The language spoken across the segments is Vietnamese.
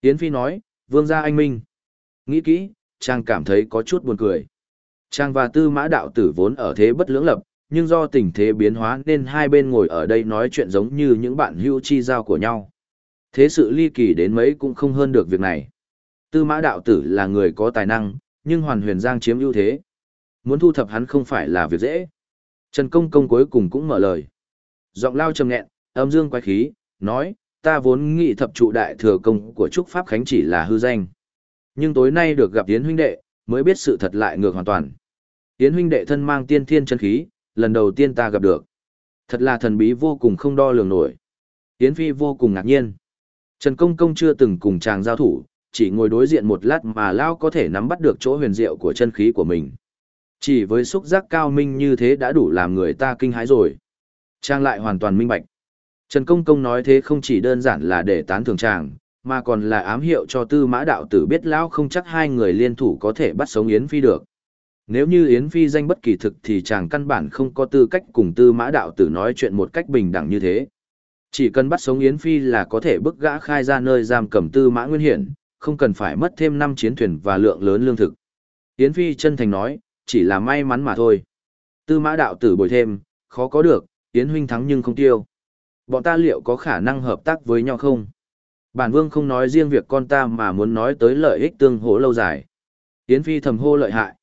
Yến Phi nói, vương gia anh minh. Nghĩ kỹ, Trang cảm thấy có chút buồn cười. Trang và tư mã đạo tử vốn ở thế bất lưỡng lập, nhưng do tình thế biến hóa nên hai bên ngồi ở đây nói chuyện giống như những bạn hữu chi giao của nhau. Thế sự ly kỳ đến mấy cũng không hơn được việc này. Tư mã đạo tử là người có tài năng, nhưng hoàn huyền giang chiếm ưu thế. Muốn thu thập hắn không phải là việc dễ. Trần Công Công cuối cùng cũng mở lời. Giọng lao trầm nghẹn, âm dương quái khí, nói, ta vốn nghĩ thập trụ đại thừa công của Trúc Pháp Khánh chỉ là hư danh. Nhưng tối nay được gặp Yến huynh đệ, mới biết sự thật lại ngược hoàn toàn. Yến huynh đệ thân mang tiên thiên chân khí, lần đầu tiên ta gặp được. Thật là thần bí vô cùng không đo lường nổi. Yến Phi vô cùng ngạc nhiên. Trần Công Công chưa từng cùng chàng giao thủ, chỉ ngồi đối diện một lát mà Lao có thể nắm bắt được chỗ huyền diệu của chân khí của mình. Chỉ với xúc giác cao minh như thế đã đủ làm người ta kinh hãi rồi. Trang lại hoàn toàn minh bạch. Trần Công Công nói thế không chỉ đơn giản là để tán thưởng chàng, mà còn là ám hiệu cho tư mã đạo tử biết lão không chắc hai người liên thủ có thể bắt sống Yến Phi được. Nếu như Yến Phi danh bất kỳ thực thì chàng căn bản không có tư cách cùng tư mã đạo tử nói chuyện một cách bình đẳng như thế. Chỉ cần bắt sống Yến Phi là có thể bức gã khai ra nơi giam cầm tư mã nguyên hiển, không cần phải mất thêm năm chiến thuyền và lượng lớn lương thực. Yến Phi chân thành nói, chỉ là may mắn mà thôi. Tư mã đạo tử bồi thêm, khó có được, Yến huynh thắng nhưng không tiêu. Bọn ta liệu có khả năng hợp tác với nhau không? Bản vương không nói riêng việc con ta mà muốn nói tới lợi ích tương hỗ lâu dài. Yến Phi thầm hô lợi hại.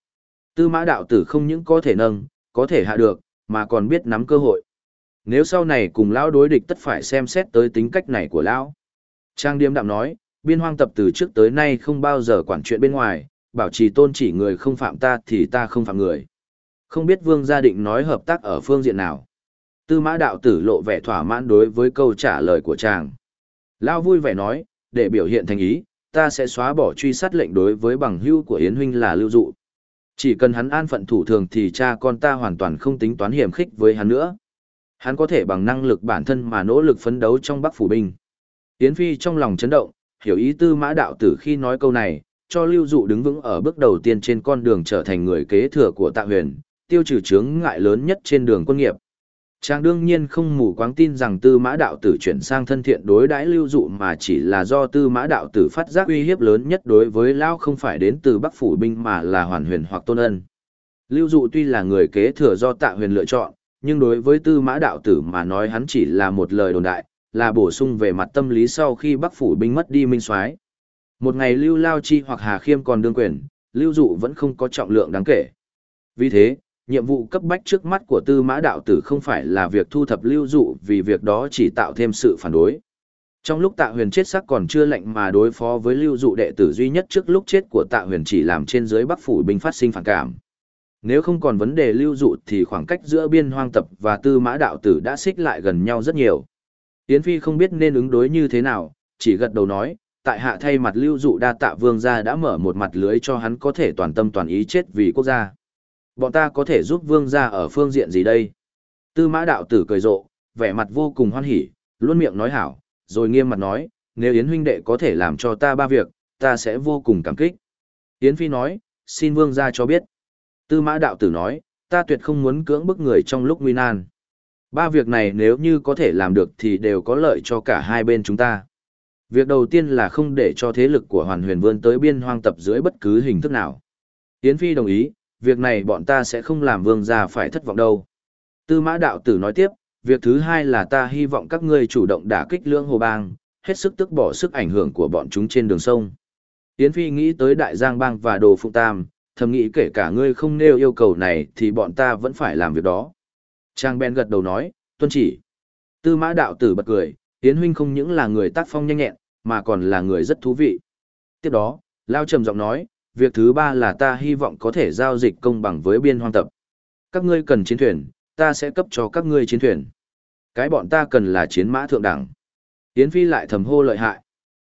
Tư mã đạo tử không những có thể nâng, có thể hạ được, mà còn biết nắm cơ hội. Nếu sau này cùng lão đối địch tất phải xem xét tới tính cách này của lão. Trang Điềm đạm nói, biên hoang tập từ trước tới nay không bao giờ quản chuyện bên ngoài, bảo trì tôn chỉ người không phạm ta thì ta không phạm người. Không biết vương gia định nói hợp tác ở phương diện nào. Tư mã đạo tử lộ vẻ thỏa mãn đối với câu trả lời của chàng. Lao vui vẻ nói, để biểu hiện thành ý, ta sẽ xóa bỏ truy sát lệnh đối với bằng hưu của Yến Huynh là lưu dụ. Chỉ cần hắn an phận thủ thường thì cha con ta hoàn toàn không tính toán hiểm khích với hắn nữa. Hắn có thể bằng năng lực bản thân mà nỗ lực phấn đấu trong Bắc Phủ Binh. Yến Phi trong lòng chấn động, hiểu ý tư mã đạo tử khi nói câu này, cho lưu dụ đứng vững ở bước đầu tiên trên con đường trở thành người kế thừa của tạ huyền, tiêu trừ chướng ngại lớn nhất trên đường quân nghiệp. Chàng đương nhiên không mù quáng tin rằng tư mã đạo tử chuyển sang thân thiện đối đãi lưu dụ mà chỉ là do tư mã đạo tử phát giác uy hiếp lớn nhất đối với Lao không phải đến từ Bắc Phủ Binh mà là hoàn huyền hoặc tôn ân. Lưu dụ tuy là người kế thừa do tạ huyền lựa chọn, nhưng đối với tư mã đạo tử mà nói hắn chỉ là một lời đồn đại, là bổ sung về mặt tâm lý sau khi Bắc Phủ Binh mất đi minh soái. Một ngày Lưu Lao Chi hoặc Hà Khiêm còn đương quyền, Lưu dụ vẫn không có trọng lượng đáng kể. Vì thế, nhiệm vụ cấp bách trước mắt của tư mã đạo tử không phải là việc thu thập lưu dụ vì việc đó chỉ tạo thêm sự phản đối. Trong lúc tạ huyền chết sắc còn chưa lệnh mà đối phó với lưu dụ đệ tử duy nhất trước lúc chết của tạ huyền chỉ làm trên dưới bắc phủ binh phát sinh phản cảm. Nếu không còn vấn đề lưu dụ thì khoảng cách giữa biên hoang tập và tư mã đạo tử đã xích lại gần nhau rất nhiều. Yến Phi không biết nên ứng đối như thế nào, chỉ gật đầu nói, tại hạ thay mặt lưu dụ đa tạ vương gia đã mở một mặt lưới cho hắn có thể toàn tâm toàn ý chết vì quốc gia. Bọn ta có thể giúp vương gia ở phương diện gì đây? Tư mã đạo tử cười rộ, vẻ mặt vô cùng hoan hỉ, luôn miệng nói hảo, rồi nghiêm mặt nói, nếu Yến huynh đệ có thể làm cho ta ba việc, ta sẽ vô cùng cảm kích. Yến Phi nói, xin vương gia cho biết. Tư mã đạo tử nói, ta tuyệt không muốn cưỡng bức người trong lúc nguy nan. Ba việc này nếu như có thể làm được thì đều có lợi cho cả hai bên chúng ta. Việc đầu tiên là không để cho thế lực của hoàn huyền vươn tới biên hoang tập dưới bất cứ hình thức nào. Yến Phi đồng ý, việc này bọn ta sẽ không làm vương gia phải thất vọng đâu. Tư mã đạo tử nói tiếp, việc thứ hai là ta hy vọng các ngươi chủ động đả kích lưỡng hồ bang, hết sức tức bỏ sức ảnh hưởng của bọn chúng trên đường sông. Yến Phi nghĩ tới Đại Giang Bang và Đồ Phụng Tam, thầm nghĩ kể cả ngươi không nêu yêu cầu này thì bọn ta vẫn phải làm việc đó. Trang Ben gật đầu nói, tuân chỉ. Tư mã đạo tử bật cười, Yến Huynh không những là người tác phong nhanh nhẹn, mà còn là người rất thú vị. Tiếp đó, Lao trầm giọng nói, việc thứ ba là ta hy vọng có thể giao dịch công bằng với biên hoang tập. Các ngươi cần chiến thuyền, ta sẽ cấp cho các ngươi chiến thuyền. Cái bọn ta cần là chiến mã thượng đẳng. Yến Phi lại thầm hô lợi hại.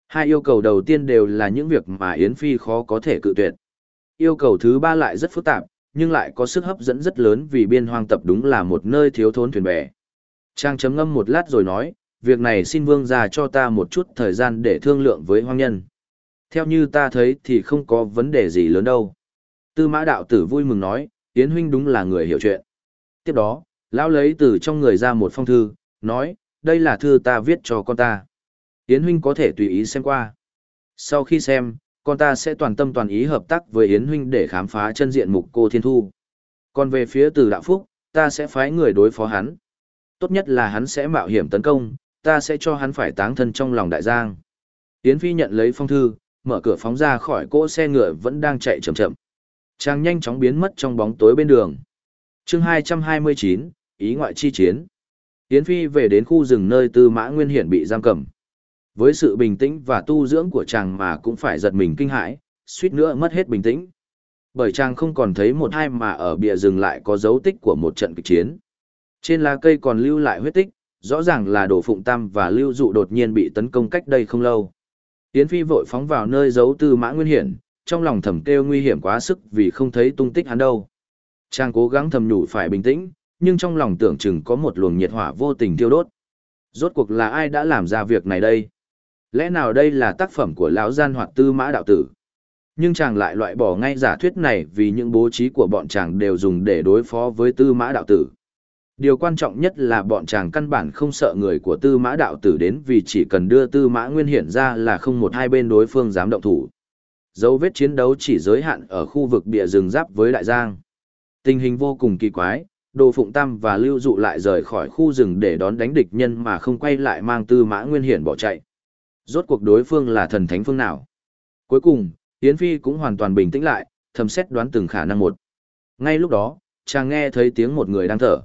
Hai yêu cầu đầu tiên đều là những việc mà Yến Phi khó có thể cự tuyệt. Yêu cầu thứ ba lại rất phức tạp, nhưng lại có sức hấp dẫn rất lớn vì biên hoang tập đúng là một nơi thiếu thốn thuyền bè. Trang chấm ngâm một lát rồi nói, việc này xin vương ra cho ta một chút thời gian để thương lượng với hoang nhân. Theo như ta thấy thì không có vấn đề gì lớn đâu. Tư mã đạo tử vui mừng nói, Yến huynh đúng là người hiểu chuyện. Tiếp đó, lão lấy từ trong người ra một phong thư, nói, đây là thư ta viết cho con ta. Yến huynh có thể tùy ý xem qua. Sau khi xem, con ta sẽ toàn tâm toàn ý hợp tác với Yến Huynh để khám phá chân diện mục cô Thiên Thu. Còn về phía từ đạo phúc, ta sẽ phái người đối phó hắn. Tốt nhất là hắn sẽ mạo hiểm tấn công, ta sẽ cho hắn phải táng thân trong lòng đại giang. Yến Phi nhận lấy phong thư, mở cửa phóng ra khỏi cỗ xe ngựa vẫn đang chạy chậm chậm. Chàng nhanh chóng biến mất trong bóng tối bên đường. chương 229, ý ngoại chi chiến. Yến Phi về đến khu rừng nơi Tư Mã Nguyên Hiển bị giam cầm. Với sự bình tĩnh và tu dưỡng của chàng mà cũng phải giật mình kinh hãi, suýt nữa mất hết bình tĩnh. Bởi chàng không còn thấy một hai mà ở bìa rừng lại có dấu tích của một trận kịch chiến. Trên lá cây còn lưu lại huyết tích, rõ ràng là Đồ Phụng Tam và Lưu Dụ đột nhiên bị tấn công cách đây không lâu. Yến Phi vội phóng vào nơi giấu Tư Mã Nguyên Hiển, trong lòng thầm kêu nguy hiểm quá sức vì không thấy tung tích hắn đâu. Trang cố gắng thầm nhủ phải bình tĩnh, nhưng trong lòng tưởng chừng có một luồng nhiệt hỏa vô tình tiêu đốt. Rốt cuộc là ai đã làm ra việc này đây? Lẽ nào đây là tác phẩm của lão gian hoạt tư mã đạo tử? Nhưng chàng lại loại bỏ ngay giả thuyết này vì những bố trí của bọn chàng đều dùng để đối phó với tư mã đạo tử. Điều quan trọng nhất là bọn chàng căn bản không sợ người của tư mã đạo tử đến vì chỉ cần đưa tư mã nguyên hiển ra là không một hai bên đối phương dám động thủ. Dấu vết chiến đấu chỉ giới hạn ở khu vực bìa rừng giáp với Đại Giang. Tình hình vô cùng kỳ quái, Đồ Phụng Tam và Lưu Dụ lại rời khỏi khu rừng để đón đánh địch nhân mà không quay lại mang tư mã nguyên hiển bỏ chạy. Rốt cuộc đối phương là thần thánh phương nào? Cuối cùng, Yến Phi cũng hoàn toàn bình tĩnh lại, thầm xét đoán từng khả năng một. Ngay lúc đó, chàng nghe thấy tiếng một người đang thở.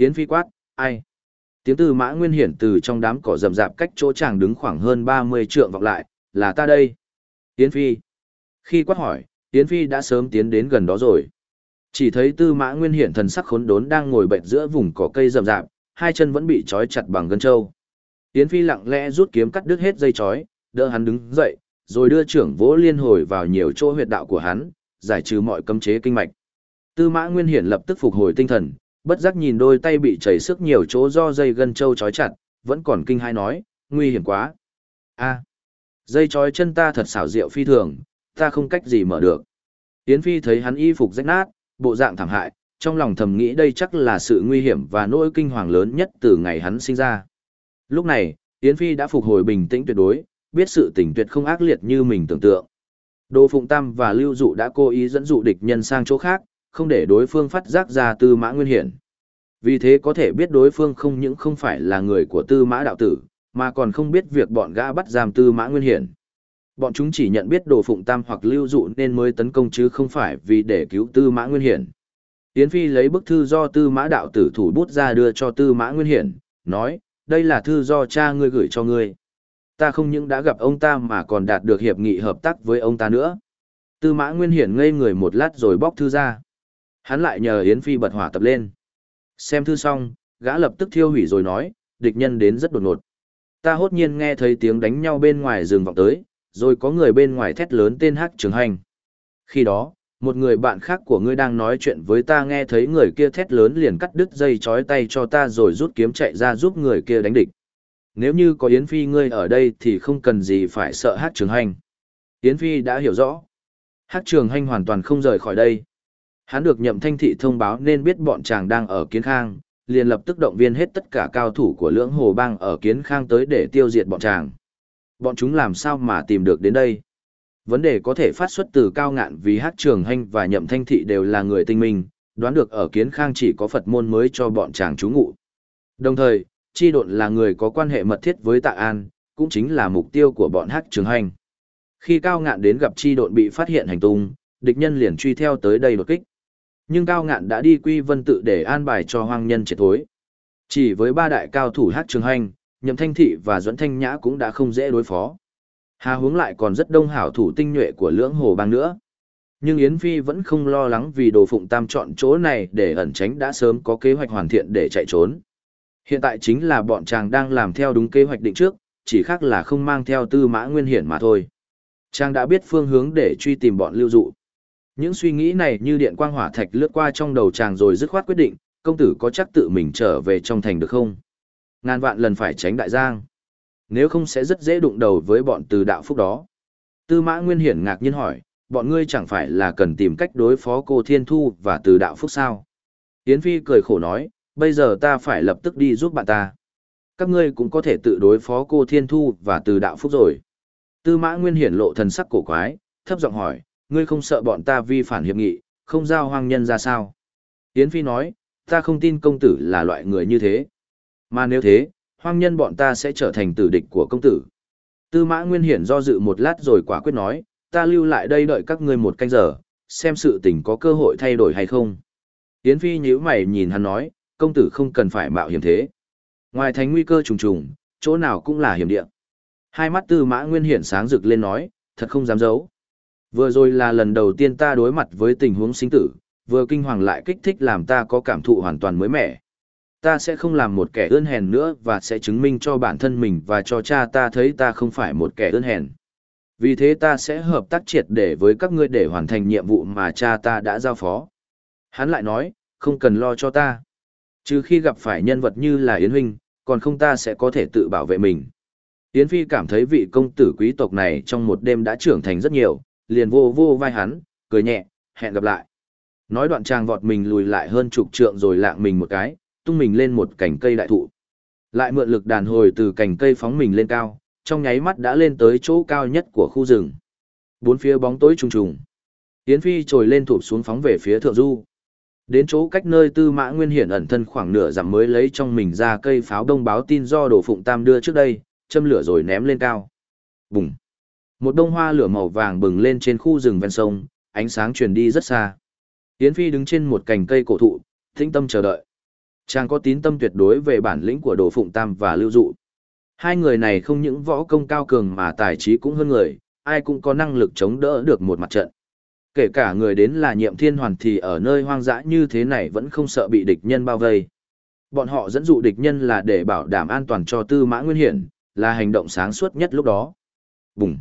Yến Phi quát, ai? Tiếng từ mã nguyên hiển từ trong đám cỏ rậm rạp cách chỗ chàng đứng khoảng hơn 30 trượng vọng lại, là ta đây. Yến Phi. Khi quát hỏi, Yến Phi đã sớm tiến đến gần đó rồi. Chỉ thấy tư mã nguyên hiển thần sắc khốn đốn đang ngồi bệnh giữa vùng cỏ cây rậm rạp, hai chân vẫn bị trói chặt bằng gân trâu. Yến Phi lặng lẽ rút kiếm cắt đứt hết dây trói, đỡ hắn đứng dậy, rồi đưa trưởng vỗ liên hồi vào nhiều chỗ huyệt đạo của hắn, giải trừ mọi cấm chế kinh mạch. Tư Mã Nguyên Hiển lập tức phục hồi tinh thần, bất giác nhìn đôi tay bị chảy sức nhiều chỗ do dây gân trâu trói chặt, vẫn còn kinh hai nói, nguy hiểm quá. A, dây trói chân ta thật xảo diệu phi thường, ta không cách gì mở được. Yến Phi thấy hắn y phục rách nát, bộ dạng thảm hại, trong lòng thầm nghĩ đây chắc là sự nguy hiểm và nỗi kinh hoàng lớn nhất từ ngày hắn sinh ra. Lúc này, Yến Phi đã phục hồi bình tĩnh tuyệt đối, biết sự tình tuyệt không ác liệt như mình tưởng tượng. đồ Phụng Tam và Lưu Dụ đã cố ý dẫn dụ địch nhân sang chỗ khác, không để đối phương phát giác ra Tư Mã Nguyên Hiển. Vì thế có thể biết đối phương không những không phải là người của Tư Mã đạo tử, mà còn không biết việc bọn gã bắt giam Tư Mã Nguyên Hiển. Bọn chúng chỉ nhận biết Đồ Phụng Tam hoặc Lưu Dụ nên mới tấn công chứ không phải vì để cứu Tư Mã Nguyên Hiển. Yến Phi lấy bức thư do Tư Mã đạo tử thủ bút ra đưa cho Tư Mã Nguyên Hiển, nói, đây là thư do cha ngươi gửi cho ngươi. Ta không những đã gặp ông ta mà còn đạt được hiệp nghị hợp tác với ông ta nữa. Tư mã Nguyên Hiển ngây người một lát rồi bóc thư ra. Hắn lại nhờ Yến Phi bật hỏa tập lên. Xem thư xong, gã lập tức thiêu hủy rồi nói, địch nhân đến rất đột ngột. Ta hốt nhiên nghe thấy tiếng đánh nhau bên ngoài rừng vọng tới, rồi có người bên ngoài thét lớn tên Hắc Trường Hành. Khi đó, một người bạn khác của ngươi đang nói chuyện với ta nghe thấy người kia thét lớn liền cắt đứt dây chói tay cho ta rồi rút kiếm chạy ra giúp người kia đánh địch. Nếu như có Yến Phi ngươi ở đây thì không cần gì phải sợ hát trường hành. Yến Phi đã hiểu rõ. Hát trường hành hoàn toàn không rời khỏi đây. Hắn được nhậm thanh thị thông báo nên biết bọn chàng đang ở kiến khang, liền lập tức động viên hết tất cả cao thủ của lưỡng hồ bang ở kiến khang tới để tiêu diệt bọn chàng. Bọn chúng làm sao mà tìm được đến đây? Vấn đề có thể phát xuất từ cao ngạn vì hát trường hành và nhậm thanh thị đều là người tinh minh, đoán được ở kiến khang chỉ có Phật môn mới cho bọn chàng trú ngụ. Đồng thời, chi độn là người có quan hệ mật thiết với tạ an, cũng chính là mục tiêu của bọn hát trường hành. Khi cao ngạn đến gặp chi độn bị phát hiện hành tung, địch nhân liền truy theo tới đây đột kích. Nhưng cao ngạn đã đi quy vân tự để an bài cho hoang nhân triệt thối. Chỉ với ba đại cao thủ hát trường hành, nhậm thanh thị và duẫn thanh nhã cũng đã không dễ đối phó. Hà hướng lại còn rất đông hảo thủ tinh nhuệ của lưỡng hồ bang nữa. Nhưng Yến Phi vẫn không lo lắng vì đồ phụng tam chọn chỗ này để ẩn tránh đã sớm có kế hoạch hoàn thiện để chạy trốn. Hiện tại chính là bọn chàng đang làm theo đúng kế hoạch định trước, chỉ khác là không mang theo tư mã nguyên hiển mà thôi. Chàng đã biết phương hướng để truy tìm bọn lưu dụ. Những suy nghĩ này như điện quang hỏa thạch lướt qua trong đầu chàng rồi dứt khoát quyết định, công tử có chắc tự mình trở về trong thành được không? Ngàn vạn lần phải tránh đại giang nếu không sẽ rất dễ đụng đầu với bọn từ đạo phúc đó. Tư mã Nguyên Hiển ngạc nhiên hỏi, bọn ngươi chẳng phải là cần tìm cách đối phó cô Thiên Thu và từ đạo phúc sao? Yến Phi cười khổ nói, bây giờ ta phải lập tức đi giúp bạn ta. Các ngươi cũng có thể tự đối phó cô Thiên Thu và từ đạo phúc rồi. Tư mã nguyên hiển lộ thần sắc cổ quái, thấp giọng hỏi, ngươi không sợ bọn ta vi phản hiệp nghị, không giao hoang nhân ra sao? Yến Phi nói, ta không tin công tử là loại người như thế. Mà nếu thế, hoang nhân bọn ta sẽ trở thành tử địch của công tử. Tư mã nguyên hiển do dự một lát rồi quả quyết nói, ta lưu lại đây đợi các ngươi một canh giờ, xem sự tình có cơ hội thay đổi hay không. Yến Phi nhíu mày nhìn hắn nói, công tử không cần phải mạo hiểm thế. Ngoài thành nguy cơ trùng trùng, chỗ nào cũng là hiểm địa. Hai mắt tư mã nguyên hiển sáng rực lên nói, thật không dám giấu. Vừa rồi là lần đầu tiên ta đối mặt với tình huống sinh tử, vừa kinh hoàng lại kích thích làm ta có cảm thụ hoàn toàn mới mẻ. Ta sẽ không làm một kẻ ươn hèn nữa và sẽ chứng minh cho bản thân mình và cho cha ta thấy ta không phải một kẻ ươn hèn. Vì thế ta sẽ hợp tác triệt để với các ngươi để hoàn thành nhiệm vụ mà cha ta đã giao phó. Hắn lại nói, không cần lo cho ta. Trừ khi gặp phải nhân vật như là Yến Huynh, còn không ta sẽ có thể tự bảo vệ mình. Yến Phi cảm thấy vị công tử quý tộc này trong một đêm đã trưởng thành rất nhiều, liền vô vô vai hắn, cười nhẹ, hẹn gặp lại. Nói đoạn trang vọt mình lùi lại hơn chục trượng rồi lạng mình một cái, tung mình lên một cành cây đại thụ. Lại mượn lực đàn hồi từ cành cây phóng mình lên cao, trong nháy mắt đã lên tới chỗ cao nhất của khu rừng. Bốn phía bóng tối trùng trùng. Yến Phi trồi lên thụp xuống phóng về phía thượng du. Đến chỗ cách nơi Tư Mã Nguyên Hiển ẩn thân khoảng nửa dặm mới lấy trong mình ra cây pháo đông báo tin do Đồ Phụng Tam đưa trước đây, châm lửa rồi ném lên cao. Bùng. Một đông hoa lửa màu vàng bừng lên trên khu rừng ven sông, ánh sáng truyền đi rất xa. Yến Phi đứng trên một cành cây cổ thụ, tĩnh tâm chờ đợi. Chàng có tín tâm tuyệt đối về bản lĩnh của Đồ Phụng Tam và Lưu Dụ. Hai người này không những võ công cao cường mà tài trí cũng hơn người, ai cũng có năng lực chống đỡ được một mặt trận. Kể cả người đến là nhiệm thiên hoàn thì ở nơi hoang dã như thế này vẫn không sợ bị địch nhân bao vây. Bọn họ dẫn dụ địch nhân là để bảo đảm an toàn cho tư mã nguyên hiển, là hành động sáng suốt nhất lúc đó. Bùng!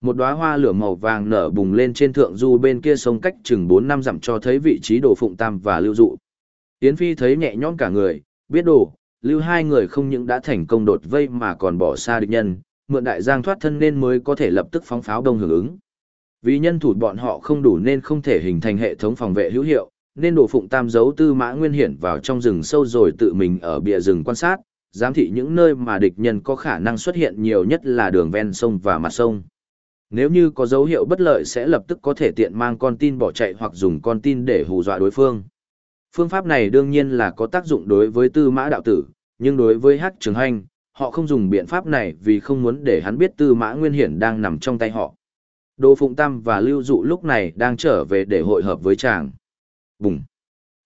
Một đóa hoa lửa màu vàng nở bùng lên trên thượng du bên kia sông cách chừng 4 năm dặm cho thấy vị trí đồ phụng tam và lưu dụ. Yến Phi thấy nhẹ nhõm cả người, biết đồ, lưu hai người không những đã thành công đột vây mà còn bỏ xa địch nhân, mượn đại giang thoát thân nên mới có thể lập tức phóng pháo đông hưởng ứng. Vì nhân thủ bọn họ không đủ nên không thể hình thành hệ thống phòng vệ hữu hiệu, nên đồ phụng tam giấu tư mã nguyên hiển vào trong rừng sâu rồi tự mình ở bìa rừng quan sát, giám thị những nơi mà địch nhân có khả năng xuất hiện nhiều nhất là đường ven sông và mặt sông. Nếu như có dấu hiệu bất lợi sẽ lập tức có thể tiện mang con tin bỏ chạy hoặc dùng con tin để hù dọa đối phương. Phương pháp này đương nhiên là có tác dụng đối với tư mã đạo tử, nhưng đối với hát Trường Hành, họ không dùng biện pháp này vì không muốn để hắn biết tư mã nguyên hiển đang nằm trong tay họ. Đỗ Phụng Tam và Lưu Dụ lúc này đang trở về để hội hợp với chàng. Bùng!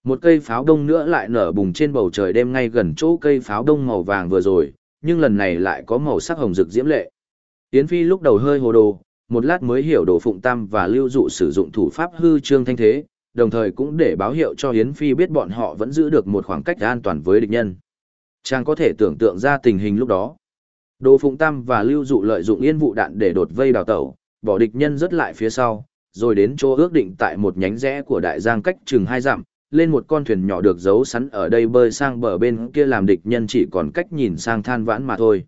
Một cây pháo đông nữa lại nở bùng trên bầu trời đêm ngay gần chỗ cây pháo đông màu vàng vừa rồi, nhưng lần này lại có màu sắc hồng rực diễm lệ. Yến Phi lúc đầu hơi hồ đồ, một lát mới hiểu Đỗ Phụng Tam và Lưu Dụ sử dụng thủ pháp hư trương thanh thế, đồng thời cũng để báo hiệu cho Hiến Phi biết bọn họ vẫn giữ được một khoảng cách an toàn với địch nhân. Chàng có thể tưởng tượng ra tình hình lúc đó. Đỗ Phụng Tam và Lưu Dụ lợi dụng yên vụ đạn để đột vây đào tẩu, bỏ địch nhân rất lại phía sau, rồi đến chỗ ước định tại một nhánh rẽ của đại giang cách chừng hai dặm, lên một con thuyền nhỏ được giấu sẵn ở đây bơi sang bờ bên kia làm địch nhân chỉ còn cách nhìn sang than vãn mà thôi.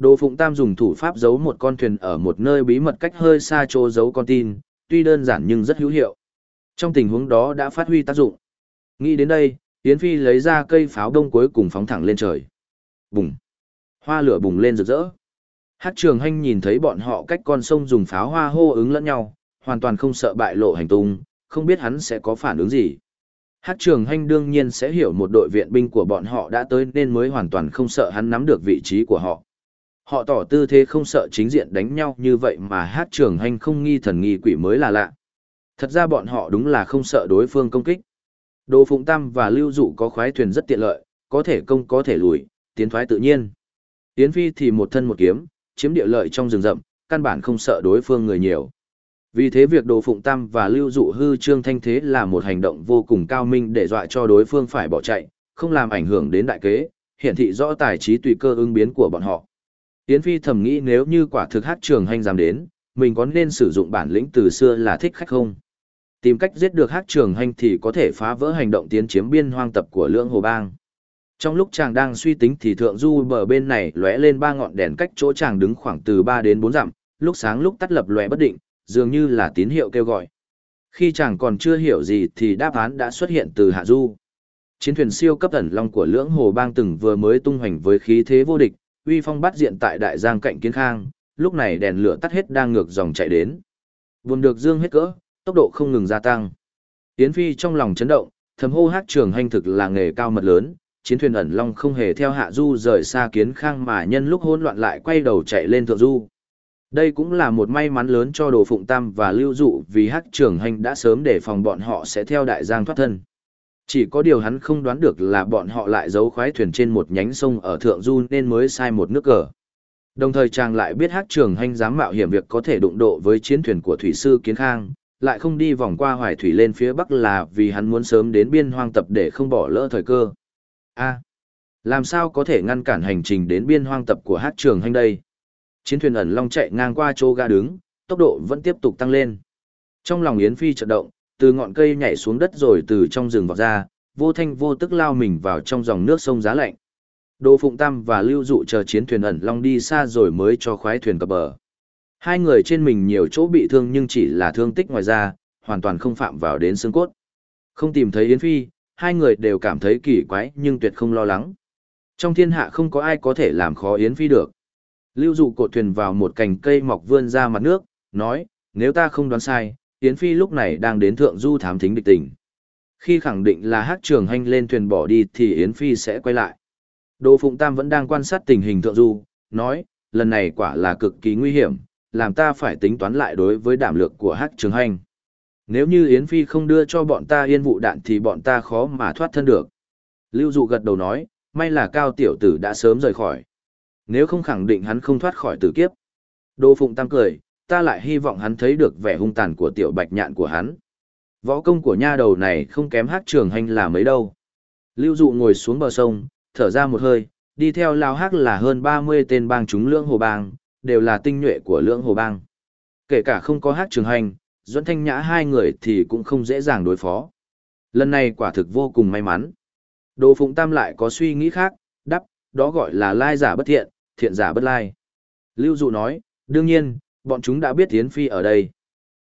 Đồ Phụng Tam dùng thủ pháp giấu một con thuyền ở một nơi bí mật cách hơi xa chỗ giấu con tin, tuy đơn giản nhưng rất hữu hiệu. Trong tình huống đó đã phát huy tác dụng. Nghĩ đến đây, Yến Phi lấy ra cây pháo đông cuối cùng phóng thẳng lên trời. Bùng! Hoa lửa bùng lên rực rỡ. Hát trường hanh nhìn thấy bọn họ cách con sông dùng pháo hoa hô ứng lẫn nhau, hoàn toàn không sợ bại lộ hành tung, không biết hắn sẽ có phản ứng gì. Hát trường hanh đương nhiên sẽ hiểu một đội viện binh của bọn họ đã tới nên mới hoàn toàn không sợ hắn nắm được vị trí của họ. Họ tỏ tư thế không sợ chính diện đánh nhau như vậy mà hát trường Hành không nghi thần nghi quỷ mới là lạ. Thật ra bọn họ đúng là không sợ đối phương công kích. Đồ Phụng Tam và Lưu Dụ có khoái thuyền rất tiện lợi, có thể công có thể lùi, tiến thoái tự nhiên. Tiến Phi thì một thân một kiếm, chiếm địa lợi trong rừng rậm, căn bản không sợ đối phương người nhiều. Vì thế việc Đồ Phụng Tam và Lưu Dụ hư trương thanh thế là một hành động vô cùng cao minh để dọa cho đối phương phải bỏ chạy, không làm ảnh hưởng đến đại kế, hiển thị rõ tài trí tùy cơ ứng biến của bọn họ. Yến Phi thầm nghĩ nếu như quả thực hát trường hành dám đến, mình có nên sử dụng bản lĩnh từ xưa là thích khách không? Tìm cách giết được hát trường hành thì có thể phá vỡ hành động tiến chiếm biên hoang tập của lưỡng hồ bang. Trong lúc chàng đang suy tính thì thượng du bờ bên này lóe lên ba ngọn đèn cách chỗ chàng đứng khoảng từ 3 đến 4 dặm, lúc sáng lúc tắt lập lóe bất định, dường như là tín hiệu kêu gọi. Khi chàng còn chưa hiểu gì thì đáp án đã xuất hiện từ hạ du. Chiến thuyền siêu cấp ẩn long của lưỡng hồ bang từng vừa mới tung hoành với khí thế vô địch, uy phong bắt diện tại đại giang cạnh kiến khang, lúc này đèn lửa tắt hết đang ngược dòng chạy đến. Buồn được dương hết cỡ, tốc độ không ngừng gia tăng. Yến Phi trong lòng chấn động, thầm hô hát trường hành thực là nghề cao mật lớn, chiến thuyền ẩn long không hề theo hạ du rời xa kiến khang mà nhân lúc hỗn loạn lại quay đầu chạy lên thượng du. Đây cũng là một may mắn lớn cho Đồ Phụng Tam và Lưu Dụ vì Hắc Trường Hành đã sớm để phòng bọn họ sẽ theo đại giang thoát thân. Chỉ có điều hắn không đoán được là bọn họ lại giấu khoái thuyền trên một nhánh sông ở Thượng Du nên mới sai một nước cờ. Đồng thời chàng lại biết Hát Trường Hành dám mạo hiểm việc có thể đụng độ với chiến thuyền của thủy sư Kiến Khang, lại không đi vòng qua hoài thủy lên phía bắc là vì hắn muốn sớm đến biên hoang tập để không bỏ lỡ thời cơ. A, làm sao có thể ngăn cản hành trình đến biên hoang tập của Hát Trường Hành đây? Chiến thuyền ẩn long chạy ngang qua chỗ ga đứng, tốc độ vẫn tiếp tục tăng lên. Trong lòng Yến Phi chợt động, từ ngọn cây nhảy xuống đất rồi từ trong rừng vọt ra, vô thanh vô tức lao mình vào trong dòng nước sông giá lạnh. Đỗ Phụng Tam và Lưu Dụ chờ chiến thuyền ẩn long đi xa rồi mới cho khoái thuyền cập bờ. Hai người trên mình nhiều chỗ bị thương nhưng chỉ là thương tích ngoài ra, hoàn toàn không phạm vào đến xương cốt. Không tìm thấy Yến Phi, hai người đều cảm thấy kỳ quái nhưng tuyệt không lo lắng. Trong thiên hạ không có ai có thể làm khó Yến Phi được. Lưu dụ cột thuyền vào một cành cây mọc vươn ra mặt nước, nói, nếu ta không đoán sai, Yến Phi lúc này đang đến thượng du thám thính địch tình. Khi khẳng định là hát trường hành lên thuyền bỏ đi thì Yến Phi sẽ quay lại. Đỗ Phụng Tam vẫn đang quan sát tình hình thượng du, nói, lần này quả là cực kỳ nguy hiểm, làm ta phải tính toán lại đối với đảm lược của hát trường hành. Nếu như Yến Phi không đưa cho bọn ta yên vụ đạn thì bọn ta khó mà thoát thân được. Lưu Dụ gật đầu nói, may là cao tiểu tử đã sớm rời khỏi nếu không khẳng định hắn không thoát khỏi tử kiếp. Đỗ Phụng Tam cười, ta lại hy vọng hắn thấy được vẻ hung tàn của tiểu bạch nhạn của hắn. Võ công của nha đầu này không kém hát trường hành là mấy đâu. Lưu Dụ ngồi xuống bờ sông, thở ra một hơi, đi theo lao hát là hơn 30 tên bang chúng lưỡng hồ bang, đều là tinh nhuệ của lưỡng hồ bang. Kể cả không có hát trường hành, Duẫn Thanh Nhã hai người thì cũng không dễ dàng đối phó. Lần này quả thực vô cùng may mắn. đồ Phụng Tam lại có suy nghĩ khác, đắp, đó gọi là lai giả bất thiện, thiện giả bất lai. Lưu Dụ nói, đương nhiên, bọn chúng đã biết Yến Phi ở đây.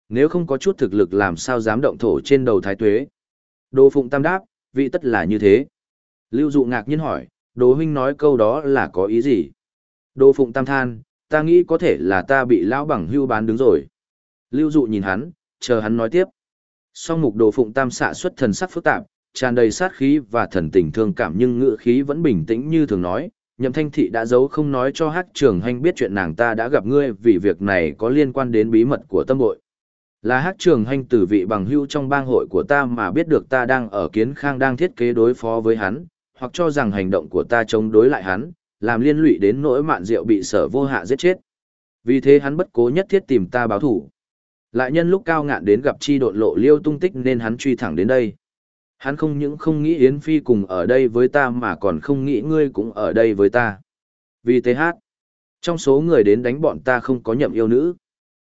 Nếu không có chút thực lực làm sao dám động thổ trên đầu thái tuế. Đỗ Phụng Tam đáp, vị tất là như thế. Lưu Dụ ngạc nhiên hỏi, Đỗ huynh nói câu đó là có ý gì? Đỗ Phụng Tam than, ta nghĩ có thể là ta bị lão bằng hưu bán đứng rồi. Lưu Dụ nhìn hắn, chờ hắn nói tiếp. Song mục Đỗ Phụng Tam xạ xuất thần sắc phức tạp, tràn đầy sát khí và thần tình thương cảm nhưng ngữ khí vẫn bình tĩnh như thường nói, nhậm thanh thị đã giấu không nói cho hát trường hành biết chuyện nàng ta đã gặp ngươi vì việc này có liên quan đến bí mật của tâm bội là hát trường hành từ vị bằng hưu trong bang hội của ta mà biết được ta đang ở kiến khang đang thiết kế đối phó với hắn, hoặc cho rằng hành động của ta chống đối lại hắn, làm liên lụy đến nỗi mạn diệu bị sở vô hạ giết chết. Vì thế hắn bất cố nhất thiết tìm ta báo thủ lại nhân lúc cao ngạn đến gặp chi độn lộ liêu tung tích nên hắn truy thẳng đến đây. Hắn không những không nghĩ Yến Phi cùng ở đây với ta mà còn không nghĩ ngươi cũng ở đây với ta. Vì thế hát, trong số người đến đánh bọn ta không có nhậm yêu nữ.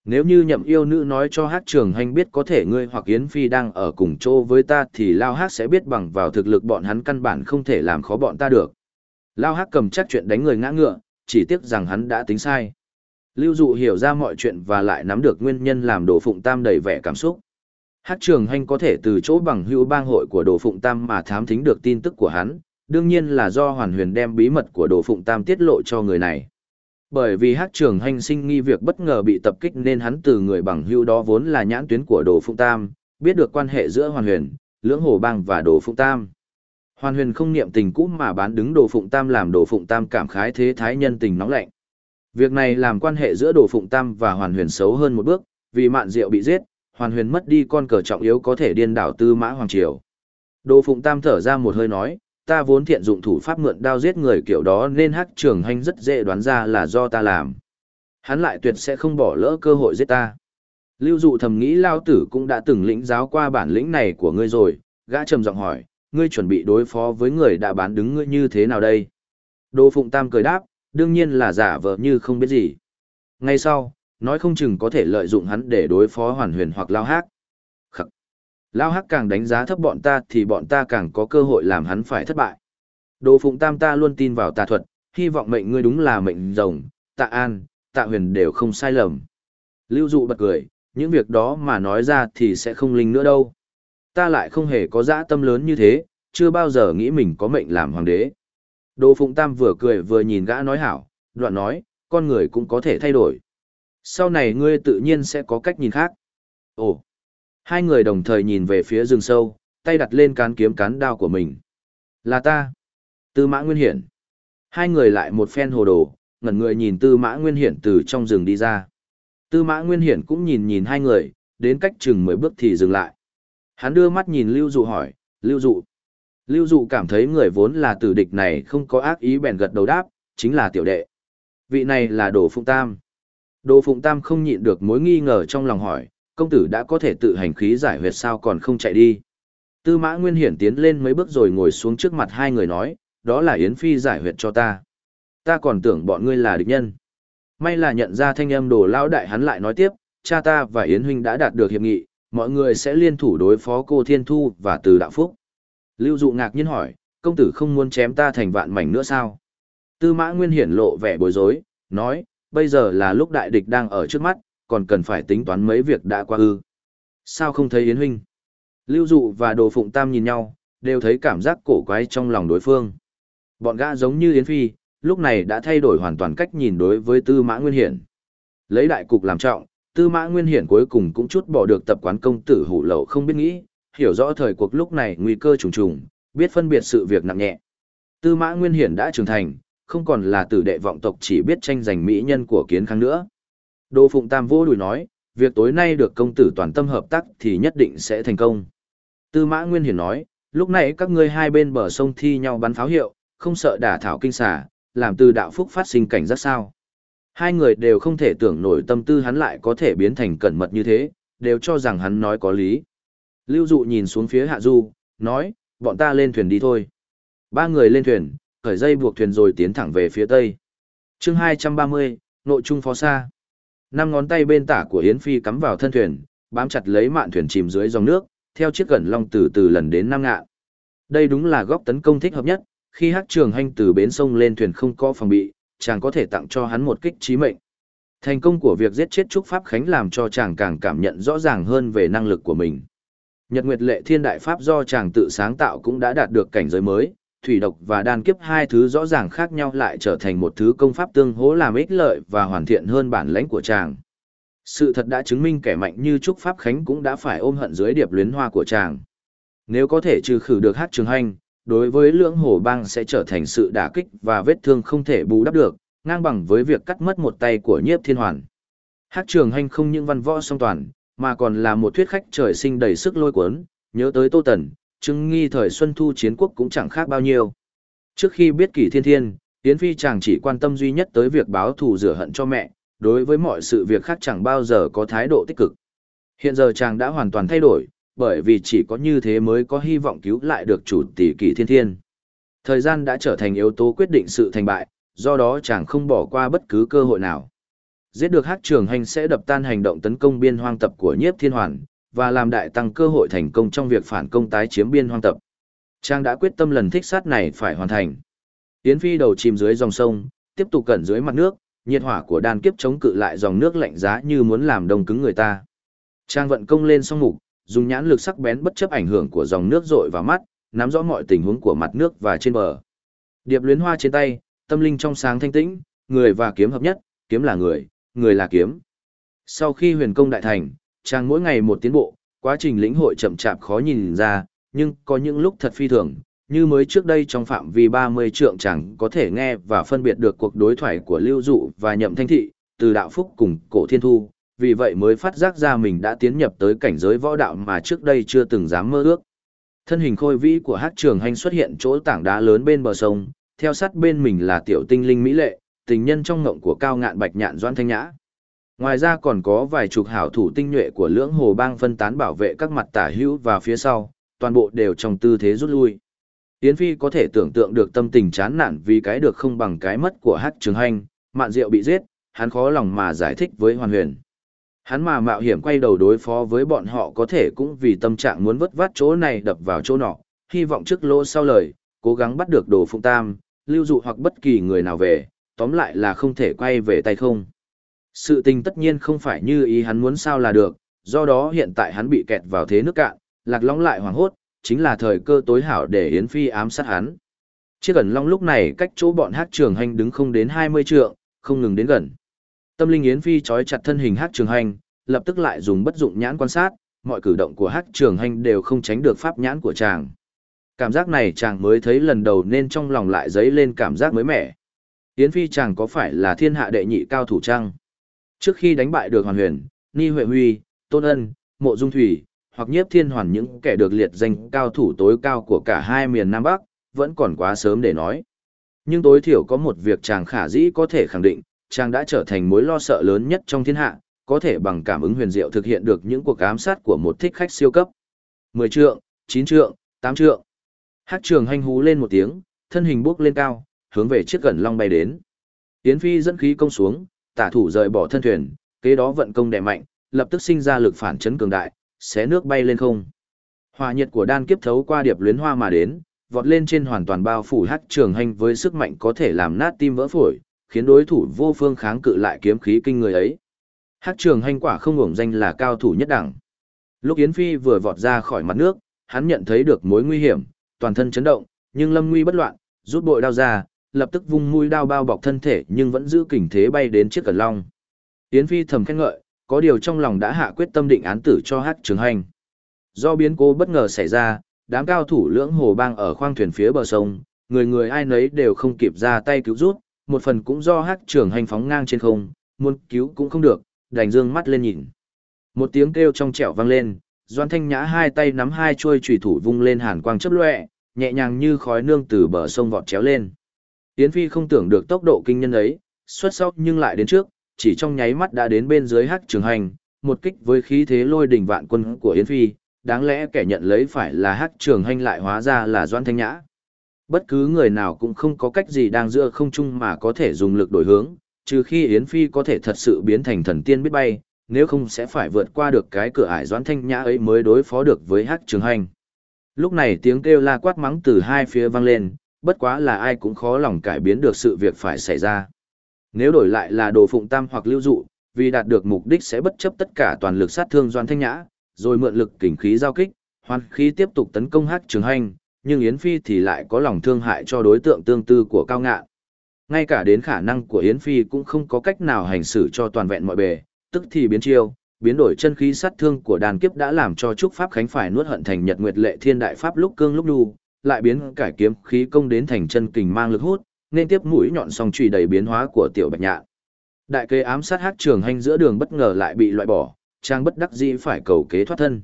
Nếu như nhậm yêu nữ nói cho hát trường hành biết có thể ngươi hoặc Yến Phi đang ở cùng chỗ với ta thì Lao Hát sẽ biết bằng vào thực lực bọn hắn căn bản không thể làm khó bọn ta được. Lao Hát cầm chắc chuyện đánh người ngã ngựa, chỉ tiếc rằng hắn đã tính sai. Lưu Dụ hiểu ra mọi chuyện và lại nắm được nguyên nhân làm đồ phụng tam đầy vẻ cảm xúc. Hát trường hành có thể từ chỗ bằng hữu bang hội của Đồ Phụng Tam mà thám thính được tin tức của hắn, đương nhiên là do Hoàn Huyền đem bí mật của Đồ Phụng Tam tiết lộ cho người này. Bởi vì Hát trường hành sinh nghi việc bất ngờ bị tập kích nên hắn từ người bằng hữu đó vốn là nhãn tuyến của Đồ Phụng Tam, biết được quan hệ giữa Hoàn Huyền, Lưỡng Hồ Bang và Đồ Phụng Tam. Hoàn Huyền không niệm tình cũ mà bán đứng Đồ Phụng Tam làm Đồ Phụng Tam cảm khái thế thái nhân tình nóng lạnh. Việc này làm quan hệ giữa Đồ Phụng Tam và Hoàn Huyền xấu hơn một bước, vì Mạn Diệu bị giết, hoàn huyền mất đi con cờ trọng yếu có thể điên đảo tư mã hoàng triều. Đồ Phụng Tam thở ra một hơi nói, ta vốn thiện dụng thủ pháp mượn đao giết người kiểu đó nên hắc trường hành rất dễ đoán ra là do ta làm. Hắn lại tuyệt sẽ không bỏ lỡ cơ hội giết ta. Lưu dụ thầm nghĩ lao tử cũng đã từng lĩnh giáo qua bản lĩnh này của ngươi rồi, gã trầm giọng hỏi, ngươi chuẩn bị đối phó với người đã bán đứng ngươi như thế nào đây? Đồ Phụng Tam cười đáp, đương nhiên là giả vờ như không biết gì. Ngay sau, nói không chừng có thể lợi dụng hắn để đối phó hoàn huyền hoặc lao hác. Khắc. Lao hắc càng đánh giá thấp bọn ta thì bọn ta càng có cơ hội làm hắn phải thất bại. Đồ Phụng Tam ta luôn tin vào tà thuật, hy vọng mệnh ngươi đúng là mệnh rồng, tạ an, tạ huyền đều không sai lầm. Lưu dụ bật cười, những việc đó mà nói ra thì sẽ không linh nữa đâu. Ta lại không hề có dã tâm lớn như thế, chưa bao giờ nghĩ mình có mệnh làm hoàng đế. Đồ Phụng Tam vừa cười vừa nhìn gã nói hảo, đoạn nói, con người cũng có thể thay đổi. Sau này ngươi tự nhiên sẽ có cách nhìn khác. Ồ! Hai người đồng thời nhìn về phía rừng sâu, tay đặt lên cán kiếm cán đao của mình. Là ta. Tư mã nguyên hiển. Hai người lại một phen hồ đồ, ngẩn người nhìn tư mã nguyên hiển từ trong rừng đi ra. Tư mã nguyên hiển cũng nhìn nhìn hai người, đến cách chừng mười bước thì dừng lại. Hắn đưa mắt nhìn lưu dụ hỏi, lưu dụ. Lưu dụ cảm thấy người vốn là tử địch này không có ác ý bèn gật đầu đáp, chính là tiểu đệ. Vị này là đồ phụng tam. Đồ phụng tam không nhịn được mối nghi ngờ trong lòng hỏi, công tử đã có thể tự hành khí giải huyệt sao còn không chạy đi. Tư mã Nguyên Hiển tiến lên mấy bước rồi ngồi xuống trước mặt hai người nói, đó là Yến Phi giải huyệt cho ta. Ta còn tưởng bọn ngươi là địch nhân. May là nhận ra thanh âm đồ lão đại hắn lại nói tiếp, cha ta và Yến Huynh đã đạt được hiệp nghị, mọi người sẽ liên thủ đối phó cô Thiên Thu và Từ Đạo Phúc. Lưu Dụ ngạc nhiên hỏi, công tử không muốn chém ta thành vạn mảnh nữa sao? Tư mã Nguyên Hiển lộ vẻ bối rối, nói, bây giờ là lúc đại địch đang ở trước mắt, còn cần phải tính toán mấy việc đã qua ư. Sao không thấy Yến Huynh? Lưu Dụ và Đồ Phụng Tam nhìn nhau, đều thấy cảm giác cổ quái trong lòng đối phương. Bọn gã giống như Yến Phi, lúc này đã thay đổi hoàn toàn cách nhìn đối với Tư Mã Nguyên Hiển. Lấy đại cục làm trọng, Tư Mã Nguyên Hiển cuối cùng cũng chút bỏ được tập quán công tử hủ lậu không biết nghĩ, hiểu rõ thời cuộc lúc này nguy cơ trùng trùng, biết phân biệt sự việc nặng nhẹ. Tư Mã Nguyên Hiển đã trưởng thành, không còn là tử đệ vọng tộc chỉ biết tranh giành mỹ nhân của kiến khang nữa. Đô Phụng Tam vô đùi nói, việc tối nay được công tử toàn tâm hợp tác thì nhất định sẽ thành công. Tư Mã Nguyên Hiển nói, lúc này các ngươi hai bên bờ sông thi nhau bắn pháo hiệu, không sợ đả thảo kinh xà, làm từ đạo phúc phát sinh cảnh giác sao. Hai người đều không thể tưởng nổi tâm tư hắn lại có thể biến thành cẩn mật như thế, đều cho rằng hắn nói có lý. Lưu Dụ nhìn xuống phía Hạ Du, nói, bọn ta lên thuyền đi thôi. Ba người lên thuyền, khởi dây buộc thuyền rồi tiến thẳng về phía tây. chương 230, nội trung phó xa. Năm ngón tay bên tả của Yến Phi cắm vào thân thuyền, bám chặt lấy mạn thuyền chìm dưới dòng nước, theo chiếc gần long từ từ lần đến Nam ngạ. Đây đúng là góc tấn công thích hợp nhất, khi Hắc Trường Hành từ bến sông lên thuyền không có phòng bị, chàng có thể tặng cho hắn một kích chí mệnh. Thành công của việc giết chết Trúc Pháp Khánh làm cho chàng càng cảm nhận rõ ràng hơn về năng lực của mình. Nhật Nguyệt Lệ Thiên Đại Pháp do chàng tự sáng tạo cũng đã đạt được cảnh giới mới, thủy độc và đan kiếp hai thứ rõ ràng khác nhau lại trở thành một thứ công pháp tương hỗ làm ích lợi và hoàn thiện hơn bản lãnh của chàng. Sự thật đã chứng minh kẻ mạnh như Trúc Pháp Khánh cũng đã phải ôm hận dưới điệp luyến hoa của chàng. Nếu có thể trừ khử được hát trường hành, đối với lưỡng hổ bang sẽ trở thành sự đả kích và vết thương không thể bù đắp được, ngang bằng với việc cắt mất một tay của nhiếp thiên hoàn. Hát trường hành không những văn võ song toàn, mà còn là một thuyết khách trời sinh đầy sức lôi cuốn, nhớ tới Tô Tần, chứng nghi thời xuân thu chiến quốc cũng chẳng khác bao nhiêu. Trước khi biết kỷ thiên thiên, Yến Phi chàng chỉ quan tâm duy nhất tới việc báo thù rửa hận cho mẹ, đối với mọi sự việc khác chẳng bao giờ có thái độ tích cực. Hiện giờ chàng đã hoàn toàn thay đổi, bởi vì chỉ có như thế mới có hy vọng cứu lại được chủ tỷ kỷ thiên thiên. Thời gian đã trở thành yếu tố quyết định sự thành bại, do đó chàng không bỏ qua bất cứ cơ hội nào. Giết được hắc trường hành sẽ đập tan hành động tấn công biên hoang tập của nhiếp thiên hoàn, và làm đại tăng cơ hội thành công trong việc phản công tái chiếm biên hoang tập. Trang đã quyết tâm lần thích sát này phải hoàn thành. Tiến phi đầu chìm dưới dòng sông, tiếp tục cẩn dưới mặt nước, nhiệt hỏa của đan kiếp chống cự lại dòng nước lạnh giá như muốn làm đông cứng người ta. Trang vận công lên song mục, dùng nhãn lực sắc bén bất chấp ảnh hưởng của dòng nước rội vào mắt, nắm rõ mọi tình huống của mặt nước và trên bờ. Điệp luyến hoa trên tay, tâm linh trong sáng thanh tĩnh, người và kiếm hợp nhất, kiếm là người, người là kiếm. Sau khi huyền công đại thành, chàng mỗi ngày một tiến bộ, quá trình lĩnh hội chậm chạp khó nhìn ra, nhưng có những lúc thật phi thường, như mới trước đây trong phạm vi 30 trượng chàng có thể nghe và phân biệt được cuộc đối thoại của Lưu Dụ và Nhậm Thanh Thị, từ đạo phúc cùng cổ thiên thu, vì vậy mới phát giác ra mình đã tiến nhập tới cảnh giới võ đạo mà trước đây chưa từng dám mơ ước. Thân hình khôi vĩ của hát trường hành xuất hiện chỗ tảng đá lớn bên bờ sông, theo sát bên mình là tiểu tinh linh mỹ lệ, tình nhân trong ngộng của cao ngạn bạch nhạn doan thanh nhã. Ngoài ra còn có vài chục hảo thủ tinh nhuệ của lưỡng hồ bang phân tán bảo vệ các mặt tả hữu và phía sau, toàn bộ đều trong tư thế rút lui. Yến Phi có thể tưởng tượng được tâm tình chán nản vì cái được không bằng cái mất của Hát Trường Hành, Mạn Diệu bị giết, hắn khó lòng mà giải thích với Hoàn Huyền. Hắn mà mạo hiểm quay đầu đối phó với bọn họ có thể cũng vì tâm trạng muốn vất vát chỗ này đập vào chỗ nọ, hy vọng trước lỗ sau lời, cố gắng bắt được đồ phụng tam, lưu dụ hoặc bất kỳ người nào về, tóm lại là không thể quay về tay không. Sự tình tất nhiên không phải như ý hắn muốn sao là được, do đó hiện tại hắn bị kẹt vào thế nước cạn, lạc long lại hoàng hốt, chính là thời cơ tối hảo để Yến Phi ám sát hắn. Chiếc ẩn long lúc này cách chỗ bọn hát trường hành đứng không đến 20 trượng, không ngừng đến gần. Tâm linh Yến Phi trói chặt thân hình Hát Trường Hành, lập tức lại dùng bất dụng nhãn quan sát, mọi cử động của Hát Trường Hành đều không tránh được pháp nhãn của chàng. Cảm giác này chàng mới thấy lần đầu nên trong lòng lại dấy lên cảm giác mới mẻ. Yến Phi chàng có phải là thiên hạ đệ nhị cao thủ trăng? Trước khi đánh bại được Hoàn Huyền, Ni Huệ Huy, Tôn Ân, Mộ Dung Thủy, hoặc nhiếp thiên hoàn những kẻ được liệt danh cao thủ tối cao của cả hai miền Nam Bắc, vẫn còn quá sớm để nói. Nhưng tối thiểu có một việc chàng khả dĩ có thể khẳng định, chàng đã trở thành mối lo sợ lớn nhất trong thiên hạ, có thể bằng cảm ứng huyền diệu thực hiện được những cuộc ám sát của một thích khách siêu cấp. 10 trượng, 9 trượng, 8 trượng. Hát trường hành hú lên một tiếng, thân hình bước lên cao, hướng về chiếc gần long bay đến. Tiến phi dẫn khí công xuống, tả thủ rời bỏ thân thuyền, kế đó vận công đè mạnh, lập tức sinh ra lực phản chấn cường đại, xé nước bay lên không. Hỏa nhiệt của đan kiếp thấu qua điệp luyến hoa mà đến, vọt lên trên hoàn toàn bao phủ hắc trường hành với sức mạnh có thể làm nát tim vỡ phổi, khiến đối thủ vô phương kháng cự lại kiếm khí kinh người ấy. Hắc trường hành quả không ngủng danh là cao thủ nhất đẳng. Lúc Yến Phi vừa vọt ra khỏi mặt nước, hắn nhận thấy được mối nguy hiểm, toàn thân chấn động, nhưng lâm nguy bất loạn, rút bội đao ra, lập tức vung mũi đao bao bọc thân thể nhưng vẫn giữ kình thế bay đến chiếc cẩn long. Yến Phi thầm khen ngợi, có điều trong lòng đã hạ quyết tâm định án tử cho Hắc Trường Hành. Do biến cố bất ngờ xảy ra, đám cao thủ lưỡng hồ bang ở khoang thuyền phía bờ sông, người người ai nấy đều không kịp ra tay cứu rút, một phần cũng do Hắc Trường Hành phóng ngang trên không, muốn cứu cũng không được, đành dương mắt lên nhìn. Một tiếng kêu trong trẻo vang lên, Doan Thanh Nhã hai tay nắm hai chuôi chủy thủ vung lên hàn quang chớp lóe, nhẹ nhàng như khói nương từ bờ sông vọt chéo lên. Yến Phi không tưởng được tốc độ kinh nhân ấy, xuất sắc nhưng lại đến trước, chỉ trong nháy mắt đã đến bên dưới hắc trường hành, một kích với khí thế lôi đỉnh vạn quân của Yến Phi, đáng lẽ kẻ nhận lấy phải là hắc trường hành lại hóa ra là Doan Thanh Nhã. Bất cứ người nào cũng không có cách gì đang giữa không trung mà có thể dùng lực đổi hướng, trừ khi Yến Phi có thể thật sự biến thành thần tiên biết bay, nếu không sẽ phải vượt qua được cái cửa ải Doan Thanh Nhã ấy mới đối phó được với hắc trường hành. Lúc này tiếng kêu la quát mắng từ hai phía vang lên, bất quá là ai cũng khó lòng cải biến được sự việc phải xảy ra. Nếu đổi lại là đồ phụng tam hoặc lưu dụ, vì đạt được mục đích sẽ bất chấp tất cả toàn lực sát thương Doan Thanh Nhã, rồi mượn lực kình khí giao kích, hoàn khí tiếp tục tấn công hát trường hành, nhưng Yến Phi thì lại có lòng thương hại cho đối tượng tương tư của Cao Ngạn. Ngay cả đến khả năng của Yến Phi cũng không có cách nào hành xử cho toàn vẹn mọi bề, tức thì biến chiêu, biến đổi chân khí sát thương của đàn kiếp đã làm cho Trúc Pháp Khánh phải nuốt hận thành Nhật Nguyệt Lệ Thiên Đại Pháp lúc cương lúc đu, lại biến cải kiếm khí công đến thành chân kình mang lực hút, nên tiếp mũi nhọn song chùy đầy biến hóa của tiểu bạch nhạn. Đại kế ám sát hắc trường hành giữa đường bất ngờ lại bị loại bỏ, trang bất đắc dĩ phải cầu kế thoát thân.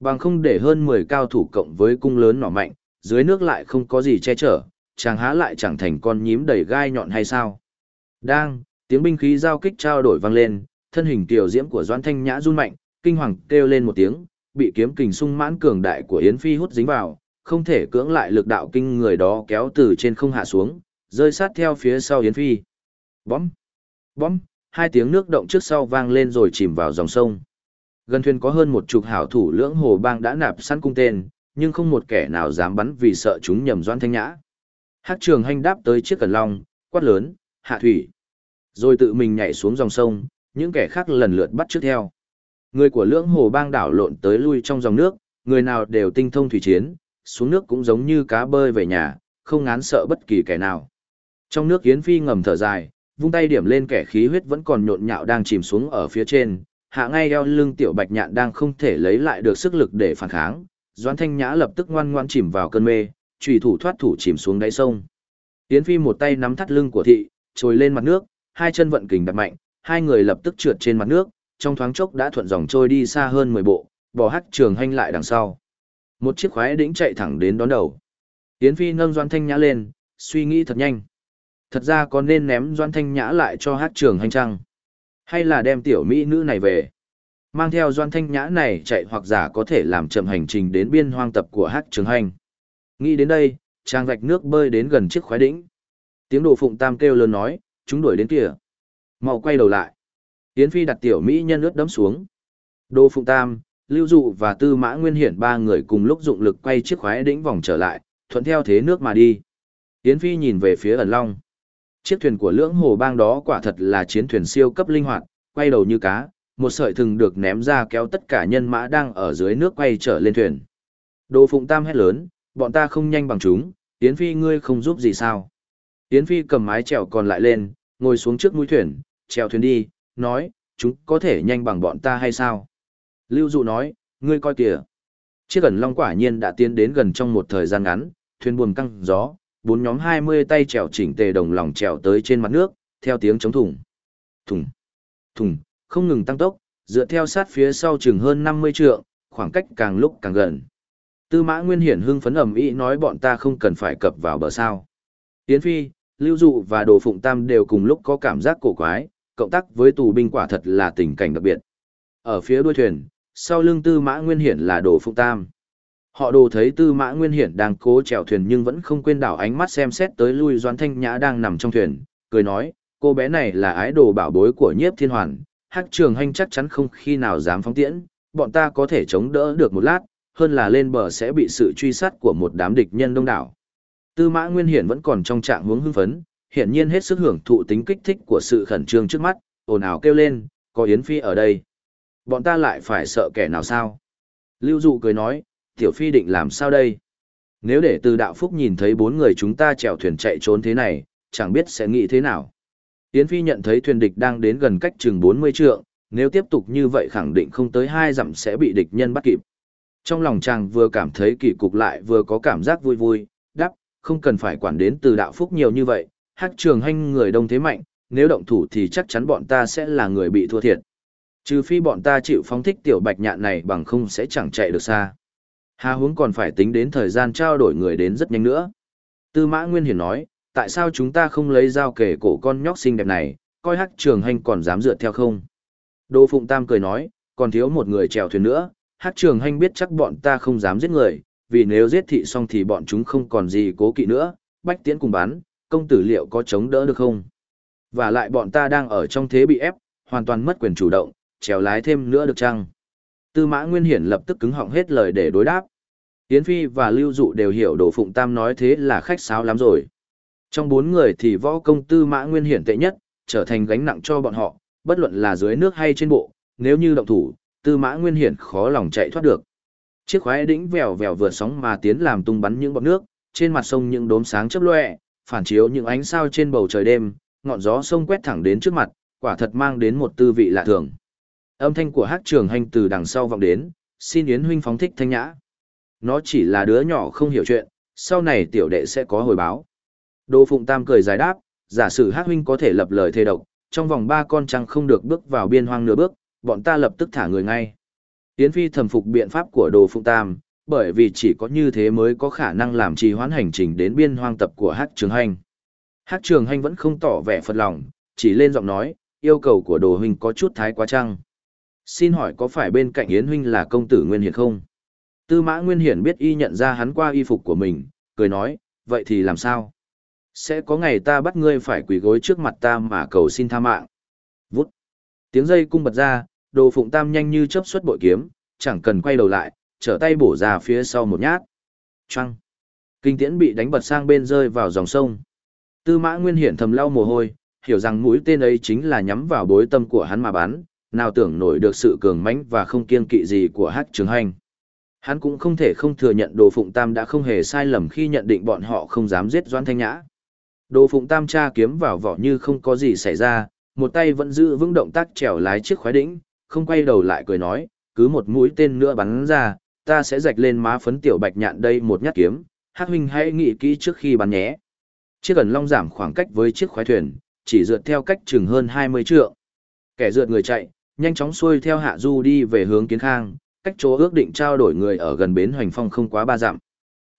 Bằng không để hơn 10 cao thủ cộng với cung lớn nỏ mạnh, dưới nước lại không có gì che chở, chàng há lại chẳng thành con nhím đầy gai nhọn hay sao. Đang, tiếng binh khí giao kích trao đổi vang lên, thân hình tiểu diễm của Doãn Thanh Nhã run mạnh, kinh hoàng kêu lên một tiếng, bị kiếm kình sung mãn cường đại của Yến Phi hút dính vào, không thể cưỡng lại lực đạo kinh người đó kéo từ trên không hạ xuống, rơi sát theo phía sau Yến Phi. Bóm! Bóm! Hai tiếng nước động trước sau vang lên rồi chìm vào dòng sông. Gần thuyền có hơn một chục hảo thủ lưỡng hồ bang đã nạp sẵn cung tên, nhưng không một kẻ nào dám bắn vì sợ chúng nhầm doan thanh nhã. Hát trường hành đáp tới chiếc cần long, quát lớn, hạ thủy. Rồi tự mình nhảy xuống dòng sông, những kẻ khác lần lượt bắt trước theo. Người của lưỡng hồ bang đảo lộn tới lui trong dòng nước, người nào đều tinh thông thủy chiến, xuống nước cũng giống như cá bơi về nhà, không ngán sợ bất kỳ kẻ nào. Trong nước Yến Phi ngầm thở dài, vung tay điểm lên kẻ khí huyết vẫn còn nhộn nhạo đang chìm xuống ở phía trên, hạ ngay eo lưng tiểu bạch nhạn đang không thể lấy lại được sức lực để phản kháng. Doãn Thanh Nhã lập tức ngoan ngoan chìm vào cơn mê, chủy thủ thoát thủ chìm xuống đáy sông. Yến Phi một tay nắm thắt lưng của thị, trồi lên mặt nước, hai chân vận kình đặt mạnh, hai người lập tức trượt trên mặt nước, trong thoáng chốc đã thuận dòng trôi đi xa hơn 10 bộ, bỏ hắc trường hành lại đằng sau. Một chiếc khoái đĩnh chạy thẳng đến đón đầu. Yến Phi nâng Doan Thanh Nhã lên, suy nghĩ thật nhanh. Thật ra có nên ném Doan Thanh Nhã lại cho hát trường hành trăng? Hay là đem tiểu mỹ nữ này về? Mang theo Doan Thanh Nhã này chạy hoặc giả có thể làm chậm hành trình đến biên hoang tập của hát trường hành. Nghĩ đến đây, trang vạch nước bơi đến gần chiếc khoái đĩnh. Tiếng đồ phụng tam kêu lớn nói, chúng đuổi đến kìa. Mau quay đầu lại. Yến Phi đặt tiểu mỹ nhân ướt đấm xuống. Đồ phụng tam, Lưu Dụ và Tư Mã Nguyên Hiển ba người cùng lúc dụng lực quay chiếc khoái đĩnh vòng trở lại, thuận theo thế nước mà đi. Yến Phi nhìn về phía ẩn long. Chiếc thuyền của lưỡng hồ bang đó quả thật là chiến thuyền siêu cấp linh hoạt, quay đầu như cá, một sợi thừng được ném ra kéo tất cả nhân mã đang ở dưới nước quay trở lên thuyền. Đồ Phụng Tam hét lớn, bọn ta không nhanh bằng chúng, Yến Phi ngươi không giúp gì sao. Yến Phi cầm mái chèo còn lại lên, ngồi xuống trước mũi thuyền, chèo thuyền đi, nói, chúng có thể nhanh bằng bọn ta hay sao? Lưu Dụ nói, ngươi coi kìa. Chiếc ẩn long quả nhiên đã tiến đến gần trong một thời gian ngắn, thuyền buồm căng gió, bốn nhóm 20 tay trèo chỉnh tề đồng lòng trèo tới trên mặt nước, theo tiếng chống thủng. Thủng, thủng, không ngừng tăng tốc, dựa theo sát phía sau chừng hơn 50 trượng, khoảng cách càng lúc càng gần. Tư mã Nguyên Hiển hưng phấn ẩm ý nói bọn ta không cần phải cập vào bờ sao. Yến Phi, Lưu Dụ và Đồ Phụng Tam đều cùng lúc có cảm giác cổ quái, cộng tác với tù binh quả thật là tình cảnh đặc biệt. Ở phía đuôi thuyền, sau lưng Tư Mã Nguyên Hiển là Đồ Phụng Tam. Họ đồ thấy Tư Mã Nguyên Hiển đang cố chèo thuyền nhưng vẫn không quên đảo ánh mắt xem xét tới lui Doãn Thanh Nhã đang nằm trong thuyền, cười nói, cô bé này là ái đồ bảo bối của nhiếp thiên hoàn, hắc trường hành chắc chắn không khi nào dám phóng tiễn, bọn ta có thể chống đỡ được một lát, hơn là lên bờ sẽ bị sự truy sát của một đám địch nhân đông đảo. Tư Mã Nguyên Hiển vẫn còn trong trạng hướng hưng phấn, hiển nhiên hết sức hưởng thụ tính kích thích của sự khẩn trương trước mắt, ồn ào kêu lên, có Yến Phi ở đây. Bọn ta lại phải sợ kẻ nào sao? Lưu Dụ cười nói, Tiểu Phi định làm sao đây? Nếu để từ đạo phúc nhìn thấy bốn người chúng ta chèo thuyền chạy trốn thế này, chẳng biết sẽ nghĩ thế nào. Yến Phi nhận thấy thuyền địch đang đến gần cách chừng 40 trượng, nếu tiếp tục như vậy khẳng định không tới hai dặm sẽ bị địch nhân bắt kịp. Trong lòng chàng vừa cảm thấy kỳ cục lại vừa có cảm giác vui vui, đáp, không cần phải quản đến từ đạo phúc nhiều như vậy, Hát trường hanh người đông thế mạnh, nếu động thủ thì chắc chắn bọn ta sẽ là người bị thua thiệt. Trừ phi bọn ta chịu phóng thích tiểu bạch nhạn này bằng không sẽ chẳng chạy được xa. Hà huống còn phải tính đến thời gian trao đổi người đến rất nhanh nữa. Tư mã Nguyên Hiển nói, tại sao chúng ta không lấy dao kể cổ con nhóc xinh đẹp này, coi hắc trường hành còn dám dựa theo không? Đỗ Phụng Tam cười nói, còn thiếu một người chèo thuyền nữa, hắc trường hành biết chắc bọn ta không dám giết người, vì nếu giết thị xong thì bọn chúng không còn gì cố kỵ nữa, bách tiễn cùng bắn, công tử liệu có chống đỡ được không? Và lại bọn ta đang ở trong thế bị ép, hoàn toàn mất quyền chủ động, trèo lái thêm nữa được chăng? Tư mã Nguyên Hiển lập tức cứng họng hết lời để đối đáp. Yến Phi và Lưu Dụ đều hiểu Đồ Phụng Tam nói thế là khách sáo lắm rồi. Trong bốn người thì võ công Tư mã Nguyên Hiển tệ nhất, trở thành gánh nặng cho bọn họ, bất luận là dưới nước hay trên bộ, nếu như động thủ, Tư mã Nguyên Hiển khó lòng chạy thoát được. Chiếc khoái đĩnh vèo vèo vượt sóng mà tiến làm tung bắn những bọt nước, trên mặt sông những đốm sáng chớp lóe, phản chiếu những ánh sao trên bầu trời đêm, ngọn gió sông quét thẳng đến trước mặt, quả thật mang đến một tư vị lạ thường. Âm thanh của hát Trường Hành từ đằng sau vọng đến, "Xin Yến huynh phóng thích thanh nhã." Nó chỉ là đứa nhỏ không hiểu chuyện, sau này tiểu đệ sẽ có hồi báo. Đô Phụng Tam cười giải đáp, giả sử hát huynh có thể lập lời thề độc, trong vòng ba con trăng không được bước vào biên hoang nửa bước, bọn ta lập tức thả người ngay. Yến Phi thầm phục biện pháp của Đồ Phụng Tam, bởi vì chỉ có như thế mới có khả năng làm trì hoãn hành trình đến biên hoang tập của hát Trường Hành. Hát Trường Hành vẫn không tỏ vẻ phật lòng, chỉ lên giọng nói, yêu cầu của Đồ huynh có chút thái quá trăng. Xin hỏi có phải bên cạnh Yến huynh là công tử Nguyên Hiển không? Tư Mã Nguyên Hiển biết y nhận ra hắn qua y phục của mình, cười nói, vậy thì làm sao? Sẽ có ngày ta bắt ngươi phải quỳ gối trước mặt ta mà cầu xin tha mạng. Vút. Tiếng dây cung bật ra, đồ phụng tam nhanh như chớp xuất bội kiếm, chẳng cần quay đầu lại, trở tay bổ ra phía sau một nhát. Trăng. Kinh tiễn bị đánh bật sang bên rơi vào dòng sông. Tư mã nguyên hiển thầm lau mồ hôi, hiểu rằng mũi tên ấy chính là nhắm vào bối tâm của hắn mà bắn, nào tưởng nổi được sự cường mãnh và không kiên kỵ gì của Hắc trường hành. Hắn cũng không thể không thừa nhận Đồ Phụng Tam đã không hề sai lầm khi nhận định bọn họ không dám giết Doãn Thanh Nhã. Đồ Phụng Tam tra kiếm vào vỏ như không có gì xảy ra, một tay vẫn giữ vững động tác trèo lái chiếc khoái đỉnh, không quay đầu lại cười nói, cứ một mũi tên nữa bắn ra, ta sẽ rạch lên má phấn tiểu bạch nhạn đây một nhát kiếm, Hắc huynh hãy nghĩ kỹ trước khi bắn nhé. Chiếc ẩn long giảm khoảng cách với chiếc khoái thuyền, chỉ dượt theo cách chừng hơn 20 trượng. Kẻ dượt người chạy, nhanh chóng xuôi theo hạ du đi về hướng kiến khang, cách chỗ ước định trao đổi người ở gần bến hoành phong không quá ba dặm.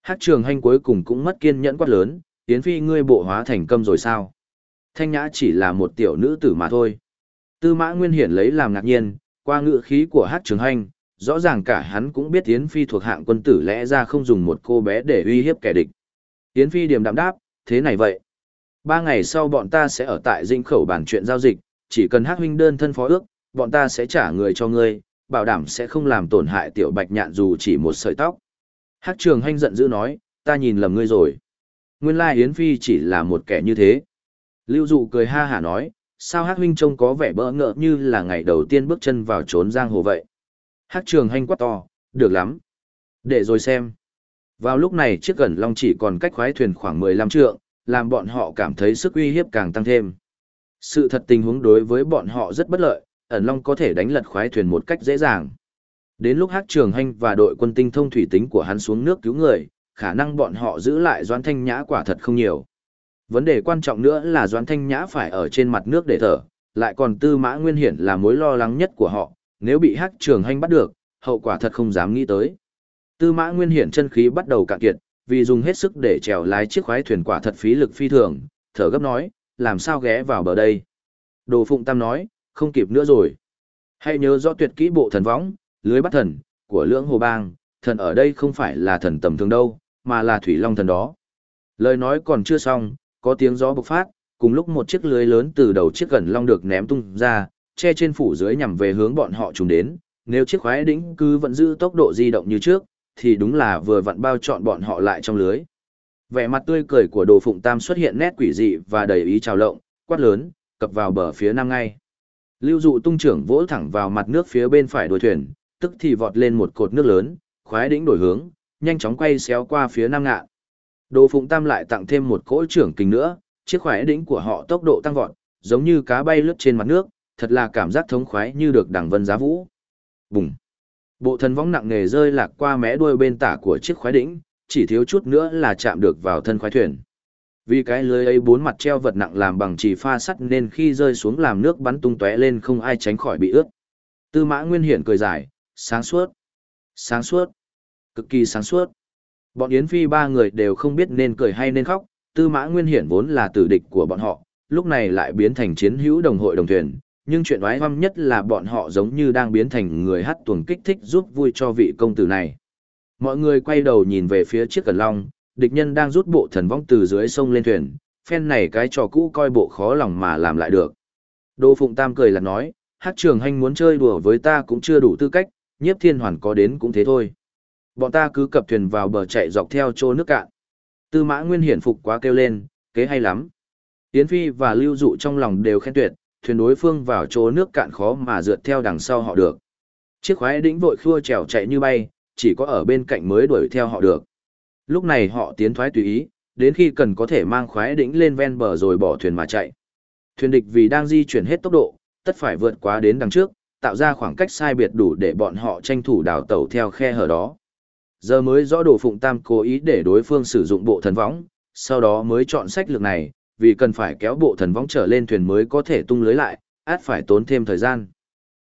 Hát trường hành cuối cùng cũng mất kiên nhẫn quát lớn, tiến phi ngươi bộ hóa thành câm rồi sao? Thanh nhã chỉ là một tiểu nữ tử mà thôi. Tư mã nguyên hiển lấy làm ngạc nhiên, qua ngựa khí của hát trường hành, rõ ràng cả hắn cũng biết tiến Phi thuộc hạng quân tử lẽ ra không dùng một cô bé để uy hiếp kẻ địch. Tiến Phi điềm đạm đáp, thế này vậy. Ba ngày sau bọn ta sẽ ở tại dinh khẩu bàn chuyện giao dịch, chỉ cần hát huynh đơn thân phó ước, bọn ta sẽ trả người cho ngươi, bảo đảm sẽ không làm tổn hại tiểu bạch nhạn dù chỉ một sợi tóc. Hắc trường hanh giận dữ nói, ta nhìn lầm ngươi rồi. Nguyên lai Yến Phi chỉ là một kẻ như thế. Lưu dụ cười ha hả nói, sao Hắc huynh trông có vẻ bỡ ngỡ như là ngày đầu tiên bước chân vào trốn giang hồ vậy. Hắc trường hanh quát to, được lắm. Để rồi xem. Vào lúc này chiếc gần long chỉ còn cách khoái thuyền khoảng 15 trượng, làm bọn họ cảm thấy sức uy hiếp càng tăng thêm. Sự thật tình huống đối với bọn họ rất bất lợi, ẩn long có thể đánh lật khoái thuyền một cách dễ dàng. Đến lúc Hắc Trường Hành và đội quân tinh thông thủy tính của hắn xuống nước cứu người, khả năng bọn họ giữ lại Doãn Thanh Nhã quả thật không nhiều. Vấn đề quan trọng nữa là Doãn Thanh Nhã phải ở trên mặt nước để thở, lại còn Tư Mã Nguyên Hiển là mối lo lắng nhất của họ, nếu bị Hắc Trường Hành bắt được, hậu quả thật không dám nghĩ tới. Tư Mã Nguyên Hiển chân khí bắt đầu cạn kiệt, vì dùng hết sức để trèo lái chiếc khoái thuyền quả thật phí lực phi thường, thở gấp nói, làm sao ghé vào bờ đây. Đồ Phụng Tam nói, không kịp nữa rồi. Hãy nhớ rõ tuyệt kỹ bộ thần võng, lưới bắt thần, của lưỡng hồ bang, thần ở đây không phải là thần tầm thường đâu, mà là thủy long thần đó. Lời nói còn chưa xong, có tiếng gió bộc phát, cùng lúc một chiếc lưới lớn từ đầu chiếc gần long được ném tung ra, che trên phủ dưới nhằm về hướng bọn họ trùng đến, nếu chiếc khoái đỉnh cứ vẫn giữ tốc độ di động như trước, thì đúng là vừa vặn bao trọn bọn họ lại trong lưới. Vẻ mặt tươi cười của Đồ Phụng Tam xuất hiện nét quỷ dị và đầy ý trào lộng, quát lớn, cập vào bờ phía nam ngay. Lưu dụ tung trưởng vỗ thẳng vào mặt nước phía bên phải đuôi thuyền, tức thì vọt lên một cột nước lớn, khoái đỉnh đổi hướng, nhanh chóng quay xéo qua phía nam ngạn. Đồ Phụng Tam lại tặng thêm một cỗ trưởng kình nữa, chiếc khoái đỉnh của họ tốc độ tăng vọt, giống như cá bay lướt trên mặt nước, thật là cảm giác thống khoái như được đẳng vân giá vũ. Bùng! Bộ thần võng nặng nề rơi lạc qua mé đuôi bên tả của chiếc khoái đỉnh, chỉ thiếu chút nữa là chạm được vào thân khoái thuyền. Vì cái lưới ấy bốn mặt treo vật nặng làm bằng chỉ pha sắt nên khi rơi xuống làm nước bắn tung tóe lên không ai tránh khỏi bị ướt. Tư mã nguyên hiển cười dài, sáng suốt, sáng suốt, cực kỳ sáng suốt. Bọn Yến Phi ba người đều không biết nên cười hay nên khóc, tư mã nguyên hiển vốn là tử địch của bọn họ, lúc này lại biến thành chiến hữu đồng hội đồng thuyền, nhưng chuyện oái oăm nhất là bọn họ giống như đang biến thành người hát tuồng kích thích giúp vui cho vị công tử này. Mọi người quay đầu nhìn về phía chiếc cần long, địch nhân đang rút bộ thần vong từ dưới sông lên thuyền, phen này cái trò cũ coi bộ khó lòng mà làm lại được. Đô Phụng Tam cười là nói, hát trường hành muốn chơi đùa với ta cũng chưa đủ tư cách, nhiếp thiên hoàn có đến cũng thế thôi. Bọn ta cứ cập thuyền vào bờ chạy dọc theo chỗ nước cạn. Tư mã nguyên hiển phục quá kêu lên, kế hay lắm. Yến Phi và Lưu Dụ trong lòng đều khen tuyệt, thuyền đối phương vào chỗ nước cạn khó mà rượt theo đằng sau họ được. Chiếc khoái đĩnh vội khua trèo chạy như bay, chỉ có ở bên cạnh mới đuổi theo họ được. Lúc này họ tiến thoái tùy ý, đến khi cần có thể mang khoái đĩnh lên ven bờ rồi bỏ thuyền mà chạy. Thuyền địch vì đang di chuyển hết tốc độ, tất phải vượt quá đến đằng trước, tạo ra khoảng cách sai biệt đủ để bọn họ tranh thủ đào tẩu theo khe hở đó. Giờ mới rõ đồ phụng tam cố ý để đối phương sử dụng bộ thần võng, sau đó mới chọn sách lược này, vì cần phải kéo bộ thần võng trở lên thuyền mới có thể tung lưới lại, át phải tốn thêm thời gian.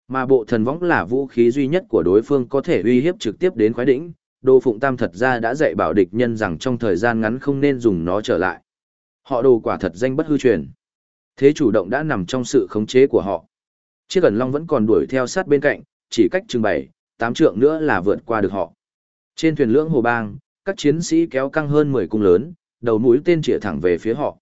Mà bộ thần võng là vũ khí duy nhất của đối phương có thể uy hiếp trực tiếp đến khoái đỉnh, Đồ Phụng Tam thật ra đã dạy bảo địch nhân rằng trong thời gian ngắn không nên dùng nó trở lại. Họ đồ quả thật danh bất hư truyền. Thế chủ động đã nằm trong sự khống chế của họ. Chiếc ẩn long vẫn còn đuổi theo sát bên cạnh, chỉ cách chừng bảy, tám trượng nữa là vượt qua được họ. Trên thuyền lưỡng hồ bang, các chiến sĩ kéo căng hơn 10 cung lớn, đầu mũi tên chĩa thẳng về phía họ.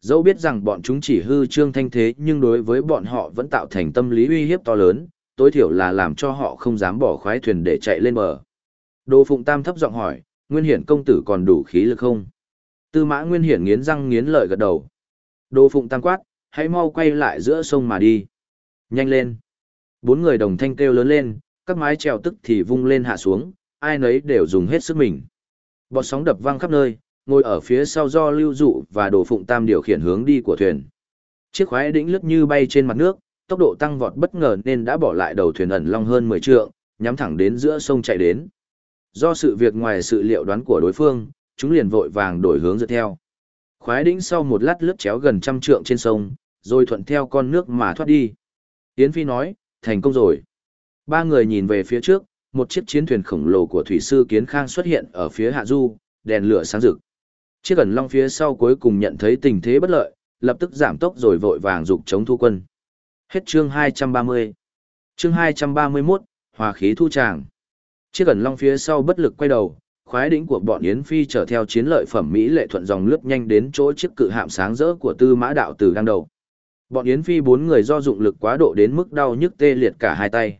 Dẫu biết rằng bọn chúng chỉ hư trương thanh thế nhưng đối với bọn họ vẫn tạo thành tâm lý uy hiếp to lớn, tối thiểu là làm cho họ không dám bỏ khoái thuyền để chạy lên bờ. Đồ Phụng Tam thấp giọng hỏi, Nguyên Hiển công tử còn đủ khí lực không? Tư mã Nguyên Hiển nghiến răng nghiến lợi gật đầu. Đồ Phụng Tam quát, hãy mau quay lại giữa sông mà đi. Nhanh lên. Bốn người đồng thanh kêu lớn lên, các mái trèo tức thì vung lên hạ xuống, ai nấy đều dùng hết sức mình. Bọt sóng đập vang khắp nơi, ngồi ở phía sau do lưu dụ và đồ phụng tam điều khiển hướng đi của thuyền. Chiếc khoái đĩnh lướt như bay trên mặt nước, tốc độ tăng vọt bất ngờ nên đã bỏ lại đầu thuyền ẩn long hơn 10 trượng, nhắm thẳng đến giữa sông chạy đến. Do sự việc ngoài sự liệu đoán của đối phương, chúng liền vội vàng đổi hướng dựa theo. Khoái đĩnh sau một lát lướt chéo gần trăm trượng trên sông, rồi thuận theo con nước mà thoát đi. Yến Phi nói, thành công rồi. Ba người nhìn về phía trước, một chiếc chiến thuyền khổng lồ của thủy sư Kiến Khang xuất hiện ở phía hạ du, đèn lửa sáng rực. Chiếc ẩn long phía sau cuối cùng nhận thấy tình thế bất lợi, lập tức giảm tốc rồi vội vàng dục chống thu quân. Hết chương 230. Chương 231, hòa khí thu tràng. Chiếc ẩn long phía sau bất lực quay đầu, khoái đỉnh của bọn Yến Phi chở theo chiến lợi phẩm Mỹ lệ thuận dòng lướt nhanh đến chỗ chiếc cự hạm sáng rỡ của tư mã đạo tử đang đầu. Bọn Yến Phi bốn người do dụng lực quá độ đến mức đau nhức tê liệt cả hai tay.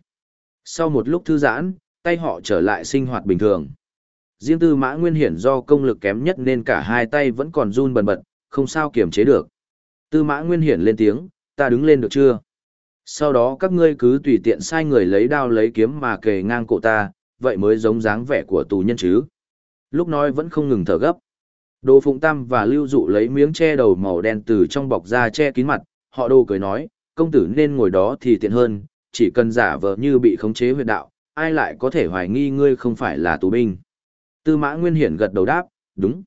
Sau một lúc thư giãn, tay họ trở lại sinh hoạt bình thường. Riêng tư mã nguyên hiển do công lực kém nhất nên cả hai tay vẫn còn run bần bật, không sao kiềm chế được. Tư mã nguyên hiển lên tiếng, ta đứng lên được chưa? Sau đó các ngươi cứ tùy tiện sai người lấy đao lấy kiếm mà kề ngang cổ ta, vậy mới giống dáng vẻ của tù nhân chứ. Lúc nói vẫn không ngừng thở gấp. Đồ Phụng Tam và Lưu Dụ lấy miếng che đầu màu đen từ trong bọc ra che kín mặt, họ đồ cười nói, công tử nên ngồi đó thì tiện hơn, chỉ cần giả vờ như bị khống chế huyệt đạo, ai lại có thể hoài nghi ngươi không phải là tù binh. Tư mã Nguyên Hiển gật đầu đáp, đúng.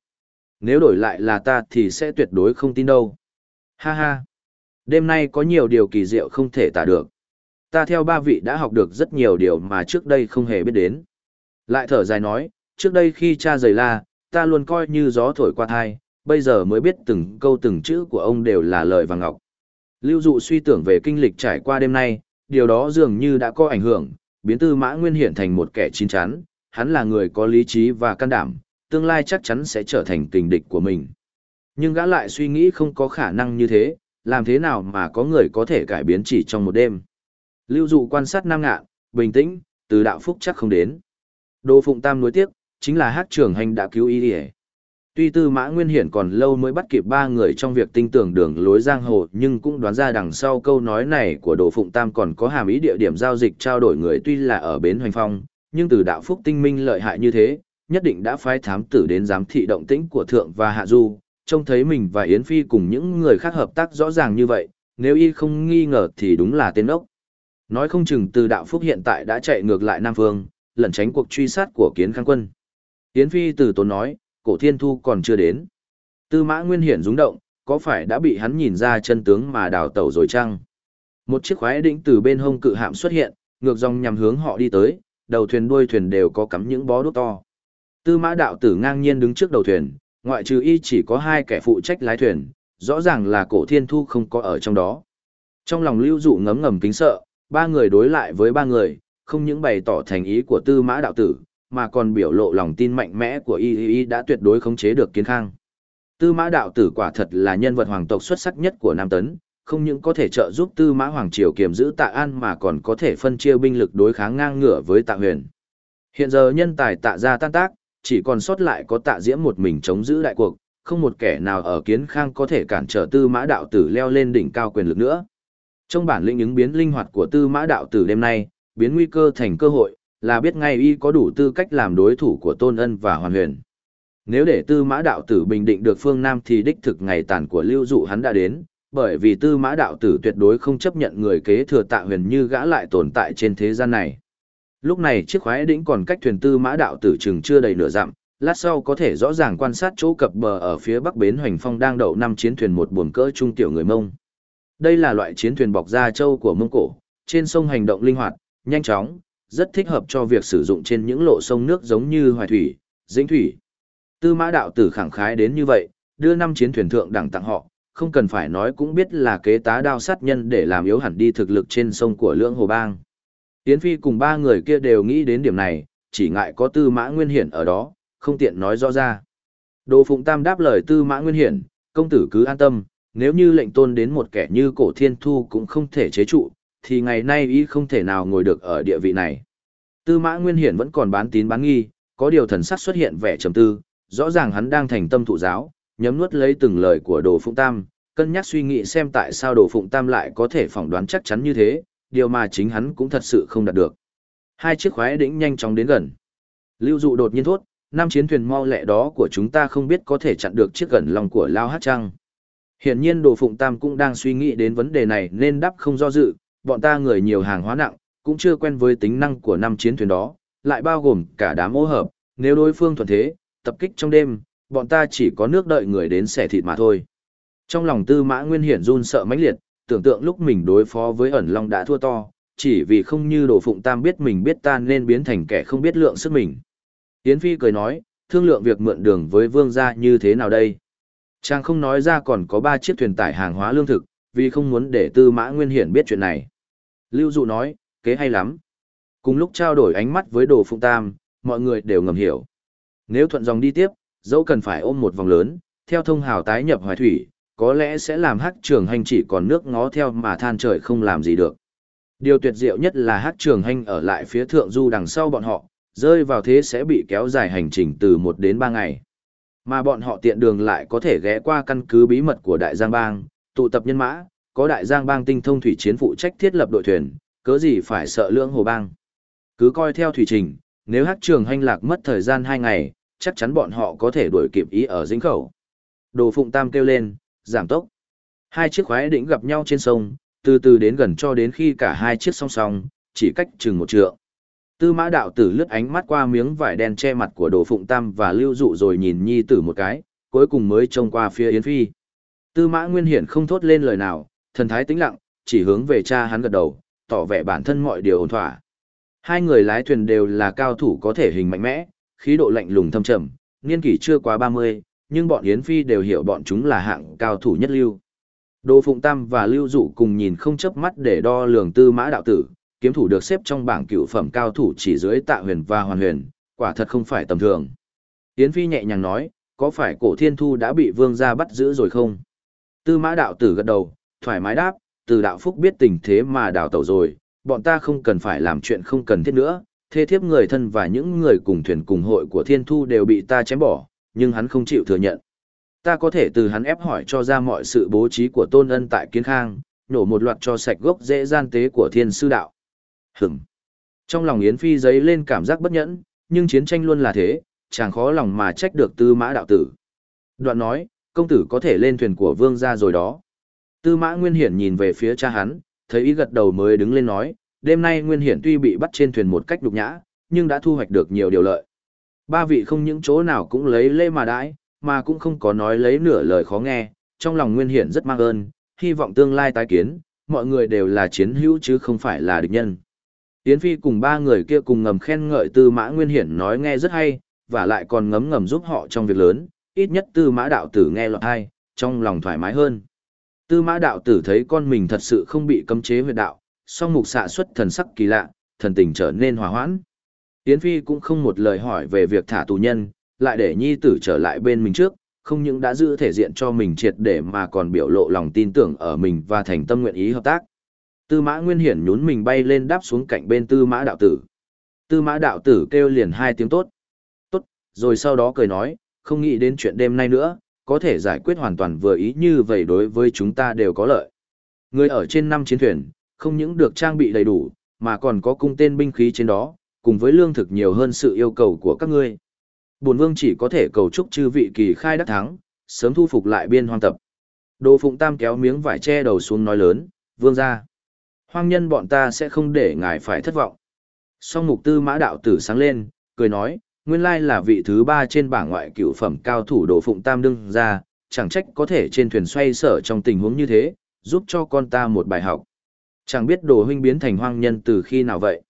Nếu đổi lại là ta thì sẽ tuyệt đối không tin đâu. Ha ha. Đêm nay có nhiều điều kỳ diệu không thể tả được. Ta theo ba vị đã học được rất nhiều điều mà trước đây không hề biết đến. Lại thở dài nói, trước đây khi cha rời la, ta luôn coi như gió thổi qua thai, bây giờ mới biết từng câu từng chữ của ông đều là lời và ngọc. Lưu dụ suy tưởng về kinh lịch trải qua đêm nay, điều đó dường như đã có ảnh hưởng, biến tư mã nguyên hiện thành một kẻ chín chắn, hắn là người có lý trí và can đảm, tương lai chắc chắn sẽ trở thành kình địch của mình. Nhưng gã lại suy nghĩ không có khả năng như thế, làm thế nào mà có người có thể cải biến chỉ trong một đêm. Lưu dụ quan sát nam ngạn, bình tĩnh, từ đạo phúc chắc không đến. Đô Phụng Tam nuối tiếc, chính là hát trưởng hành đã cứu y đi Tuy tư mã nguyên hiển còn lâu mới bắt kịp ba người trong việc tinh tưởng đường lối giang hồ nhưng cũng đoán ra đằng sau câu nói này của Đồ Phụng Tam còn có hàm ý địa điểm giao dịch trao đổi người tuy là ở bến hoành phong, nhưng từ đạo phúc tinh minh lợi hại như thế, nhất định đã phái thám tử đến giám thị động tĩnh của Thượng và Hạ Du, trông thấy mình và Yến Phi cùng những người khác hợp tác rõ ràng như vậy, nếu y không nghi ngờ thì đúng là tên ốc. Nói không chừng từ đạo phúc hiện tại đã chạy ngược lại Nam Phương, lẩn tránh cuộc truy sát của kiến khang quân. Yến Phi từ tốn nói, cổ thiên thu còn chưa đến. Tư mã nguyên hiển rúng động, có phải đã bị hắn nhìn ra chân tướng mà đào tẩu rồi chăng? Một chiếc khoái đỉnh từ bên hông cự hạm xuất hiện, ngược dòng nhằm hướng họ đi tới, đầu thuyền đuôi thuyền đều có cắm những bó đuốc to. Tư mã đạo tử ngang nhiên đứng trước đầu thuyền, ngoại trừ y chỉ có hai kẻ phụ trách lái thuyền, rõ ràng là cổ thiên thu không có ở trong đó. Trong lòng lưu dụ ngấm ngầm kính sợ, ba người đối lại với ba người, không những bày tỏ thành ý của tư mã đạo tử, mà còn biểu lộ lòng tin mạnh mẽ của y y đã tuyệt đối khống chế được kiến khang. Tư mã đạo tử quả thật là nhân vật hoàng tộc xuất sắc nhất của Nam Tấn, không những có thể trợ giúp tư mã hoàng triều kiềm giữ tạ an mà còn có thể phân chia binh lực đối kháng ngang ngửa với tạ huyền. Hiện giờ nhân tài tạ ra tan tác, chỉ còn sót lại có tạ diễm một mình chống giữ đại cuộc, không một kẻ nào ở kiến khang có thể cản trở tư mã đạo tử leo lên đỉnh cao quyền lực nữa. Trong bản lĩnh ứng biến linh hoạt của tư mã đạo tử đêm nay, biến nguy cơ thành cơ hội, là biết ngay y có đủ tư cách làm đối thủ của tôn ân và hoàn huyền. Nếu để tư mã đạo tử bình định được phương Nam thì đích thực ngày tàn của lưu dụ hắn đã đến, bởi vì tư mã đạo tử tuyệt đối không chấp nhận người kế thừa tạ huyền như gã lại tồn tại trên thế gian này. Lúc này chiếc khoái đỉnh còn cách thuyền tư mã đạo tử chừng chưa đầy nửa dặm, lát sau có thể rõ ràng quan sát chỗ cập bờ ở phía bắc bến hoành phong đang đậu năm chiến thuyền một buồm cỡ trung tiểu người mông. Đây là loại chiến thuyền bọc da châu của Mông Cổ, trên sông hành động linh hoạt, nhanh chóng, rất thích hợp cho việc sử dụng trên những lộ sông nước giống như Hoài Thủy, Dĩnh Thủy. Tư mã đạo tử khẳng khái đến như vậy, đưa năm chiến thuyền thượng đẳng tặng họ, không cần phải nói cũng biết là kế tá đao sát nhân để làm yếu hẳn đi thực lực trên sông của lưỡng hồ bang. Yến Phi cùng ba người kia đều nghĩ đến điểm này, chỉ ngại có tư mã nguyên hiển ở đó, không tiện nói rõ ra. Đồ Phụng Tam đáp lời tư mã nguyên hiển, công tử cứ an tâm, nếu như lệnh tôn đến một kẻ như cổ thiên thu cũng không thể chế trụ, thì ngày nay y không thể nào ngồi được ở địa vị này. Tư mã nguyên hiển vẫn còn bán tín bán nghi, có điều thần sắc xuất hiện vẻ trầm tư, rõ ràng hắn đang thành tâm thụ giáo, nhấm nuốt lấy từng lời của đồ phụng tam, cân nhắc suy nghĩ xem tại sao đồ phụng tam lại có thể phỏng đoán chắc chắn như thế, điều mà chính hắn cũng thật sự không đạt được. Hai chiếc khoái đỉnh nhanh chóng đến gần. Lưu dụ đột nhiên thốt, năm chiến thuyền mau lẹ đó của chúng ta không biết có thể chặn được chiếc gần lòng của Lao Hát Trăng. Hiển nhiên Đồ Phụng Tam cũng đang suy nghĩ đến vấn đề này nên đáp không do dự, bọn ta người nhiều hàng hóa nặng, cũng chưa quen với tính năng của năm chiến thuyền đó, lại bao gồm cả đám ô hợp, nếu đối phương thuận thế, tập kích trong đêm, bọn ta chỉ có nước đợi người đến xẻ thịt mà thôi. Trong lòng tư mã nguyên hiển run sợ mãnh liệt, tưởng tượng lúc mình đối phó với ẩn long đã thua to, chỉ vì không như đồ phụng tam biết mình biết ta nên biến thành kẻ không biết lượng sức mình. Yến Phi cười nói, thương lượng việc mượn đường với vương gia như thế nào đây? Chàng không nói ra còn có ba chiếc thuyền tải hàng hóa lương thực, vì không muốn để tư mã nguyên hiển biết chuyện này. Lưu Dụ nói, kế hay lắm. Cùng lúc trao đổi ánh mắt với đồ phụng tam, mọi người đều ngầm hiểu. Nếu thuận dòng đi tiếp, dẫu cần phải ôm một vòng lớn, theo thông hào tái nhập hoài thủy, có lẽ sẽ làm hắc trường hành chỉ còn nước ngó theo mà than trời không làm gì được. Điều tuyệt diệu nhất là hắc trường hành ở lại phía thượng du đằng sau bọn họ, rơi vào thế sẽ bị kéo dài hành trình từ một đến ba ngày. Mà bọn họ tiện đường lại có thể ghé qua căn cứ bí mật của Đại Giang Bang, tụ tập nhân mã, có Đại Giang Bang tinh thông thủy chiến phụ trách thiết lập đội thuyền, cớ gì phải sợ lưỡng hồ bang. Cứ coi theo thủy trình, nếu hát trường hành lạc mất thời gian hai ngày, chắc chắn bọn họ có thể đuổi kịp ý ở dính khẩu. Đồ Phụng Tam kêu lên, giảm tốc. Hai chiếc khoái đỉnh gặp nhau trên sông, từ từ đến gần cho đến khi cả hai chiếc song song, chỉ cách chừng một trượng. Tư mã đạo tử lướt ánh mắt qua miếng vải đen che mặt của đồ phụng tam và lưu dụ rồi nhìn nhi tử một cái, cuối cùng mới trông qua phía Yến Phi. Tư mã nguyên hiển không thốt lên lời nào, thần thái tĩnh lặng, chỉ hướng về cha hắn gật đầu, tỏ vẻ bản thân mọi điều ổn thỏa. Hai người lái thuyền đều là cao thủ có thể hình mạnh mẽ, khí độ lạnh lùng thâm trầm, niên kỷ chưa quá 30, nhưng bọn Yến Phi đều hiểu bọn chúng là hạng cao thủ nhất lưu. Đồ Phụng Tam và Lưu Dụ cùng nhìn không chớp mắt để đo lường tư mã đạo tử, kiếm thủ được xếp trong bảng cựu phẩm cao thủ chỉ dưới tạ huyền và hoàn huyền, quả thật không phải tầm thường. Yến Phi nhẹ nhàng nói, có phải cổ thiên thu đã bị vương gia bắt giữ rồi không? Tư mã đạo tử gật đầu, thoải mái đáp, từ đạo phúc biết tình thế mà đào tẩu rồi, bọn ta không cần phải làm chuyện không cần thiết nữa, thê thiếp người thân và những người cùng thuyền cùng hội của thiên thu đều bị ta chém bỏ, nhưng hắn không chịu thừa nhận. Ta có thể từ hắn ép hỏi cho ra mọi sự bố trí của tôn ân tại kiến khang, nổ một loạt cho sạch gốc dễ gian tế của thiên sư đạo. Hửm. Trong lòng Yến Phi dấy lên cảm giác bất nhẫn, nhưng chiến tranh luôn là thế, chàng khó lòng mà trách được tư mã đạo tử. Đoạn nói, công tử có thể lên thuyền của vương gia rồi đó. Tư mã Nguyên Hiển nhìn về phía cha hắn, thấy ý gật đầu mới đứng lên nói, đêm nay Nguyên Hiển tuy bị bắt trên thuyền một cách đục nhã, nhưng đã thu hoạch được nhiều điều lợi. Ba vị không những chỗ nào cũng lấy lê mà đãi, mà cũng không có nói lấy nửa lời khó nghe, trong lòng Nguyên Hiển rất mang ơn, hy vọng tương lai tái kiến, mọi người đều là chiến hữu chứ không phải là địch nhân. Yến Phi cùng ba người kia cùng ngầm khen ngợi Tư Mã Nguyên Hiển nói nghe rất hay, và lại còn ngấm ngầm giúp họ trong việc lớn, ít nhất Tư Mã đạo tử nghe lọt hay, trong lòng thoải mái hơn. Tư Mã đạo tử thấy con mình thật sự không bị cấm chế huyệt đạo, song mục xạ xuất thần sắc kỳ lạ, thần tình trở nên hòa hoãn. Yến Phi cũng không một lời hỏi về việc thả tù nhân, lại để nhi tử trở lại bên mình trước, không những đã giữ thể diện cho mình triệt để mà còn biểu lộ lòng tin tưởng ở mình và thành tâm nguyện ý hợp tác. Tư mã nguyên hiển nhún mình bay lên đáp xuống cạnh bên tư mã đạo tử. Tư mã đạo tử kêu liền hai tiếng tốt. Tốt, rồi sau đó cười nói, không nghĩ đến chuyện đêm nay nữa, có thể giải quyết hoàn toàn vừa ý như vậy đối với chúng ta đều có lợi. Người ở trên năm chiến thuyền, không những được trang bị đầy đủ, mà còn có cung tên binh khí trên đó, cùng với lương thực nhiều hơn sự yêu cầu của các ngươi. Bổn vương chỉ có thể cầu chúc chư vị kỳ khai đắc thắng, sớm thu phục lại biên hoang tập. Đồ Phụng Tam kéo miếng vải che đầu xuống nói lớn, vương ra. Hoang nhân bọn ta sẽ không để ngài phải thất vọng. Song mục tư mã đạo tử sáng lên, cười nói, nguyên lai là vị thứ ba trên bảng ngoại cửu phẩm cao thủ đồ phụng tam đương ra, chẳng trách có thể trên thuyền xoay sở trong tình huống như thế, giúp cho con ta một bài học. Chẳng biết đồ huynh biến thành hoang nhân từ khi nào vậy.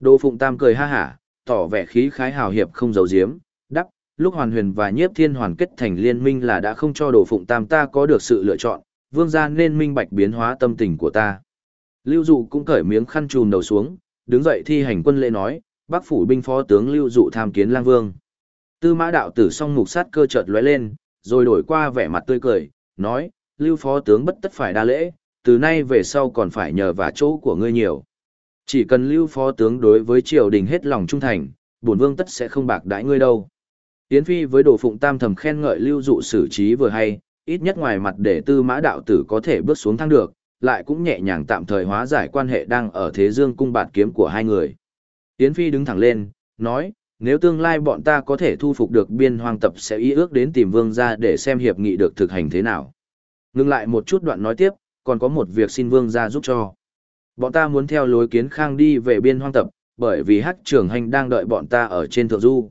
Đồ phụng tam cười ha hả, tỏ vẻ khí khái hào hiệp không giấu giếm, Đắc, lúc hoàn huyền và nhiếp thiên hoàn kết thành liên minh là đã không cho đồ phụng tam ta có được sự lựa chọn, vương gia nên minh bạch biến hóa tâm tình của ta. Lưu Dụ cũng cởi miếng khăn trùm đầu xuống, đứng dậy thi hành quân lễ nói, Bắc phủ binh phó tướng Lưu Dụ tham kiến Lang Vương. Tư Mã đạo tử song mục sát cơ chợt lóe lên, rồi đổi qua vẻ mặt tươi cười, nói, Lưu phó tướng bất tất phải đa lễ, từ nay về sau còn phải nhờ vả chỗ của ngươi nhiều. Chỉ cần Lưu phó tướng đối với triều đình hết lòng trung thành, bổn vương tất sẽ không bạc đãi ngươi đâu. Tiến phi với đồ phụng tam thầm khen ngợi Lưu Dụ xử trí vừa hay, ít nhất ngoài mặt để Tư Mã đạo tử có thể bước xuống thang được, lại cũng nhẹ nhàng tạm thời hóa giải quan hệ đang ở thế dương cung bạt kiếm của hai người. Yến Phi đứng thẳng lên, nói, nếu tương lai bọn ta có thể thu phục được biên hoang tập sẽ ý ước đến tìm vương gia để xem hiệp nghị được thực hành thế nào. Ngưng lại một chút đoạn nói tiếp, còn có một việc xin vương gia giúp cho. Bọn ta muốn theo lối kiến khang đi về biên hoang tập, bởi vì hắc trưởng hành đang đợi bọn ta ở trên thượng du.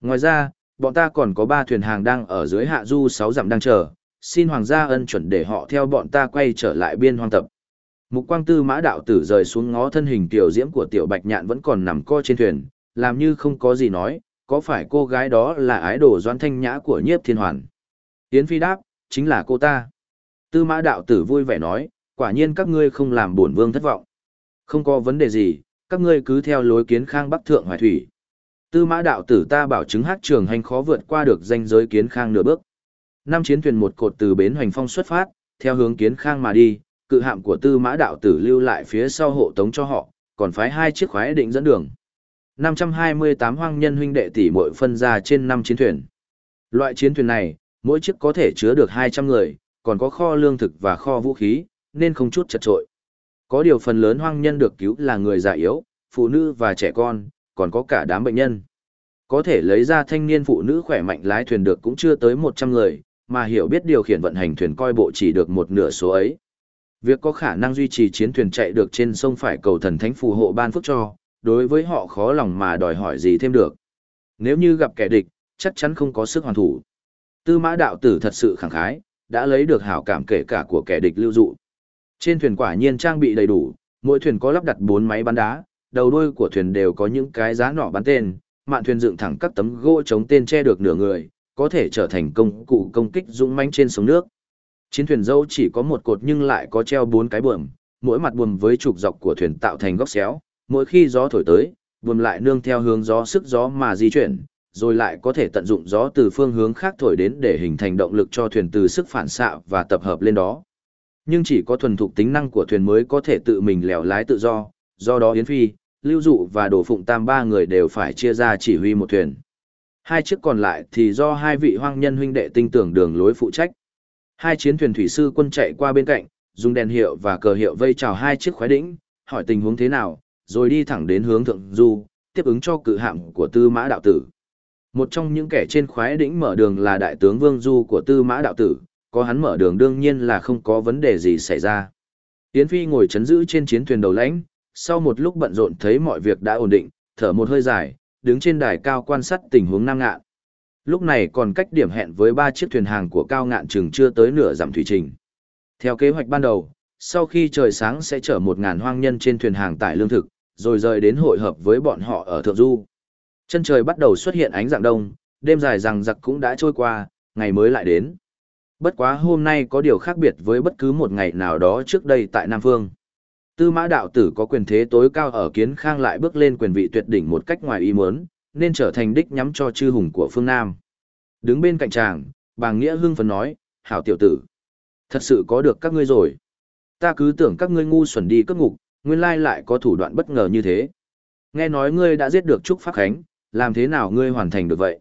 Ngoài ra, bọn ta còn có ba thuyền hàng đang ở dưới hạ du sáu dặm đang chờ, xin hoàng gia ân chuẩn để họ theo bọn ta quay trở lại biên hoang tập. Mục quang tư mã đạo tử rời xuống ngó thân hình tiểu diễm của tiểu bạch nhạn vẫn còn nằm co trên thuyền, làm như không có gì nói, có phải cô gái đó là ái đồ doan thanh nhã của nhiếp thiên hoàn. Yến phi đáp, chính là cô ta. Tư mã đạo tử vui vẻ nói, quả nhiên các ngươi không làm bổn vương thất vọng. Không có vấn đề gì, các ngươi cứ theo lối kiến khang bắc thượng hoài thủy. Tư mã đạo tử ta bảo chứng hát trường hành khó vượt qua được danh giới kiến khang nửa bước. Năm chiến thuyền một cột từ bến Hoành Phong xuất phát, theo hướng kiến khang mà đi, cự hạm của tư mã đạo tử lưu lại phía sau hộ tống cho họ, còn phái hai chiếc khoái định dẫn đường. 528 hoang nhân huynh đệ tỷ muội phân ra trên năm chiến thuyền. Loại chiến thuyền này, mỗi chiếc có thể chứa được 200 người, còn có kho lương thực và kho vũ khí, nên không chút chật trội. Có điều phần lớn hoang nhân được cứu là người già yếu, phụ nữ và trẻ con, còn có cả đám bệnh nhân. Có thể lấy ra thanh niên phụ nữ khỏe mạnh lái thuyền được cũng chưa tới 100 người, mà hiểu biết điều khiển vận hành thuyền coi bộ chỉ được một nửa số ấy. Việc có khả năng duy trì chiến thuyền chạy được trên sông phải cầu thần thánh phù hộ ban phước cho, đối với họ khó lòng mà đòi hỏi gì thêm được. Nếu như gặp kẻ địch, chắc chắn không có sức hoàn thủ. Tư mã đạo tử thật sự khẳng khái, đã lấy được hảo cảm kể cả của kẻ địch lưu dụ. Trên thuyền quả nhiên trang bị đầy đủ, mỗi thuyền có lắp đặt 4 máy bắn đá, đầu đuôi của thuyền đều có những cái giá nỏ bắn tên, mạn thuyền dựng thẳng các tấm gỗ chống tên che được nửa người, có thể trở thành công cụ công kích dũng mãnh trên sông nước. Chiến thuyền dâu chỉ có một cột nhưng lại có treo bốn cái buồm, mỗi mặt buồm với trục dọc của thuyền tạo thành góc xéo, mỗi khi gió thổi tới, buồm lại nương theo hướng gió sức gió mà di chuyển, rồi lại có thể tận dụng gió từ phương hướng khác thổi đến để hình thành động lực cho thuyền từ sức phản xạ và tập hợp lên đó. Nhưng chỉ có thuần thục tính năng của thuyền mới có thể tự mình lèo lái tự do, do đó Yến Phi, Lưu Dụ và Đồ Phụng Tam ba người đều phải chia ra chỉ huy một thuyền. Hai chiếc còn lại thì do hai vị hoang nhân huynh đệ tinh tưởng đường lối phụ trách. Hai chiến thuyền thủy sư quân chạy qua bên cạnh, dùng đèn hiệu và cờ hiệu vây chào hai chiếc khoái đỉnh, hỏi tình huống thế nào, rồi đi thẳng đến hướng thượng du, tiếp ứng cho cự hạm của Tư Mã đạo tử. Một trong những kẻ trên khoái đỉnh mở đường là đại tướng Vương Du của Tư Mã đạo tử, có hắn mở đường đương nhiên là không có vấn đề gì xảy ra. Yến Phi ngồi chấn giữ trên chiến thuyền đầu lãnh, sau một lúc bận rộn thấy mọi việc đã ổn định, thở một hơi dài, đứng trên đài cao quan sát tình huống Nam Ngạn. Lúc này còn cách điểm hẹn với ba chiếc thuyền hàng của Cao Ngạn chừng chưa tới nửa dặm thủy trình. Theo kế hoạch ban đầu, sau khi trời sáng sẽ chở một ngàn hoang nhân trên thuyền hàng tải lương thực, rồi rời đến hội hợp với bọn họ ở Thượng Du. Chân trời bắt đầu xuất hiện ánh dạng đông, đêm dài rằng giặc cũng đã trôi qua, ngày mới lại đến. Bất quá hôm nay có điều khác biệt với bất cứ một ngày nào đó trước đây tại Nam Phương. Tư mã đạo tử có quyền thế tối cao ở kiến khang lại bước lên quyền vị tuyệt đỉnh một cách ngoài ý muốn, nên trở thành đích nhắm cho chư hùng của phương Nam. Đứng bên cạnh chàng, bà Nghĩa hưng phấn nói, hảo tiểu tử. Thật sự có được các ngươi rồi. Ta cứ tưởng các ngươi ngu xuẩn đi cất ngục, nguyên lai lại có thủ đoạn bất ngờ như thế. Nghe nói ngươi đã giết được Trúc Pháp Khánh, làm thế nào ngươi hoàn thành được vậy?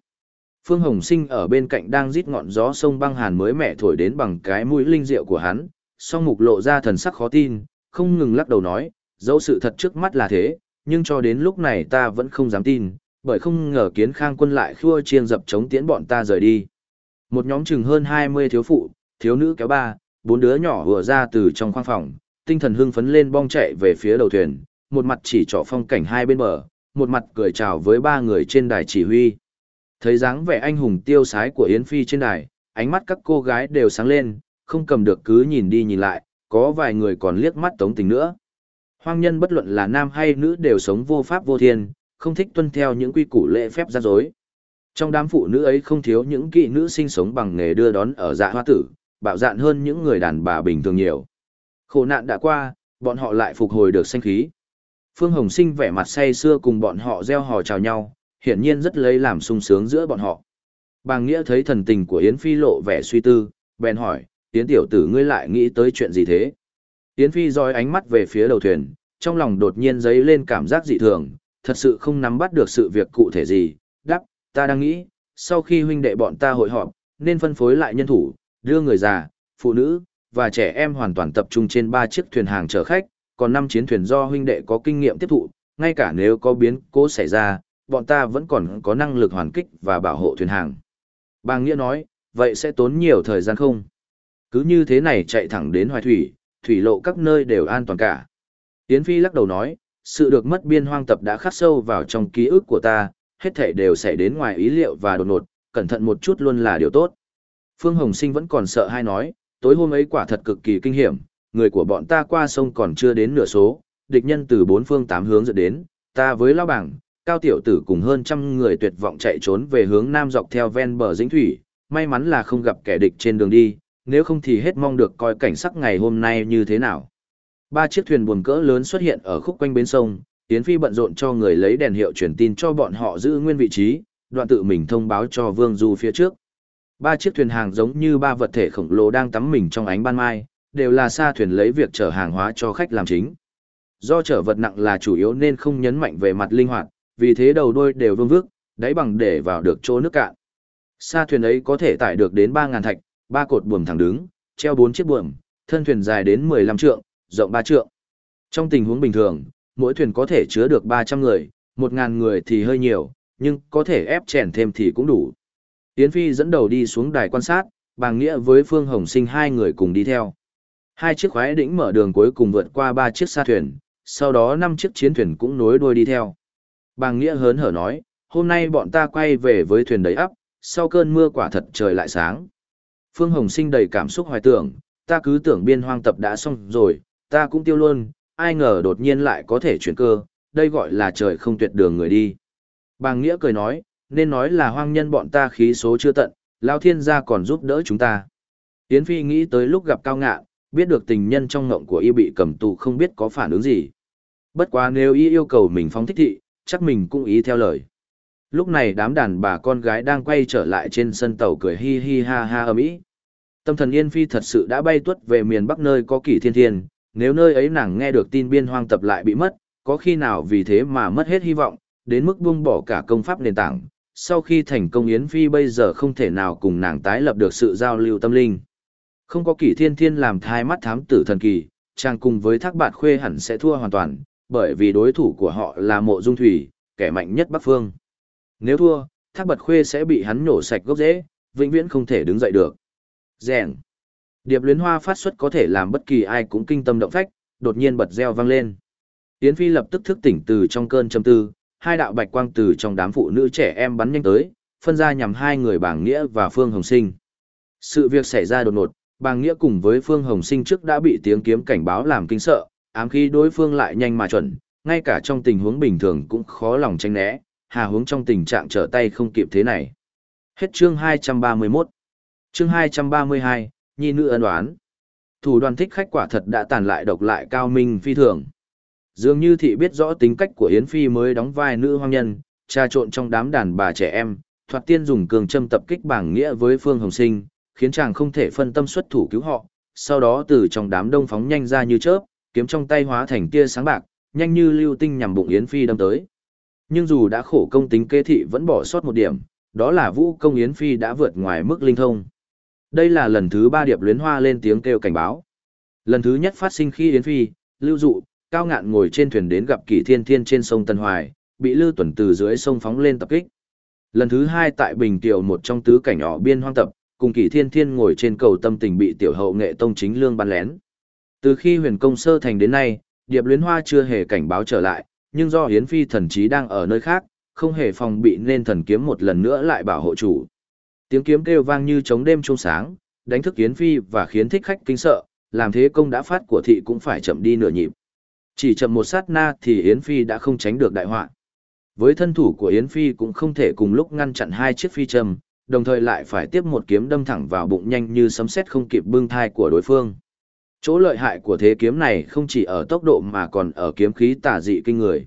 Phương Hồng Sinh ở bên cạnh đang rít ngọn gió sông băng hàn mới mẻ thổi đến bằng cái mũi linh diệu của hắn, song mục lộ ra thần sắc khó tin, không ngừng lắc đầu nói, dẫu sự thật trước mắt là thế, nhưng cho đến lúc này ta vẫn không dám tin, bởi không ngờ kiến khang quân lại khua chiêng dập chống tiễn bọn ta rời đi. Một nhóm chừng hơn 20 thiếu phụ, thiếu nữ kéo ba, bốn đứa nhỏ vừa ra từ trong khoang phòng, tinh thần hưng phấn lên bong chạy về phía đầu thuyền, một mặt chỉ trỏ phong cảnh hai bên bờ, một mặt cười chào với ba người trên đài chỉ huy. Thấy dáng vẻ anh hùng tiêu sái của Yến Phi trên đài, ánh mắt các cô gái đều sáng lên, không cầm được cứ nhìn đi nhìn lại, có vài người còn liếc mắt tống tình nữa. Hoang nhân bất luận là nam hay nữ đều sống vô pháp vô thiên, không thích tuân theo những quy củ lễ phép ra dối. Trong đám phụ nữ ấy không thiếu những kỵ nữ sinh sống bằng nghề đưa đón ở dạ hoa tử, bạo dạn hơn những người đàn bà bình thường nhiều. Khổ nạn đã qua, bọn họ lại phục hồi được sinh khí. Phương Hồng Sinh vẻ mặt say xưa cùng bọn họ gieo hò chào nhau, hiển nhiên rất lấy làm sung sướng giữa bọn họ. Bàng Nghĩa thấy thần tình của Yến Phi lộ vẻ suy tư, bèn hỏi, Tiến tiểu tử ngươi lại nghĩ tới chuyện gì thế? Tiến Phi dõi ánh mắt về phía đầu thuyền, trong lòng đột nhiên dấy lên cảm giác dị thường, thật sự không nắm bắt được sự việc cụ thể gì. Đáp, ta đang nghĩ, sau khi huynh đệ bọn ta hội họp, nên phân phối lại nhân thủ, đưa người già, phụ nữ, và trẻ em hoàn toàn tập trung trên ba chiếc thuyền hàng chở khách, còn năm chiến thuyền do huynh đệ có kinh nghiệm tiếp thụ, ngay cả nếu có biến cố xảy ra, bọn ta vẫn còn có năng lực hoàn kích và bảo hộ thuyền hàng. Bàng Nghĩa nói, vậy sẽ tốn nhiều thời gian không? Cứ như thế này chạy thẳng đến hoài thủy, thủy lộ các nơi đều an toàn cả. Yến Phi lắc đầu nói, sự được mất biên hoang tập đã khắc sâu vào trong ký ức của ta, hết thảy đều xảy đến ngoài ý liệu và đột ngột, cẩn thận một chút luôn là điều tốt. Phương Hồng Sinh vẫn còn sợ hai nói, tối hôm ấy quả thật cực kỳ kinh hiểm, người của bọn ta qua sông còn chưa đến nửa số, địch nhân từ bốn phương tám hướng dẫn đến, ta với lao bảng, cao tiểu tử cùng hơn trăm người tuyệt vọng chạy trốn về hướng nam dọc theo ven bờ dĩnh thủy, may mắn là không gặp kẻ địch trên đường đi, nếu không thì hết mong được coi cảnh sắc ngày hôm nay như thế nào. Ba chiếc thuyền buồm cỡ lớn xuất hiện ở khúc quanh bến sông, Yến Phi bận rộn cho người lấy đèn hiệu truyền tin cho bọn họ giữ nguyên vị trí, đoạn tự mình thông báo cho Vương Du phía trước. Ba chiếc thuyền hàng giống như ba vật thể khổng lồ đang tắm mình trong ánh ban mai, đều là xa thuyền lấy việc chở hàng hóa cho khách làm chính. Do chở vật nặng là chủ yếu nên không nhấn mạnh về mặt linh hoạt, vì thế đầu đôi đều vương vước, đáy bằng để vào được chỗ nước cạn. Xa thuyền ấy có thể tải được đến 3.000 thạch, ba cột buồm thẳng đứng, treo bốn chiếc buồm, thân thuyền dài đến 15 trượng, rộng 3 trượng. Trong tình huống bình thường, mỗi thuyền có thể chứa được 300 người, 1000 người thì hơi nhiều, nhưng có thể ép chèn thêm thì cũng đủ. Yến Phi dẫn đầu đi xuống đài quan sát, bàng nghĩa với Phương Hồng Sinh hai người cùng đi theo. Hai chiếc khoái đỉnh mở đường cuối cùng vượt qua ba chiếc xa thuyền, sau đó năm chiếc chiến thuyền cũng nối đuôi đi theo. Bàng Nghĩa hớn hở nói, hôm nay bọn ta quay về với thuyền đầy ắp, sau cơn mưa quả thật trời lại sáng. Phương Hồng Sinh đầy cảm xúc hoài tưởng, ta cứ tưởng biên hoang tập đã xong rồi, ta cũng tiêu luôn, ai ngờ đột nhiên lại có thể chuyển cơ, đây gọi là trời không tuyệt đường người đi. Bàng Nghĩa cười nói, nên nói là hoang nhân bọn ta khí số chưa tận, Lao Thiên gia còn giúp đỡ chúng ta. Yến Phi nghĩ tới lúc gặp Cao Ngạn, biết được tình nhân trong ngộng của y bị cầm tù không biết có phản ứng gì. Bất quá nếu y yêu cầu mình phóng thích thị, chắc mình cũng ý theo lời. Lúc này đám đàn bà con gái đang quay trở lại trên sân tàu cười hi hi ha ha ầm ĩ. Tâm thần Yên Phi thật sự đã bay tuất về miền Bắc nơi có kỷ thiên thiên, nếu nơi ấy nàng nghe được tin biên hoang tập lại bị mất, có khi nào vì thế mà mất hết hy vọng, đến mức buông bỏ cả công pháp nền tảng. Sau khi thành công Yến Phi bây giờ không thể nào cùng nàng tái lập được sự giao lưu tâm linh. Không có kỷ thiên thiên làm thai mắt thám tử thần kỳ, chàng cùng với thác bạt khuê hẳn sẽ thua hoàn toàn, bởi vì đối thủ của họ là mộ dung thủy, kẻ mạnh nhất Bắc Phương. Nếu thua, thác bật khuê sẽ bị hắn nổ sạch gốc rễ, vĩnh viễn không thể đứng dậy được. Rèn. Điệp luyến hoa phát xuất có thể làm bất kỳ ai cũng kinh tâm động phách, đột nhiên bật reo vang lên. Yến Phi lập tức thức tỉnh từ trong cơn châm tư, hai đạo bạch quang từ trong đám phụ nữ trẻ em bắn nhanh tới, phân ra nhằm hai người bảng nghĩa và Phương Hồng Sinh. Sự việc xảy ra đột ngột, bàng nghĩa cùng với Phương Hồng Sinh trước đã bị tiếng kiếm cảnh báo làm kinh sợ, ám khí đối phương lại nhanh mà chuẩn, ngay cả trong tình huống bình thường cũng khó lòng tránh né, hà hướng trong tình trạng trở tay không kịp thế này. Hết chương 231. Chương 232, Nhi nữ ân oán. Thủ đoàn thích khách quả thật đã tàn lại độc lại cao minh phi thường. Dường như thị biết rõ tính cách của Yến Phi mới đóng vai nữ hoang nhân, trà trộn trong đám đàn bà trẻ em, thoạt tiên dùng cường châm tập kích bảng nghĩa với Phương Hồng Sinh, khiến chàng không thể phân tâm xuất thủ cứu họ, sau đó từ trong đám đông phóng nhanh ra như chớp, kiếm trong tay hóa thành tia sáng bạc, nhanh như lưu tinh nhằm bụng Yến Phi đâm tới. Nhưng dù đã khổ công tính kế thị vẫn bỏ sót một điểm, đó là vũ công Yến Phi đã vượt ngoài mức linh thông. Đây là lần thứ ba điệp luyến hoa lên tiếng kêu cảnh báo. Lần thứ nhất phát sinh khi Yến Phi, lưu dụ, cao ngạn ngồi trên thuyền đến gặp kỷ thiên thiên trên sông Tân Hoài, bị lưu tuần từ dưới sông phóng lên tập kích. Lần thứ hai tại Bình tiểu một trong tứ cảnh nhỏ biên hoang tập, cùng kỷ thiên thiên ngồi trên cầu tâm tình bị tiểu hậu nghệ tông chính lương bắn lén. Từ khi huyền công sơ thành đến nay, điệp luyến hoa chưa hề cảnh báo trở lại, nhưng do hiến phi thần trí đang ở nơi khác, không hề phòng bị nên thần kiếm một lần nữa lại bảo hộ chủ. Tiếng kiếm kêu vang như trống đêm trung sáng, đánh thức hiến phi và khiến thích khách kinh sợ, làm thế công đã phát của thị cũng phải chậm đi nửa nhịp. Chỉ chậm một sát na thì Yến Phi đã không tránh được đại họa. Với thân thủ của Yến Phi cũng không thể cùng lúc ngăn chặn hai chiếc phi châm, đồng thời lại phải tiếp một kiếm đâm thẳng vào bụng nhanh như sấm sét không kịp bưng thai của đối phương. Chỗ lợi hại của thế kiếm này không chỉ ở tốc độ mà còn ở kiếm khí tả dị kinh người.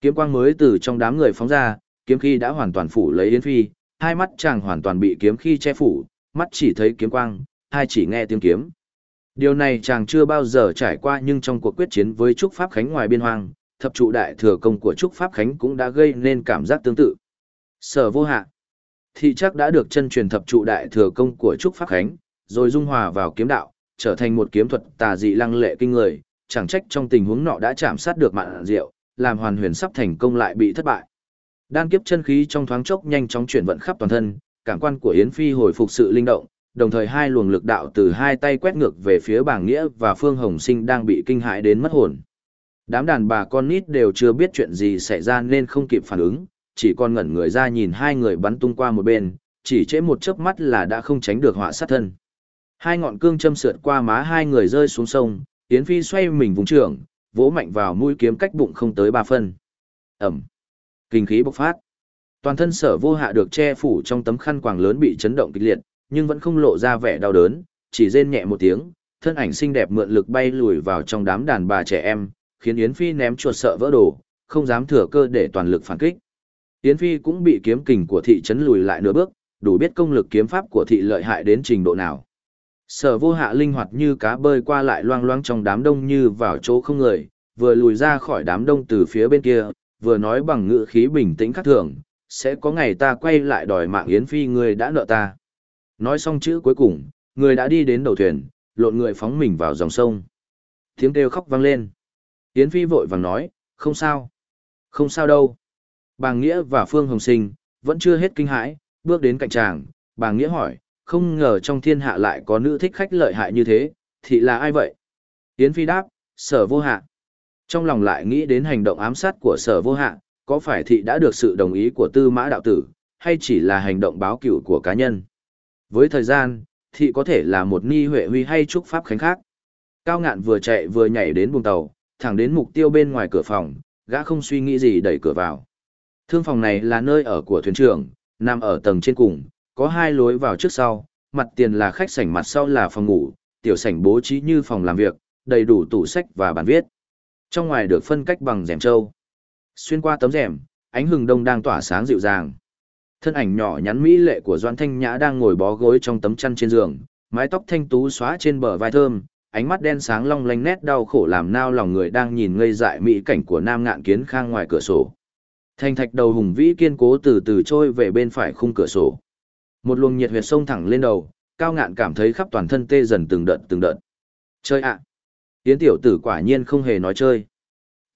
Kiếm quang mới từ trong đám người phóng ra, kiếm khí đã hoàn toàn phủ lấy Yến Phi, hai mắt chàng hoàn toàn bị kiếm khí che phủ, mắt chỉ thấy kiếm quang, hai chỉ nghe tiếng kiếm. Điều này chàng chưa bao giờ trải qua nhưng trong cuộc quyết chiến với Trúc Pháp Khánh ngoài biên hoang, thập trụ đại thừa công của Trúc Pháp Khánh cũng đã gây nên cảm giác tương tự. Sở vô hạ thị chắc đã được chân truyền thập trụ đại thừa công của Trúc Pháp Khánh, rồi dung hòa vào kiếm đạo, trở thành một kiếm thuật tà dị lăng lệ kinh người, chẳng trách trong tình huống nọ đã chạm sát được mạn diệu, làm hoàn huyền sắp thành công lại bị thất bại. Đan kiếp chân khí trong thoáng chốc nhanh chóng chuyển vận khắp toàn thân, cảm quan của Yến Phi hồi phục sự linh động, đồng thời hai luồng lực đạo từ hai tay quét ngược về phía bảng Nghĩa và Phương Hồng Sinh đang bị kinh hãi đến mất hồn. Đám đàn bà con nít đều chưa biết chuyện gì xảy ra nên không kịp phản ứng, chỉ còn ngẩn người ra nhìn hai người bắn tung qua một bên, chỉ trễ một chớp mắt là đã không tránh được họa sát thân. Hai ngọn cương châm sượt qua má hai người rơi xuống sông, Yến Phi xoay mình vùng trường, vỗ mạnh vào mũi kiếm cách bụng không tới ba phân. Ẩm. Kinh khí bộc phát. Toàn thân sở vô hạ được che phủ trong tấm khăn quàng lớn bị chấn động kịch liệt, nhưng vẫn không lộ ra vẻ đau đớn, chỉ rên nhẹ một tiếng, thân ảnh xinh đẹp mượn lực bay lùi vào trong đám đàn bà trẻ em, khiến Yến Phi ném chuột sợ vỡ đồ, không dám thừa cơ để toàn lực phản kích. Yến Phi cũng bị kiếm kình của thị trấn lùi lại nửa bước, đủ biết công lực kiếm pháp của thị lợi hại đến trình độ nào. Sở vô hạ linh hoạt như cá bơi qua lại loang loang trong đám đông như vào chỗ không người, vừa lùi ra khỏi đám đông từ phía bên kia, vừa nói bằng ngữ khí bình tĩnh khắc thường, sẽ có ngày ta quay lại đòi mạng Yến Phi người đã nợ ta. Nói xong chữ cuối cùng, người đã đi đến đầu thuyền, lộn người phóng mình vào dòng sông. Tiếng kêu khóc vang lên. Yến Phi vội vàng nói, không sao. Không sao đâu. Bà Nghĩa và Phương Hồng Sinh, vẫn chưa hết kinh hãi, bước đến cạnh chàng, bà Nghĩa hỏi, không ngờ trong thiên hạ lại có nữ thích khách lợi hại như thế, thị là ai vậy? Yến Phi đáp, sở vô hạ. Trong lòng lại nghĩ đến hành động ám sát của sở vô hạ, có phải thị đã được sự đồng ý của tư mã đạo tử, hay chỉ là hành động báo cửu của cá nhân? Với thời gian, thị có thể là một ni huệ huy hay trúc pháp khánh khác. Cao ngạn vừa chạy vừa nhảy đến buồng tàu, thẳng đến mục tiêu bên ngoài cửa phòng, gã không suy nghĩ gì đẩy cửa vào. Thương phòng này là nơi ở của thuyền trưởng, nằm ở tầng trên cùng, có hai lối vào trước sau, mặt tiền là khách sảnh mặt sau là phòng ngủ, tiểu sảnh bố trí như phòng làm việc, đầy đủ tủ sách và bàn viết. Trong ngoài được phân cách bằng rèm trâu. Xuyên qua tấm rèm, ánh hừng đông đang tỏa sáng dịu dàng. Thân ảnh nhỏ nhắn mỹ lệ của Doan Thanh Nhã đang ngồi bó gối trong tấm chăn trên giường, mái tóc thanh tú xóa trên bờ vai thơm, ánh mắt đen sáng long lanh nét đau khổ làm nao lòng người đang nhìn ngây dại mỹ cảnh của Nam Ngạn Kiến Khang ngoài cửa sổ. Thanh thạch đầu hùng vĩ kiên cố từ từ trôi về bên phải khung cửa sổ. Một luồng nhiệt huyệt sông thẳng lên đầu, cao ngạn cảm thấy khắp toàn thân tê dần từng đợt từng đợt. Chơi ạ! Yến tiểu tử quả nhiên không hề nói chơi.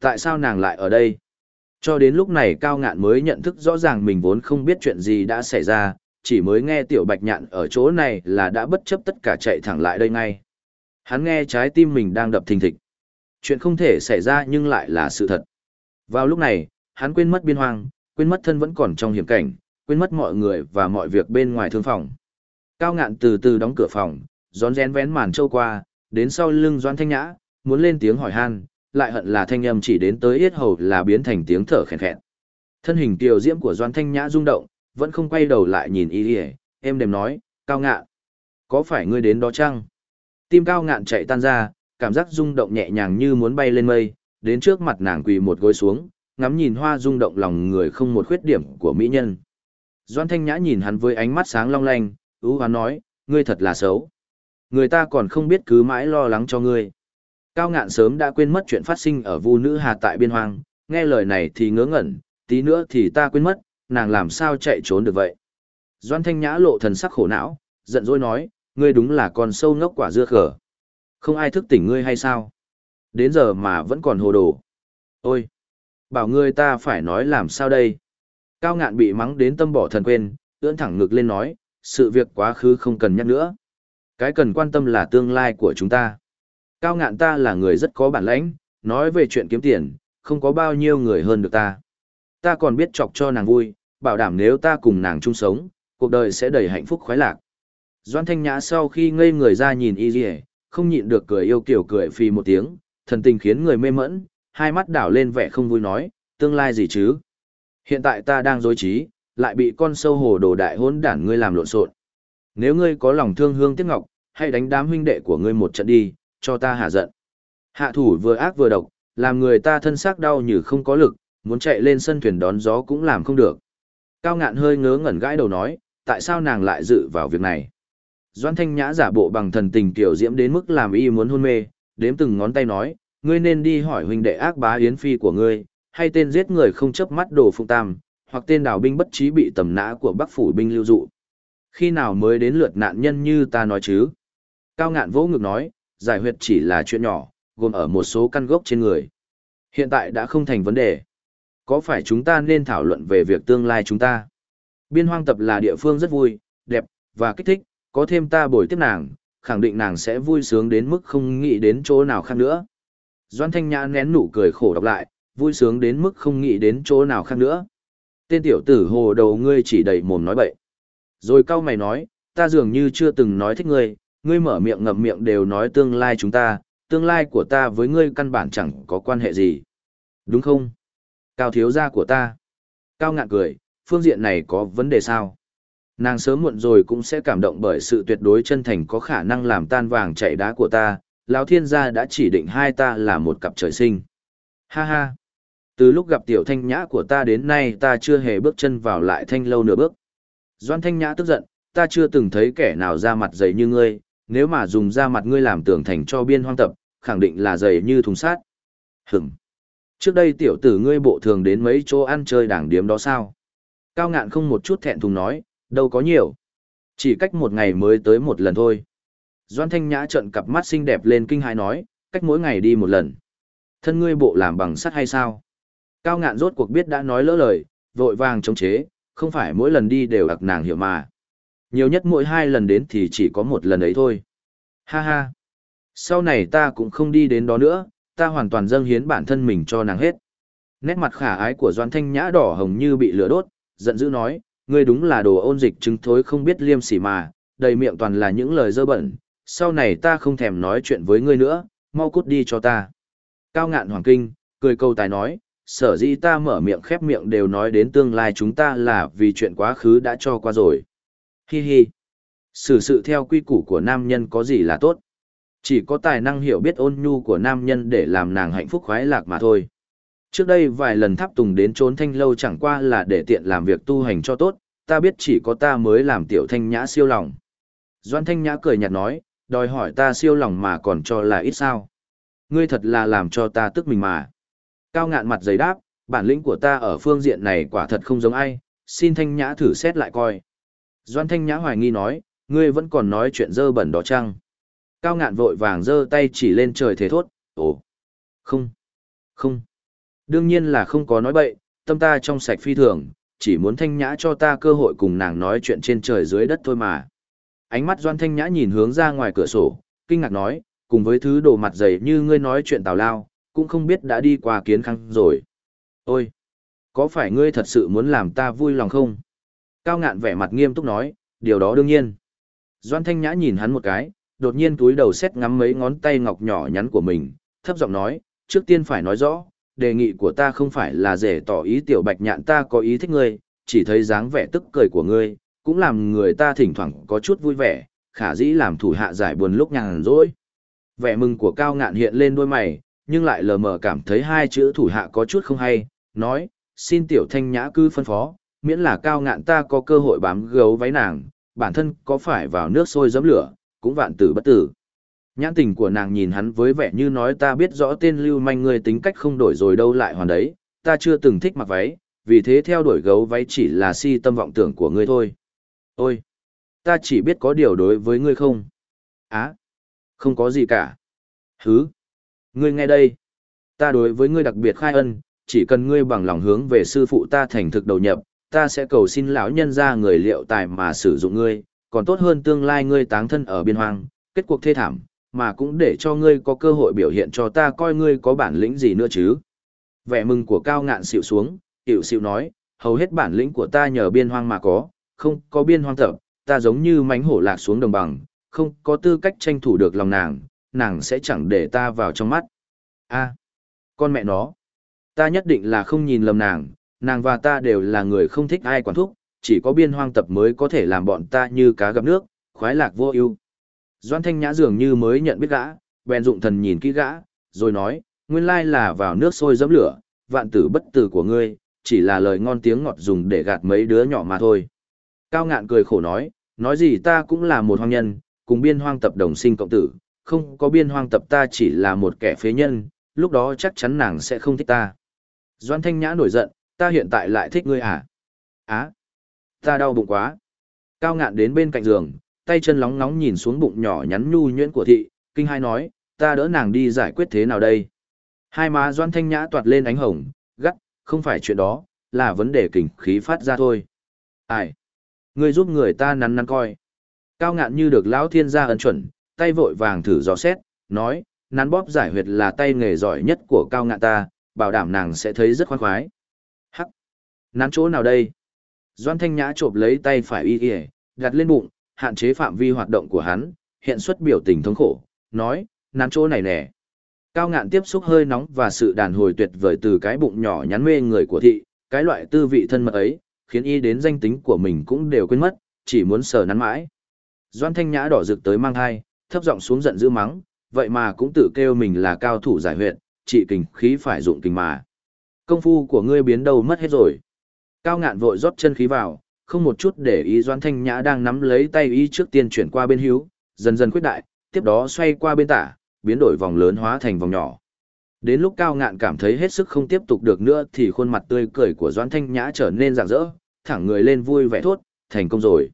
Tại sao nàng lại ở đây? Cho đến lúc này cao ngạn mới nhận thức rõ ràng mình vốn không biết chuyện gì đã xảy ra, chỉ mới nghe tiểu bạch nhạn ở chỗ này là đã bất chấp tất cả chạy thẳng lại đây ngay. Hắn nghe trái tim mình đang đập thình thịch. Chuyện không thể xảy ra nhưng lại là sự thật. Vào lúc này, hắn quên mất biên hoang, quên mất thân vẫn còn trong hiểm cảnh, quên mất mọi người và mọi việc bên ngoài thương phòng. Cao ngạn từ từ đóng cửa phòng, gión rén vén màn trâu qua, đến sau lưng Doan Thanh Nhã, muốn lên tiếng hỏi han, lại hận là thanh âm chỉ đến tới yết hầu là biến thành tiếng thở khèn khẹn. Thân hình tiểu diễm của Doan Thanh Nhã rung động, vẫn không quay đầu lại nhìn y, em đềm nói, cao ngạn, có phải ngươi đến đó chăng? Tim cao ngạn chạy tan ra, cảm giác rung động nhẹ nhàng như muốn bay lên mây, đến trước mặt nàng quỳ một gối xuống, ngắm nhìn hoa rung động lòng người không một khuyết điểm của mỹ nhân. Doan Thanh Nhã nhìn hắn với ánh mắt sáng long lanh, ưu hoán nói, ngươi thật là xấu. Người ta còn không biết cứ mãi lo lắng cho ngươi. Cao ngạn sớm đã quên mất chuyện phát sinh ở vu nữ hà tại biên hoang, nghe lời này thì ngớ ngẩn, tí nữa thì ta quên mất, nàng làm sao chạy trốn được vậy. Doan Thanh Nhã lộ thần sắc khổ não, giận dỗi nói, ngươi đúng là con sâu ngốc quả dưa khở. Không ai thức tỉnh ngươi hay sao? Đến giờ mà vẫn còn hồ đồ. Ôi! Bảo ngươi ta phải nói làm sao đây? Cao ngạn bị mắng đến tâm bỏ thần quên, ưỡn thẳng ngực lên nói, sự việc quá khứ không cần nhắc nữa. Cái cần quan tâm là tương lai của chúng ta. Cao ngạn ta là người rất có bản lãnh, nói về chuyện kiếm tiền, không có bao nhiêu người hơn được ta. Ta còn biết chọc cho nàng vui, bảo đảm nếu ta cùng nàng chung sống, cuộc đời sẽ đầy hạnh phúc khoái lạc. Doan Thanh Nhã sau khi ngây người ra nhìn y dì không nhịn được cười yêu kiểu cười phì một tiếng, thần tình khiến người mê mẫn, hai mắt đảo lên vẻ không vui nói, tương lai gì chứ? Hiện tại ta đang dối trí, lại bị con sâu hồ đồ đại hỗn đản ngươi làm lộn xộn. Nếu ngươi có lòng thương hương tiếc ngọc, hãy đánh đám huynh đệ của ngươi một trận đi, cho ta hạ giận. Hạ thủ vừa ác vừa độc, làm người ta thân xác đau như không có lực, muốn chạy lên sân thuyền đón gió cũng làm không được. Cao ngạn hơi ngớ ngẩn gãi đầu nói, tại sao nàng lại dự vào việc này? Doan Thanh Nhã giả bộ bằng thần tình tiểu diễm đến mức làm y muốn hôn mê, đếm từng ngón tay nói, ngươi nên đi hỏi huynh đệ ác bá yến phi của ngươi, hay tên giết người không chớp mắt đồ phụng tam, hoặc tên đào binh bất trí bị tầm nã của bắc phủ binh lưu dụ. Khi nào mới đến lượt nạn nhân như ta nói chứ? Cao ngạn vỗ ngực nói, giải huyệt chỉ là chuyện nhỏ, gồm ở một số căn gốc trên người. Hiện tại đã không thành vấn đề. Có phải chúng ta nên thảo luận về việc tương lai chúng ta? Biên hoang tập là địa phương rất vui, đẹp, và kích thích, có thêm ta bồi tiếp nàng, khẳng định nàng sẽ vui sướng đến mức không nghĩ đến chỗ nào khác nữa. Doan Thanh Nhã nén nụ cười khổ đọc lại, vui sướng đến mức không nghĩ đến chỗ nào khác nữa. Tên tiểu tử hồ đầu ngươi chỉ đầy mồm nói bậy. Rồi cao mày nói, ta dường như chưa từng nói thích ngươi, ngươi mở miệng ngậm miệng đều nói tương lai chúng ta, tương lai của ta với ngươi căn bản chẳng có quan hệ gì. Đúng không? Cao thiếu gia của ta. Cao ngạn cười, phương diện này có vấn đề sao? Nàng sớm muộn rồi cũng sẽ cảm động bởi sự tuyệt đối chân thành có khả năng làm tan vàng chảy đá của ta, lão thiên gia đã chỉ định hai ta là một cặp trời sinh. Ha ha! Từ lúc gặp tiểu thanh nhã của ta đến nay ta chưa hề bước chân vào lại thanh lâu nửa bước. Doan thanh nhã tức giận, ta chưa từng thấy kẻ nào ra mặt dày như ngươi, nếu mà dùng ra mặt ngươi làm tưởng thành cho biên hoang tập, khẳng định là dày như thùng sát. Hửm! Trước đây tiểu tử ngươi bộ thường đến mấy chỗ ăn chơi đảng điếm đó sao? Cao ngạn không một chút thẹn thùng nói, đâu có nhiều. Chỉ cách một ngày mới tới một lần thôi. Doan Thanh Nhã trợn cặp mắt xinh đẹp lên kinh hãi nói, cách mỗi ngày đi một lần. Thân ngươi bộ làm bằng sắt hay sao? Cao ngạn rốt cuộc biết đã nói lỡ lời, vội vàng chống chế, không phải mỗi lần đi đều đặc nàng hiểu mà. Nhiều nhất mỗi hai lần đến thì chỉ có một lần ấy thôi. Ha ha. Sau này ta cũng không đi đến đó nữa, ta hoàn toàn dâng hiến bản thân mình cho nàng hết. Nét mặt khả ái của Doan Thanh Nhã đỏ hồng như bị lửa đốt, giận dữ nói, ngươi đúng là đồ ôn dịch chứng thối không biết liêm sỉ mà, đầy miệng toàn là những lời dơ bẩn, sau này ta không thèm nói chuyện với ngươi nữa, mau cút đi cho ta. Cao ngạn hoàng kinh, cười câu tài nói, sở dĩ ta mở miệng khép miệng đều nói đến tương lai chúng ta là vì chuyện quá khứ đã cho qua rồi. Hi hi. Xử sự theo quy củ của nam nhân có gì là tốt. Chỉ có tài năng hiểu biết ôn nhu của nam nhân để làm nàng hạnh phúc khoái lạc mà thôi. Trước đây vài lần tháp tùng đến trốn thanh lâu chẳng qua là để tiện làm việc tu hành cho tốt, ta biết chỉ có ta mới làm tiểu thanh nhã siêu lòng. Doan thanh nhã cười nhạt nói, đòi hỏi ta siêu lòng mà còn cho là ít sao. Ngươi thật là làm cho ta tức mình mà. Cao ngạn mặt giấy đáp, bản lĩnh của ta ở phương diện này quả thật không giống ai, xin thanh nhã thử xét lại coi. Doan thanh nhã hoài nghi nói, ngươi vẫn còn nói chuyện dơ bẩn đó chăng? Cao ngạn vội vàng giơ tay chỉ lên trời thế thốt, ồ, không, không. Đương nhiên là không có nói bậy, tâm ta trong sạch phi thường, chỉ muốn thanh nhã cho ta cơ hội cùng nàng nói chuyện trên trời dưới đất thôi mà. Ánh mắt Doan Thanh Nhã nhìn hướng ra ngoài cửa sổ, kinh ngạc nói, cùng với thứ đồ mặt dày như ngươi nói chuyện tào lao, cũng không biết đã đi qua kiến khăn rồi. Ôi! Có phải ngươi thật sự muốn làm ta vui lòng không? Cao ngạn vẻ mặt nghiêm túc nói, điều đó đương nhiên. Doan Thanh Nhã nhìn hắn một cái, đột nhiên túi đầu xét ngắm mấy ngón tay ngọc nhỏ nhắn của mình, thấp giọng nói, trước tiên phải nói rõ, đề nghị của ta không phải là rể tỏ ý tiểu bạch nhạn ta có ý thích ngươi, chỉ thấy dáng vẻ tức cười của ngươi, cũng làm người ta thỉnh thoảng có chút vui vẻ, khả dĩ làm thủ hạ giải buồn lúc nhàn rỗi. Vẻ mừng của cao ngạn hiện lên đôi mày, nhưng lại lờ mờ cảm thấy hai chữ thủ hạ có chút không hay, nói, xin tiểu thanh nhã cư phân phó, miễn là cao ngạn ta có cơ hội bám gấu váy nàng, bản thân có phải vào nước sôi giấm lửa, cũng vạn tử bất tử. Nhãn tình của nàng nhìn hắn với vẻ như nói ta biết rõ tên lưu manh ngươi tính cách không đổi rồi đâu lại hoàn đấy, ta chưa từng thích mặc váy, vì thế theo đuổi gấu váy chỉ là si tâm vọng tưởng của ngươi thôi. Ôi! Ta chỉ biết có điều đối với ngươi không? Á! không có gì cả. Hứ! Ngươi nghe đây! Ta đối với ngươi đặc biệt khai ân, chỉ cần ngươi bằng lòng hướng về sư phụ ta thành thực đầu nhập, ta sẽ cầu xin lão nhân ra người liệu tài mà sử dụng ngươi, còn tốt hơn tương lai ngươi táng thân ở biên hoang, kết cuộc thê thảm, mà cũng để cho ngươi có cơ hội biểu hiện cho ta coi ngươi có bản lĩnh gì nữa chứ. Vẻ mừng của cao ngạn xịu xuống, hiểu xịu nói, hầu hết bản lĩnh của ta nhờ biên hoang mà có, không có biên hoang tập, ta giống như mánh hổ lạc xuống đồng bằng, không có tư cách tranh thủ được lòng nàng, nàng sẽ chẳng để ta vào trong mắt. a con mẹ nó, ta nhất định là không nhìn lầm nàng, nàng và ta đều là người không thích ai quản thúc, chỉ có biên hoang tập mới có thể làm bọn ta như cá gặp nước, khoái lạc vô ưu. Doan Thanh Nhã dường như mới nhận biết gã, bèn dụng thần nhìn kỹ gã, rồi nói, nguyên lai là vào nước sôi dẫm lửa, vạn tử bất tử của ngươi, chỉ là lời ngon tiếng ngọt dùng để gạt mấy đứa nhỏ mà thôi. Cao ngạn cười khổ nói, nói gì ta cũng là một hoang nhân, cùng biên hoang tập đồng sinh cộng tử, không có biên hoang tập ta chỉ là một kẻ phế nhân, lúc đó chắc chắn nàng sẽ không thích ta. Doan Thanh Nhã nổi giận, ta hiện tại lại thích ngươi à? Á, ta đau bụng quá. Cao ngạn đến bên cạnh giường, tay chân lóng nóng nhìn xuống bụng nhỏ nhắn nhu nhuyễn của thị, kinh hai nói, ta đỡ nàng đi giải quyết thế nào đây? Hai má Doan Thanh Nhã toạt lên ánh hồng, gắt, không phải chuyện đó, là vấn đề kình khí phát ra thôi. Ai? Ngươi giúp người ta nắn nắn coi. Cao ngạn như được lão thiên gia ấn chuẩn, tay vội vàng thử dò xét, nói, nắn bóp giải huyệt là tay nghề giỏi nhất của cao ngạn ta, bảo đảm nàng sẽ thấy rất khoan khoái. Hắc! Nắn chỗ nào đây? Doan Thanh Nhã chộp lấy tay phải y y, đặt lên bụng, hạn chế phạm vi hoạt động của hắn, hiện xuất biểu tình thống khổ, nói, nắn chỗ này nè. Cao ngạn tiếp xúc hơi nóng và sự đàn hồi tuyệt vời từ cái bụng nhỏ nhắn mê người của thị, cái loại tư vị thân mật ấy, khiến y đến danh tính của mình cũng đều quên mất, chỉ muốn sờ nắn mãi. Doan Thanh Nhã đỏ rực tới mang hai, thấp giọng xuống giận dữ mắng, vậy mà cũng tự kêu mình là cao thủ giải huyệt, trị kình khí phải dụng kình mà. Công phu của ngươi biến đâu mất hết rồi. Cao ngạn vội rót chân khí vào, không một chút để ý Doan Thanh Nhã đang nắm lấy tay y trước tiên chuyển qua bên hữu, dần dần khuyết đại, tiếp đó xoay qua bên tả, biến đổi vòng lớn hóa thành vòng nhỏ. Đến lúc cao ngạn cảm thấy hết sức không tiếp tục được nữa thì khuôn mặt tươi cười của Doãn Thanh Nhã trở nên rạng rỡ, thẳng người lên vui vẻ thốt, thành công rồi.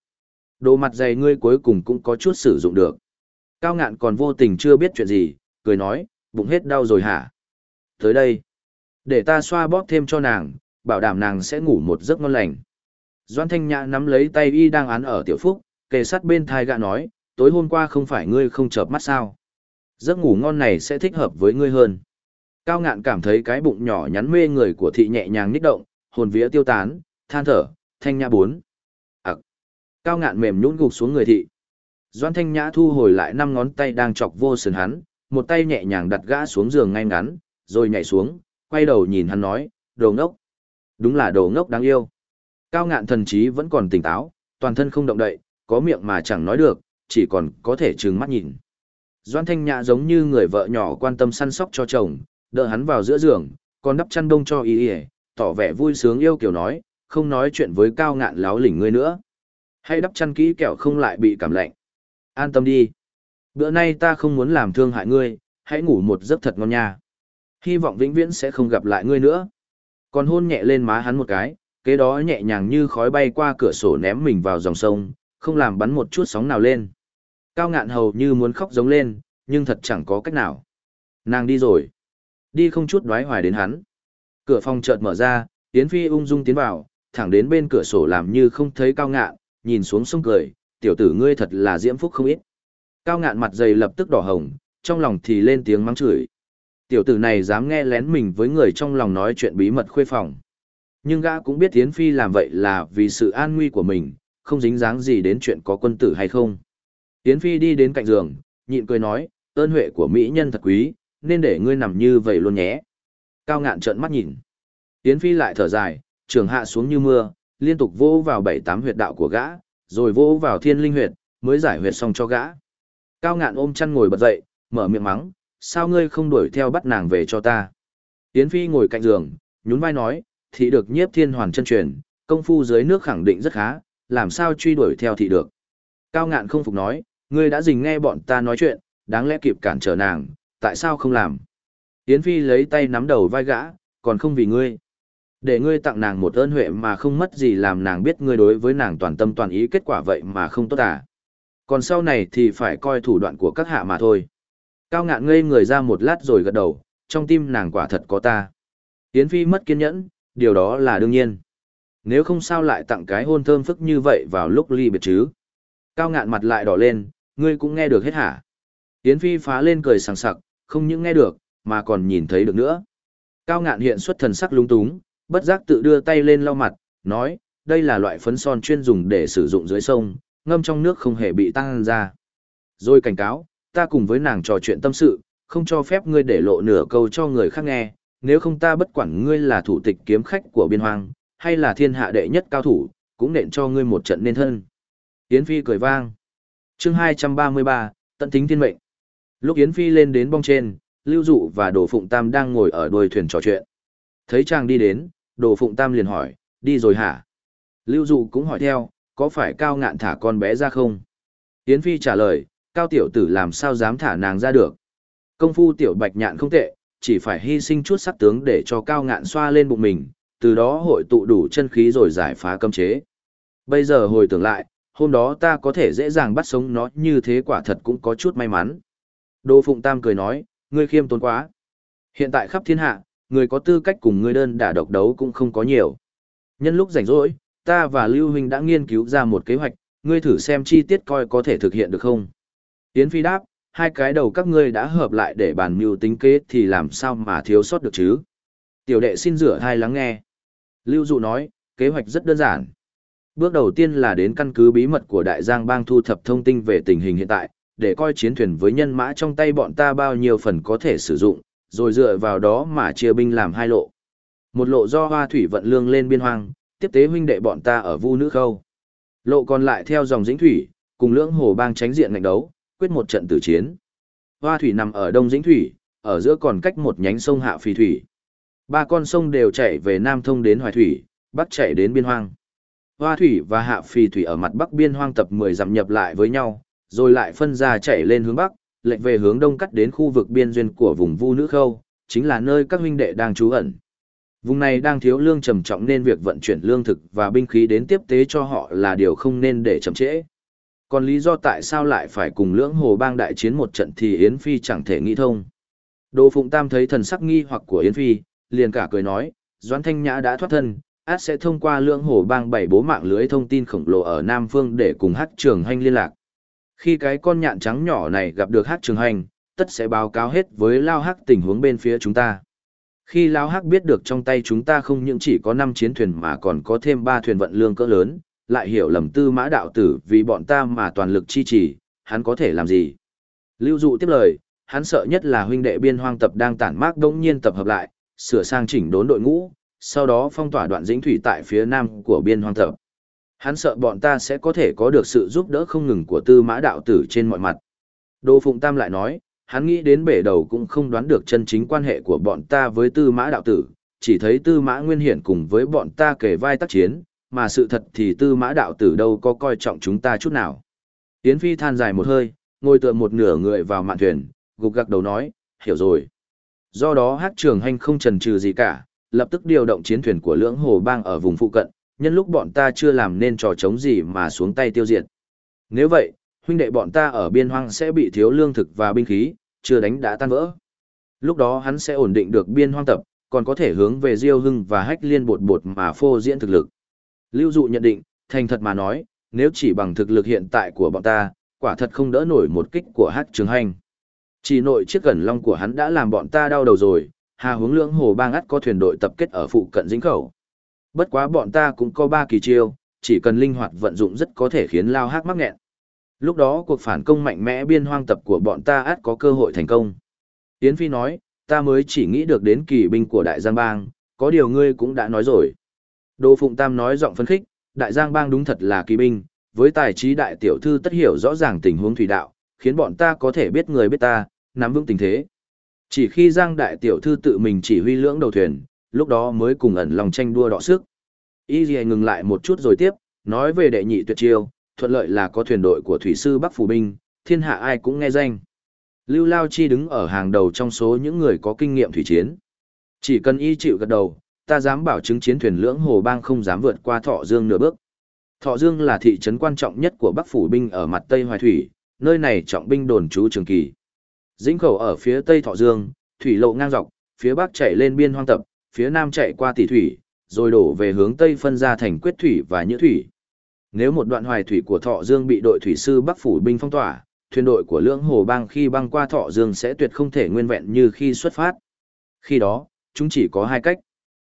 Đồ mặt dày ngươi cuối cùng cũng có chút sử dụng được. Cao ngạn còn vô tình chưa biết chuyện gì, cười nói, bụng hết đau rồi hả? Tới đây, để ta xoa bóp thêm cho nàng, bảo đảm nàng sẽ ngủ một giấc ngon lành. Doan Thanh Nhã nắm lấy tay y đang án ở tiểu phúc, Kề sát bên thai gã nói, tối hôm qua không phải ngươi không chợp mắt sao? Giấc ngủ ngon này sẽ thích hợp với ngươi hơn. Cao ngạn cảm thấy cái bụng nhỏ nhắn mê người của thị nhẹ nhàng nít động, hồn vía tiêu tán, than thở, thanh nhã bốn. Ấc. Cao ngạn mềm nhũn gục xuống người thị. Doan thanh nhã thu hồi lại năm ngón tay đang chọc vô sườn hắn, một tay nhẹ nhàng đặt gã xuống giường ngay ngắn, rồi nhảy xuống, quay đầu nhìn hắn nói, đồ ngốc. Đúng là đồ ngốc đáng yêu. Cao ngạn thần trí vẫn còn tỉnh táo, toàn thân không động đậy, có miệng mà chẳng nói được, chỉ còn có thể trừng mắt nhìn. Doan Thanh Nhã giống như người vợ nhỏ quan tâm săn sóc cho chồng, đỡ hắn vào giữa giường, còn đắp chăn đông cho y y, tỏ vẻ vui sướng yêu kiểu nói, không nói chuyện với cao ngạn láo lỉnh ngươi nữa. Hãy đắp chăn kỹ kẻo không lại bị cảm lạnh. An tâm đi. Bữa nay ta không muốn làm thương hại ngươi, hãy ngủ một giấc thật ngon nha. Hy vọng vĩnh viễn sẽ không gặp lại ngươi nữa. Còn hôn nhẹ lên má hắn một cái, kế đó nhẹ nhàng như khói bay qua cửa sổ ném mình vào dòng sông, không làm bắn một chút sóng nào lên. Cao ngạn hầu như muốn khóc giống lên, nhưng thật chẳng có cách nào. Nàng đi rồi. Đi không chút đoái hoài đến hắn. Cửa phòng chợt mở ra, Yến Phi ung dung tiến vào, thẳng đến bên cửa sổ làm như không thấy cao ngạn, nhìn xuống sông cười, tiểu tử ngươi thật là diễm phúc không ít. Cao ngạn mặt dày lập tức đỏ hồng, trong lòng thì lên tiếng mắng chửi. Tiểu tử này dám nghe lén mình với người trong lòng nói chuyện bí mật khuê phòng. Nhưng gã cũng biết Yến Phi làm vậy là vì sự an nguy của mình, không dính dáng gì đến chuyện có quân tử hay không. Yến Phi đi đến cạnh giường, nhịn cười nói, ơn huệ của Mỹ nhân thật quý, nên để ngươi nằm như vậy luôn nhé. Cao ngạn trợn mắt nhìn. Yến Phi lại thở dài, trường hạ xuống như mưa, liên tục vô vào bảy tám huyệt đạo của gã, rồi vỗ vào thiên linh huyệt, mới giải huyệt xong cho gã. Cao ngạn ôm chăn ngồi bật dậy, mở miệng mắng, sao ngươi không đuổi theo bắt nàng về cho ta. Yến Phi ngồi cạnh giường, nhún vai nói, thị được nhiếp thiên hoàn chân truyền, công phu dưới nước khẳng định rất khá, làm sao truy đuổi theo thị được. Cao ngạn không phục nói, ngươi đã dình nghe bọn ta nói chuyện, đáng lẽ kịp cản trở nàng, tại sao không làm? Yến Phi lấy tay nắm đầu vai gã, còn không vì ngươi. Để ngươi tặng nàng một ơn huệ mà không mất gì làm nàng biết ngươi đối với nàng toàn tâm toàn ý kết quả vậy mà không tốt à. Còn sau này thì phải coi thủ đoạn của các hạ mà thôi. Cao ngạn ngây người ra một lát rồi gật đầu, trong tim nàng quả thật có ta. Yến Phi mất kiên nhẫn, điều đó là đương nhiên. Nếu không sao lại tặng cái hôn thơm phức như vậy vào lúc ly biệt chứ. Cao ngạn mặt lại đỏ lên, ngươi cũng nghe được hết hả? Yến Phi phá lên cười sảng sặc, không những nghe được, mà còn nhìn thấy được nữa. Cao ngạn hiện xuất thần sắc lung túng, bất giác tự đưa tay lên lau mặt, nói, đây là loại phấn son chuyên dùng để sử dụng dưới sông, ngâm trong nước không hề bị tăng ra. Rồi cảnh cáo, ta cùng với nàng trò chuyện tâm sự, không cho phép ngươi để lộ nửa câu cho người khác nghe, nếu không ta bất quản ngươi là thủ tịch kiếm khách của biên hoang, hay là thiên hạ đệ nhất cao thủ, cũng nện cho ngươi một trận nên thân. Yến Phi cười vang. chương 233, tận tính thiên mệnh. Lúc Yến Phi lên đến bong trên, Lưu Dụ và Đồ Phụng Tam đang ngồi ở đuôi thuyền trò chuyện. Thấy chàng đi đến, Đồ Phụng Tam liền hỏi, đi rồi hả? Lưu Dụ cũng hỏi theo, có phải cao ngạn thả con bé ra không? Yến Phi trả lời, cao tiểu tử làm sao dám thả nàng ra được? Công phu tiểu bạch nhạn không tệ, chỉ phải hy sinh chút sắc tướng để cho cao ngạn xoa lên bụng mình, từ đó hội tụ đủ chân khí rồi giải phá cấm chế. Bây giờ hồi tưởng lại, hôm đó ta có thể dễ dàng bắt sống nó như thế quả thật cũng có chút may mắn. Đô Phụng Tam cười nói, ngươi khiêm tốn quá. Hiện tại khắp thiên hạ, người có tư cách cùng ngươi đơn đả độc đấu cũng không có nhiều. Nhân lúc rảnh rỗi, ta và Lưu Huynh đã nghiên cứu ra một kế hoạch, ngươi thử xem chi tiết coi có thể thực hiện được không. Yến Phi đáp, hai cái đầu các ngươi đã hợp lại để bàn mưu tính kế thì làm sao mà thiếu sót được chứ. Tiểu đệ xin rửa hai lắng nghe. Lưu Dụ nói, kế hoạch rất đơn giản. Bước đầu tiên là đến căn cứ bí mật của Đại Giang Bang thu thập thông tin về tình hình hiện tại, để coi chiến thuyền với nhân mã trong tay bọn ta bao nhiêu phần có thể sử dụng, rồi dựa vào đó mà chia binh làm hai lộ. Một lộ do hoa thủy vận lương lên biên hoang, tiếp tế huynh đệ bọn ta ở Vu Nữ Khâu. Lộ còn lại theo dòng dĩnh thủy, cùng lưỡng hồ bang tránh diện ngạnh đấu, quyết một trận tử chiến. Hoa thủy nằm ở đông dĩnh thủy, ở giữa còn cách một nhánh sông hạ phì thủy. Ba con sông đều chảy về Nam Thông đến Hoài Thủy, Bắc chảy đến Biên Hoang. Hoa Thủy và Hạ Phì Thủy ở mặt Bắc Biên Hoang tập 10 dặm nhập lại với nhau, rồi lại phân ra chảy lên hướng Bắc, lệch về hướng Đông cắt đến khu vực biên duyên của vùng Vu Nữ Khâu, chính là nơi các huynh đệ đang trú ẩn. Vùng này đang thiếu lương trầm trọng nên việc vận chuyển lương thực và binh khí đến tiếp tế cho họ là điều không nên để chậm trễ. Còn lý do tại sao lại phải cùng lưỡng hồ bang đại chiến một trận thì Yến Phi chẳng thể nghĩ thông. Đồ Phụng Tam thấy thần sắc nghi hoặc của Yến Phi, liền cả cười nói, Doãn Thanh Nhã đã thoát thân, át sẽ thông qua lưỡng hồ bang bảy bố mạng lưới thông tin khổng lồ ở Nam Phương để cùng hát trường hành liên lạc. Khi cái con nhạn trắng nhỏ này gặp được hát trường hành, tất sẽ báo cáo hết với Lao Hắc tình huống bên phía chúng ta. Khi Lao Hắc biết được trong tay chúng ta không những chỉ có 5 chiến thuyền mà còn có thêm 3 thuyền vận lương cỡ lớn, lại hiểu lầm tư mã đạo tử vì bọn ta mà toàn lực chi trì, hắn có thể làm gì? Lưu dụ tiếp lời, hắn sợ nhất là huynh đệ biên hoang tập đang tản mát đống nhiên tập hợp lại, sửa sang chỉnh đốn đội ngũ, sau đó phong tỏa đoạn dĩnh thủy tại phía nam của biên hoang tập. Hắn sợ bọn ta sẽ có thể có được sự giúp đỡ không ngừng của tư mã đạo tử trên mọi mặt. Đô Phụng Tam lại nói, hắn nghĩ đến bể đầu cũng không đoán được chân chính quan hệ của bọn ta với tư mã đạo tử, chỉ thấy tư mã nguyên hiển cùng với bọn ta kể vai tác chiến, mà sự thật thì tư mã đạo tử đâu có coi trọng chúng ta chút nào. Yến Phi than dài một hơi, ngồi tựa một nửa người vào mạn thuyền, gục gặc đầu nói, hiểu rồi. Do đó hát trường hành không trần trừ gì cả, lập tức điều động chiến thuyền của lưỡng hồ bang ở vùng phụ cận, nhân lúc bọn ta chưa làm nên trò chống gì mà xuống tay tiêu diệt. Nếu vậy, huynh đệ bọn ta ở biên hoang sẽ bị thiếu lương thực và binh khí, chưa đánh đã tan vỡ. Lúc đó hắn sẽ ổn định được biên hoang tập, còn có thể hướng về Diêu Hưng và Hách Liên bột bột mà phô diễn thực lực. Lưu Dụ nhận định, thành thật mà nói, nếu chỉ bằng thực lực hiện tại của bọn ta, quả thật không đỡ nổi một kích của Hắc Trường Hành. Chỉ nội chiếc gần long của hắn đã làm bọn ta đau đầu rồi, hà hướng lưỡng hồ bang ắt có thuyền đội tập kết ở phụ cận dính khẩu. Bất quá bọn ta cũng có ba kỳ chiêu, chỉ cần linh hoạt vận dụng rất có thể khiến lao hắc mắc nghẹn. Lúc đó cuộc phản công mạnh mẽ biên hoang tập của bọn ta ắt có cơ hội thành công. Yến Phi nói, ta mới chỉ nghĩ được đến kỳ binh của Đại Giang Bang, có điều ngươi cũng đã nói rồi. Đô Phụng Tam nói giọng phấn khích, Đại Giang Bang đúng thật là kỳ binh, với tài trí đại tiểu thư tất hiểu rõ ràng tình huống thủy đạo, khiến bọn ta có thể biết người biết ta, nắm vững tình thế. Chỉ khi Giang đại tiểu thư tự mình chỉ huy lưỡng đầu thuyền, lúc đó mới cùng ẩn lòng tranh đua đọ sức. Y Ghi ngừng lại một chút rồi tiếp, nói về đệ nhị tuyệt chiêu, thuận lợi là có thuyền đội của thủy sư Bắc Phủ Binh, thiên hạ ai cũng nghe danh. Lưu Lao Chi đứng ở hàng đầu trong số những người có kinh nghiệm thủy chiến. Chỉ cần y chịu gật đầu, ta dám bảo chứng chiến thuyền lưỡng hồ bang không dám vượt qua Thọ Dương nửa bước. Thọ Dương là thị trấn quan trọng nhất của Bắc Phủ Binh ở mặt Tây Hoài Thủy, nơi này trọng binh đồn trú trường kỳ. Dĩnh khẩu ở phía Tây Thọ Dương, thủy lộ ngang dọc, phía Bắc chảy lên biên hoang tập, phía Nam chạy qua tỷ thủy, rồi đổ về hướng Tây phân ra thành quyết thủy và nhữ thủy. Nếu một đoạn hoài thủy của Thọ Dương bị đội thủy sư Bắc phủ binh phong tỏa, thuyền đội của lưỡng hồ bang khi băng qua Thọ Dương sẽ tuyệt không thể nguyên vẹn như khi xuất phát. Khi đó, chúng chỉ có hai cách.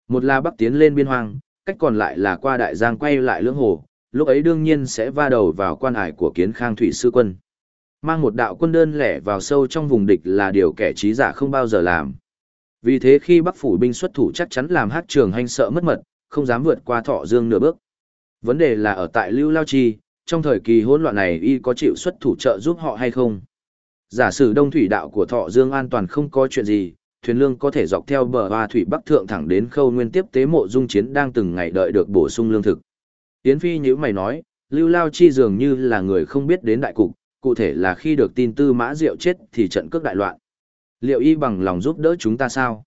Một là Bắc tiến lên biên hoang, cách còn lại là qua đại giang quay lại lưỡng hồ, lúc ấy đương nhiên sẽ va đầu vào quan hải của kiến khang thủy sư quân. Mang một đạo quân đơn lẻ vào sâu trong vùng địch là điều kẻ trí giả không bao giờ làm. Vì thế khi Bắc phủ binh xuất thủ chắc chắn làm hát trường hành sợ mất mật, không dám vượt qua thọ dương nửa bước. Vấn đề là ở tại Lưu Lao Chi, trong thời kỳ hỗn loạn này y có chịu xuất thủ trợ giúp họ hay không? Giả sử đông thủy đạo của thọ dương an toàn không có chuyện gì, thuyền lương có thể dọc theo bờ hoa thủy bắc thượng thẳng đến khâu nguyên tiếp tế mộ dung chiến đang từng ngày đợi được bổ sung lương thực. Yến Phi như mày nói, Lưu Lao Chi dường như là người không biết đến đại cục, cụ thể là khi được tin tư mã diệu chết thì trận cước đại loạn. Liệu y bằng lòng giúp đỡ chúng ta sao?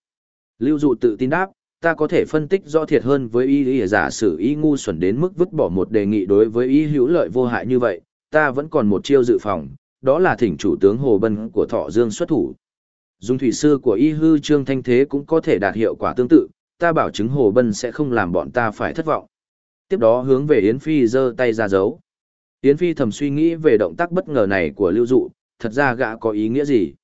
Lưu dụ tự tin đáp, ta có thể phân tích rõ thiệt hơn với y y giả sử y ngu xuẩn đến mức vứt bỏ một đề nghị đối với y hữu lợi vô hại như vậy, ta vẫn còn một chiêu dự phòng, đó là thỉnh chủ tướng Hồ Bân của Thọ Dương xuất thủ. Dung thủy sư của y hư trương thanh thế cũng có thể đạt hiệu quả tương tự, ta bảo chứng Hồ Bân sẽ không làm bọn ta phải thất vọng. Tiếp đó hướng về Yến Phi giơ tay ra dấu. Yến Phi thầm suy nghĩ về động tác bất ngờ này của Lưu Dụ, thật ra gã có ý nghĩa gì.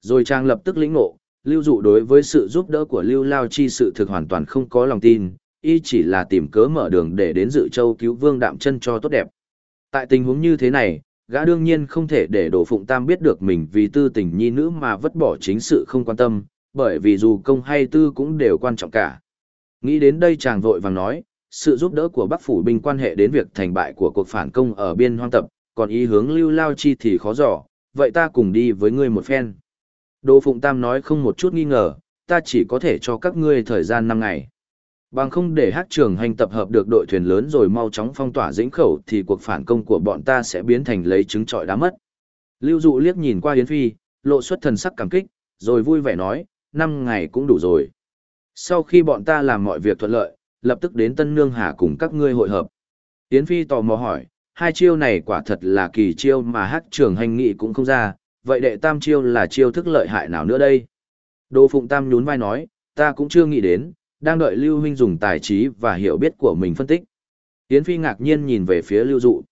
Rồi trang lập tức lĩnh ngộ, Lưu Dụ đối với sự giúp đỡ của Lưu Lao Chi sự thực hoàn toàn không có lòng tin, y chỉ là tìm cớ mở đường để đến dự châu cứu Vương Đạm chân cho tốt đẹp. Tại tình huống như thế này, gã đương nhiên không thể để đổ Phụng Tam biết được mình vì tư tình nhi nữ mà vứt bỏ chính sự không quan tâm, bởi vì dù công hay tư cũng đều quan trọng cả. Nghĩ đến đây chàng vội vàng nói, sự giúp đỡ của Bắc phủ binh quan hệ đến việc thành bại của cuộc phản công ở biên hoang tập, còn ý hướng Lưu Lao Chi thì khó dò, vậy ta cùng đi với ngươi một phen. Đỗ Phụng Tam nói không một chút nghi ngờ, ta chỉ có thể cho các ngươi thời gian 5 ngày. Bằng không để hát trường hành tập hợp được đội thuyền lớn rồi mau chóng phong tỏa dĩnh khẩu thì cuộc phản công của bọn ta sẽ biến thành lấy trứng trọi đá mất. Lưu Dụ liếc nhìn qua Yến Phi, lộ xuất thần sắc cảm kích, rồi vui vẻ nói, 5 ngày cũng đủ rồi. Sau khi bọn ta làm mọi việc thuận lợi, lập tức đến Tân Nương Hà cùng các ngươi hội hợp. Yến Phi tò mò hỏi, hai chiêu này quả thật là kỳ chiêu mà hát trường hành nghị cũng không ra, vậy đệ tam chiêu là chiêu thức lợi hại nào nữa đây? Đồ Phụng Tam nhún vai nói, ta cũng chưa nghĩ đến, đang đợi Lưu Huynh dùng tài trí và hiểu biết của mình phân tích. Yến Phi ngạc nhiên nhìn về phía Lưu Dụ.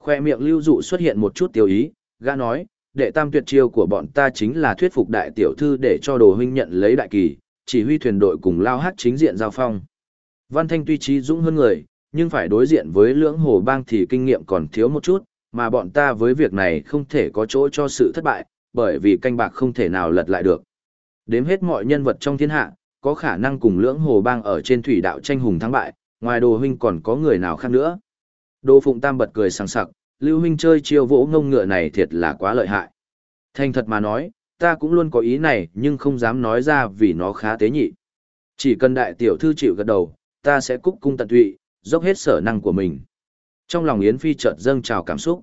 Khoe miệng Lưu Dụ xuất hiện một chút tiêu ý, gã nói, đệ tam tuyệt chiêu của bọn ta chính là thuyết phục đại tiểu thư để cho đồ huynh nhận lấy đại kỳ, chỉ huy thuyền đội cùng lao hát chính diện giao phong. Văn Thanh tuy trí dũng hơn người, nhưng phải đối diện với lưỡng hồ bang thì kinh nghiệm còn thiếu một chút, mà bọn ta với việc này không thể có chỗ cho sự thất bại, bởi vì canh bạc không thể nào lật lại được. Đếm hết mọi nhân vật trong thiên hạ, có khả năng cùng lưỡng hồ bang ở trên thủy đạo tranh hùng thắng bại, ngoài đồ huynh còn có người nào khác nữa. Đồ Phụng Tam bật cười sảng sặc, Lưu huynh chơi chiêu vỗ ngông ngựa này thiệt là quá lợi hại. Thành thật mà nói, ta cũng luôn có ý này nhưng không dám nói ra vì nó khá tế nhị. Chỉ cần đại tiểu thư chịu gật đầu, ta sẽ cúc cung tận tụy, dốc hết sở năng của mình. Trong lòng Yến Phi chợt dâng trào cảm xúc.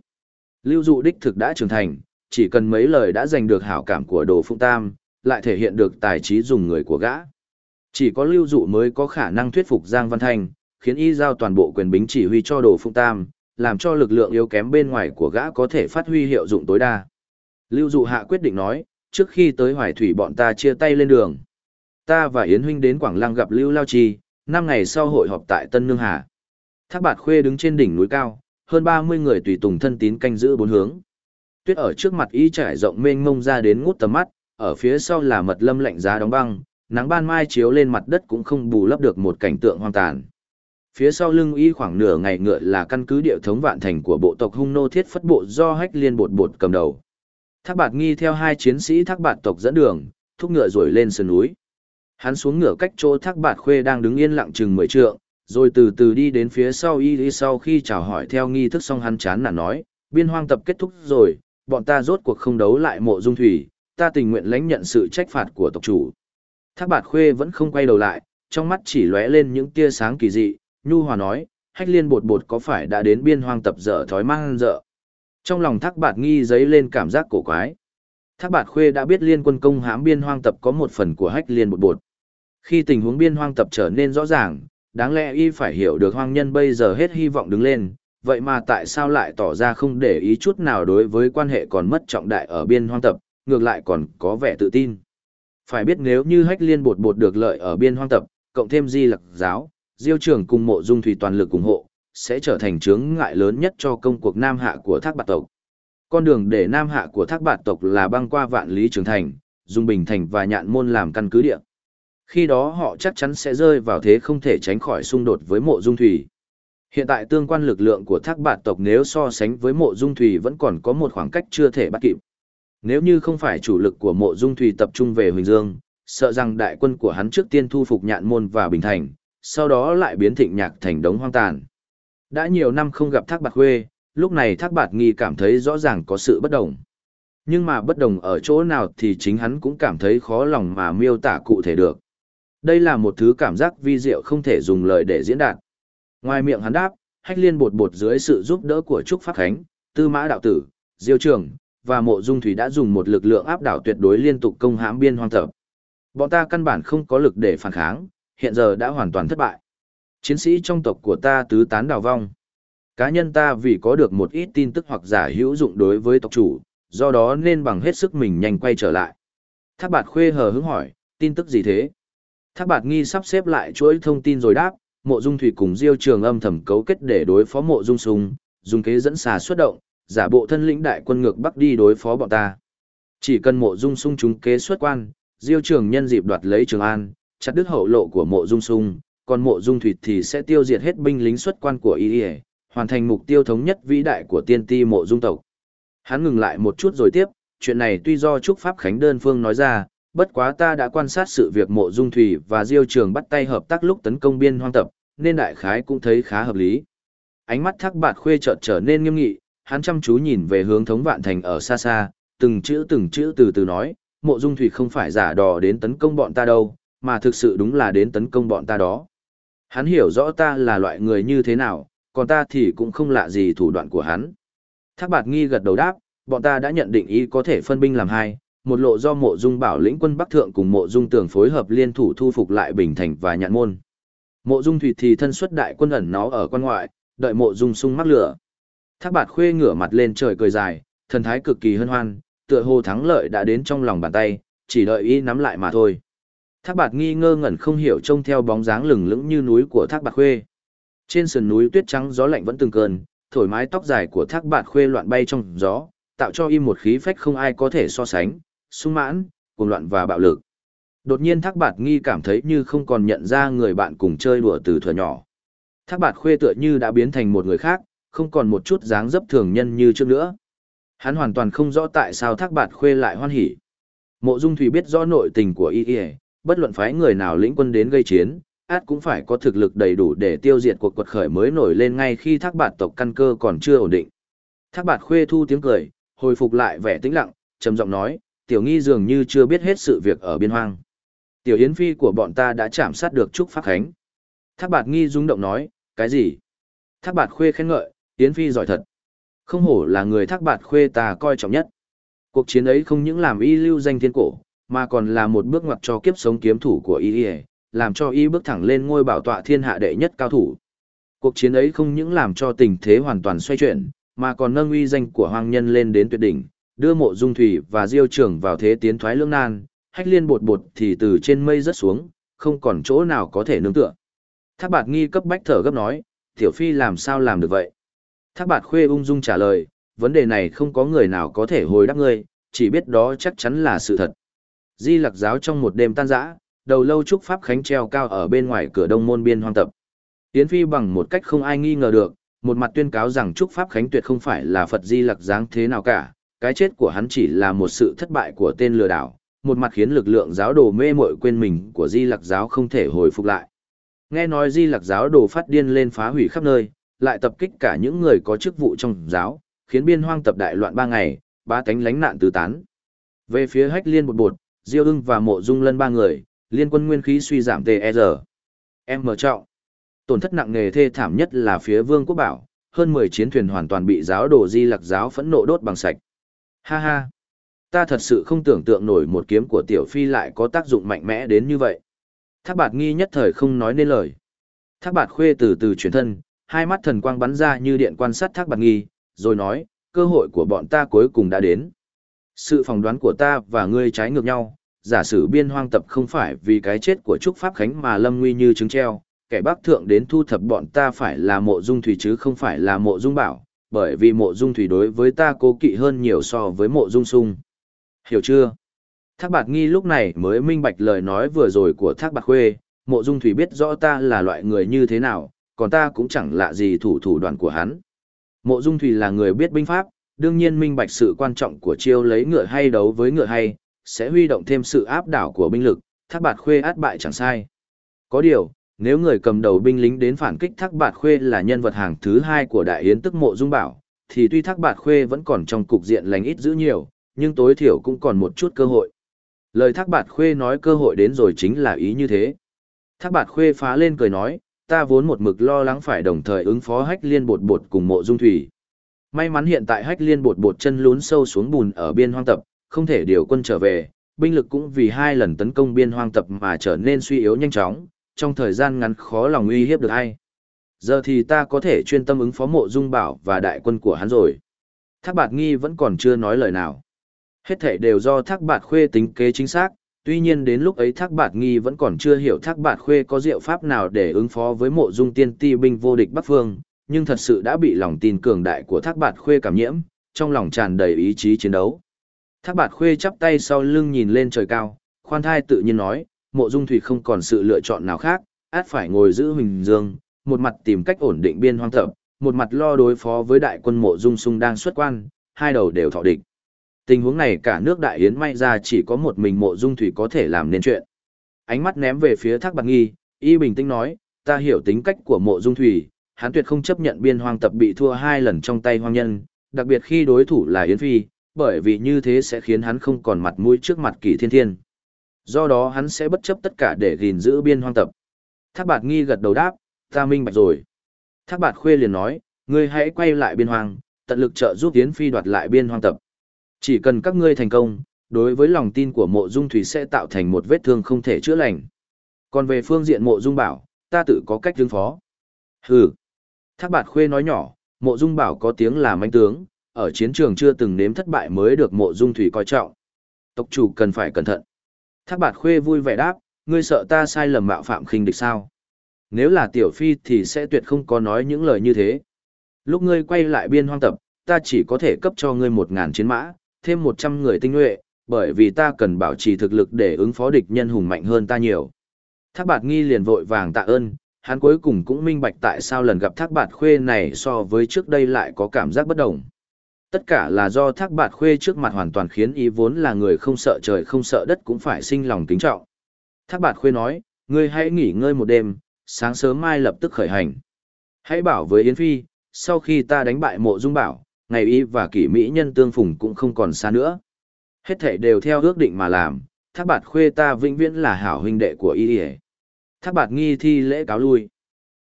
Lưu dụ đích thực đã trưởng thành, chỉ cần mấy lời đã giành được hảo cảm của đồ phụng tam, lại thể hiện được tài trí dùng người của gã. Chỉ có lưu dụ mới có khả năng thuyết phục Giang Văn Thanh, khiến y giao toàn bộ quyền bính chỉ huy cho đồ phụng tam, làm cho lực lượng yếu kém bên ngoài của gã có thể phát huy hiệu dụng tối đa. Lưu dụ hạ quyết định nói, trước khi tới hoài thủy bọn ta chia tay lên đường. Ta và Yến Huynh đến Quảng Lăng gặp Lưu Lao Chi, năm ngày sau hội họp tại Tân Nương Hà. Thác bạt khuê đứng trên đỉnh núi cao, hơn 30 người tùy tùng thân tín canh giữ bốn hướng. Tuyết ở trước mặt y trải rộng mênh mông ra đến ngút tầm mắt, ở phía sau là mật lâm lạnh giá đóng băng, nắng ban mai chiếu lên mặt đất cũng không bù lấp được một cảnh tượng hoang tàn. Phía sau lưng y khoảng nửa ngày ngựa là căn cứ địa thống vạn thành của bộ tộc hung nô thiết phất bộ do hách liên bột bột cầm đầu. Thác bạt nghi theo hai chiến sĩ thác bạt tộc dẫn đường, thúc ngựa rồi lên sườn núi. Hắn xuống ngựa cách chỗ thác bạt khuê đang đứng yên lặng chừng mười trượng, rồi từ từ đi đến phía sau y Y sau khi chào hỏi theo nghi thức xong hắn chán nản nói, biên hoang tập kết thúc rồi, bọn ta rốt cuộc không đấu lại mộ dung thủy, ta tình nguyện lãnh nhận sự trách phạt của tộc chủ. Thác bạt khuê vẫn không quay đầu lại, trong mắt chỉ lóe lên những tia sáng kỳ dị, nhu hòa nói, hách liên bột bột có phải đã đến biên hoang tập dở thói mang dở. Trong lòng thác bạt nghi dấy lên cảm giác cổ quái. Thác bạt khuê đã biết liên quân công hãm biên hoang tập có một phần của hách liên bột bột. Khi tình huống biên hoang tập trở nên rõ ràng, đáng lẽ y phải hiểu được hoang nhân bây giờ hết hy vọng đứng lên, vậy mà tại sao lại tỏ ra không để ý chút nào đối với quan hệ còn mất trọng đại ở biên hoang tập, ngược lại còn có vẻ tự tin. Phải biết nếu như hách liên bột bột được lợi ở biên hoang tập, cộng thêm di lặc giáo, diêu trưởng cùng mộ dung thủy toàn lực ủng hộ, sẽ trở thành chướng ngại lớn nhất cho công cuộc Nam Hạ của thác bạt tộc. Con đường để Nam Hạ của thác bạt tộc là băng qua vạn lý trường thành, dùng bình thành và nhạn môn làm căn cứ địa. Khi đó họ chắc chắn sẽ rơi vào thế không thể tránh khỏi xung đột với mộ dung thủy. Hiện tại tương quan lực lượng của thác bạt tộc nếu so sánh với mộ dung thủy vẫn còn có một khoảng cách chưa thể bắt kịp. Nếu như không phải chủ lực của mộ dung thủy tập trung về Huỳnh Dương, sợ rằng đại quân của hắn trước tiên thu phục nhạn môn và bình thành, sau đó lại biến thịnh nhạc thành đống hoang tàn. Đã nhiều năm không gặp thác bạt khuê, lúc này thác bạt nghi cảm thấy rõ ràng có sự bất đồng. Nhưng mà bất đồng ở chỗ nào thì chính hắn cũng cảm thấy khó lòng mà miêu tả cụ thể được. Đây là một thứ cảm giác vi diệu không thể dùng lời để diễn đạt. Ngoài miệng hắn đáp, hách liên bột bột dưới sự giúp đỡ của Trúc Pháp Khánh, Tư Mã Đạo Tử, Diêu Trường, và Mộ Dung Thủy đã dùng một lực lượng áp đảo tuyệt đối liên tục công hãm biên hoang tập. Bọn ta căn bản không có lực để phản kháng, hiện giờ đã hoàn toàn thất bại. Chiến sĩ trong tộc của ta tứ tán đào vong. Cá nhân ta vì có được một ít tin tức hoặc giả hữu dụng đối với tộc chủ, do đó nên bằng hết sức mình nhanh quay trở lại. Thác bạt khuê hờ hứng hỏi, tin tức gì thế? Thác bạt nghi sắp xếp lại chuỗi thông tin rồi đáp, mộ dung thủy cùng diêu trường âm thầm cấu kết để đối phó mộ dung Sùng, dùng kế dẫn xà xuất động, giả bộ thân lĩnh đại quân ngược bắc đi đối phó bọn ta. Chỉ cần mộ dung sung chúng kế xuất quan, diêu trường nhân dịp đoạt lấy trường an, chặt đứt hậu lộ của mộ dung sung, còn mộ dung thủy thì sẽ tiêu diệt hết binh lính xuất quan của y hoàn thành mục tiêu thống nhất vĩ đại của tiên ti mộ dung tộc. Hắn ngừng lại một chút rồi tiếp, chuyện này tuy do Trúc Pháp Khánh đơn phương nói ra, bất quá ta đã quan sát sự việc mộ dung thủy và diêu trường bắt tay hợp tác lúc tấn công biên hoang tập, nên đại khái cũng thấy khá hợp lý. Ánh mắt thác bạt khuê chợt trở nên nghiêm nghị, hắn chăm chú nhìn về hướng thống vạn thành ở xa xa, từng chữ từng chữ từ từ nói, mộ dung thủy không phải giả đò đến tấn công bọn ta đâu, mà thực sự đúng là đến tấn công bọn ta đó. Hắn hiểu rõ ta là loại người như thế nào, còn ta thì cũng không lạ gì thủ đoạn của hắn. Thác bạt nghi gật đầu đáp, bọn ta đã nhận định ý có thể phân binh làm hai, một lộ do mộ dung bảo lĩnh quân Bắc Thượng cùng mộ dung tường phối hợp liên thủ thu phục lại Bình Thành và Nhạn Môn. Mộ dung thủy thì thân xuất đại quân ẩn nó ở quan ngoại, đợi mộ dung sung mắc lửa. Thác bạt khuê ngửa mặt lên trời cười dài, thần thái cực kỳ hân hoan, tựa hồ thắng lợi đã đến trong lòng bàn tay, chỉ đợi ý nắm lại mà thôi. Thác bạt nghi ngơ ngẩn không hiểu trông theo bóng dáng lừng lững như núi của thác bạt khuê. Trên sườn núi tuyết trắng gió lạnh vẫn từng cơn, thổi mái tóc dài của thác bạt khuê loạn bay trong gió, tạo cho im một khí phách không ai có thể so sánh, sung mãn, cuồng loạn và bạo lực. Đột nhiên thác bạt nghi cảm thấy như không còn nhận ra người bạn cùng chơi đùa từ thuở nhỏ. Thác bạt khuê tựa như đã biến thành một người khác, không còn một chút dáng dấp thường nhân như trước nữa. Hắn hoàn toàn không rõ tại sao thác bạt khuê lại hoan hỉ. Mộ Dung Thủy biết rõ nội tình của y y, bất luận phái người nào lĩnh quân đến gây chiến, át cũng phải có thực lực đầy đủ để tiêu diệt cuộc quật khởi mới nổi lên ngay khi thác bạt tộc căn cơ còn chưa ổn định. Thác bạt khuê thu tiếng cười, hồi phục lại vẻ tĩnh lặng, trầm giọng nói, tiểu nghi dường như chưa biết hết sự việc ở biên hoang. Tiểu Yến Phi của bọn ta đã chạm sát được Trúc Pháp Khánh. Thác bạt nghi rung động nói, cái gì? Thác bạt khuê khen ngợi, Yến Phi giỏi thật. Không hổ là người thác bạt khuê ta coi trọng nhất. Cuộc chiến ấy không những làm y lưu danh thiên cổ, mà còn là một bước ngoặt cho kiếp sống kiếm thủ của y làm cho y bước thẳng lên ngôi bảo tọa thiên hạ đệ nhất cao thủ. Cuộc chiến ấy không những làm cho tình thế hoàn toàn xoay chuyển, mà còn nâng uy danh của hoàng nhân lên đến tuyệt đỉnh, đưa mộ dung thủy và diêu trưởng vào thế tiến thoái lưỡng nan, hách liên bột bột thì từ trên mây rớt xuống, không còn chỗ nào có thể nương tựa. Thác bạt nghi cấp bách thở gấp nói, tiểu phi làm sao làm được vậy? Thác bạt khuê ung dung trả lời, vấn đề này không có người nào có thể hồi đáp ngươi, chỉ biết đó chắc chắn là sự thật. Di lặc giáo trong một đêm tan rã, đầu lâu trúc pháp khánh treo cao ở bên ngoài cửa đông môn biên hoang tập. Yến Phi bằng một cách không ai nghi ngờ được, một mặt tuyên cáo rằng trúc pháp khánh tuyệt không phải là Phật Di lặc dáng thế nào cả, cái chết của hắn chỉ là một sự thất bại của tên lừa đảo, một mặt khiến lực lượng giáo đồ mê mội quên mình của Di lặc giáo không thể hồi phục lại. Nghe nói Di lặc giáo đồ phát điên lên phá hủy khắp nơi, lại tập kích cả những người có chức vụ trong giáo, khiến biên hoang tập đại loạn ba ngày, ba cánh lánh nạn tứ tán. Về phía hách liên bột bột, Diêu ưng và mộ dung lân ba người, liên quân nguyên khí suy giảm TR. Em mở trọng. Tổn thất nặng nề thê thảm nhất là phía vương quốc bảo, hơn 10 chiến thuyền hoàn toàn bị giáo đồ di lặc giáo phẫn nộ đốt bằng sạch. Ha ha! Ta thật sự không tưởng tượng nổi một kiếm của tiểu phi lại có tác dụng mạnh mẽ đến như vậy. Thác bạt nghi nhất thời không nói nên lời. Thác bạt khuê từ từ chuyển thân, hai mắt thần quang bắn ra như điện quan sát thác bạt nghi, rồi nói, cơ hội của bọn ta cuối cùng đã đến. Sự phỏng đoán của ta và ngươi trái ngược nhau, giả sử biên hoang tập không phải vì cái chết của Trúc Pháp Khánh mà lâm nguy như trứng treo, kẻ bác thượng đến thu thập bọn ta phải là mộ dung thủy chứ không phải là mộ dung bảo, bởi vì mộ dung thủy đối với ta cố kỵ hơn nhiều so với mộ dung sung. Hiểu chưa? Thác bạc nghi lúc này mới minh bạch lời nói vừa rồi của thác bạc khuê, mộ dung thủy biết rõ ta là loại người như thế nào, còn ta cũng chẳng lạ gì thủ thủ đoàn của hắn. Mộ dung thủy là người biết binh pháp, đương nhiên minh bạch sự quan trọng của chiêu lấy ngựa hay đấu với ngựa hay, sẽ huy động thêm sự áp đảo của binh lực, thác bạt khuê át bại chẳng sai. Có điều, nếu người cầm đầu binh lính đến phản kích thác bạt khuê là nhân vật hàng thứ hai của đại yến tức mộ dung bảo, thì tuy thác bạt khuê vẫn còn trong cục diện lành ít giữ nhiều, nhưng tối thiểu cũng còn một chút cơ hội. Lời thác bạt khuê nói cơ hội đến rồi chính là ý như thế. Thác bạt khuê phá lên cười nói, ta vốn một mực lo lắng phải đồng thời ứng phó hách liên bột bột cùng mộ dung thủy. May mắn hiện tại hách liên bột bột chân lún sâu xuống bùn ở biên hoang tập, không thể điều quân trở về, binh lực cũng vì hai lần tấn công biên hoang tập mà trở nên suy yếu nhanh chóng, trong thời gian ngắn khó lòng uy hiếp được ai. Giờ thì ta có thể chuyên tâm ứng phó mộ dung bảo và đại quân của hắn rồi. Thác bạt nghi vẫn còn chưa nói lời nào. Hết thể đều do thác bạt khuê tính kế chính xác, tuy nhiên đến lúc ấy thác bạt nghi vẫn còn chưa hiểu thác bạt khuê có diệu pháp nào để ứng phó với mộ dung tiên ti binh vô địch bắc phương, nhưng thật sự đã bị lòng tin cường đại của thác bạt khuê cảm nhiễm, trong lòng tràn đầy ý chí chiến đấu. Thác bạt khuê chắp tay sau lưng nhìn lên trời cao, khoan thai tự nhiên nói, mộ dung thủy không còn sự lựa chọn nào khác, át phải ngồi giữ huỳnh dương, một mặt tìm cách ổn định biên hoang thập, một mặt lo đối phó với đại quân mộ dung sung đang xuất quan, hai đầu đều thọ địch. Tình huống này cả nước đại yến may ra chỉ có một mình mộ dung thủy có thể làm nên chuyện. Ánh mắt ném về phía thác bạc nghi, y bình tĩnh nói, ta hiểu tính cách của mộ dung thủy, hắn tuyệt không chấp nhận biên hoang tập bị thua hai lần trong tay hoang nhân, đặc biệt khi đối thủ là Yến Phi, bởi vì như thế sẽ khiến hắn không còn mặt mũi trước mặt kỳ thiên thiên. Do đó hắn sẽ bất chấp tất cả để gìn giữ biên hoang tập. Thác bạt nghi gật đầu đáp, ta minh bạch rồi. Thác bạt khuê liền nói, ngươi hãy quay lại biên hoang, tận lực trợ giúp Yến Phi đoạt lại biên hoang tập. Chỉ cần các ngươi thành công, đối với lòng tin của mộ dung thủy sẽ tạo thành một vết thương không thể chữa lành. Còn về phương diện mộ dung bảo, ta tự có cách ứng phó. Hừ. Thác bạt khuê nói nhỏ, mộ dung bảo có tiếng là manh tướng, ở chiến trường chưa từng nếm thất bại mới được mộ dung thủy coi trọng. Tộc chủ cần phải cẩn thận. Thác bạt khuê vui vẻ đáp, ngươi sợ ta sai lầm mạo phạm khinh địch sao? Nếu là tiểu phi thì sẽ tuyệt không có nói những lời như thế. Lúc ngươi quay lại biên hoang tập, ta chỉ có thể cấp cho ngươi một ngàn chiến mã, thêm một trăm người tinh nhuệ, bởi vì ta cần bảo trì thực lực để ứng phó địch nhân hùng mạnh hơn ta nhiều. Thác bạt nghi liền vội vàng tạ ơn, hắn cuối cùng cũng minh bạch tại sao lần gặp thác bạt khuê này so với trước đây lại có cảm giác bất đồng. Tất cả là do thác bạt khuê trước mặt hoàn toàn khiến ý vốn là người không sợ trời không sợ đất cũng phải sinh lòng kính trọng. Thác bạt khuê nói, ngươi hãy nghỉ ngơi một đêm, sáng sớm mai lập tức khởi hành. Hãy bảo với Yến Phi, sau khi ta đánh bại mộ dung bảo, ngày y và kỷ mỹ nhân tương phùng cũng không còn xa nữa. Hết thảy đều theo ước định mà làm, thác bạt khuê ta vĩnh viễn là hảo huynh đệ của y Thác bạt nghi thi lễ cáo lui.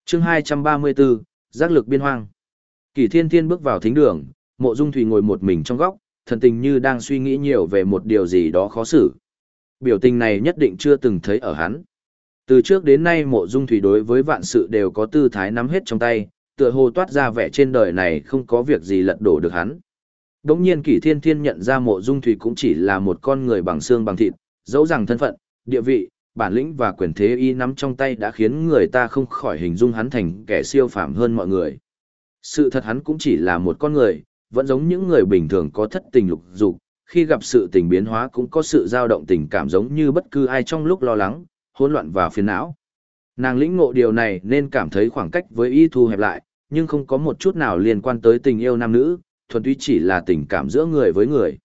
chương 234, giác lực biên hoang. Kỷ thiên thiên bước vào thính đường, mộ dung thủy ngồi một mình trong góc, thần tình như đang suy nghĩ nhiều về một điều gì đó khó xử. Biểu tình này nhất định chưa từng thấy ở hắn. Từ trước đến nay mộ dung thủy đối với vạn sự đều có tư thái nắm hết trong tay, tựa hồ toát ra vẻ trên đời này không có việc gì lật đổ được hắn. Đống nhiên kỷ thiên thiên nhận ra mộ dung thủy cũng chỉ là một con người bằng xương bằng thịt, dẫu rằng thân phận, địa vị, bản lĩnh và quyền thế y nắm trong tay đã khiến người ta không khỏi hình dung hắn thành kẻ siêu phàm hơn mọi người. Sự thật hắn cũng chỉ là một con người, vẫn giống những người bình thường có thất tình lục dục, khi gặp sự tình biến hóa cũng có sự dao động tình cảm giống như bất cứ ai trong lúc lo lắng, hỗn loạn và phiền não. Nàng lĩnh ngộ điều này nên cảm thấy khoảng cách với y thu hẹp lại, nhưng không có một chút nào liên quan tới tình yêu nam nữ, thuần túy chỉ là tình cảm giữa người với người.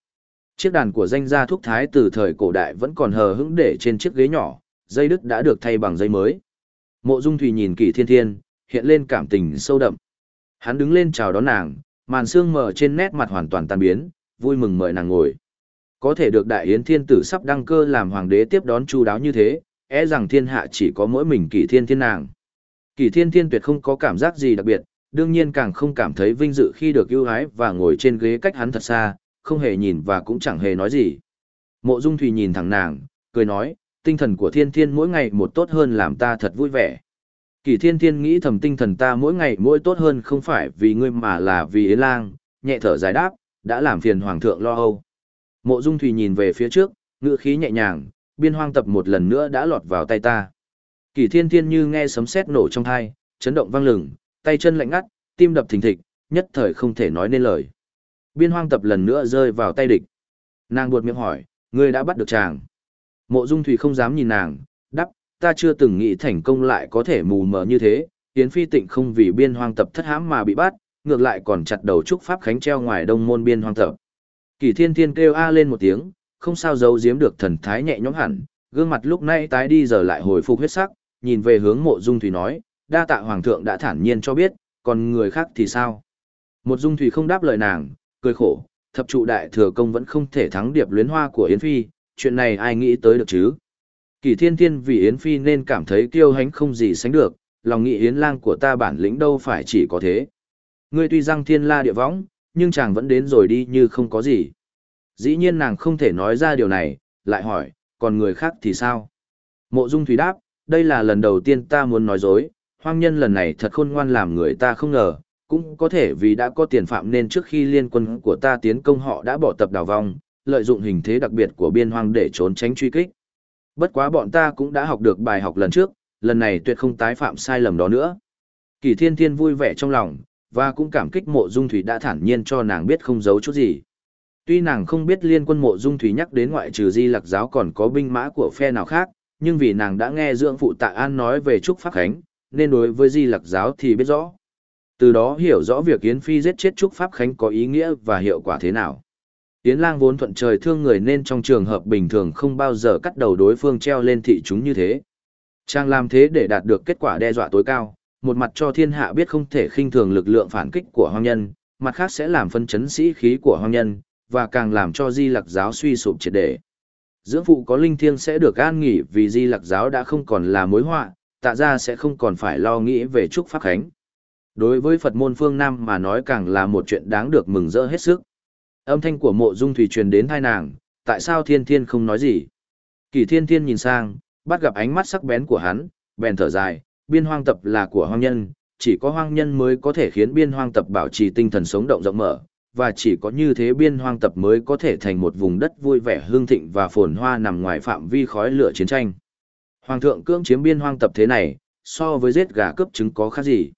Chiếc đàn của danh gia thúc thái từ thời cổ đại vẫn còn hờ hững để trên chiếc ghế nhỏ, dây đứt đã được thay bằng dây mới. Mộ Dung Thủy nhìn Kỷ Thiên Thiên, hiện lên cảm tình sâu đậm. Hắn đứng lên chào đón nàng, màn xương mở trên nét mặt hoàn toàn tan biến, vui mừng mời nàng ngồi. Có thể được đại yến thiên tử sắp đăng cơ làm hoàng đế tiếp đón chu đáo như thế, e rằng thiên hạ chỉ có mỗi mình Kỷ Thiên Thiên nàng. Kỷ Thiên Thiên tuyệt không có cảm giác gì đặc biệt, đương nhiên càng không cảm thấy vinh dự khi được ưu ái và ngồi trên ghế cách hắn thật xa, không hề nhìn và cũng chẳng hề nói gì. Mộ Dung Thủy nhìn thẳng nàng, cười nói, tinh thần của thiên thiên mỗi ngày một tốt hơn làm ta thật vui vẻ. Kỳ thiên thiên nghĩ thầm tinh thần ta mỗi ngày mỗi tốt hơn không phải vì ngươi mà là vì Yến Lang, nhẹ thở giải đáp, đã làm phiền Hoàng thượng lo âu. Mộ Dung Thủy nhìn về phía trước, ngữ khí nhẹ nhàng, biên hoang tập một lần nữa đã lọt vào tay ta. Kỳ thiên thiên như nghe sấm sét nổ trong thai, chấn động vang lừng, tay chân lạnh ngắt, tim đập thình thịch, nhất thời không thể nói nên lời. Biên hoang tập lần nữa rơi vào tay địch. Nàng buột miệng hỏi, ngươi đã bắt được chàng. Mộ Dung Thủy không dám nhìn nàng, ta chưa từng nghĩ thành công lại có thể mù mờ như thế, Yến Phi Tịnh không vì biên hoang tập thất hãm mà bị bắt, ngược lại còn chặt đầu trúc pháp khánh treo ngoài đông môn biên hoang tập. Kỳ Thiên Thiên kêu a lên một tiếng, không sao giấu giếm được thần thái nhẹ nhõm hẳn, gương mặt lúc nãy tái đi giờ lại hồi phục huyết sắc, nhìn về hướng Mộ Dung Thủy nói, đa tạ hoàng thượng đã thản nhiên cho biết, còn người khác thì sao? Một Dung Thủy không đáp lời nàng, cười khổ, thập trụ đại thừa công vẫn không thể thắng điệp luyến hoa của Yến Phi, chuyện này ai nghĩ tới được chứ? Kỳ thiên thiên vì Yến Phi nên cảm thấy kiêu hãnh không gì sánh được, lòng nghĩ Yến lang của ta bản lĩnh đâu phải chỉ có thế. Ngươi tuy rằng thiên la địa võng, nhưng chàng vẫn đến rồi đi như không có gì. Dĩ nhiên nàng không thể nói ra điều này, lại hỏi, còn người khác thì sao? Mộ Dung Thủy đáp, đây là lần đầu tiên ta muốn nói dối, hoang nhân lần này thật khôn ngoan làm người ta không ngờ, cũng có thể vì đã có tiền phạm nên trước khi liên quân của ta tiến công họ đã bỏ tập đào vong, lợi dụng hình thế đặc biệt của biên hoang để trốn tránh truy kích. Bất quá bọn ta cũng đã học được bài học lần trước, lần này tuyệt không tái phạm sai lầm đó nữa. Kỳ thiên thiên vui vẻ trong lòng, và cũng cảm kích mộ dung thủy đã thản nhiên cho nàng biết không giấu chút gì. Tuy nàng không biết liên quân mộ dung thủy nhắc đến ngoại trừ di lạc giáo còn có binh mã của phe nào khác, nhưng vì nàng đã nghe dưỡng phụ tạ an nói về Trúc Pháp Khánh, nên đối với di lạc giáo thì biết rõ. Từ đó hiểu rõ việc Yến Phi giết chết Trúc Pháp Khánh có ý nghĩa và hiệu quả thế nào. Yến Lang vốn thuận trời thương người nên trong trường hợp bình thường không bao giờ cắt đầu đối phương treo lên thị chúng như thế. Trang làm thế để đạt được kết quả đe dọa tối cao, một mặt cho thiên hạ biết không thể khinh thường lực lượng phản kích của hoang nhân, mặt khác sẽ làm phân chấn sĩ khí của hoang nhân, và càng làm cho di lặc giáo suy sụp triệt để. Dưỡng phụ có linh thiêng sẽ được an nghỉ vì di lặc giáo đã không còn là mối họa, tạ ra sẽ không còn phải lo nghĩ về chúc pháp khánh. Đối với Phật môn phương Nam mà nói càng là một chuyện đáng được mừng rỡ hết sức. Âm thanh của mộ dung thủy truyền đến thai nàng, tại sao thiên thiên không nói gì? Kỳ thiên thiên nhìn sang, bắt gặp ánh mắt sắc bén của hắn, bèn thở dài, biên hoang tập là của hoang nhân, chỉ có hoang nhân mới có thể khiến biên hoang tập bảo trì tinh thần sống động rộng mở, và chỉ có như thế biên hoang tập mới có thể thành một vùng đất vui vẻ hương thịnh và phồn hoa nằm ngoài phạm vi khói lửa chiến tranh. Hoàng thượng cưỡng chiếm biên hoang tập thế này, so với giết gà cướp trứng có khác gì.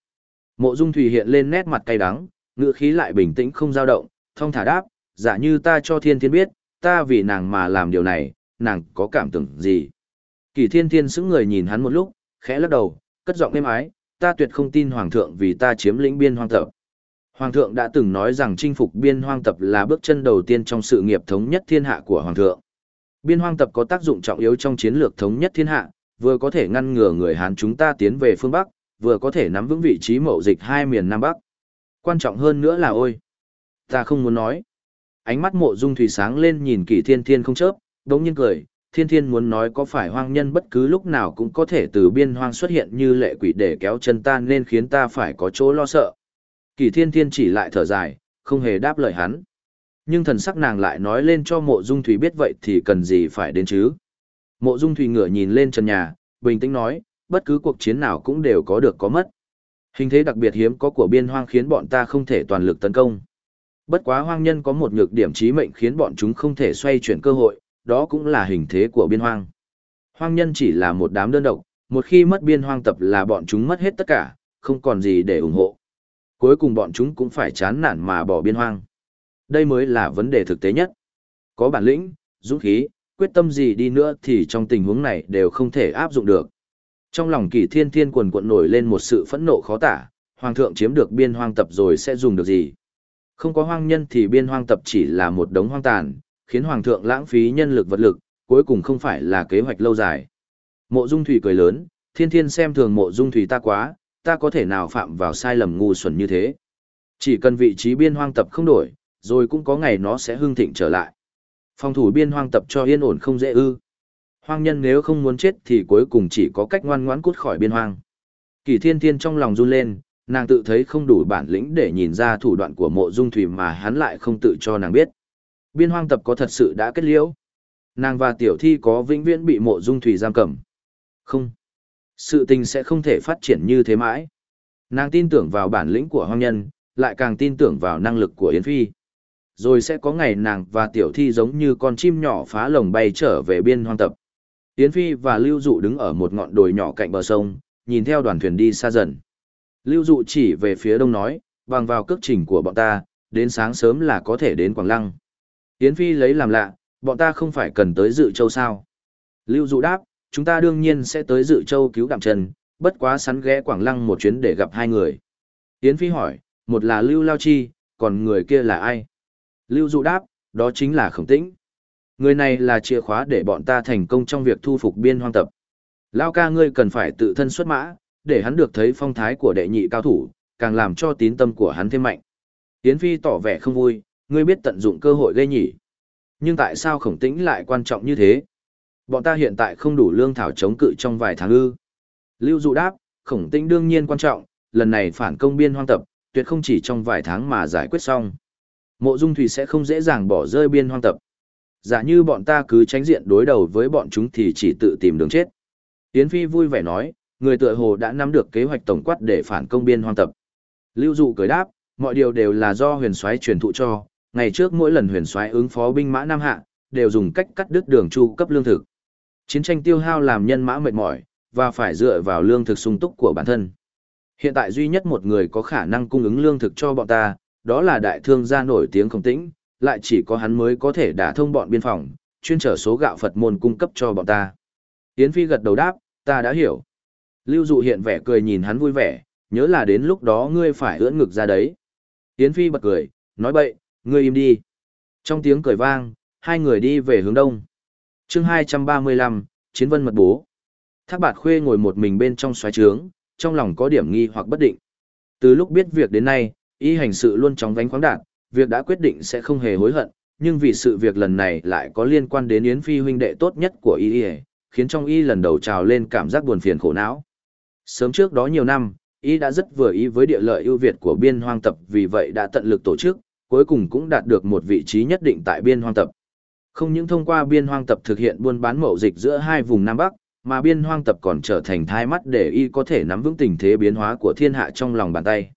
Mộ Dung Thủy hiện lên nét mặt cay đắng, ngựa khí lại bình tĩnh không dao động, thông thả đáp, giả như ta cho thiên thiên biết, ta vì nàng mà làm điều này, nàng có cảm tưởng gì. Kỳ thiên thiên sững người nhìn hắn một lúc, khẽ lắc đầu, cất giọng êm ái, ta tuyệt không tin hoàng thượng vì ta chiếm lĩnh biên hoang tập. Hoàng thượng đã từng nói rằng chinh phục biên hoang tập là bước chân đầu tiên trong sự nghiệp thống nhất thiên hạ của hoàng thượng. Biên hoang tập có tác dụng trọng yếu trong chiến lược thống nhất thiên hạ, vừa có thể ngăn ngừa người Hán chúng ta tiến về phương Bắc, vừa có thể nắm vững vị trí mậu dịch hai miền Nam Bắc. Quan trọng hơn nữa là ôi. Ta không muốn nói. Ánh mắt mộ dung thủy sáng lên nhìn kỳ thiên thiên không chớp, đống nhiên cười. Thiên thiên muốn nói có phải hoang nhân bất cứ lúc nào cũng có thể từ biên hoang xuất hiện như lệ quỷ để kéo chân ta nên khiến ta phải có chỗ lo sợ. Kỳ thiên thiên chỉ lại thở dài, không hề đáp lời hắn. Nhưng thần sắc nàng lại nói lên cho mộ dung thủy biết vậy thì cần gì phải đến chứ. Mộ dung thủy ngửa nhìn lên trần nhà, bình tĩnh nói, bất cứ cuộc chiến nào cũng đều có được có mất. Hình thế đặc biệt hiếm có của biên hoang khiến bọn ta không thể toàn lực tấn công. Bất quá hoang nhân có một nhược điểm chí mệnh khiến bọn chúng không thể xoay chuyển cơ hội, đó cũng là hình thế của biên hoang. Hoang nhân chỉ là một đám đơn độc, một khi mất biên hoang tập là bọn chúng mất hết tất cả, không còn gì để ủng hộ. Cuối cùng bọn chúng cũng phải chán nản mà bỏ biên hoang. Đây mới là vấn đề thực tế nhất. Có bản lĩnh, dũng khí, quyết tâm gì đi nữa thì trong tình huống này đều không thể áp dụng được. Trong lòng kỳ thiên thiên quần cuộn nổi lên một sự phẫn nộ khó tả, hoàng thượng chiếm được biên hoang tập rồi sẽ dùng được gì? Không có hoang nhân thì biên hoang tập chỉ là một đống hoang tàn, khiến hoàng thượng lãng phí nhân lực vật lực, cuối cùng không phải là kế hoạch lâu dài. Mộ Dung Thủy cười lớn, thiên thiên xem thường mộ Dung Thủy ta quá, ta có thể nào phạm vào sai lầm ngu xuẩn như thế. Chỉ cần vị trí biên hoang tập không đổi, rồi cũng có ngày nó sẽ hưng thịnh trở lại. Phòng thủ biên hoang tập cho yên ổn không dễ ư. Hoang nhân nếu không muốn chết thì cuối cùng chỉ có cách ngoan ngoãn cút khỏi biên hoang. Kỳ thiên thiên trong lòng run lên, nàng tự thấy không đủ bản lĩnh để nhìn ra thủ đoạn của mộ dung thủy mà hắn lại không tự cho nàng biết. Biên hoang tập có thật sự đã kết liễu. Nàng và tiểu thi có vĩnh viễn bị mộ dung thủy giam cầm. Không. Sự tình sẽ không thể phát triển như thế mãi. Nàng tin tưởng vào bản lĩnh của hoang nhân, lại càng tin tưởng vào năng lực của Yến Phi. Rồi sẽ có ngày nàng và tiểu thi giống như con chim nhỏ phá lồng bay trở về biên hoang tập. Yến Phi và Lưu Dụ đứng ở một ngọn đồi nhỏ cạnh bờ sông, nhìn theo đoàn thuyền đi xa dần. Lưu Dụ chỉ về phía đông nói, bằng vào cước trình của bọn ta, đến sáng sớm là có thể đến Quảng Lăng. Yến Phi lấy làm lạ, bọn ta không phải cần tới dự châu sao. Lưu Dụ đáp, chúng ta đương nhiên sẽ tới dự châu cứu đạm trần, bất quá sắn ghé Quảng Lăng một chuyến để gặp hai người. Yến Phi hỏi, một là Lưu Lao Chi, còn người kia là ai? Lưu Dụ đáp, đó chính là Khổng Tĩnh. Người này là chìa khóa để bọn ta thành công trong việc thu phục biên hoang tập. Lao ca ngươi cần phải tự thân xuất mã, để hắn được thấy phong thái của đệ nhị cao thủ, càng làm cho tín tâm của hắn thêm mạnh. Yến Phi tỏ vẻ không vui, ngươi biết tận dụng cơ hội gây nhỉ. Nhưng tại sao khổng tĩnh lại quan trọng như thế? Bọn ta hiện tại không đủ lương thảo chống cự trong vài tháng ư. Lưu Dụ đáp, khổng tĩnh đương nhiên quan trọng, lần này phản công biên hoang tập, tuyệt không chỉ trong vài tháng mà giải quyết xong. Mộ Dung Thủy sẽ không dễ dàng bỏ rơi biên hoang tập. Giả như bọn ta cứ tránh diện đối đầu với bọn chúng thì chỉ tự tìm đường chết. Yến Phi vui vẻ nói, người tựa hồ đã nắm được kế hoạch tổng quát để phản công biên hoang tập. Lưu Dụ cười đáp, mọi điều đều là do huyền soái truyền thụ cho, ngày trước mỗi lần huyền soái ứng phó binh mã Nam Hạ, đều dùng cách cắt đứt đường chu cấp lương thực. Chiến tranh tiêu hao làm nhân mã mệt mỏi, và phải dựa vào lương thực sung túc của bản thân. Hiện tại duy nhất một người có khả năng cung ứng lương thực cho bọn ta, đó là đại thương gia nổi tiếng không tĩnh, lại chỉ có hắn mới có thể đả thông bọn biên phòng, chuyên trở số gạo Phật môn cung cấp cho bọn ta. Yến Phi gật đầu đáp, ta đã hiểu. Lưu Dụ hiện vẻ cười nhìn hắn vui vẻ, nhớ là đến lúc đó ngươi phải ưỡn ngực ra đấy. Yến Phi bật cười, nói bậy, ngươi im đi. Trong tiếng cười vang, hai người đi về hướng đông. chương 235, Chiến vân mật bố. Thác bạt khuê ngồi một mình bên trong xoáy trướng, trong lòng có điểm nghi hoặc bất định. Từ lúc biết việc đến nay, y hành sự luôn chóng vánh khoáng đạt, việc đã quyết định sẽ không hề hối hận, nhưng vì sự việc lần này lại có liên quan đến Yến Phi huynh đệ tốt nhất của y khiến trong y lần đầu trào lên cảm giác buồn phiền khổ não. Sớm trước đó nhiều năm, y đã rất vừa ý với địa lợi ưu việt của biên hoang tập vì vậy đã tận lực tổ chức, cuối cùng cũng đạt được một vị trí nhất định tại biên hoang tập. Không những thông qua biên hoang tập thực hiện buôn bán mậu dịch giữa hai vùng Nam Bắc, mà biên hoang tập còn trở thành thai mắt để y có thể nắm vững tình thế biến hóa của thiên hạ trong lòng bàn tay.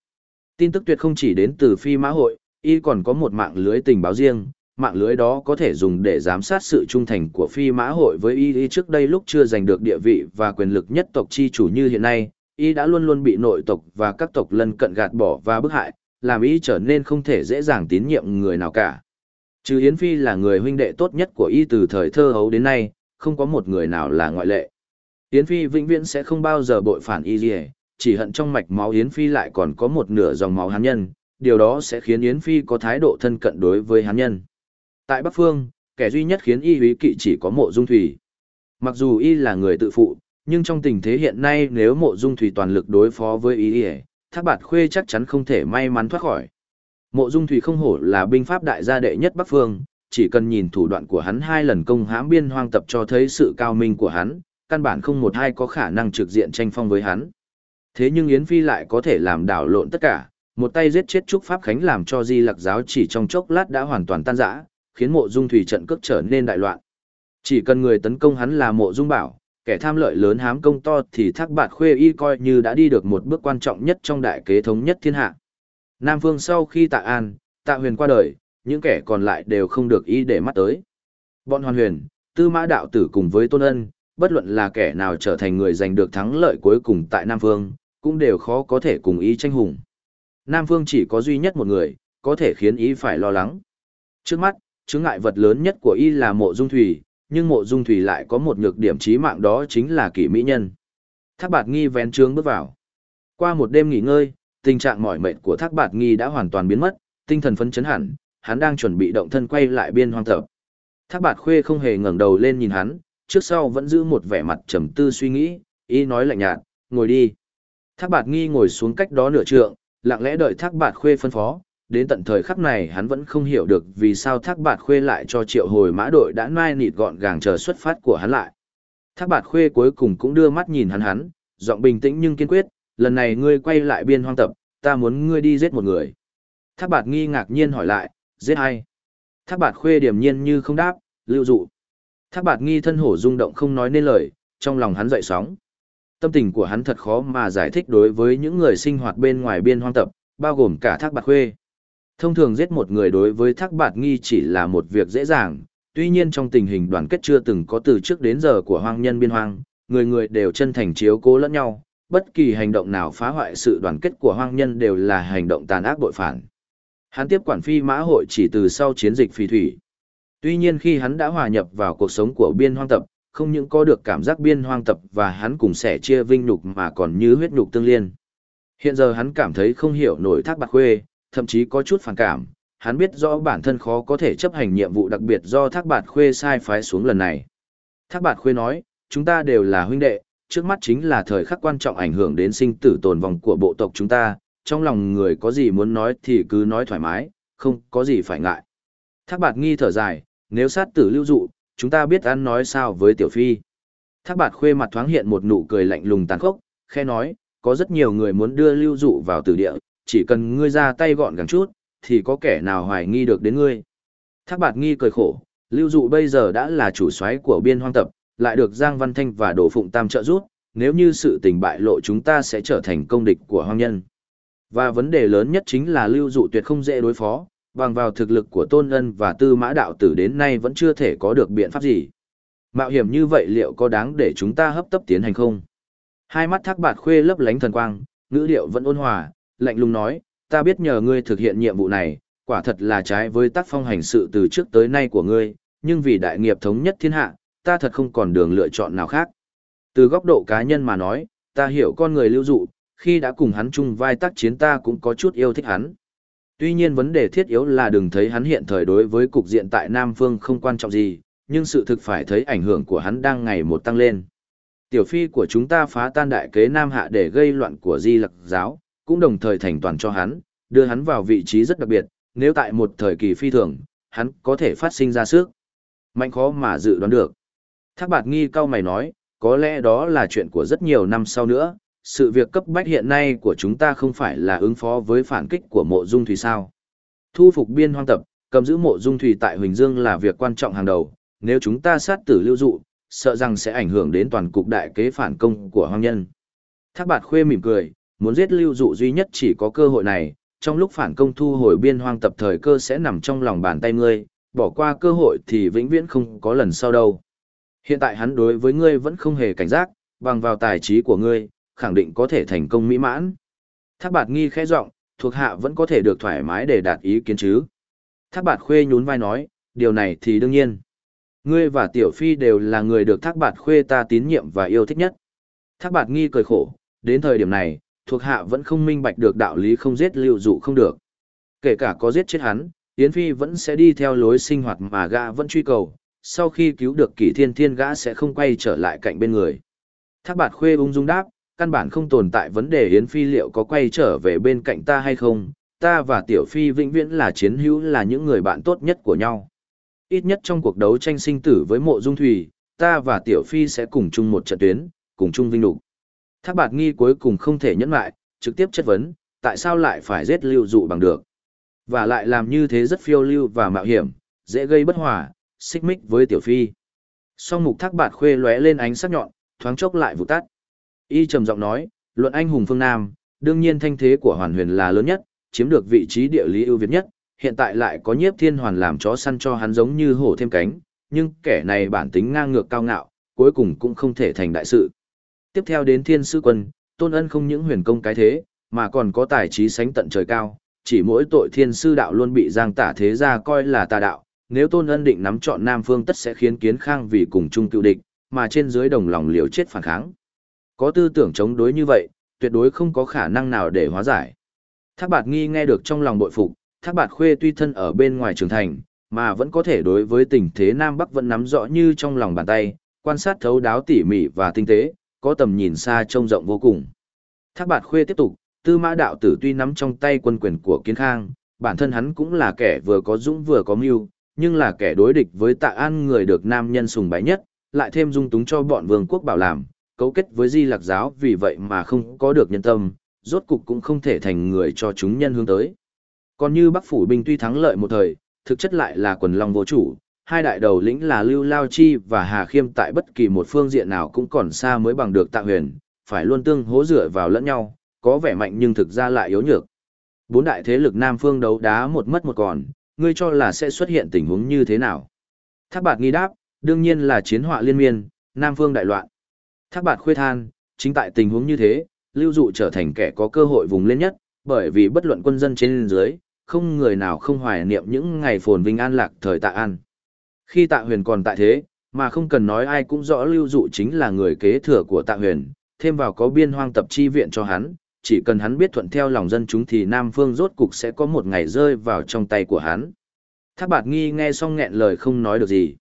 Tin tức tuyệt không chỉ đến từ phi mã hội, y còn có một mạng lưới tình báo riêng, mạng lưới đó có thể dùng để giám sát sự trung thành của phi mã hội với y y trước đây lúc chưa giành được địa vị và quyền lực nhất tộc chi chủ như hiện nay, y đã luôn luôn bị nội tộc và các tộc lân cận gạt bỏ và bức hại, làm y trở nên không thể dễ dàng tín nhiệm người nào cả. Trừ Yến Phi là người huynh đệ tốt nhất của y từ thời thơ hấu đến nay, không có một người nào là ngoại lệ. Yến Phi vĩnh viễn sẽ không bao giờ bội phản y gì, chỉ hận trong mạch máu Yến Phi lại còn có một nửa dòng máu hán nhân, điều đó sẽ khiến Yến Phi có thái độ thân cận đối với hán nhân. Tại Bắc Phương, kẻ duy nhất khiến y húy kỵ chỉ có mộ dung thủy. Mặc dù y là người tự phụ, nhưng trong tình thế hiện nay nếu mộ dung thủy toàn lực đối phó với y thác bạt khuê chắc chắn không thể may mắn thoát khỏi. Mộ dung thủy không hổ là binh pháp đại gia đệ nhất Bắc Phương, chỉ cần nhìn thủ đoạn của hắn hai lần công hãm biên hoang tập cho thấy sự cao minh của hắn, căn bản không một ai có khả năng trực diện tranh phong với hắn. Thế nhưng Yến Phi lại có thể làm đảo lộn tất cả, một tay giết chết Trúc Pháp Khánh làm cho Di Lặc giáo chỉ trong chốc lát đã hoàn toàn tan rã, khiến mộ dung thủy trận cước trở nên đại loạn. Chỉ cần người tấn công hắn là mộ dung bảo, kẻ tham lợi lớn hám công to thì thác bạt khuê y coi như đã đi được một bước quan trọng nhất trong đại kế thống nhất thiên hạ. Nam Vương sau khi tạ an, tạ huyền qua đời, những kẻ còn lại đều không được y để mắt tới. Bọn hoàn huyền, tư mã đạo tử cùng với tôn ân, bất luận là kẻ nào trở thành người giành được thắng lợi cuối cùng tại Nam Vương, cũng đều khó có thể cùng y tranh hùng. Nam Vương chỉ có duy nhất một người, có thể khiến y phải lo lắng. Trước mắt, chứng ngại vật lớn nhất của y là mộ dung thủy, nhưng mộ dung thủy lại có một nhược điểm chí mạng đó chính là kỷ mỹ nhân. Thác bạt nghi vén trướng bước vào. Qua một đêm nghỉ ngơi, tình trạng mỏi mệt của thác bạt nghi đã hoàn toàn biến mất, tinh thần phấn chấn hẳn, hắn đang chuẩn bị động thân quay lại biên hoang tập. Thác bạt khuê không hề ngẩng đầu lên nhìn hắn, trước sau vẫn giữ một vẻ mặt trầm tư suy nghĩ, y nói lạnh nhạt, ngồi đi. Thác bạt nghi ngồi xuống cách đó nửa trượng, lặng lẽ đợi thác bạt khuê phân phó, đến tận thời khắc này hắn vẫn không hiểu được vì sao thác bạt khuê lại cho triệu hồi mã đội đã nai nịt gọn gàng chờ xuất phát của hắn lại. Thác bạt khuê cuối cùng cũng đưa mắt nhìn hắn hắn, giọng bình tĩnh nhưng kiên quyết, lần này ngươi quay lại biên hoang tập, ta muốn ngươi đi giết một người. Thác bạt nghi ngạc nhiên hỏi lại, giết ai? Thác bạt khuê điềm nhiên như không đáp, lưu dụ. Thác bạt nghi thân hổ rung động không nói nên lời, trong lòng hắn dậy sóng. Tâm tình của hắn thật khó mà giải thích đối với những người sinh hoạt bên ngoài biên hoang tập, bao gồm cả thác bạt khuê. Thông thường giết một người đối với thác bạt nghi chỉ là một việc dễ dàng, tuy nhiên trong tình hình đoàn kết chưa từng có từ trước đến giờ của hoang nhân biên hoang, người người đều chân thành chiếu cố lẫn nhau, bất kỳ hành động nào phá hoại sự đoàn kết của hoang nhân đều là hành động tàn ác bội phản. Hắn tiếp quản phi mã hội chỉ từ sau chiến dịch phi thủy. Tuy nhiên khi hắn đã hòa nhập vào cuộc sống của biên hoang tập, không những có được cảm giác biên hoang tập và hắn cùng sẻ chia vinh nhục mà còn như huyết nhục tương liên. Hiện giờ hắn cảm thấy không hiểu nổi thác bạc khuê, thậm chí có chút phản cảm, hắn biết rõ bản thân khó có thể chấp hành nhiệm vụ đặc biệt do Thác Bạt Khuê sai phái xuống lần này. Thác Bạt Khuê nói, chúng ta đều là huynh đệ, trước mắt chính là thời khắc quan trọng ảnh hưởng đến sinh tử tồn vong của bộ tộc chúng ta, trong lòng người có gì muốn nói thì cứ nói thoải mái, không có gì phải ngại. Thác Bạt nghi thở dài, nếu sát tử lưu dụ, chúng ta biết ăn nói sao với Tiểu Phi. Thác Bạt Khuê mặt thoáng hiện một nụ cười lạnh lùng tàn khốc, khe nói, có rất nhiều người muốn đưa lưu dụ vào tử địa, chỉ cần ngươi ra tay gọn gàng chút, thì có kẻ nào hoài nghi được đến ngươi. Thác bạt nghi cười khổ, lưu dụ bây giờ đã là chủ soái của biên hoang tập, lại được Giang Văn Thanh và Đỗ Phụng Tam trợ giúp, nếu như sự tình bại lộ chúng ta sẽ trở thành công địch của hoang nhân. Và vấn đề lớn nhất chính là lưu dụ tuyệt không dễ đối phó, bằng vào thực lực của Tôn Ân và Tư Mã Đạo Tử đến nay vẫn chưa thể có được biện pháp gì. Mạo hiểm như vậy liệu có đáng để chúng ta hấp tấp tiến hành không? Hai mắt thác bạt khuê lấp lánh thần quang, ngữ điệu vẫn ôn hòa, lạnh lùng nói, ta biết nhờ ngươi thực hiện nhiệm vụ này, quả thật là trái với tác phong hành sự từ trước tới nay của ngươi, nhưng vì đại nghiệp thống nhất thiên hạ, ta thật không còn đường lựa chọn nào khác. Từ góc độ cá nhân mà nói, ta hiểu con người lưu dụ, khi đã cùng hắn chung vai tác chiến ta cũng có chút yêu thích hắn. Tuy nhiên vấn đề thiết yếu là đừng thấy hắn hiện thời đối với cục diện tại Nam Phương không quan trọng gì, nhưng sự thực phải thấy ảnh hưởng của hắn đang ngày một tăng lên. Tiểu phi của chúng ta phá tan đại kế Nam Hạ để gây loạn của Di Lặc giáo, cũng đồng thời thành toàn cho hắn, đưa hắn vào vị trí rất đặc biệt, nếu tại một thời kỳ phi thường, hắn có thể phát sinh ra sức. Mạnh khó mà dự đoán được. Thác bạt nghi cao mày nói, có lẽ đó là chuyện của rất nhiều năm sau nữa, sự việc cấp bách hiện nay của chúng ta không phải là ứng phó với phản kích của mộ dung thủy sao. Thu phục biên hoang tập, cầm giữ mộ dung thủy tại Huỳnh Dương là việc quan trọng hàng đầu, nếu chúng ta sát tử lưu dụ, sợ rằng sẽ ảnh hưởng đến toàn cục đại kế phản công của hoang nhân. Thác bạt khuê mỉm cười, muốn giết lưu dụ duy nhất chỉ có cơ hội này, trong lúc phản công thu hồi biên hoang tập thời cơ sẽ nằm trong lòng bàn tay ngươi, bỏ qua cơ hội thì vĩnh viễn không có lần sau đâu. Hiện tại hắn đối với ngươi vẫn không hề cảnh giác, bằng vào tài trí của ngươi, khẳng định có thể thành công mỹ mãn. Thác bạt nghi khẽ giọng, thuộc hạ vẫn có thể được thoải mái để đạt ý kiến chứ. Thác bạt khuê nhún vai nói, điều này thì đương nhiên. Ngươi và Tiểu Phi đều là người được thác bạt khuê ta tín nhiệm và yêu thích nhất. Thác bạt nghi cười khổ, đến thời điểm này, thuộc hạ vẫn không minh bạch được đạo lý không giết lưu dụ không được. Kể cả có giết chết hắn, Yến Phi vẫn sẽ đi theo lối sinh hoạt mà gã vẫn truy cầu, sau khi cứu được kỷ thiên thiên gã sẽ không quay trở lại cạnh bên người. Thác bạt khuê ung dung đáp, căn bản không tồn tại vấn đề Yến Phi liệu có quay trở về bên cạnh ta hay không, ta và Tiểu Phi vĩnh viễn là chiến hữu là những người bạn tốt nhất của nhau. Ít nhất trong cuộc đấu tranh sinh tử với mộ dung thủy, ta và Tiểu Phi sẽ cùng chung một trận tuyến, cùng chung vinh lục. Thác bạt nghi cuối cùng không thể nhẫn lại, trực tiếp chất vấn, tại sao lại phải giết lưu dụ bằng được. Và lại làm như thế rất phiêu lưu và mạo hiểm, dễ gây bất hòa, xích mích với Tiểu Phi. Song mục thác bạt khuê lóe lên ánh sắc nhọn, thoáng chốc lại vụ tắt. Y trầm giọng nói, luận anh hùng phương Nam, đương nhiên thanh thế của hoàn huyền là lớn nhất, chiếm được vị trí địa lý ưu việt nhất, hiện tại lại có nhiếp thiên hoàn làm chó săn cho hắn giống như hổ thêm cánh, nhưng kẻ này bản tính ngang ngược cao ngạo, cuối cùng cũng không thể thành đại sự. Tiếp theo đến thiên sư quân, tôn ân không những huyền công cái thế, mà còn có tài trí sánh tận trời cao, chỉ mỗi tội thiên sư đạo luôn bị giang tả thế ra coi là tà đạo, nếu tôn ân định nắm chọn Nam Phương tất sẽ khiến kiến khang vì cùng chung cựu địch, mà trên dưới đồng lòng liều chết phản kháng. Có tư tưởng chống đối như vậy, tuyệt đối không có khả năng nào để hóa giải. Thác bạt nghi nghe được trong lòng bội phục, thác bạt khuê tuy thân ở bên ngoài trường thành, mà vẫn có thể đối với tình thế Nam Bắc vẫn nắm rõ như trong lòng bàn tay, quan sát thấu đáo tỉ mỉ và tinh tế, có tầm nhìn xa trông rộng vô cùng. Thác bạt khuê tiếp tục, tư mã đạo tử tuy nắm trong tay quân quyền của kiến khang, bản thân hắn cũng là kẻ vừa có dũng vừa có mưu, nhưng là kẻ đối địch với tạ an người được nam nhân sùng bái nhất, lại thêm dung túng cho bọn vương quốc bảo làm, cấu kết với di lạc giáo vì vậy mà không có được nhân tâm, rốt cục cũng không thể thành người cho chúng nhân hướng tới. Còn như Bắc Phủ binh tuy thắng lợi một thời, thực chất lại là quần long vô chủ, hai đại đầu lĩnh là Lưu Lao Chi và Hà Khiêm tại bất kỳ một phương diện nào cũng còn xa mới bằng được Tạ Huyền, phải luôn tương hỗ dựa vào lẫn nhau, có vẻ mạnh nhưng thực ra lại yếu nhược. Bốn đại thế lực Nam phương đấu đá một mất một còn, ngươi cho là sẽ xuất hiện tình huống như thế nào? Thác bạt nghi đáp, đương nhiên là chiến họa liên miên, Nam phương đại loạn. Thác bạt khuê than, chính tại tình huống như thế, lưu dụ trở thành kẻ có cơ hội vùng lên nhất, bởi vì bất luận quân dân trên dưới, không người nào không hoài niệm những ngày phồn vinh an lạc thời tạ an. Khi tạ huyền còn tại thế, mà không cần nói ai cũng rõ lưu dụ chính là người kế thừa của tạ huyền, thêm vào có biên hoang tập chi viện cho hắn, chỉ cần hắn biết thuận theo lòng dân chúng thì Nam Phương rốt cục sẽ có một ngày rơi vào trong tay của hắn. Thác bạt nghi nghe xong nghẹn lời không nói được gì.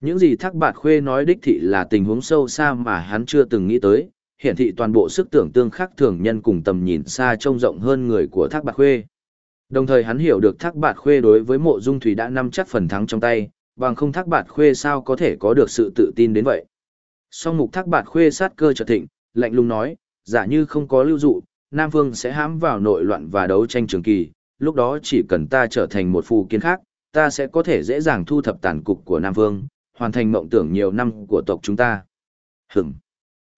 Những gì thác bạt khuê nói đích thị là tình huống sâu xa mà hắn chưa từng nghĩ tới, hiện thị toàn bộ sức tưởng tương khắc thường nhân cùng tầm nhìn xa trông rộng hơn người của thác bạt khuê. Đồng thời hắn hiểu được thác bạt khuê đối với mộ dung thủy đã nắm chắc phần thắng trong tay, bằng không thác bạt khuê sao có thể có được sự tự tin đến vậy. Song mục thác bạt khuê sát cơ trở thịnh, lạnh lùng nói, giả như không có lưu dụ, Nam Phương sẽ hãm vào nội loạn và đấu tranh trường kỳ, lúc đó chỉ cần ta trở thành một phù kiến khác, ta sẽ có thể dễ dàng thu thập tàn cục của Nam Phương, hoàn thành mộng tưởng nhiều năm của tộc chúng ta. Hửm!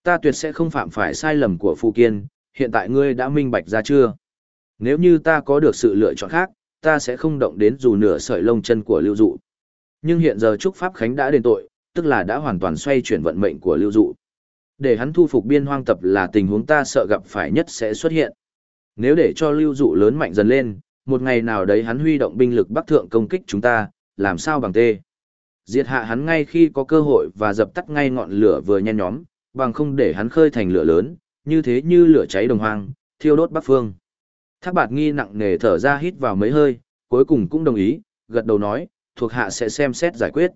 Ta tuyệt sẽ không phạm phải sai lầm của phù kiên, hiện tại ngươi đã minh bạch ra chưa? Nếu như ta có được sự lựa chọn khác, ta sẽ không động đến dù nửa sợi lông chân của lưu dụ. Nhưng hiện giờ Trúc Pháp Khánh đã đền tội, tức là đã hoàn toàn xoay chuyển vận mệnh của lưu dụ. Để hắn thu phục biên hoang tập là tình huống ta sợ gặp phải nhất sẽ xuất hiện. Nếu để cho lưu dụ lớn mạnh dần lên, một ngày nào đấy hắn huy động binh lực bắc thượng công kích chúng ta, làm sao bằng tê. Diệt hạ hắn ngay khi có cơ hội và dập tắt ngay ngọn lửa vừa nhen nhóm, bằng không để hắn khơi thành lửa lớn, như thế như lửa cháy đồng hoang, thiêu đốt bắc phương. Thác bạt nghi nặng nề thở ra hít vào mấy hơi, cuối cùng cũng đồng ý, gật đầu nói, thuộc hạ sẽ xem xét giải quyết.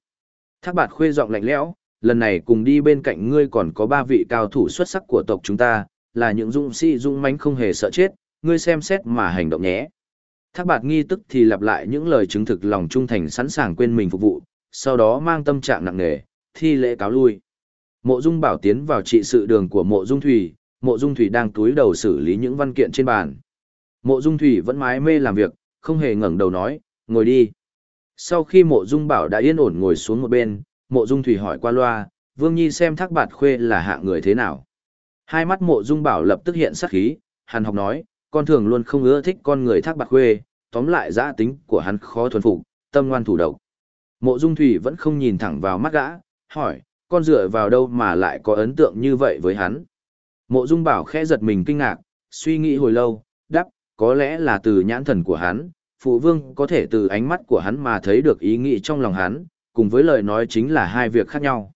Thác bạt khuê giọng lạnh lẽo, lần này cùng đi bên cạnh ngươi còn có ba vị cao thủ xuất sắc của tộc chúng ta, là những dũng sĩ dũng mãnh không hề sợ chết, ngươi xem xét mà hành động nhé. Thác bạt nghi tức thì lặp lại những lời chứng thực lòng trung thành sẵn sàng quên mình phục vụ, sau đó mang tâm trạng nặng nề, thi lễ cáo lui. Mộ Dung Bảo tiến vào trị sự đường của Mộ Dung Thủy, Mộ Dung Thủy đang túi đầu xử lý những văn kiện trên bàn. Mộ Dung Thủy vẫn mái mê làm việc, không hề ngẩng đầu nói, ngồi đi. Sau khi Mộ Dung Bảo đã yên ổn ngồi xuống một bên, Mộ Dung Thủy hỏi qua loa, Vương Nhi xem Thác Bạt Khuê là hạ người thế nào. Hai mắt Mộ Dung Bảo lập tức hiện sắc khí, hàn học nói, con thường luôn không ưa thích con người Thác Bạt Khuê, tóm lại giã tính của hắn khó thuần phục, tâm ngoan thủ độc. Mộ Dung Thủy vẫn không nhìn thẳng vào mắt gã, hỏi, con dựa vào đâu mà lại có ấn tượng như vậy với hắn. Mộ Dung Bảo khẽ giật mình kinh ngạc, suy nghĩ hồi lâu, đáp, có lẽ là từ nhãn thần của hắn, phụ vương có thể từ ánh mắt của hắn mà thấy được ý nghĩ trong lòng hắn, cùng với lời nói chính là hai việc khác nhau.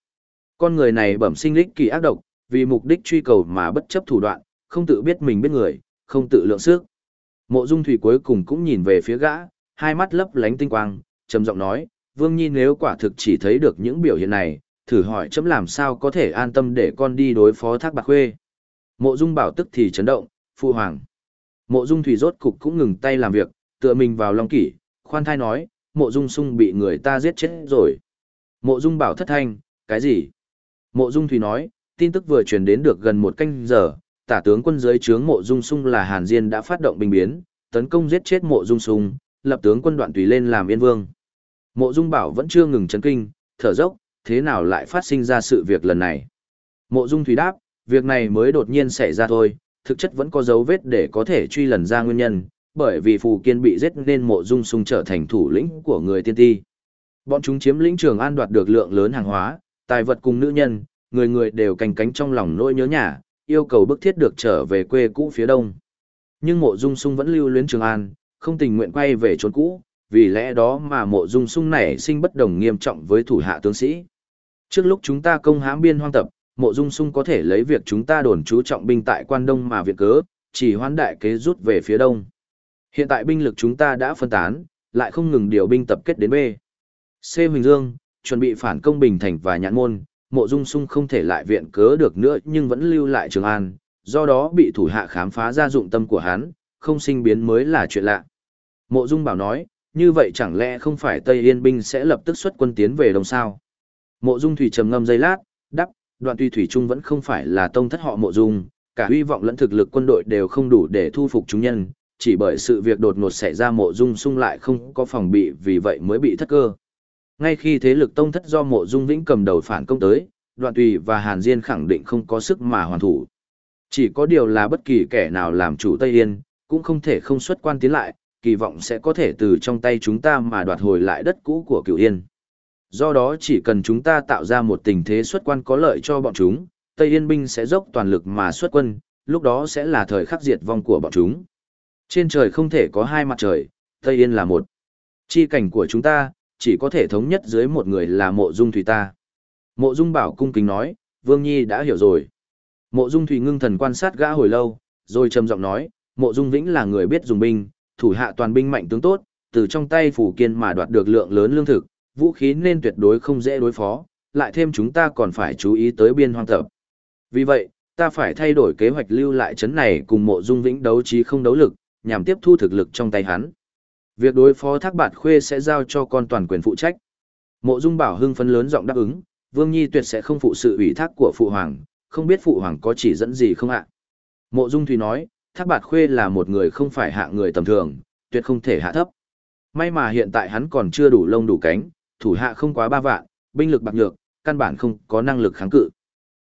Con người này bẩm sinh lích kỳ ác độc, vì mục đích truy cầu mà bất chấp thủ đoạn, không tự biết mình biết người, không tự lượng sức. Mộ Dung Thủy cuối cùng cũng nhìn về phía gã, hai mắt lấp lánh tinh quang, trầm giọng nói, Vương Nhi nếu quả thực chỉ thấy được những biểu hiện này, thử hỏi chấm làm sao có thể an tâm để con đi đối phó Thác Bạc Khuê. Mộ Dung Bảo tức thì chấn động, phu hoàng. Mộ Dung Thủy rốt cục cũng ngừng tay làm việc, tựa mình vào Long Kỷ, khoan thai nói, Mộ Dung Sung bị người ta giết chết rồi. Mộ Dung Bảo thất thanh, cái gì? Mộ Dung Thủy nói, tin tức vừa truyền đến được gần một canh giờ, tả tướng quân dưới trướng Mộ Dung Sung là Hàn Diên đã phát động binh biến, tấn công giết chết Mộ Dung Sung, lập tướng quân đoạn tùy lên làm yên vương. Mộ Dung Bảo vẫn chưa ngừng chấn kinh, thở dốc, thế nào lại phát sinh ra sự việc lần này? Mộ Dung Thủy đáp, việc này mới đột nhiên xảy ra thôi, thực chất vẫn có dấu vết để có thể truy lần ra nguyên nhân, bởi vì Phù Kiên bị giết nên Mộ Dung Sung trở thành thủ lĩnh của người tiên ti. Bọn chúng chiếm lĩnh Trường An đoạt được lượng lớn hàng hóa, tài vật cùng nữ nhân, người người đều canh cánh trong lòng nỗi nhớ nhà, yêu cầu bức thiết được trở về quê cũ phía đông. Nhưng Mộ Dung Sung vẫn lưu luyến Trường An, không tình nguyện quay về chốn cũ, vì lẽ đó mà Mộ Dung Sung này sinh bất đồng nghiêm trọng với thủ hạ tướng sĩ. Trước lúc chúng ta công hãm biên hoang tập, Mộ Dung Sung có thể lấy việc chúng ta đồn trú trọng binh tại quan đông mà việc cớ, chỉ hoán đại kế rút về phía đông. Hiện tại binh lực chúng ta đã phân tán, lại không ngừng điều binh tập kết đến B. C. Huỳnh Dương, chuẩn bị phản công Bình Thành và Nhãn Môn, Mộ Dung Sung không thể lại viện cớ được nữa nhưng vẫn lưu lại Trường An, do đó bị thủ hạ khám phá ra dụng tâm của hắn, không sinh biến mới là chuyện lạ. Mộ Dung bảo nói, như vậy chẳng lẽ không phải Tây Yên binh sẽ lập tức xuất quân tiến về đông sao? Mộ Dung Thủy trầm ngâm giây lát, đắp, đoạn tuy Thủy Trung vẫn không phải là tông thất họ Mộ Dung, cả hy vọng lẫn thực lực quân đội đều không đủ để thu phục chúng nhân, chỉ bởi sự việc đột ngột xảy ra Mộ Dung sung lại không có phòng bị vì vậy mới bị thất cơ. Ngay khi thế lực tông thất do Mộ Dung Vĩnh cầm đầu phản công tới, đoạn tùy và Hàn Diên khẳng định không có sức mà hoàn thủ. Chỉ có điều là bất kỳ kẻ nào làm chủ Tây Yên, cũng không thể không xuất quan tiến lại, kỳ vọng sẽ có thể từ trong tay chúng ta mà đoạt hồi lại đất cũ của cựu Yên. Do đó chỉ cần chúng ta tạo ra một tình thế xuất quan có lợi cho bọn chúng, Tây Yên binh sẽ dốc toàn lực mà xuất quân, lúc đó sẽ là thời khắc diệt vong của bọn chúng. Trên trời không thể có hai mặt trời, Tây Yên là một. Chi cảnh của chúng ta, chỉ có thể thống nhất dưới một người là mộ dung thủy ta. Mộ dung bảo cung kính nói, Vương Nhi đã hiểu rồi. Mộ dung thủy ngưng thần quan sát gã hồi lâu, rồi trầm giọng nói, mộ dung vĩnh là người biết dùng binh, thủ hạ toàn binh mạnh tướng tốt, từ trong tay phủ kiên mà đoạt được lượng lớn lương thực, vũ khí nên tuyệt đối không dễ đối phó, lại thêm chúng ta còn phải chú ý tới biên hoang tập. Vì vậy, ta phải thay đổi kế hoạch lưu lại chấn này cùng mộ dung vĩnh đấu trí không đấu lực, nhằm tiếp thu thực lực trong tay hắn. Việc đối phó thác bạt khuê sẽ giao cho con toàn quyền phụ trách. Mộ dung bảo hưng phấn lớn giọng đáp ứng, Vương Nhi tuyệt sẽ không phụ sự ủy thác của phụ hoàng, không biết phụ hoàng có chỉ dẫn gì không ạ? Mộ dung Thủy nói, thác bạt khuê là một người không phải hạ người tầm thường, tuyệt không thể hạ thấp. May mà hiện tại hắn còn chưa đủ lông đủ cánh, thủ hạ không quá ba vạn, binh lực bạc nhược, căn bản không có năng lực kháng cự.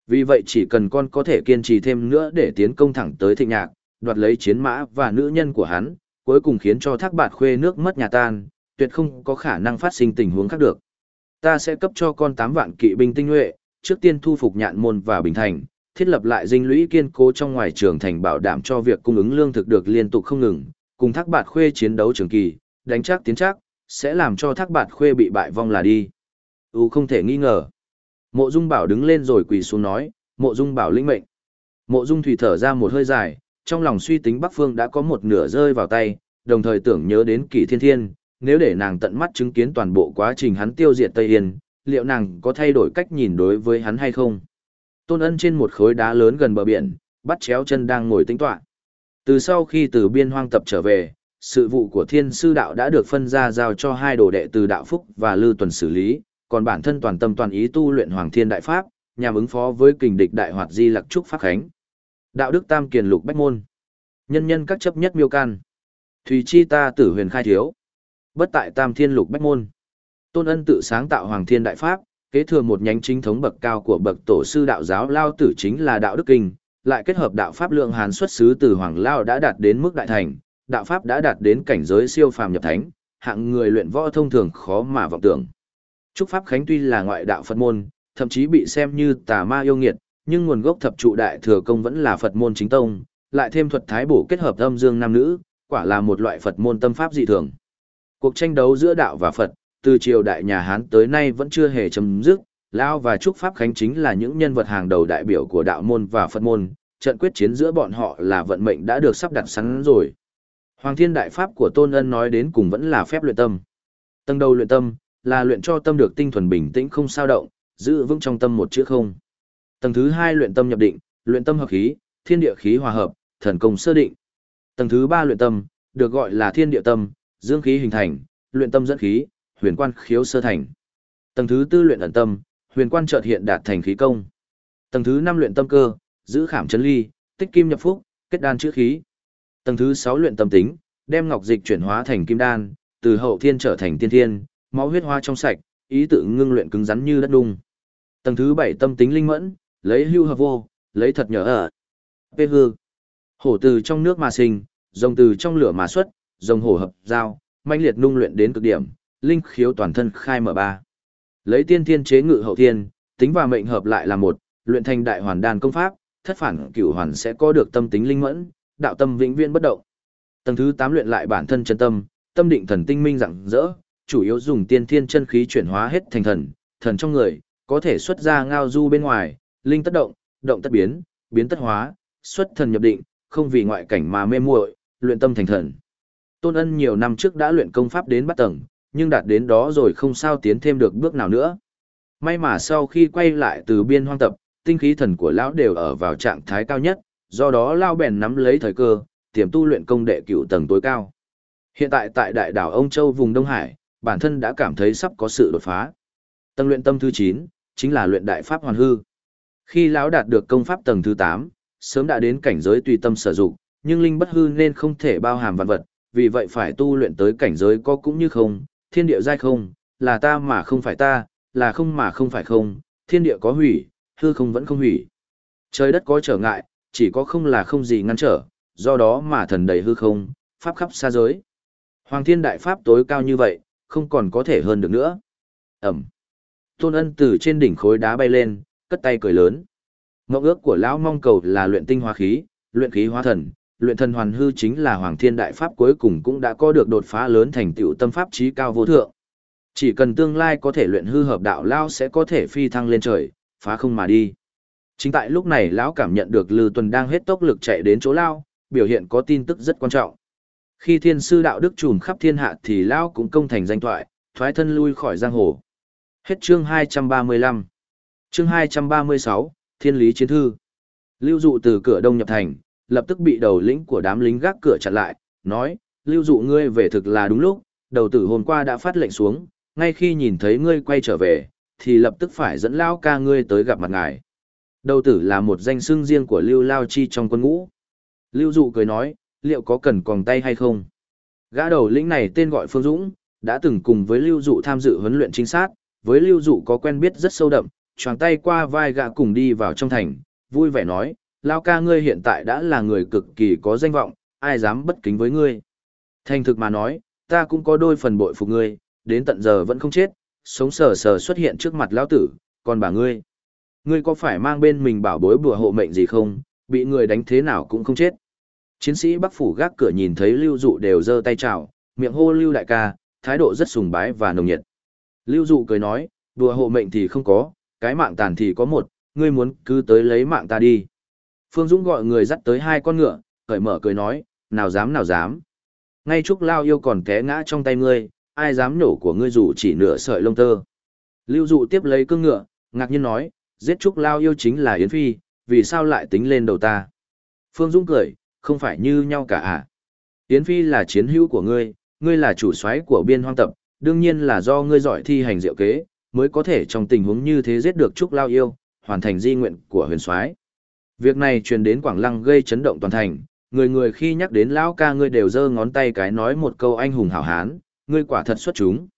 Vì vậy chỉ cần con có thể kiên trì thêm nữa để tiến công thẳng tới thịnh nhạc, đoạt lấy chiến mã và nữ nhân của hắn, cuối cùng khiến cho thác bạt khuê nước mất nhà tan, tuyệt không có khả năng phát sinh tình huống khác được. Ta sẽ cấp cho con 8 vạn kỵ binh tinh nhuệ, trước tiên thu phục nhạn môn và bình thành, thiết lập lại dinh lũy kiên cố trong ngoài trường thành bảo đảm cho việc cung ứng lương thực được liên tục không ngừng, cùng thác bạt khuê chiến đấu trường kỳ, đánh chắc tiến chắc, sẽ làm cho thác bạt khuê bị bại vong là đi. U không thể nghi ngờ. Mộ Dung Bảo đứng lên rồi quỳ xuống nói, Mộ Dung Bảo lĩnh mệnh. Mộ Dung Thủy thở ra một hơi dài, trong lòng suy tính Bắc Phương đã có một nửa rơi vào tay, đồng thời tưởng nhớ đến Kỷ Thiên Thiên, nếu để nàng tận mắt chứng kiến toàn bộ quá trình hắn tiêu diệt Tây Yên, liệu nàng có thay đổi cách nhìn đối với hắn hay không? Tôn Ân trên một khối đá lớn gần bờ biển, bắt chéo chân đang ngồi tính toán. Từ sau khi từ biên hoang tập trở về, sự vụ của thiên sư đạo đã được phân ra giao cho hai đồ đệ từ đạo phúc và lư tuần xử lý, còn bản thân toàn tâm toàn ý tu luyện hoàng thiên đại pháp, nhằm ứng phó với kình địch đại hoạt di lặc trúc pháp khánh. Đạo đức tam kiền lục bách môn. Nhân nhân các chấp nhất miêu can. Thùy chi ta tử huyền khai thiếu. Bất tại tam thiên lục bách môn. Tôn ân tự sáng tạo hoàng thiên đại pháp, kế thừa một nhánh chính thống bậc cao của bậc tổ sư đạo giáo lao tử chính là đạo đức kinh, lại kết hợp đạo pháp lượng hàn xuất xứ từ hoàng lao đã đạt đến mức đại thành, đạo pháp đã đạt đến cảnh giới siêu phàm nhập thánh, hạng người luyện võ thông thường khó mà vọng tưởng. Trúc Pháp Khánh tuy là ngoại đạo Phật môn, thậm chí bị xem như tà ma yêu nghiệt, nhưng nguồn gốc thập trụ đại thừa công vẫn là Phật môn chính tông, lại thêm thuật thái bổ kết hợp âm dương nam nữ, quả là một loại Phật môn tâm pháp dị thường. Cuộc tranh đấu giữa đạo và Phật, từ triều đại nhà Hán tới nay vẫn chưa hề chấm dứt, Lao và Trúc Pháp Khánh chính là những nhân vật hàng đầu đại biểu của đạo môn và Phật môn, trận quyết chiến giữa bọn họ là vận mệnh đã được sắp đặt sẵn rồi. Hoàng Thiên Đại Pháp của Tôn Ân nói đến cùng vẫn là phép luyện tâm. Tầng đầu luyện tâm, là luyện cho tâm được tinh thuần bình tĩnh không sao động, giữ vững trong tâm một chữ không. Tầng thứ hai luyện tâm nhập định, luyện tâm hợp khí, thiên địa khí hòa hợp, thần công sơ định. Tầng thứ ba luyện tâm, được gọi là thiên địa tâm, dương khí hình thành, luyện tâm dẫn khí, huyền quan khiếu sơ thành. Tầng thứ tư luyện ẩn tâm, huyền quan chợt hiện đạt thành khí công. Tầng thứ năm luyện tâm cơ, giữ khảm chấn ly, tích kim nhập phúc, kết đan chữa khí. Tầng thứ sáu luyện tâm tính, đem ngọc dịch chuyển hóa thành kim đan, từ hậu thiên trở thành tiên thiên, máu huyết hoa trong sạch, ý tự ngưng luyện cứng rắn như đất đung. Tầng thứ bảy tâm tính linh mẫn, lấy hưu hợp vô, lấy thật nhờ ở. Vê hư. Hổ từ trong nước mà sinh, rồng từ trong lửa mà xuất, rồng hổ hợp giao, manh liệt nung luyện đến cực điểm, linh khiếu toàn thân khai mở ba. Lấy tiên thiên chế ngự hậu thiên, tính và mệnh hợp lại là một, luyện thành đại hoàn đan công pháp, thất phản cửu hoàn sẽ có được tâm tính linh mẫn, đạo tâm vĩnh viễn bất động. Tầng thứ 8 luyện lại bản thân chân tâm, tâm định thần tinh minh rạng rỡ, chủ yếu dùng tiên thiên chân khí chuyển hóa hết thành thần, thần trong người, có thể xuất ra ngao du bên ngoài, linh tất động, động tất biến, biến tất hóa, xuất thần nhập định, không vì ngoại cảnh mà mê muội, luyện tâm thành thần. Tôn Ân nhiều năm trước đã luyện công pháp đến bắt tầng, nhưng đạt đến đó rồi không sao tiến thêm được bước nào nữa. May mà sau khi quay lại từ biên hoang tập, tinh khí thần của lão đều ở vào trạng thái cao nhất, do đó lao bèn nắm lấy thời cơ, tiềm tu luyện công đệ cửu tầng tối cao. Hiện tại tại đại đảo Ông Châu vùng Đông Hải, bản thân đã cảm thấy sắp có sự đột phá. Tầng luyện tâm thứ 9, chính là luyện đại pháp hoàn hư. Khi lão đạt được công pháp tầng thứ 8, sớm đã đến cảnh giới tùy tâm sở dụng, nhưng linh bất hư nên không thể bao hàm vạn vật, vì vậy phải tu luyện tới cảnh giới có cũng như không, thiên địa giai không, là ta mà không phải ta, là không mà không phải không, thiên địa có hủy, hư không vẫn không hủy. Trời đất có trở ngại, chỉ có không là không gì ngăn trở, do đó mà thần đầy hư không, pháp khắp xa giới. Hoàng thiên đại pháp tối cao như vậy, không còn có thể hơn được nữa. Ẩm. Tôn ân từ trên đỉnh khối đá bay lên, cất tay cười lớn. Mộng ước của lão mong cầu là luyện tinh hóa khí, luyện khí hóa thần, luyện thần hoàn hư chính là hoàng thiên đại pháp cuối cùng cũng đã có được đột phá lớn thành tựu tâm pháp trí cao vô thượng. Chỉ cần tương lai có thể luyện hư hợp đạo Lão sẽ có thể phi thăng lên trời, phá không mà đi. Chính tại lúc này lão cảm nhận được Lư Tuần đang hết tốc lực chạy đến chỗ Lão, biểu hiện có tin tức rất quan trọng. Khi thiên sư đạo đức trùm khắp thiên hạ thì lão cũng công thành danh thoại, thoái thân lui khỏi giang hồ. Hết chương 235. Chương 236, Thiên lý chiến thư. Lưu dụ từ cửa đông nhập thành, lập tức bị đầu lĩnh của đám lính gác cửa chặn lại, nói, lưu dụ ngươi về thực là đúng lúc, đầu tử hôm qua đã phát lệnh xuống, ngay khi nhìn thấy ngươi quay trở về, thì lập tức phải dẫn lao ca ngươi tới gặp mặt ngài. Đầu tử là một danh xưng riêng của Lưu Lao Chi trong quân ngũ. Lưu Dụ cười nói, liệu có cần còng tay hay không? Gã đầu lĩnh này tên gọi Phương Dũng, đã từng cùng với Lưu Dụ tham dự huấn luyện trinh sát, với Lưu Dụ có quen biết rất sâu đậm, choàng tay qua vai gã cùng đi vào trong thành, vui vẻ nói, Lao ca ngươi hiện tại đã là người cực kỳ có danh vọng, ai dám bất kính với ngươi. Thành thực mà nói, ta cũng có đôi phần bội phục ngươi, đến tận giờ vẫn không chết, sống sờ sờ xuất hiện trước mặt lão tử, còn bà ngươi. Ngươi có phải mang bên mình bảo bối bùa hộ mệnh gì không, bị người đánh thế nào cũng không chết. Chiến sĩ Bắc Phủ gác cửa nhìn thấy Lưu Dụ đều giơ tay chào, miệng hô Lưu đại ca, thái độ rất sùng bái và nồng nhiệt. Lưu Dụ cười nói, đùa hộ mệnh thì không có, cái mạng tàn thì có một, ngươi muốn cứ tới lấy mạng ta đi. Phương Dũng gọi người dắt tới hai con ngựa, cởi mở cười nói, nào dám nào dám. Ngay Trúc Lao yêu còn té ngã trong tay ngươi, ai dám nổ của ngươi dù chỉ nửa sợi lông tơ. Lưu Dụ tiếp lấy cương ngựa, ngạc nhiên nói, giết Trúc Lao yêu chính là Yến Phi, vì sao lại tính lên đầu ta? Phương Dũng cười, không phải như nhau cả à? Yến Phi là chiến hữu của ngươi, ngươi là chủ soái của biên hoang tập, đương nhiên là do ngươi giỏi thi hành diệu kế, mới có thể trong tình huống như thế giết được Trúc Lao yêu, hoàn thành di nguyện của huyền soái. Việc này truyền đến Quảng Lăng gây chấn động toàn thành, người người khi nhắc đến lão ca ngươi đều giơ ngón tay cái nói một câu anh hùng hảo hán, ngươi quả thật xuất chúng.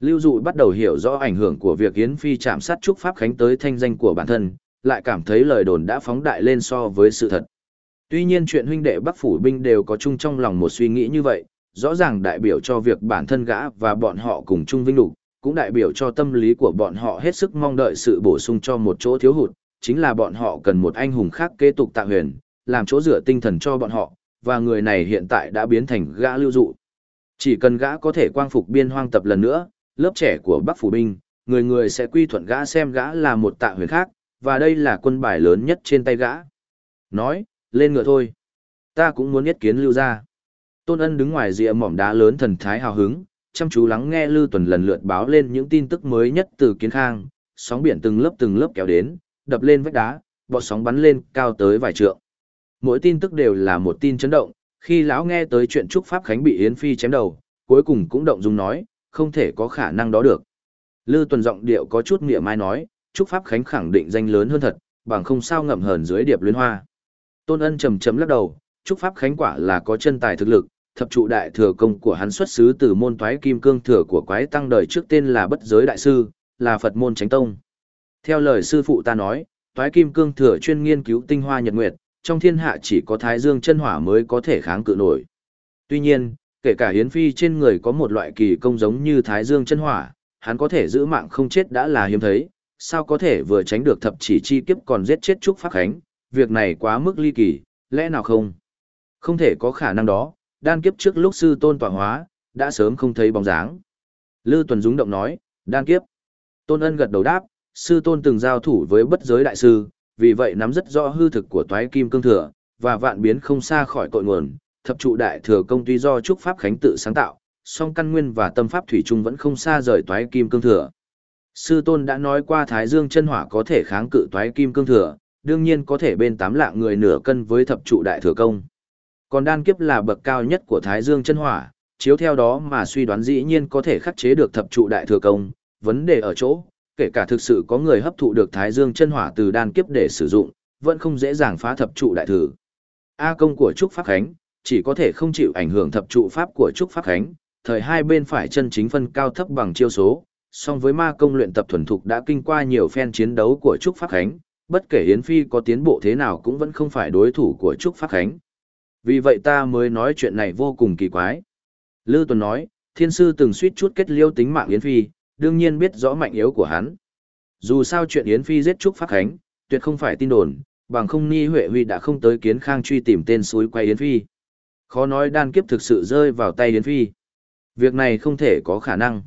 Lưu Dụ bắt đầu hiểu rõ ảnh hưởng của việc Yến Phi chạm sát trúc pháp khánh tới thanh danh của bản thân, lại cảm thấy lời đồn đã phóng đại lên so với sự thật. Tuy nhiên chuyện huynh đệ Bắc phủ binh đều có chung trong lòng một suy nghĩ như vậy, rõ ràng đại biểu cho việc bản thân gã và bọn họ cùng chung vinh lục, cũng đại biểu cho tâm lý của bọn họ hết sức mong đợi sự bổ sung cho một chỗ thiếu hụt, chính là bọn họ cần một anh hùng khác kế tục tạ huyền, làm chỗ dựa tinh thần cho bọn họ, và người này hiện tại đã biến thành gã lưu dụ. Chỉ cần gã có thể quang phục biên hoang tập lần nữa, lớp trẻ của Bắc Phủ Binh, người người sẽ quy thuận gã xem gã là một tạ huyền khác, và đây là quân bài lớn nhất trên tay gã. Nói, lên ngựa thôi. Ta cũng muốn nhất kiến lưu ra. Tôn ân đứng ngoài rìa mỏm đá lớn thần thái hào hứng, chăm chú lắng nghe Lư Tuần lần lượt báo lên những tin tức mới nhất từ kiến khang, sóng biển từng lớp từng lớp kéo đến, đập lên vách đá, bọt sóng bắn lên cao tới vài trượng. Mỗi tin tức đều là một tin chấn động, khi lão nghe tới chuyện Trúc Pháp Khánh bị Yến Phi chém đầu, cuối cùng cũng động dung nói, không thể có khả năng đó được. Lư Tuần giọng điệu có chút mỉa mai nói, Trúc Pháp Khánh khẳng định danh lớn hơn thật, bằng không sao ngậm hờn dưới điệp luyến hoa. Tôn Ân trầm trầm lắc đầu, Trúc Pháp Khánh quả là có chân tài thực lực, thập trụ đại thừa công của hắn xuất xứ từ môn toái kim cương thừa của quái tăng đời trước tên là bất giới đại sư, là Phật môn tránh tông. Theo lời sư phụ ta nói, toái kim cương thừa chuyên nghiên cứu tinh hoa nhật nguyệt, trong thiên hạ chỉ có thái dương chân hỏa mới có thể kháng cự nổi. Tuy nhiên, kể cả hiến phi trên người có một loại kỳ công giống như thái dương chân hỏa, hắn có thể giữ mạng không chết đã là hiếm thấy, sao có thể vừa tránh được thập chỉ chi kiếp còn giết chết Trúc Pháp Khánh, việc này quá mức ly kỳ, lẽ nào không? Không thể có khả năng đó, đan kiếp trước lúc sư tôn tọa hóa, đã sớm không thấy bóng dáng. Lư Tuần Dũng động nói, đan kiếp. Tôn ân gật đầu đáp, sư tôn từng giao thủ với bất giới đại sư, vì vậy nắm rất rõ hư thực của toái kim cương thừa, và vạn biến không xa khỏi cội nguồn, thập trụ đại thừa công tuy do trúc pháp khánh tự sáng tạo, song căn nguyên và tâm pháp thủy chung vẫn không xa rời toái kim cương thừa. Sư tôn đã nói qua Thái Dương chân hỏa có thể kháng cự toái kim cương thừa, đương nhiên có thể bên tám lạng người nửa cân với thập trụ đại thừa công. Còn đan kiếp là bậc cao nhất của Thái Dương chân hỏa, chiếu theo đó mà suy đoán dĩ nhiên có thể khắc chế được thập trụ đại thừa công, vấn đề ở chỗ, kể cả thực sự có người hấp thụ được Thái Dương chân hỏa từ đan kiếp để sử dụng, vẫn không dễ dàng phá thập trụ đại thừa. A công của Trúc Pháp Khánh, chỉ có thể không chịu ảnh hưởng thập trụ pháp của Trúc Pháp Khánh, thời hai bên phải chân chính phân cao thấp bằng chiêu số, song với ma công luyện tập thuần thục đã kinh qua nhiều phen chiến đấu của Trúc Pháp Khánh, bất kể Yến Phi có tiến bộ thế nào cũng vẫn không phải đối thủ của Trúc Pháp Khánh. Vì vậy ta mới nói chuyện này vô cùng kỳ quái. Lư Tuần nói, thiên sư từng suýt chút kết liêu tính mạng Yến Phi, đương nhiên biết rõ mạnh yếu của hắn. Dù sao chuyện Yến Phi giết Trúc Pháp Khánh, tuyệt không phải tin đồn, bằng không Ni Huệ Huy đã không tới kiến khang truy tìm tên suối quay Yến Phi. Khó nói đan kiếp thực sự rơi vào tay Yến Phi. Việc này không thể có khả năng.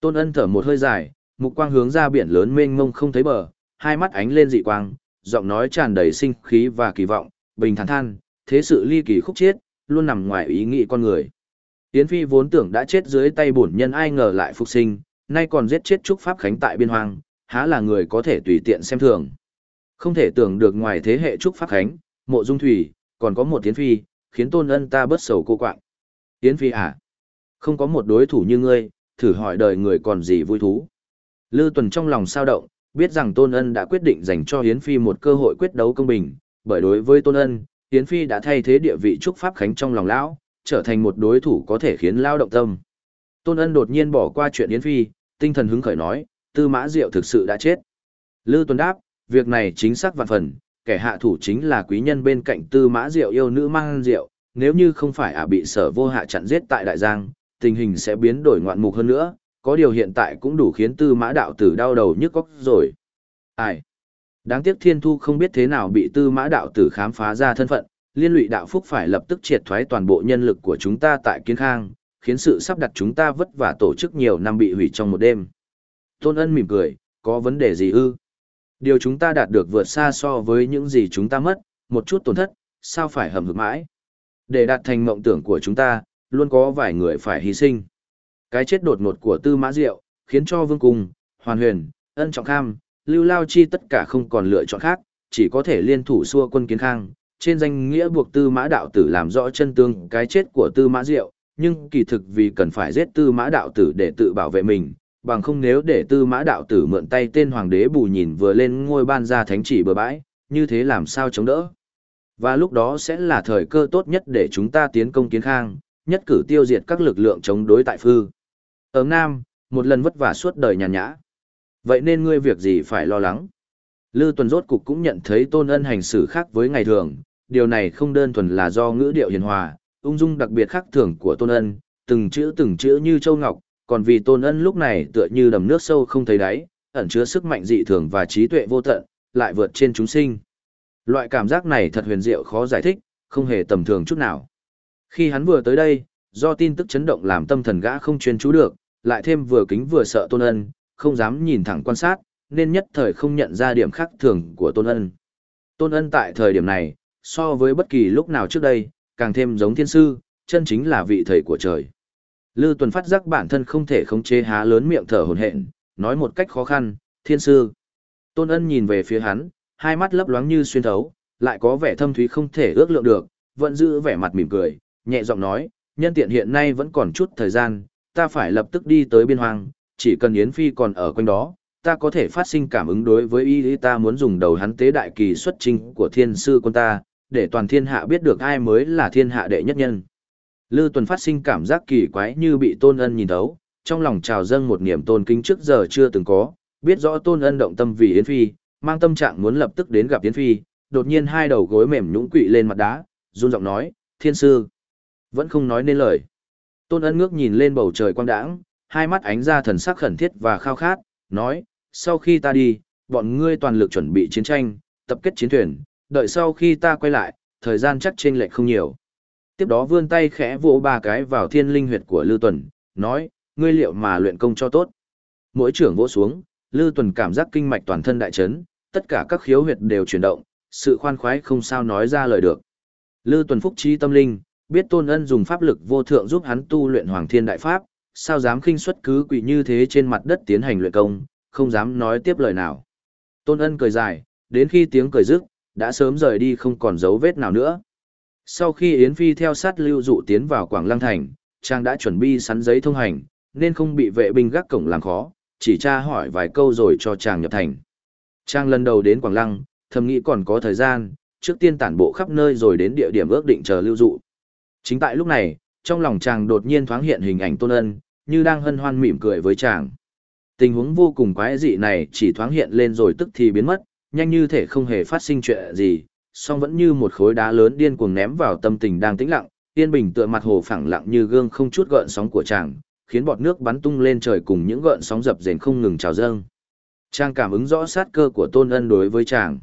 Tôn ân thở một hơi dài, mục quang hướng ra biển lớn mênh mông không thấy bờ, hai mắt ánh lên dị quang, giọng nói tràn đầy sinh khí và kỳ vọng, bình thản than, thế sự ly kỳ khúc chết, luôn nằm ngoài ý nghĩ con người. Yến Phi vốn tưởng đã chết dưới tay bổn nhân ai ngờ lại phục sinh, nay còn giết chết Trúc Pháp Khánh tại biên hoang, há là người có thể tùy tiện xem thường. Không thể tưởng được ngoài thế hệ Trúc Pháp Khánh, mộ dung thủy, còn có một Yến Phi, khiến tôn ân ta bất sầu cô quạng. Yến Phi à? Không có một đối thủ như ngươi, thử hỏi đời người còn gì vui thú. Lư Tuần trong lòng sao động, biết rằng Tôn Ân đã quyết định dành cho Yến Phi một cơ hội quyết đấu công bình, bởi đối với Tôn Ân, Yến Phi đã thay thế địa vị trúc pháp khánh trong lòng lão, trở thành một đối thủ có thể khiến lão động tâm. Tôn Ân đột nhiên bỏ qua chuyện Yến Phi, tinh thần hứng khởi nói, Tư Mã Diệu thực sự đã chết. Lư Tuấn đáp, việc này chính xác vạn phần, kẻ hạ thủ chính là quý nhân bên cạnh Tư Mã Diệu yêu nữ mang Diệu, nếu như không phải ả bị sở vô hạ chặn giết tại Đại Giang, tình hình sẽ biến đổi ngoạn mục hơn nữa, có điều hiện tại cũng đủ khiến tư mã đạo tử đau đầu nhức óc rồi. Ai? Đáng tiếc thiên thu không biết thế nào bị tư mã đạo tử khám phá ra thân phận, liên lụy đạo phúc phải lập tức triệt thoái toàn bộ nhân lực của chúng ta tại kiến khang, khiến sự sắp đặt chúng ta vất vả tổ chức nhiều năm bị hủy trong một đêm. Tôn ân mỉm cười, có vấn đề gì ư? Điều chúng ta đạt được vượt xa so với những gì chúng ta mất, một chút tổn thất, sao phải hầm hực mãi? Để đạt thành mộng tưởng của chúng ta, luôn có vài người phải hy sinh. Cái chết đột ngột của Tư Mã Diệu, khiến cho Vương Cung, Hoàn Huyền, Ân Trọng Kham, Lưu Lao Chi tất cả không còn lựa chọn khác, chỉ có thể liên thủ xua quân kiến khang, trên danh nghĩa buộc Tư Mã Đạo Tử làm rõ chân tương cái chết của Tư Mã Diệu, nhưng kỳ thực vì cần phải giết Tư Mã Đạo Tử để tự bảo vệ mình, bằng không nếu để Tư Mã Đạo Tử mượn tay tên Hoàng đế bù nhìn vừa lên ngôi ban ra thánh chỉ bừa bãi, như thế làm sao chống đỡ. Và lúc đó sẽ là thời cơ tốt nhất để chúng ta tiến công kiến khang, nhất cử tiêu diệt các lực lượng chống đối tại phư. Ở Nam, một lần vất vả suốt đời nhàn nhã. Vậy nên ngươi việc gì phải lo lắng? Lư Tuần rốt cục cũng nhận thấy Tôn Ân hành xử khác với ngày thường, điều này không đơn thuần là do ngữ điệu hiền hòa, ung dung đặc biệt khác thường của Tôn Ân, từng chữ từng chữ như châu ngọc, còn vì tôn ân lúc này tựa như đầm nước sâu không thấy đáy, ẩn chứa sức mạnh dị thường và trí tuệ vô tận, lại vượt trên chúng sinh. Loại cảm giác này thật huyền diệu khó giải thích, không hề tầm thường chút nào. Khi hắn vừa tới đây, do tin tức chấn động làm tâm thần gã không chuyên chú được, lại thêm vừa kính vừa sợ tôn ân, không dám nhìn thẳng quan sát, nên nhất thời không nhận ra điểm khác thường của tôn ân. Tôn ân tại thời điểm này, so với bất kỳ lúc nào trước đây, càng thêm giống thiên sư, chân chính là vị thầy của trời. Lư Tuần phát giác bản thân không thể khống chế há lớn miệng thở hổn hển, nói một cách khó khăn, "Thiên sư." Tôn Ân nhìn về phía hắn, hai mắt lấp loáng như xuyên thấu, lại có vẻ thâm thúy không thể ước lượng được, vẫn giữ vẻ mặt mỉm cười, nhẹ giọng nói, "Nhân tiện hiện nay vẫn còn chút thời gian, ta phải lập tức đi tới biên hoang, chỉ cần Yến Phi còn ở quanh đó, ta có thể phát sinh cảm ứng đối với y ta muốn dùng đầu hắn tế đại kỳ xuất trình của thiên sư quân ta, để toàn thiên hạ biết được ai mới là thiên hạ đệ nhất nhân. Lư tuần phát sinh cảm giác kỳ quái như bị tôn ân nhìn thấu, trong lòng trào dâng một niềm tôn kính trước giờ chưa từng có, biết rõ tôn ân động tâm vì Yến Phi, mang tâm trạng muốn lập tức đến gặp Yến Phi, đột nhiên hai đầu gối mềm nhũng quỵ lên mặt đá, run giọng nói, thiên sư, vẫn không nói nên lời. Tôn ân ngước nhìn lên bầu trời quang đãng, hai mắt ánh ra thần sắc khẩn thiết và khao khát, nói, sau khi ta đi, bọn ngươi toàn lực chuẩn bị chiến tranh, tập kết chiến thuyền, đợi sau khi ta quay lại, thời gian chắc chênh lệch không nhiều. Tiếp đó vươn tay khẽ vỗ ba cái vào thiên linh huyệt của Lưu Tuần, nói, ngươi liệu mà luyện công cho tốt. Mỗi trưởng vỗ xuống, Lưu Tuần cảm giác kinh mạch toàn thân đại chấn, tất cả các khiếu huyệt đều chuyển động, sự khoan khoái không sao nói ra lời được. Lưu Tuần phúc trí tâm linh, biết Tôn Ân dùng pháp lực vô thượng giúp hắn tu luyện Hoàng Thiên Đại Pháp, sao dám khinh suất cứ quỷ như thế trên mặt đất tiến hành luyện công, không dám nói tiếp lời nào. Tôn Ân cười dài, đến khi tiếng cười dứt, đã sớm rời đi không còn dấu vết nào nữa. Sau khi Yến Phi theo sát lưu dụ tiến vào Quảng Lăng Thành, Trang đã chuẩn bị sắn giấy thông hành, nên không bị vệ binh gác cổng làm khó, chỉ tra hỏi vài câu rồi cho chàng nhập thành. Trang lần đầu đến Quảng Lăng, thầm nghĩ còn có thời gian, trước tiên tản bộ khắp nơi rồi đến địa điểm ước định chờ lưu dụ. Chính tại lúc này, trong lòng chàng đột nhiên thoáng hiện hình ảnh tôn ân, như đang hân hoan mỉm cười với chàng. Tình huống vô cùng quái dị này chỉ thoáng hiện lên rồi tức thì biến mất, nhanh như thể không hề phát sinh chuyện gì, song vẫn như một khối đá lớn điên cuồng ném vào tâm tình đang tĩnh lặng, yên bình tựa mặt hồ phẳng lặng như gương không chút gợn sóng của chàng, khiến bọt nước bắn tung lên trời cùng những gợn sóng dập dềnh không ngừng trào dâng. Chàng cảm ứng rõ sát cơ của Tôn Ân đối với chàng.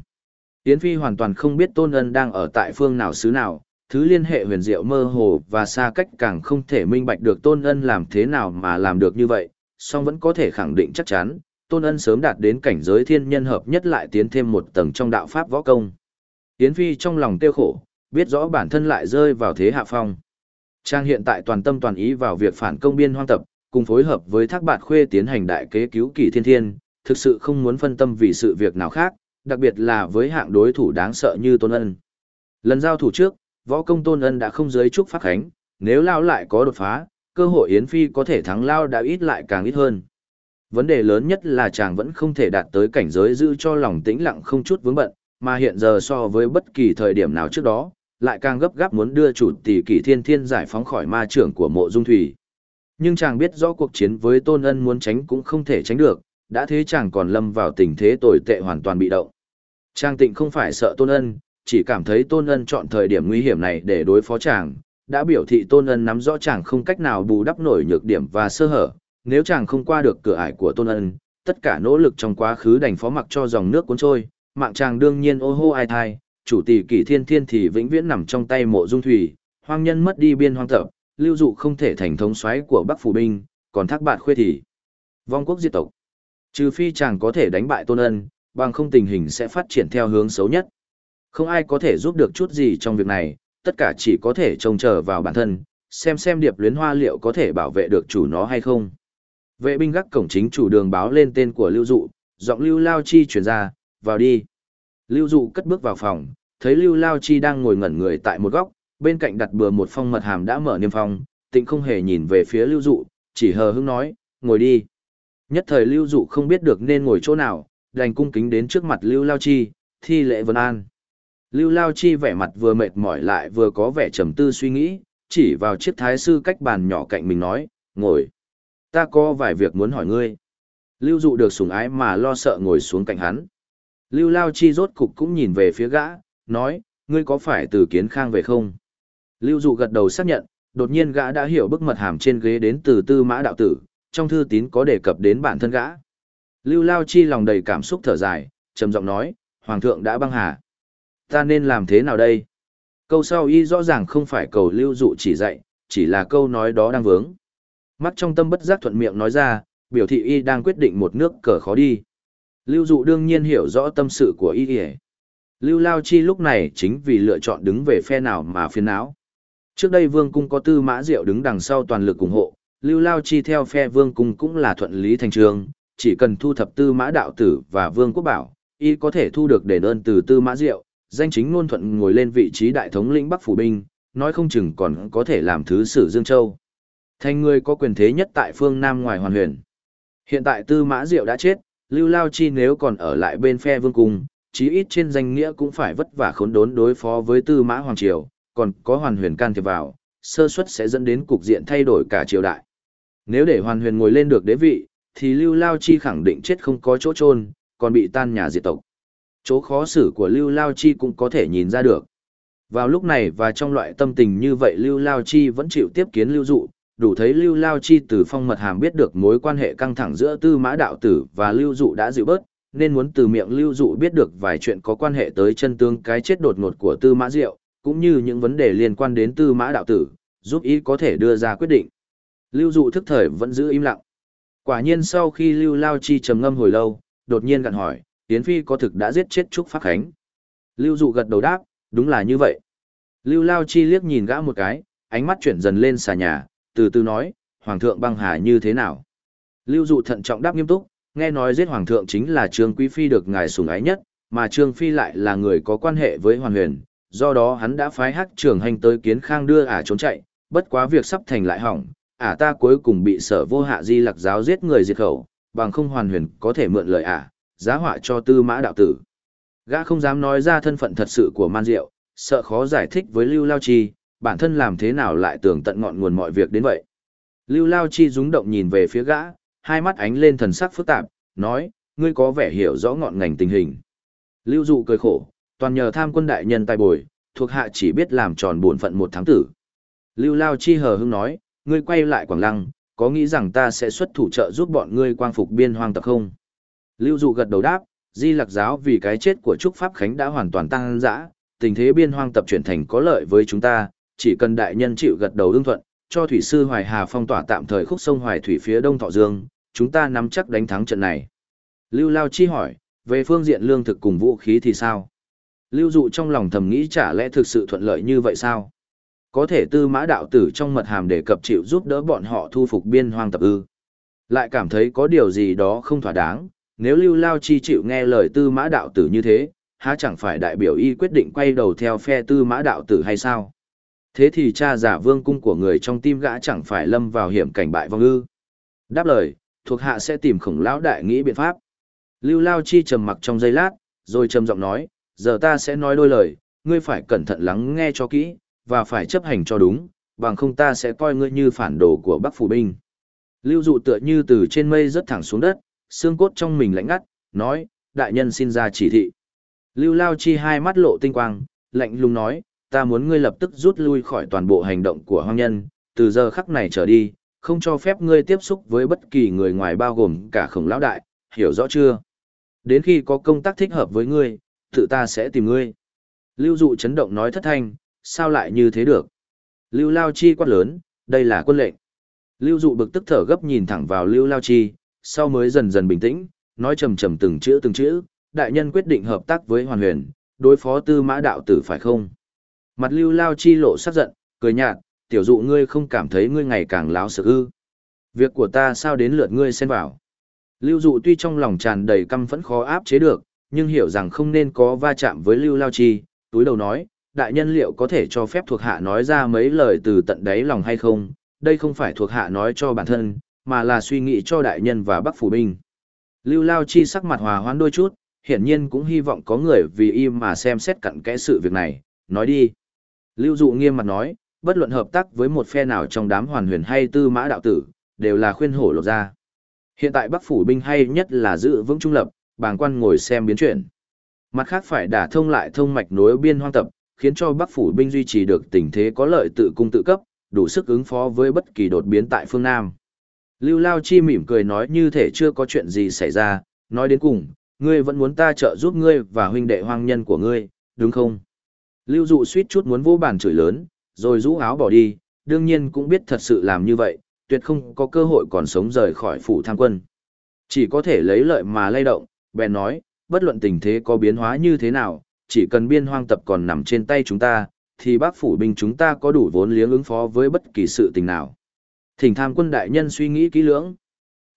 Yến Phi hoàn toàn không biết Tôn Ân đang ở tại phương nào xứ nào, thứ liên hệ huyền diệu mơ hồ và xa cách càng không thể minh bạch được Tôn Ân làm thế nào mà làm được như vậy, song vẫn có thể khẳng định chắc chắn, Tôn Ân sớm đạt đến cảnh giới thiên nhân hợp nhất lại tiến thêm một tầng trong đạo pháp võ công. Yến Phi trong lòng tiêu khổ, biết rõ bản thân lại rơi vào thế hạ phong. Trang hiện tại toàn tâm toàn ý vào việc phản công biên hoang tập, cùng phối hợp với Thác Bạt Khuê tiến hành đại kế cứu kỳ thiên thiên, thực sự không muốn phân tâm vì sự việc nào khác, đặc biệt là với hạng đối thủ đáng sợ như Tôn Ân. Lần giao thủ trước, võ công Tôn Ân đã không giới trúc pháp khánh, nếu Lao lại có đột phá, cơ hội Yến Phi có thể thắng Lao đã ít lại càng ít hơn. Vấn đề lớn nhất là chàng vẫn không thể đạt tới cảnh giới giữ cho lòng tĩnh lặng không chút vướng bận, mà hiện giờ so với bất kỳ thời điểm nào trước đó, lại càng gấp gáp muốn đưa chủ tỷ kỷ thiên thiên giải phóng khỏi ma trưởng của mộ dung thủy. Nhưng chàng biết rõ cuộc chiến với tôn ân muốn tránh cũng không thể tránh được, đã thế chàng còn lâm vào tình thế tồi tệ hoàn toàn bị động. Chàng tịnh không phải sợ tôn ân, chỉ cảm thấy tôn ân chọn thời điểm nguy hiểm này để đối phó chàng, đã biểu thị tôn ân nắm rõ chàng không cách nào bù đắp nổi nhược điểm và sơ hở, nếu chàng không qua được cửa ải của tôn ân, tất cả nỗ lực trong quá khứ đành phó mặc cho dòng nước cuốn trôi, mạng chàng đương nhiên ô hô ai thai, chủ tỷ kỷ thiên thiên thì vĩnh viễn nằm trong tay mộ dung thủy, hoang nhân mất đi biên hoang tập, lưu dụ không thể thành thống soái của Bắc Phủ Binh, còn thác bạt khuê thì vong quốc diệt tộc. Trừ phi chàng có thể đánh bại tôn ân, bằng không tình hình sẽ phát triển theo hướng xấu nhất. Không ai có thể giúp được chút gì trong việc này, tất cả chỉ có thể trông chờ vào bản thân, xem xem điệp luyến hoa liệu có thể bảo vệ được chủ nó hay không. Vệ binh gác cổng chính chủ đường báo lên tên của Lưu Dụ, giọng Lưu Lao Chi truyền ra, vào đi. Lưu Dụ cất bước vào phòng, thấy Lưu Lao Chi đang ngồi ngẩn người tại một góc, bên cạnh đặt bừa một phong mật hàm đã mở niêm phong, tịnh không hề nhìn về phía Lưu Dụ, chỉ hờ hững nói, ngồi đi. Nhất thời Lưu Dụ không biết được nên ngồi chỗ nào, đành cung kính đến trước mặt Lưu Lao Chi, thi lễ vân an. Lưu Lao Chi vẻ mặt vừa mệt mỏi lại vừa có vẻ trầm tư suy nghĩ, chỉ vào chiếc thái sư cách bàn nhỏ cạnh mình nói, ngồi. Ta có vài việc muốn hỏi ngươi. Lưu dụ được sủng ái mà lo sợ ngồi xuống cạnh hắn. Lưu Lao Chi rốt cục cũng nhìn về phía gã, nói, ngươi có phải từ kiến khang về không? Lưu dụ gật đầu xác nhận, đột nhiên gã đã hiểu bức mật hàm trên ghế đến từ tư mã đạo tử, trong thư tín có đề cập đến bản thân gã. Lưu Lao Chi lòng đầy cảm xúc thở dài, trầm giọng nói, Hoàng thượng đã băng hà. Ta nên làm thế nào đây? Câu sau y rõ ràng không phải cầu lưu dụ chỉ dạy, chỉ là câu nói đó đang vướng. Mắt trong tâm bất giác thuận miệng nói ra, biểu thị y đang quyết định một nước cờ khó đi. Lưu dụ đương nhiên hiểu rõ tâm sự của y y Lưu Lao Chi lúc này chính vì lựa chọn đứng về phe nào mà phiền não. Trước đây Vương Cung có tư mã diệu đứng đằng sau toàn lực ủng hộ, Lưu Lao Chi theo phe Vương Cung cũng là thuận lý thành trường, chỉ cần thu thập tư mã đạo tử và Vương Quốc Bảo, y có thể thu được đền ơn từ tư mã diệu, danh chính ngôn thuận ngồi lên vị trí đại thống lĩnh Bắc Phủ Binh, nói không chừng còn có thể làm thứ sử Dương Châu. Thành người có quyền thế nhất tại phương Nam ngoài hoàn huyền. Hiện tại tư mã diệu đã chết, Lưu Lao Chi nếu còn ở lại bên phe Vương Cung, chí ít trên danh nghĩa cũng phải vất vả khốn đốn đối phó với tư mã Hoàng Triều, còn có hoàn huyền can thiệp vào, sơ suất sẽ dẫn đến cục diện thay đổi cả triều đại. Nếu để hoàn huyền ngồi lên được đế vị, thì Lưu Lao Chi khẳng định chết không có chỗ chôn, còn bị tan nhà diệt tộc. Chỗ khó xử của Lưu Lao Chi cũng có thể nhìn ra được. Vào lúc này và trong loại tâm tình như vậy Lưu Lao Chi vẫn chịu tiếp kiến Lưu Dụ, đủ thấy Lưu Lao Chi từ phong mật hàm biết được mối quan hệ căng thẳng giữa Tư Mã Đạo Tử và Lưu Dụ đã dịu bớt, nên muốn từ miệng Lưu Dụ biết được vài chuyện có quan hệ tới chân tương cái chết đột ngột của Tư Mã Diệu, cũng như những vấn đề liên quan đến Tư Mã Đạo Tử, giúp ý có thể đưa ra quyết định. Lưu Dụ thức thời vẫn giữ im lặng. Quả nhiên sau khi Lưu Lao Chi trầm ngâm hồi lâu, đột nhiên gặn hỏi, Yến Phi có thực đã giết chết Trúc Pháp Khánh. Lưu Dụ gật đầu đáp, đúng là như vậy. Lưu Lao Chi liếc nhìn gã một cái, ánh mắt chuyển dần lên xà nhà, từ từ nói, Hoàng thượng băng hà như thế nào. Lưu Dụ thận trọng đáp nghiêm túc, nghe nói giết Hoàng thượng chính là Trương Quý Phi được ngài sủng ái nhất, mà Trương Phi lại là người có quan hệ với Hoàn Huyền, do đó hắn đã phái hắc trưởng hành tới kiến khang đưa ả trốn chạy, bất quá việc sắp thành lại hỏng, ả ta cuối cùng bị sở vô hạ di lặc giáo giết người diệt khẩu, bằng không Hoàn Huyền có thể mượn lời ả, giá họa cho tư mã đạo tử. Gã không dám nói ra thân phận thật sự của man diệu, sợ khó giải thích với Lưu Lao Chi, bản thân làm thế nào lại tưởng tận ngọn nguồn mọi việc đến vậy. Lưu Lao Chi rúng động nhìn về phía gã, hai mắt ánh lên thần sắc phức tạp, nói, ngươi có vẻ hiểu rõ ngọn ngành tình hình. Lưu Dụ cười khổ, toàn nhờ tham quân đại nhân tài bồi, thuộc hạ chỉ biết làm tròn bổn phận một tháng tử. Lưu Lao Chi hờ hững nói, ngươi quay lại Quảng Lăng, có nghĩ rằng ta sẽ xuất thủ trợ giúp bọn ngươi quang phục biên hoang tập không? Lưu Dụ gật đầu đáp, Di Lặc giáo vì cái chết của Trúc Pháp Khánh đã hoàn toàn tăng dã, tình thế biên hoang tập chuyển thành có lợi với chúng ta, chỉ cần đại nhân chịu gật đầu ưng thuận, cho thủy sư Hoài Hà phong tỏa tạm thời khúc sông Hoài thủy phía đông Thọ Dương, chúng ta nắm chắc đánh thắng trận này. Lưu Lao Chi hỏi, về phương diện lương thực cùng vũ khí thì sao? Lưu Dụ trong lòng thầm nghĩ chả lẽ thực sự thuận lợi như vậy sao? Có thể tư mã đạo tử trong mật hàm để cập chịu giúp đỡ bọn họ thu phục biên hoang tập ư. Lại cảm thấy có điều gì đó không thỏa đáng, nếu Lưu Lao Chi chịu nghe lời tư mã đạo tử như thế, há chẳng phải đại biểu y quyết định quay đầu theo phe tư mã đạo tử hay sao? Thế thì cha giả vương cung của người trong tim gã chẳng phải lâm vào hiểm cảnh bại vong ư. Đáp lời, thuộc hạ sẽ tìm khổng lão đại nghĩ biện pháp. Lưu Lao Chi trầm mặc trong giây lát, rồi trầm giọng nói, giờ ta sẽ nói đôi lời, ngươi phải cẩn thận lắng nghe cho kỹ, và phải chấp hành cho đúng, bằng không ta sẽ coi ngươi như phản đồ của Bắc Phủ Binh. Lưu dụ tựa như từ trên mây rớt thẳng xuống đất, xương cốt trong mình lạnh ngắt, nói, đại nhân xin ra chỉ thị. Lưu Lao Chi hai mắt lộ tinh quang, lạnh lùng nói, ta muốn ngươi lập tức rút lui khỏi toàn bộ hành động của hoang nhân, từ giờ khắc này trở đi, không cho phép ngươi tiếp xúc với bất kỳ người ngoài bao gồm cả khổng lão đại, hiểu rõ chưa? Đến khi có công tác thích hợp với ngươi, tự ta sẽ tìm ngươi. Lưu dụ chấn động nói thất thanh, sao lại như thế được? Lưu Lao Chi quát lớn, đây là quân lệnh. Lưu dụ bực tức thở gấp nhìn thẳng vào Lưu Lao Chi, sau mới dần dần bình tĩnh, nói trầm trầm từng chữ từng chữ, đại nhân quyết định hợp tác với Hoàn Huyền, đối phó tư mã đạo tử phải không? Mặt lưu lao chi lộ sắc giận, cười nhạt, tiểu dụ ngươi không cảm thấy ngươi ngày càng láo sợ ư. Việc của ta sao đến lượt ngươi xen vào. Lưu dụ tuy trong lòng tràn đầy căm phẫn khó áp chế được, nhưng hiểu rằng không nên có va chạm với lưu lao chi, túi đầu nói, đại nhân liệu có thể cho phép thuộc hạ nói ra mấy lời từ tận đáy lòng hay không, đây không phải thuộc hạ nói cho bản thân, mà là suy nghĩ cho đại nhân và bắc phủ binh. Lưu Lao Chi sắc mặt hòa hoãn đôi chút, hiển nhiên cũng hy vọng có người vì im mà xem xét cặn kẽ sự việc này, nói đi. Lưu Dụ nghiêm mặt nói, bất luận hợp tác với một phe nào trong đám hoàn huyền hay tư mã đạo tử, đều là khuyên hổ lột ra. Hiện tại Bắc phủ binh hay nhất là giữ vững trung lập, bàng quan ngồi xem biến chuyển. Mặt khác phải đả thông lại thông mạch nối biên hoang tập, khiến cho Bắc phủ binh duy trì được tình thế có lợi tự cung tự cấp, đủ sức ứng phó với bất kỳ đột biến tại phương Nam. Lưu Lao Chi mỉm cười nói như thể chưa có chuyện gì xảy ra, nói đến cùng, ngươi vẫn muốn ta trợ giúp ngươi và huynh đệ hoang nhân của ngươi, đúng không? Lưu Dụ suýt chút muốn vô bàn chửi lớn, rồi rũ áo bỏ đi, đương nhiên cũng biết thật sự làm như vậy, tuyệt không có cơ hội còn sống rời khỏi phủ tham quân. Chỉ có thể lấy lợi mà lay động, bèn nói, bất luận tình thế có biến hóa như thế nào, chỉ cần biên hoang tập còn nằm trên tay chúng ta, thì bác phủ binh chúng ta có đủ vốn liếng ứng phó với bất kỳ sự tình nào. Thỉnh tham quân đại nhân suy nghĩ kỹ lưỡng.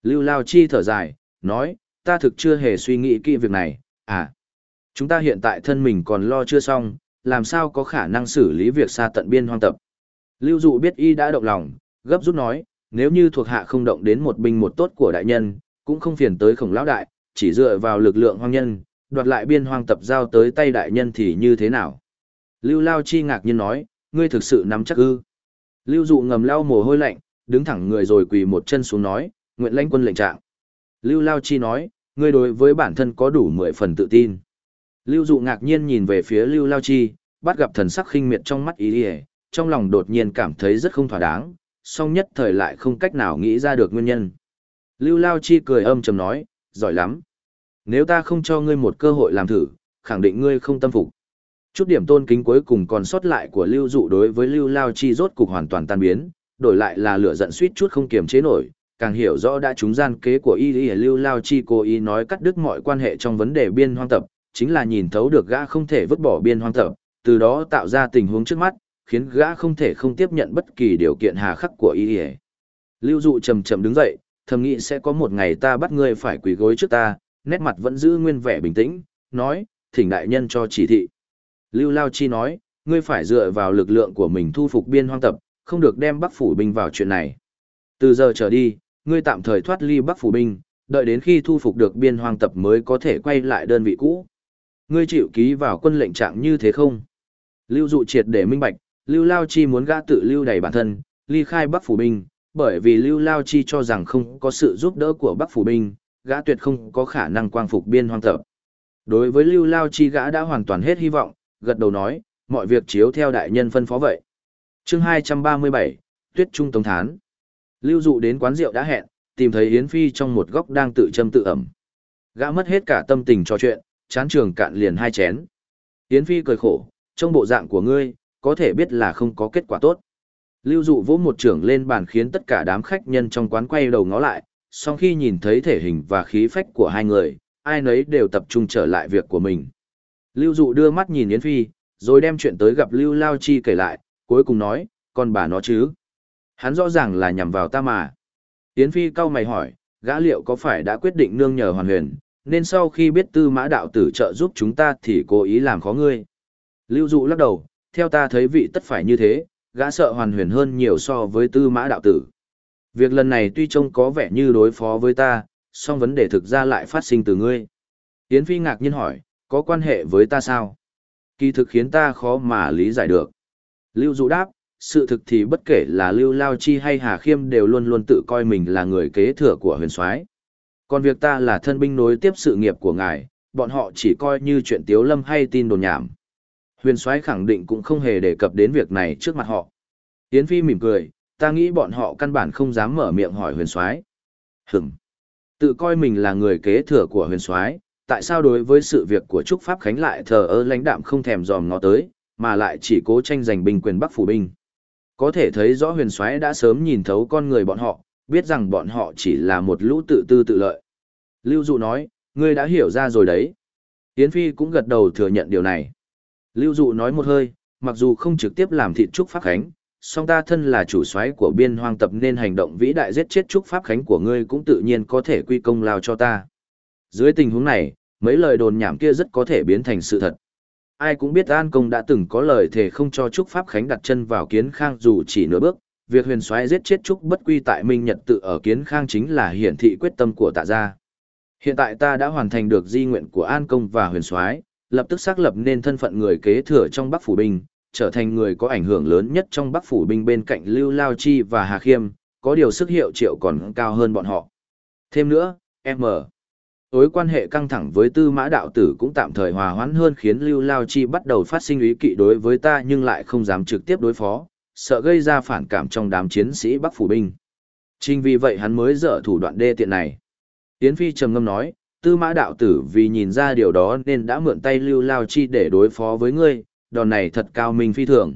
Lưu Lao Chi thở dài, nói, ta thực chưa hề suy nghĩ kỹ việc này, à. Chúng ta hiện tại thân mình còn lo chưa xong, làm sao có khả năng xử lý việc xa tận biên hoang tập. Lưu Dụ biết y đã động lòng, gấp rút nói, nếu như thuộc hạ không động đến một binh một tốt của đại nhân, cũng không phiền tới khổng lão đại, chỉ dựa vào lực lượng hoang nhân, đoạt lại biên hoang tập giao tới tay đại nhân thì như thế nào? Lưu Lao Chi ngạc nhiên nói, ngươi thực sự nắm chắc ư. Lưu Dụ ngầm lau mồ hôi lạnh, đứng thẳng người rồi quỳ một chân xuống nói, nguyện lãnh quân lệnh trạng. Lưu Lao Chi nói, ngươi đối với bản thân có đủ mười phần tự tin. Lưu Dụ ngạc nhiên nhìn về phía Lưu Lao Chi, bắt gặp thần sắc khinh miệt trong mắt ý ý, trong lòng đột nhiên cảm thấy rất không thỏa đáng, song nhất thời lại không cách nào nghĩ ra được nguyên nhân. Lưu Lao Chi cười âm trầm nói, giỏi lắm. Nếu ta không cho ngươi một cơ hội làm thử, khẳng định ngươi không tâm phục. Chút điểm tôn kính cuối cùng còn sót lại của Lưu Dụ đối với Lưu Lao Chi rốt cục hoàn toàn tan biến, đổi lại là lửa giận suýt chút không kiềm chế nổi, càng hiểu rõ đã trúng gian kế của y y Lưu Lao Chi cố ý nói cắt đứt mọi quan hệ trong vấn đề biên hoang tập, chính là nhìn thấu được gã không thể vứt bỏ biên hoang tập, từ đó tạo ra tình huống trước mắt, khiến gã không thể không tiếp nhận bất kỳ điều kiện hà khắc của y y. Lưu Dụ chậm chậm đứng dậy, thầm nghĩ sẽ có một ngày ta bắt ngươi phải quỳ gối trước ta, nét mặt vẫn giữ nguyên vẻ bình tĩnh, nói, thỉnh đại nhân cho chỉ thị. Lưu Lao Chi nói, ngươi phải dựa vào lực lượng của mình thu phục biên hoang tập, không được đem Bắc phủ binh vào chuyện này. Từ giờ trở đi, ngươi tạm thời thoát ly Bắc phủ binh, đợi đến khi thu phục được biên hoang tập mới có thể quay lại đơn vị cũ. Ngươi chịu ký vào quân lệnh trạng như thế không? Lưu dụ triệt để minh bạch, Lưu Lao Chi muốn gã tự lưu đầy bản thân, ly khai Bắc phủ binh, bởi vì Lưu Lao Chi cho rằng không có sự giúp đỡ của Bắc phủ binh, gã tuyệt không có khả năng quang phục biên hoang tập. Đối với Lưu Lao Chi gã đã hoàn toàn hết hy vọng, gật đầu nói, mọi việc chiếu theo đại nhân phân phó vậy chương 237, Tuyết Trung Tống Thán. Lưu dụ đến quán rượu đã hẹn, tìm thấy Yến Phi trong một góc đang tự châm tự ẩm. Gã mất hết cả tâm tình trò chuyện, chán trường cạn liền hai chén. Yến Phi cười khổ, trong bộ dạng của ngươi, có thể biết là không có kết quả tốt. Lưu dụ vỗ một trưởng lên bàn khiến tất cả đám khách nhân trong quán quay đầu ngó lại, sau khi nhìn thấy thể hình và khí phách của hai người, ai nấy đều tập trung trở lại việc của mình. Lưu dụ đưa mắt nhìn Yến Phi, rồi đem chuyện tới gặp Lưu Lao Chi kể lại, cuối cùng nói, con bà nó chứ. Hắn rõ ràng là nhằm vào ta mà. Yến Phi cau mày hỏi, gã liệu có phải đã quyết định nương nhờ hoàn huyền, nên sau khi biết tư mã đạo tử trợ giúp chúng ta thì cố ý làm khó ngươi. Lưu dụ lắc đầu, theo ta thấy vị tất phải như thế, gã sợ hoàn huyền hơn nhiều so với tư mã đạo tử. Việc lần này tuy trông có vẻ như đối phó với ta, song vấn đề thực ra lại phát sinh từ ngươi. Yến Phi ngạc nhiên hỏi, có quan hệ với ta sao? Kỳ thực khiến ta khó mà lý giải được. Lưu Dụ đáp, sự thực thì bất kể là Lưu Lao Chi hay Hà Khiêm đều luôn luôn tự coi mình là người kế thừa của huyền soái. Còn việc ta là thân binh nối tiếp sự nghiệp của ngài, bọn họ chỉ coi như chuyện tiếu lâm hay tin đồn nhảm. Huyền soái khẳng định cũng không hề đề cập đến việc này trước mặt họ. Yến Phi mỉm cười, ta nghĩ bọn họ căn bản không dám mở miệng hỏi huyền soái. Hửm. Tự coi mình là người kế thừa của huyền soái, tại sao đối với sự việc của Trúc Pháp Khánh lại thờ ơ lãnh đạm không thèm dòm ngó tới, mà lại chỉ cố tranh giành binh quyền Bắc phủ binh. Có thể thấy rõ huyền soái đã sớm nhìn thấu con người bọn họ, biết rằng bọn họ chỉ là một lũ tự tư tự lợi. Lưu Dụ nói, ngươi đã hiểu ra rồi đấy. Yến Phi cũng gật đầu thừa nhận điều này. Lưu Dụ nói một hơi, mặc dù không trực tiếp làm thịt Trúc Pháp Khánh, song ta thân là chủ soái của biên hoang tập nên hành động vĩ đại giết chết Trúc Pháp Khánh của ngươi cũng tự nhiên có thể quy công lao cho ta. Dưới tình huống này, mấy lời đồn nhảm kia rất có thể biến thành sự thật ai cũng biết An Công đã từng có lời thề không cho Trúc Pháp Khánh đặt chân vào kiến khang dù chỉ nửa bước, việc huyền soái giết chết Trúc bất quy tại Minh Nhật tự ở kiến khang chính là hiển thị quyết tâm của tạ gia. Hiện tại ta đã hoàn thành được di nguyện của An Công và huyền soái, lập tức xác lập nên thân phận người kế thừa trong Bắc Phủ Binh, trở thành người có ảnh hưởng lớn nhất trong Bắc Phủ Binh bên cạnh Lưu Lao Chi và Hà Khiêm, có điều sức hiệu triệu còn cao hơn bọn họ. Thêm nữa, M tối quan hệ căng thẳng với tư mã đạo tử cũng tạm thời hòa hoãn hơn khiến Lưu Lao Chi bắt đầu phát sinh ý kỵ đối với ta nhưng lại không dám trực tiếp đối phó, sợ gây ra phản cảm trong đám chiến sĩ Bắc Phủ Binh. Chính vì vậy hắn mới dở thủ đoạn đê tiện này. tiến Phi trầm ngâm nói, tư mã đạo tử vì nhìn ra điều đó nên đã mượn tay Lưu Lao Chi để đối phó với ngươi, đòn này thật cao minh phi thường.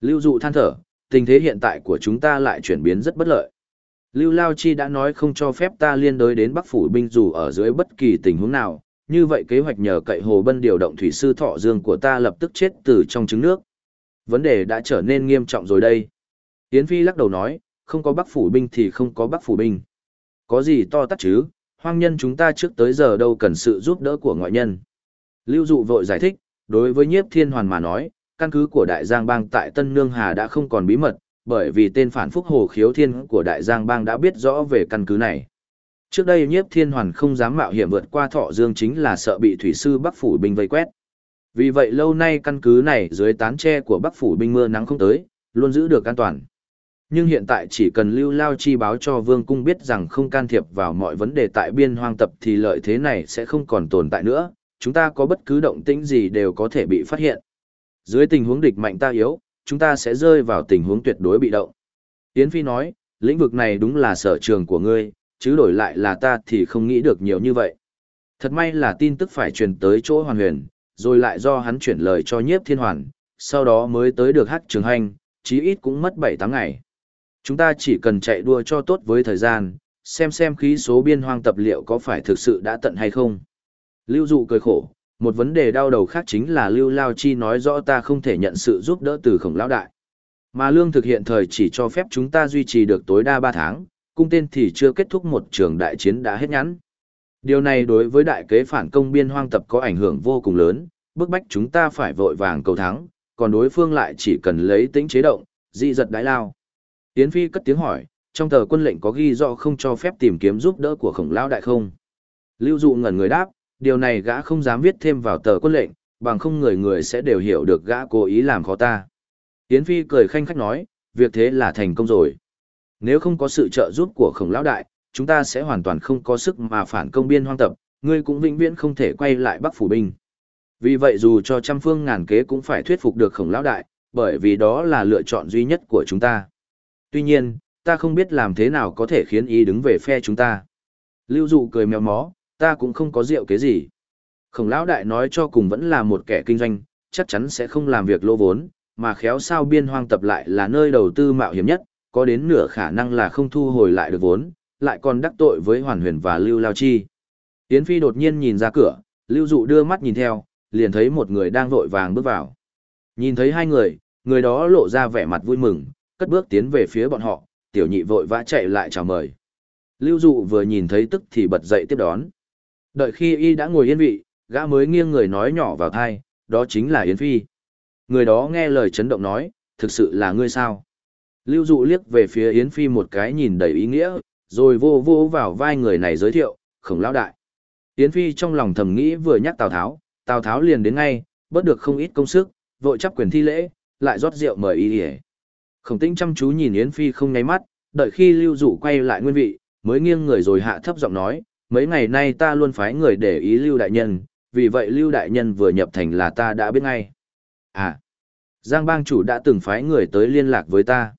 Lưu dụ than thở, tình thế hiện tại của chúng ta lại chuyển biến rất bất lợi. Lưu Lao Chi đã nói không cho phép ta liên đối đến Bắc Phủ binh dù ở dưới bất kỳ tình huống nào, như vậy kế hoạch nhờ cậy Hồ Bân điều động thủy sư thọ dương của ta lập tức chết từ trong trứng nước. Vấn đề đã trở nên nghiêm trọng rồi đây. Yến Phi lắc đầu nói, không có Bắc Phủ binh thì không có Bắc Phủ binh. Có gì to tắt chứ, hoang nhân chúng ta trước tới giờ đâu cần sự giúp đỡ của ngoại nhân. Lưu Dụ vội giải thích, đối với nhiếp thiên hoàn mà nói, căn cứ của Đại Giang Bang tại Tân Nương Hà đã không còn bí mật, bởi vì tên phản phúc hồ khiếu thiên của Đại Giang Bang đã biết rõ về căn cứ này. Trước đây nhiếp thiên hoàn không dám mạo hiểm vượt qua thọ dương chính là sợ bị thủy sư Bắc Phủ binh vây quét. Vì vậy lâu nay căn cứ này dưới tán tre của Bắc Phủ binh mưa nắng không tới, luôn giữ được an toàn. Nhưng hiện tại chỉ cần lưu lao chi báo cho vương cung biết rằng không can thiệp vào mọi vấn đề tại biên hoang tập thì lợi thế này sẽ không còn tồn tại nữa, chúng ta có bất cứ động tĩnh gì đều có thể bị phát hiện. Dưới tình huống địch mạnh ta yếu, chúng ta sẽ rơi vào tình huống tuyệt đối bị động. Yến Phi nói, lĩnh vực này đúng là sở trường của ngươi, chứ đổi lại là ta thì không nghĩ được nhiều như vậy. Thật may là tin tức phải truyền tới chỗ hoàn huyền, rồi lại do hắn chuyển lời cho nhiếp thiên hoàn, sau đó mới tới được hát trường hành, chí ít cũng mất 7-8 ngày. Chúng ta chỉ cần chạy đua cho tốt với thời gian, xem xem khí số biên hoang tập liệu có phải thực sự đã tận hay không. Lưu dụ cười khổ, một vấn đề đau đầu khác chính là Lưu Lao Chi nói rõ ta không thể nhận sự giúp đỡ từ khổng lão đại. Mà lương thực hiện thời chỉ cho phép chúng ta duy trì được tối đa 3 tháng, cung tên thì chưa kết thúc một trường đại chiến đã hết ngắn. Điều này đối với đại kế phản công biên hoang tập có ảnh hưởng vô cùng lớn, bức bách chúng ta phải vội vàng cầu thắng, còn đối phương lại chỉ cần lấy tính chế động, dị giật đái lao. Yến Phi cất tiếng hỏi, trong tờ quân lệnh có ghi rõ không cho phép tìm kiếm giúp đỡ của khổng lão đại không? Lưu dụ ngẩn người đáp, điều này gã không dám viết thêm vào tờ quân lệnh, bằng không người người sẽ đều hiểu được gã cố ý làm khó ta. Yến Phi cười khanh khách nói, việc thế là thành công rồi. Nếu không có sự trợ giúp của khổng lão đại, chúng ta sẽ hoàn toàn không có sức mà phản công biên hoang tập, ngươi cũng vĩnh viễn không thể quay lại Bắc Phủ Binh. Vì vậy dù cho trăm phương ngàn kế cũng phải thuyết phục được khổng lão đại, bởi vì đó là lựa chọn duy nhất của chúng ta. Tuy nhiên, ta không biết làm thế nào có thể khiến ý đứng về phe chúng ta. Lưu dụ cười mèo mó, ta cũng không có rượu kế gì. Khổng lão đại nói cho cùng vẫn là một kẻ kinh doanh, chắc chắn sẽ không làm việc lỗ vốn, mà khéo sao biên hoang tập lại là nơi đầu tư mạo hiểm nhất, có đến nửa khả năng là không thu hồi lại được vốn, lại còn đắc tội với Hoàn Huyền và Lưu Lao Chi. Yến Phi đột nhiên nhìn ra cửa, Lưu Dụ đưa mắt nhìn theo, liền thấy một người đang vội vàng bước vào. Nhìn thấy hai người, người đó lộ ra vẻ mặt vui mừng, cất bước tiến về phía bọn họ, tiểu nhị vội vã chạy lại chào mời. Lưu Dụ vừa nhìn thấy tức thì bật dậy tiếp đón. Đợi khi y đã ngồi yên vị, gã mới nghiêng người nói nhỏ vào thai, đó chính là Yến Phi. Người đó nghe lời chấn động nói, thực sự là ngươi sao? Lưu Dụ liếc về phía Yến Phi một cái nhìn đầy ý nghĩa, rồi vô vô vào vai người này giới thiệu, khổng lão đại. Yến Phi trong lòng thầm nghĩ vừa nhắc Tào Tháo, Tào Tháo liền đến ngay, bớt được không ít công sức, vội chấp quyền thi lễ, lại rót rượu mời y ỉa. Khổng tĩnh chăm chú nhìn Yến Phi không nháy mắt, đợi khi Lưu Dụ quay lại nguyên vị, mới nghiêng người rồi hạ thấp giọng nói, mấy ngày nay ta luôn phái người để ý Lưu Đại Nhân, vì vậy Lưu Đại Nhân vừa nhập thành là ta đã biết ngay. À, Giang bang chủ đã từng phái người tới liên lạc với ta.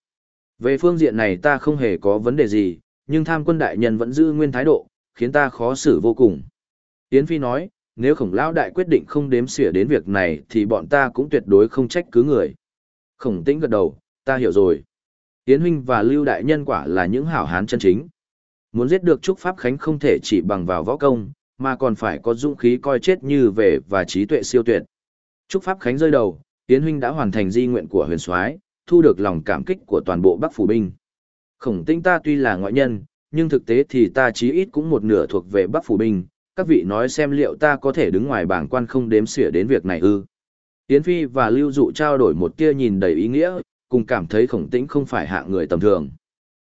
Về phương diện này ta không hề có vấn đề gì, nhưng tham quân đại nhân vẫn giữ nguyên thái độ, khiến ta khó xử vô cùng. Yến Phi nói, nếu khổng lão đại quyết định không đếm xỉa đến việc này thì bọn ta cũng tuyệt đối không trách cứ người. Khổng tĩnh gật đầu, ta hiểu rồi. Yến Huynh và Lưu Đại Nhân quả là những hảo hán chân chính. Muốn giết được Trúc Pháp Khánh không thể chỉ bằng vào võ công, mà còn phải có dũng khí coi chết như về và trí tuệ siêu tuyệt. Trúc Pháp Khánh rơi đầu, tiến Huynh đã hoàn thành di nguyện của huyền soái thu được lòng cảm kích của toàn bộ Bắc Phủ Binh. Khổng tinh ta tuy là ngoại nhân, nhưng thực tế thì ta chí ít cũng một nửa thuộc về Bắc Phủ Binh, các vị nói xem liệu ta có thể đứng ngoài bảng quan không đếm xỉa đến việc này ư. Yến Phi và Lưu Dụ trao đổi một tia nhìn đầy ý nghĩa, cùng cảm thấy khổng tĩnh không phải hạ người tầm thường.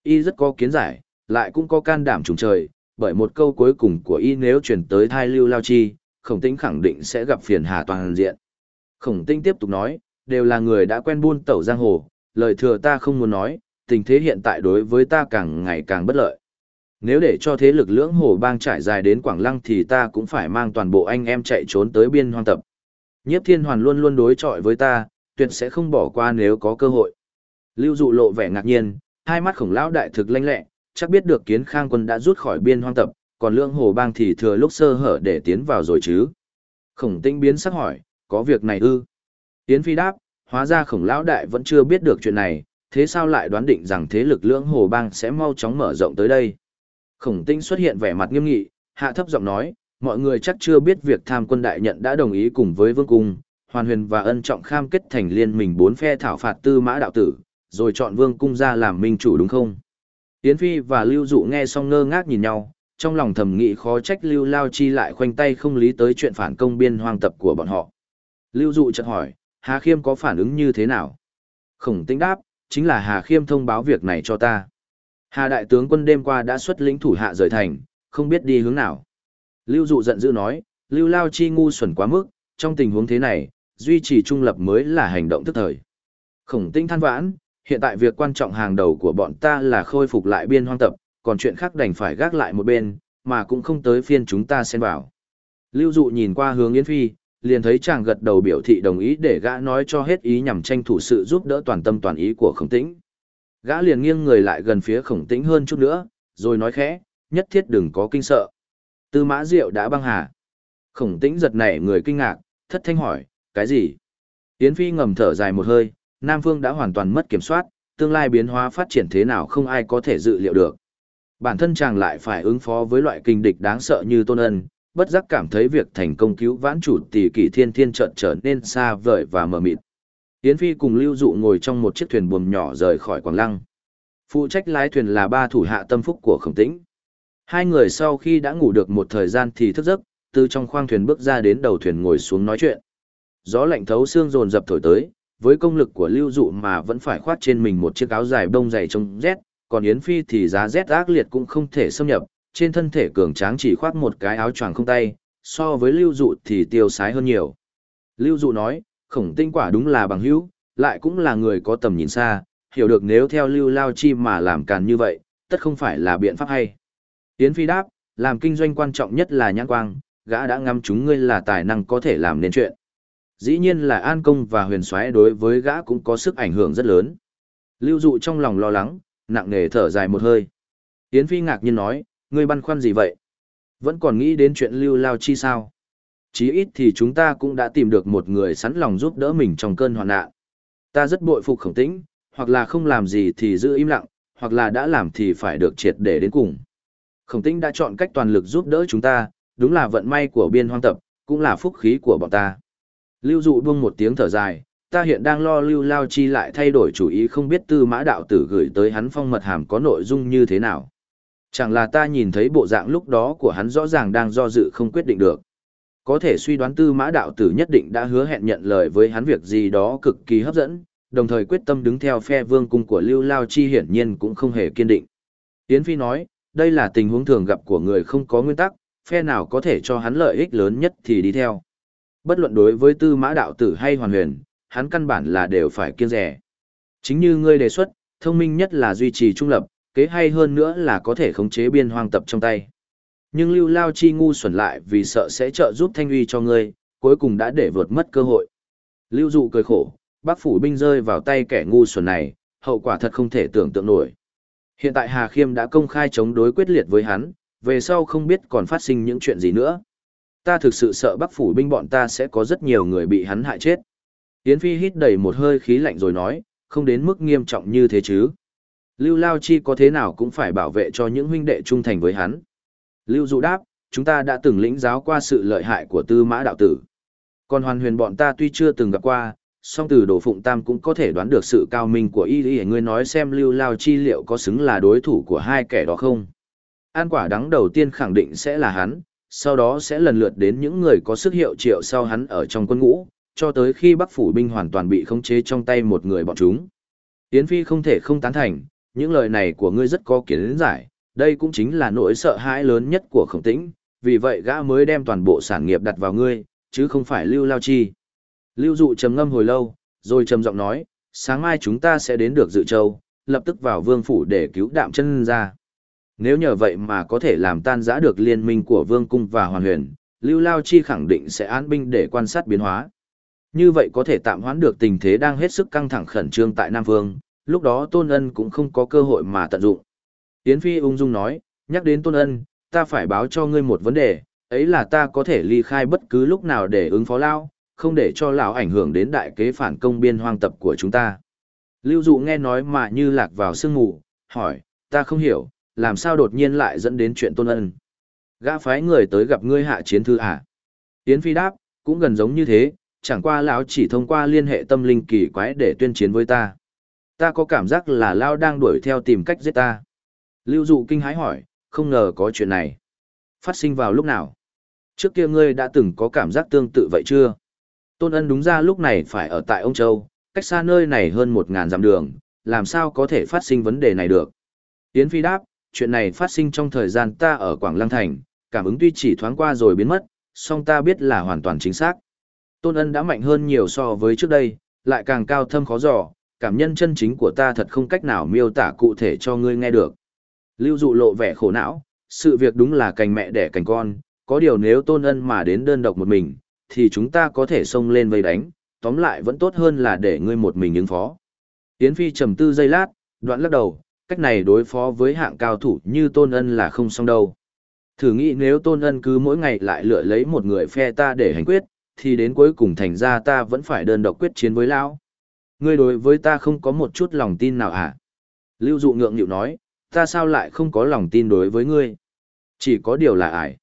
Y rất có kiến giải, lại cũng có can đảm trùng trời, bởi một câu cuối cùng của Y nếu chuyển tới thai Lưu Lao Chi, khổng tĩnh khẳng định sẽ gặp phiền hà toàn diện. Khổng tĩnh tiếp tục nói, đều là người đã quen buôn tẩu giang hồ, lời thừa ta không muốn nói, tình thế hiện tại đối với ta càng ngày càng bất lợi. Nếu để cho thế lực lưỡng hồ bang trải dài đến Quảng Lăng thì ta cũng phải mang toàn bộ anh em chạy trốn tới biên hoang tập. Nhiếp thiên hoàn luôn luôn đối chọi với ta, tuyệt sẽ không bỏ qua nếu có cơ hội. Lưu dụ lộ vẻ ngạc nhiên, hai mắt khổng lão đại thực lanh lẹ, chắc biết được kiến khang quân đã rút khỏi biên hoang tập, còn lưỡng hồ bang thì thừa lúc sơ hở để tiến vào rồi chứ. Khổng tĩnh biến sắc hỏi, có việc này ư? Yến Phi đáp, hóa ra khổng lão đại vẫn chưa biết được chuyện này, thế sao lại đoán định rằng thế lực lưỡng hồ bang sẽ mau chóng mở rộng tới đây? Khổng tĩnh xuất hiện vẻ mặt nghiêm nghị, hạ thấp giọng nói, mọi người chắc chưa biết việc tham quân đại nhận đã đồng ý cùng với vương cung, hoàn huyền và ân trọng kham kết thành liên minh bốn phe thảo phạt tư mã đạo tử, rồi chọn vương cung ra làm minh chủ đúng không? Yến Phi và Lưu Dụ nghe xong ngơ ngác nhìn nhau, trong lòng thầm nghĩ khó trách Lưu Lao Chi lại khoanh tay không lý tới chuyện phản công biên hoang tập của bọn họ. Lưu Dụ chợt hỏi, Hà Khiêm có phản ứng như thế nào? Khổng tĩnh đáp, chính là Hà Khiêm thông báo việc này cho ta. Hà Đại tướng quân đêm qua đã xuất lĩnh thủ hạ rời thành, không biết đi hướng nào. Lưu Dụ giận dữ nói, Lưu Lao Chi ngu xuẩn quá mức, trong tình huống thế này, duy trì trung lập mới là hành động tức thời. Khổng tĩnh than vãn, hiện tại việc quan trọng hàng đầu của bọn ta là khôi phục lại biên hoang tập, còn chuyện khác đành phải gác lại một bên, mà cũng không tới phiên chúng ta xen vào. Lưu Dụ nhìn qua hướng Yến Phi, liền thấy chàng gật đầu biểu thị đồng ý để gã nói cho hết ý nhằm tranh thủ sự giúp đỡ toàn tâm toàn ý của khổng tĩnh. Gã liền nghiêng người lại gần phía khổng tĩnh hơn chút nữa, rồi nói khẽ, nhất thiết đừng có kinh sợ. Tư mã diệu đã băng hà. Khổng tĩnh giật nảy người kinh ngạc, thất thanh hỏi, cái gì? Yến Phi ngầm thở dài một hơi, Nam Phương đã hoàn toàn mất kiểm soát, tương lai biến hóa phát triển thế nào không ai có thể dự liệu được. Bản thân chàng lại phải ứng phó với loại kinh địch đáng sợ như Tôn Ân, bất giác cảm thấy việc thành công cứu vãn chủ tỷ kỷ thiên thiên trận trở nên xa vời và mờ mịt. Yến Phi cùng Lưu Dụ ngồi trong một chiếc thuyền buồm nhỏ rời khỏi Quảng Lăng. Phụ trách lái thuyền là ba thủ hạ tâm phúc của Khổng Tĩnh. Hai người sau khi đã ngủ được một thời gian thì thức giấc, từ trong khoang thuyền bước ra đến đầu thuyền ngồi xuống nói chuyện. Gió lạnh thấu xương dồn dập thổi tới, với công lực của Lưu Dụ mà vẫn phải khoát trên mình một chiếc áo dài bông dày trông rét, còn Yến Phi thì giá rét ác liệt cũng không thể xâm nhập, trên thân thể cường tráng chỉ khoác một cái áo choàng không tay, so với Lưu Dụ thì tiêu sái hơn nhiều. Lưu Dụ nói, khổng tinh quả đúng là bằng hữu, lại cũng là người có tầm nhìn xa, hiểu được nếu theo Lưu Lao Chi mà làm càn như vậy, tất không phải là biện pháp hay. Yến Phi đáp, làm kinh doanh quan trọng nhất là nhãn quang, gã đã ngắm chúng ngươi là tài năng có thể làm nên chuyện. Dĩ nhiên là An Công và Huyền Soái đối với gã cũng có sức ảnh hưởng rất lớn. Lưu Dụ trong lòng lo lắng, nặng nề thở dài một hơi. Yến Phi ngạc nhiên nói, ngươi băn khoăn gì vậy? Vẫn còn nghĩ đến chuyện lưu lao chi sao? Chí ít thì chúng ta cũng đã tìm được một người sẵn lòng giúp đỡ mình trong cơn hoạn nạn. Ta rất bội phục khổng tĩnh, hoặc là không làm gì thì giữ im lặng, hoặc là đã làm thì phải được triệt để đến cùng. Khổng tĩnh đã chọn cách toàn lực giúp đỡ chúng ta, đúng là vận may của biên hoang tập, cũng là phúc khí của bọn ta. Lưu dụ buông một tiếng thở dài, ta hiện đang lo lưu lao chi lại thay đổi chủ ý không biết tư mã đạo tử gửi tới hắn phong mật hàm có nội dung như thế nào. Chẳng là ta nhìn thấy bộ dạng lúc đó của hắn rõ ràng đang do dự không quyết định được. Có thể suy đoán tư mã đạo tử nhất định đã hứa hẹn nhận lời với hắn việc gì đó cực kỳ hấp dẫn, đồng thời quyết tâm đứng theo phe vương cung của Lưu Lao Chi hiển nhiên cũng không hề kiên định. Yến Phi nói, đây là tình huống thường gặp của người không có nguyên tắc, phe nào có thể cho hắn lợi ích lớn nhất thì đi theo. Bất luận đối với tư mã đạo tử hay hoàn huyền, hắn căn bản là đều phải kiêng rẻ. Chính như ngươi đề xuất, thông minh nhất là duy trì trung lập, kế hay hơn nữa là có thể khống chế biên hoang tập trong tay. Nhưng Lưu Lao Chi ngu xuẩn lại vì sợ sẽ trợ giúp thanh uy cho ngươi, cuối cùng đã để vượt mất cơ hội. Lưu Dụ cười khổ, bác phủ binh rơi vào tay kẻ ngu xuẩn này, hậu quả thật không thể tưởng tượng nổi. Hiện tại Hà Khiêm đã công khai chống đối quyết liệt với hắn, về sau không biết còn phát sinh những chuyện gì nữa. Ta thực sự sợ Bắc phủ binh bọn ta sẽ có rất nhiều người bị hắn hại chết. Yến Phi hít đầy một hơi khí lạnh rồi nói, không đến mức nghiêm trọng như thế chứ. Lưu Lao Chi có thế nào cũng phải bảo vệ cho những huynh đệ trung thành với hắn. Lưu Dụ đáp, chúng ta đã từng lĩnh giáo qua sự lợi hại của tư mã đạo tử. Còn hoàn huyền bọn ta tuy chưa từng gặp qua, song từ đồ phụng tam cũng có thể đoán được sự cao minh của y y ngươi nói xem Lưu Lao Chi liệu có xứng là đối thủ của hai kẻ đó không. An quả đắng đầu tiên khẳng định sẽ là hắn, sau đó sẽ lần lượt đến những người có sức hiệu triệu sau hắn ở trong quân ngũ, cho tới khi Bắc phủ binh hoàn toàn bị khống chế trong tay một người bọn chúng. Yến Phi không thể không tán thành, những lời này của ngươi rất có kiến giải, đây cũng chính là nỗi sợ hãi lớn nhất của khổng tĩnh, vì vậy gã mới đem toàn bộ sản nghiệp đặt vào ngươi, chứ không phải lưu lao chi. Lưu dụ trầm ngâm hồi lâu, rồi trầm giọng nói, sáng mai chúng ta sẽ đến được dự châu, lập tức vào vương phủ để cứu đạm chân ra. Nếu nhờ vậy mà có thể làm tan giã được liên minh của vương cung và hoàn huyền, lưu lao chi khẳng định sẽ án binh để quan sát biến hóa. Như vậy có thể tạm hoãn được tình thế đang hết sức căng thẳng khẩn trương tại Nam Vương, lúc đó Tôn Ân cũng không có cơ hội mà tận dụng. Yến Phi ung dung nói, nhắc đến tôn ân, ta phải báo cho ngươi một vấn đề, ấy là ta có thể ly khai bất cứ lúc nào để ứng phó lao, không để cho lão ảnh hưởng đến đại kế phản công biên hoang tập của chúng ta. Lưu Dụ nghe nói mà như lạc vào sương mù, hỏi, ta không hiểu, làm sao đột nhiên lại dẫn đến chuyện tôn ân. Gã phái người tới gặp ngươi hạ chiến thư à? Yến Phi đáp, cũng gần giống như thế, chẳng qua lão chỉ thông qua liên hệ tâm linh kỳ quái để tuyên chiến với ta. Ta có cảm giác là lão đang đuổi theo tìm cách giết ta. Lưu Dụ kinh hãi hỏi, không ngờ có chuyện này. Phát sinh vào lúc nào? Trước kia ngươi đã từng có cảm giác tương tự vậy chưa? Tôn ân đúng ra lúc này phải ở tại ông Châu, cách xa nơi này hơn một ngàn dặm đường, làm sao có thể phát sinh vấn đề này được? Yến Phi đáp, chuyện này phát sinh trong thời gian ta ở Quảng Lăng Thành, cảm ứng tuy chỉ thoáng qua rồi biến mất, song ta biết là hoàn toàn chính xác. Tôn ân đã mạnh hơn nhiều so với trước đây, lại càng cao thâm khó dò, cảm nhân chân chính của ta thật không cách nào miêu tả cụ thể cho ngươi nghe được. Lưu dụ lộ vẻ khổ não, sự việc đúng là cành mẹ đẻ cành con, có điều nếu tôn ân mà đến đơn độc một mình, thì chúng ta có thể xông lên vây đánh, tóm lại vẫn tốt hơn là để ngươi một mình ứng phó. Yến Phi trầm tư giây lát, đoạn lắc đầu, cách này đối phó với hạng cao thủ như tôn ân là không xong đâu. Thử nghĩ nếu tôn ân cứ mỗi ngày lại lựa lấy một người phe ta để hành quyết, thì đến cuối cùng thành ra ta vẫn phải đơn độc quyết chiến với lão. Ngươi đối với ta không có một chút lòng tin nào hả? Lưu dụ ngượng nhịu nói, ta sao lại không có lòng tin đối với ngươi? Chỉ có điều là ải.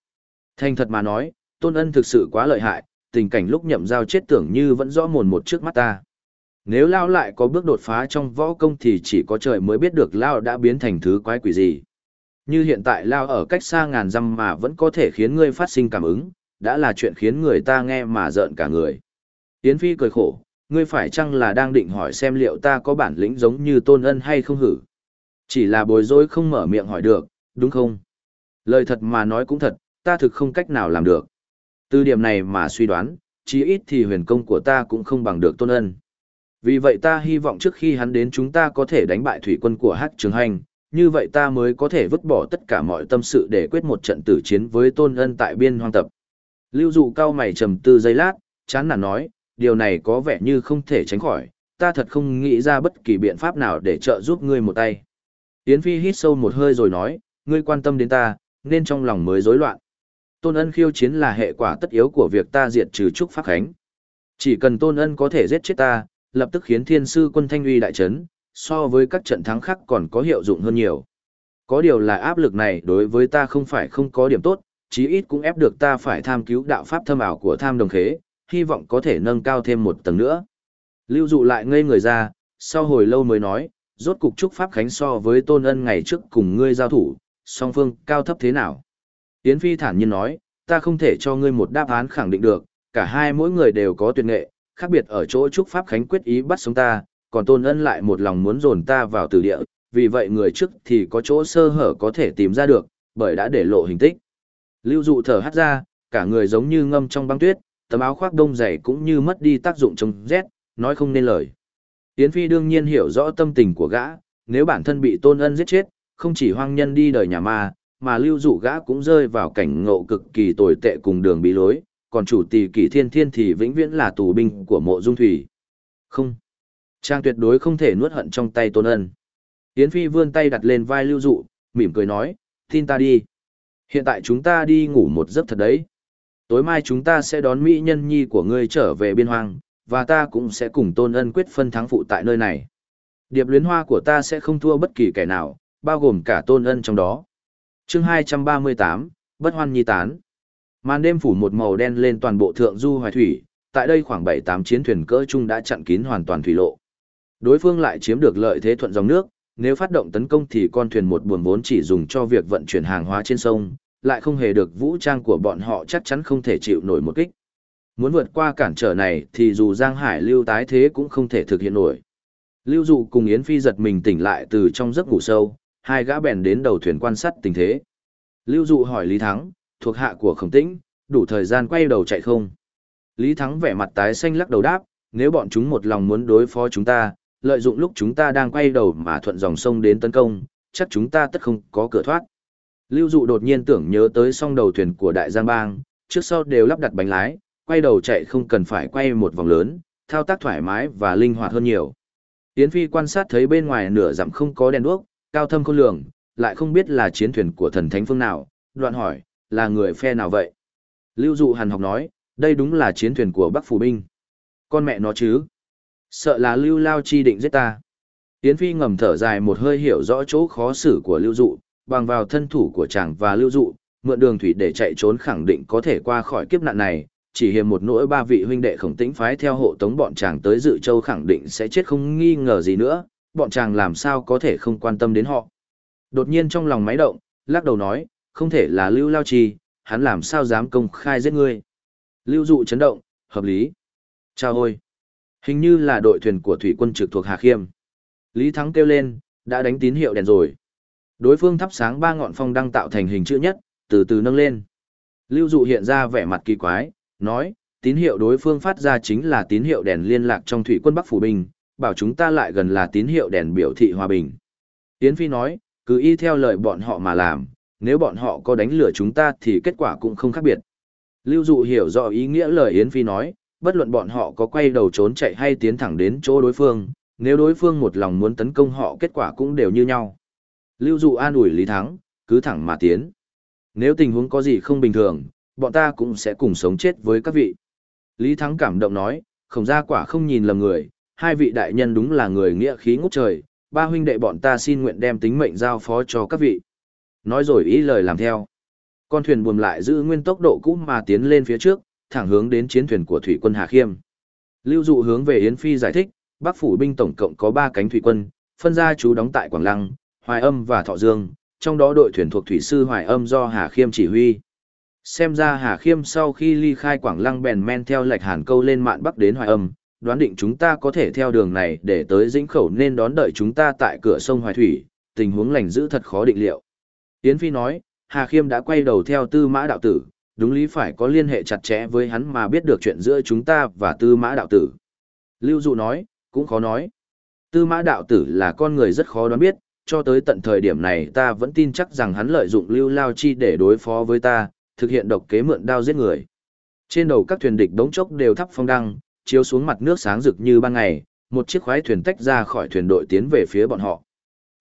Thành thật mà nói, tôn ân thực sự quá lợi hại, tình cảnh lúc nhậm giao chết tưởng như vẫn rõ mồn một trước mắt ta. Nếu Lao lại có bước đột phá trong võ công thì chỉ có trời mới biết được Lao đã biến thành thứ quái quỷ gì. Như hiện tại Lao ở cách xa ngàn dặm mà vẫn có thể khiến ngươi phát sinh cảm ứng, đã là chuyện khiến người ta nghe mà giận cả người. Yến Phi cười khổ, ngươi phải chăng là đang định hỏi xem liệu ta có bản lĩnh giống như tôn ân hay không hử? Chỉ là bối rối không mở miệng hỏi được, đúng không? Lời thật mà nói cũng thật, ta thực không cách nào làm được. Từ điểm này mà suy đoán, chí ít thì huyền công của ta cũng không bằng được tôn ân. Vì vậy ta hy vọng trước khi hắn đến chúng ta có thể đánh bại thủy quân của Hắc Trường Hành, như vậy ta mới có thể vứt bỏ tất cả mọi tâm sự để quyết một trận tử chiến với tôn ân tại biên hoang tập. Lưu dụ cao mày trầm tư giây lát, chán nản nói, điều này có vẻ như không thể tránh khỏi, ta thật không nghĩ ra bất kỳ biện pháp nào để trợ giúp ngươi một tay. Yến Phi hít sâu một hơi rồi nói, ngươi quan tâm đến ta, nên trong lòng mới rối loạn. Tôn ân khiêu chiến là hệ quả tất yếu của việc ta diệt trừ trúc pháp khánh. Chỉ cần tôn ân có thể giết chết ta, lập tức khiến thiên sư quân thanh uy đại trấn, so với các trận thắng khác còn có hiệu dụng hơn nhiều. Có điều là áp lực này đối với ta không phải không có điểm tốt, chí ít cũng ép được ta phải tham cứu đạo pháp thâm ảo của tham đồng khế, hy vọng có thể nâng cao thêm một tầng nữa. Lưu dụ lại ngây người ra, sau hồi lâu mới nói, rốt cục trúc pháp khánh so với tôn ân ngày trước cùng ngươi giao thủ, song phương cao thấp thế nào? Yến Phi thản nhiên nói, ta không thể cho ngươi một đáp án khẳng định được, cả hai mỗi người đều có tuyệt nghệ, khác biệt ở chỗ chúc Pháp Khánh quyết ý bắt sống ta, còn Tôn Ân lại một lòng muốn dồn ta vào tử địa, vì vậy người trước thì có chỗ sơ hở có thể tìm ra được, bởi đã để lộ hình tích. Lưu dụ thở hắt ra, cả người giống như ngâm trong băng tuyết, tấm áo khoác đông dày cũng như mất đi tác dụng chống rét, nói không nên lời. Yến Phi đương nhiên hiểu rõ tâm tình của gã, nếu bản thân bị Tôn Ân giết chết, không chỉ hoang nhân đi đời nhà ma, mà lưu dụ gã cũng rơi vào cảnh ngộ cực kỳ tồi tệ cùng đường bí lối, còn chủ tỷ kỷ thiên thiên thì vĩnh viễn là tù binh của mộ dung thủy. Không. Trang tuyệt đối không thể nuốt hận trong tay tôn ân. Yến Phi vươn tay đặt lên vai lưu dụ, mỉm cười nói, tin ta đi. Hiện tại chúng ta đi ngủ một giấc thật đấy. Tối mai chúng ta sẽ đón mỹ nhân nhi của ngươi trở về biên hoang, và ta cũng sẽ cùng tôn ân quyết phân thắng phụ tại nơi này. Điệp luyến hoa của ta sẽ không thua bất kỳ kẻ nào, bao gồm cả tôn ân trong đó chương 238, bất hoan nhi tán. Màn đêm phủ một màu đen lên toàn bộ thượng du hoài thủy, tại đây khoảng 7-8 chiến thuyền cỡ chung đã chặn kín hoàn toàn thủy lộ. Đối phương lại chiếm được lợi thế thuận dòng nước, nếu phát động tấn công thì con thuyền một buồn vốn chỉ dùng cho việc vận chuyển hàng hóa trên sông, lại không hề được vũ trang của bọn họ chắc chắn không thể chịu nổi một kích. Muốn vượt qua cản trở này thì dù Giang Hải lưu tái thế cũng không thể thực hiện nổi. Lưu dụ cùng Yến Phi giật mình tỉnh lại từ trong giấc ngủ sâu, hai gã bèn đến đầu thuyền quan sát tình thế. Lưu Dụ hỏi Lý Thắng, thuộc hạ của Khổng Tĩnh, đủ thời gian quay đầu chạy không? Lý Thắng vẻ mặt tái xanh lắc đầu đáp, nếu bọn chúng một lòng muốn đối phó chúng ta, lợi dụng lúc chúng ta đang quay đầu mà thuận dòng sông đến tấn công, chắc chúng ta tất không có cửa thoát. Lưu Dụ đột nhiên tưởng nhớ tới song đầu thuyền của Đại Giang Bang, trước sau đều lắp đặt bánh lái, quay đầu chạy không cần phải quay một vòng lớn, thao tác thoải mái và linh hoạt hơn nhiều. Yến Phi quan sát thấy bên ngoài nửa dặm không có đèn đuốc, cao thâm khôn lường, lại không biết là chiến thuyền của thần thánh phương nào, đoạn hỏi, là người phe nào vậy? Lưu dụ hàn học nói, đây đúng là chiến thuyền của Bắc Phủ Binh. Con mẹ nó chứ? Sợ là Lưu Lao chi định giết ta. Yến Phi ngầm thở dài một hơi hiểu rõ chỗ khó xử của Lưu Dụ, bằng vào thân thủ của chàng và Lưu Dụ, mượn đường thủy để chạy trốn khẳng định có thể qua khỏi kiếp nạn này, chỉ hiềm một nỗi ba vị huynh đệ khổng tĩnh phái theo hộ tống bọn chàng tới dự châu khẳng định sẽ chết không nghi ngờ gì nữa, bọn chàng làm sao có thể không quan tâm đến họ. Đột nhiên trong lòng máy động, lắc đầu nói, không thể là Lưu Lao Chi, hắn làm sao dám công khai giết ngươi. Lưu dụ chấn động, hợp lý. Chào ôi. Hình như là đội thuyền của thủy quân trực thuộc Hà Khiêm. Lý Thắng kêu lên, đã đánh tín hiệu đèn rồi. Đối phương thắp sáng ba ngọn phong đang tạo thành hình chữ nhất, từ từ nâng lên. Lưu dụ hiện ra vẻ mặt kỳ quái, nói, tín hiệu đối phương phát ra chính là tín hiệu đèn liên lạc trong thủy quân Bắc Phủ Bình, bảo chúng ta lại gần là tín hiệu đèn biểu thị hòa bình. Yến Phi nói, cứ y theo lời bọn họ mà làm, nếu bọn họ có đánh lừa chúng ta thì kết quả cũng không khác biệt. Lưu Dụ hiểu rõ ý nghĩa lời Yến Phi nói, bất luận bọn họ có quay đầu trốn chạy hay tiến thẳng đến chỗ đối phương, nếu đối phương một lòng muốn tấn công họ kết quả cũng đều như nhau. Lưu Dụ an ủi Lý Thắng, cứ thẳng mà tiến. Nếu tình huống có gì không bình thường, bọn ta cũng sẽ cùng sống chết với các vị. Lý Thắng cảm động nói, không ra quả không nhìn lầm người, hai vị đại nhân đúng là người nghĩa khí ngút trời, ba huynh đệ bọn ta xin nguyện đem tính mệnh giao phó cho các vị. Nói rồi ý lời làm theo. Con thuyền buồm lại giữ nguyên tốc độ cũ mà tiến lên phía trước, thẳng hướng đến chiến thuyền của thủy quân Hà Khiêm. Lưu dụ hướng về Yến Phi giải thích, Bắc phủ binh tổng cộng có 3 cánh thủy quân, phân ra chú đóng tại Quảng Lăng, Hoài Âm và Thọ Dương, trong đó đội thuyền thuộc thủy sư Hoài Âm do Hà Khiêm chỉ huy. Xem ra Hà Khiêm sau khi ly khai Quảng Lăng bèn men theo lệch Hàn Câu lên mạn Bắc đến Hoài Âm, đoán định chúng ta có thể theo đường này để tới Dĩnh Khẩu nên đón đợi chúng ta tại cửa sông Hoài Thủy, tình huống lành giữ thật khó định liệu. Yến Phi nói, Hà Khiêm đã quay đầu theo tư mã đạo tử, đúng lý phải có liên hệ chặt chẽ với hắn mà biết được chuyện giữa chúng ta và tư mã đạo tử. Lưu Dụ nói, cũng khó nói. Tư mã đạo tử là con người rất khó đoán biết, cho tới tận thời điểm này ta vẫn tin chắc rằng hắn lợi dụng lưu lao chi để đối phó với ta, thực hiện độc kế mượn đao giết người. Trên đầu các thuyền địch đống chốc đều thắp phong đăng, chiếu xuống mặt nước sáng rực như ban ngày, một chiếc khoái thuyền tách ra khỏi thuyền đội tiến về phía bọn họ.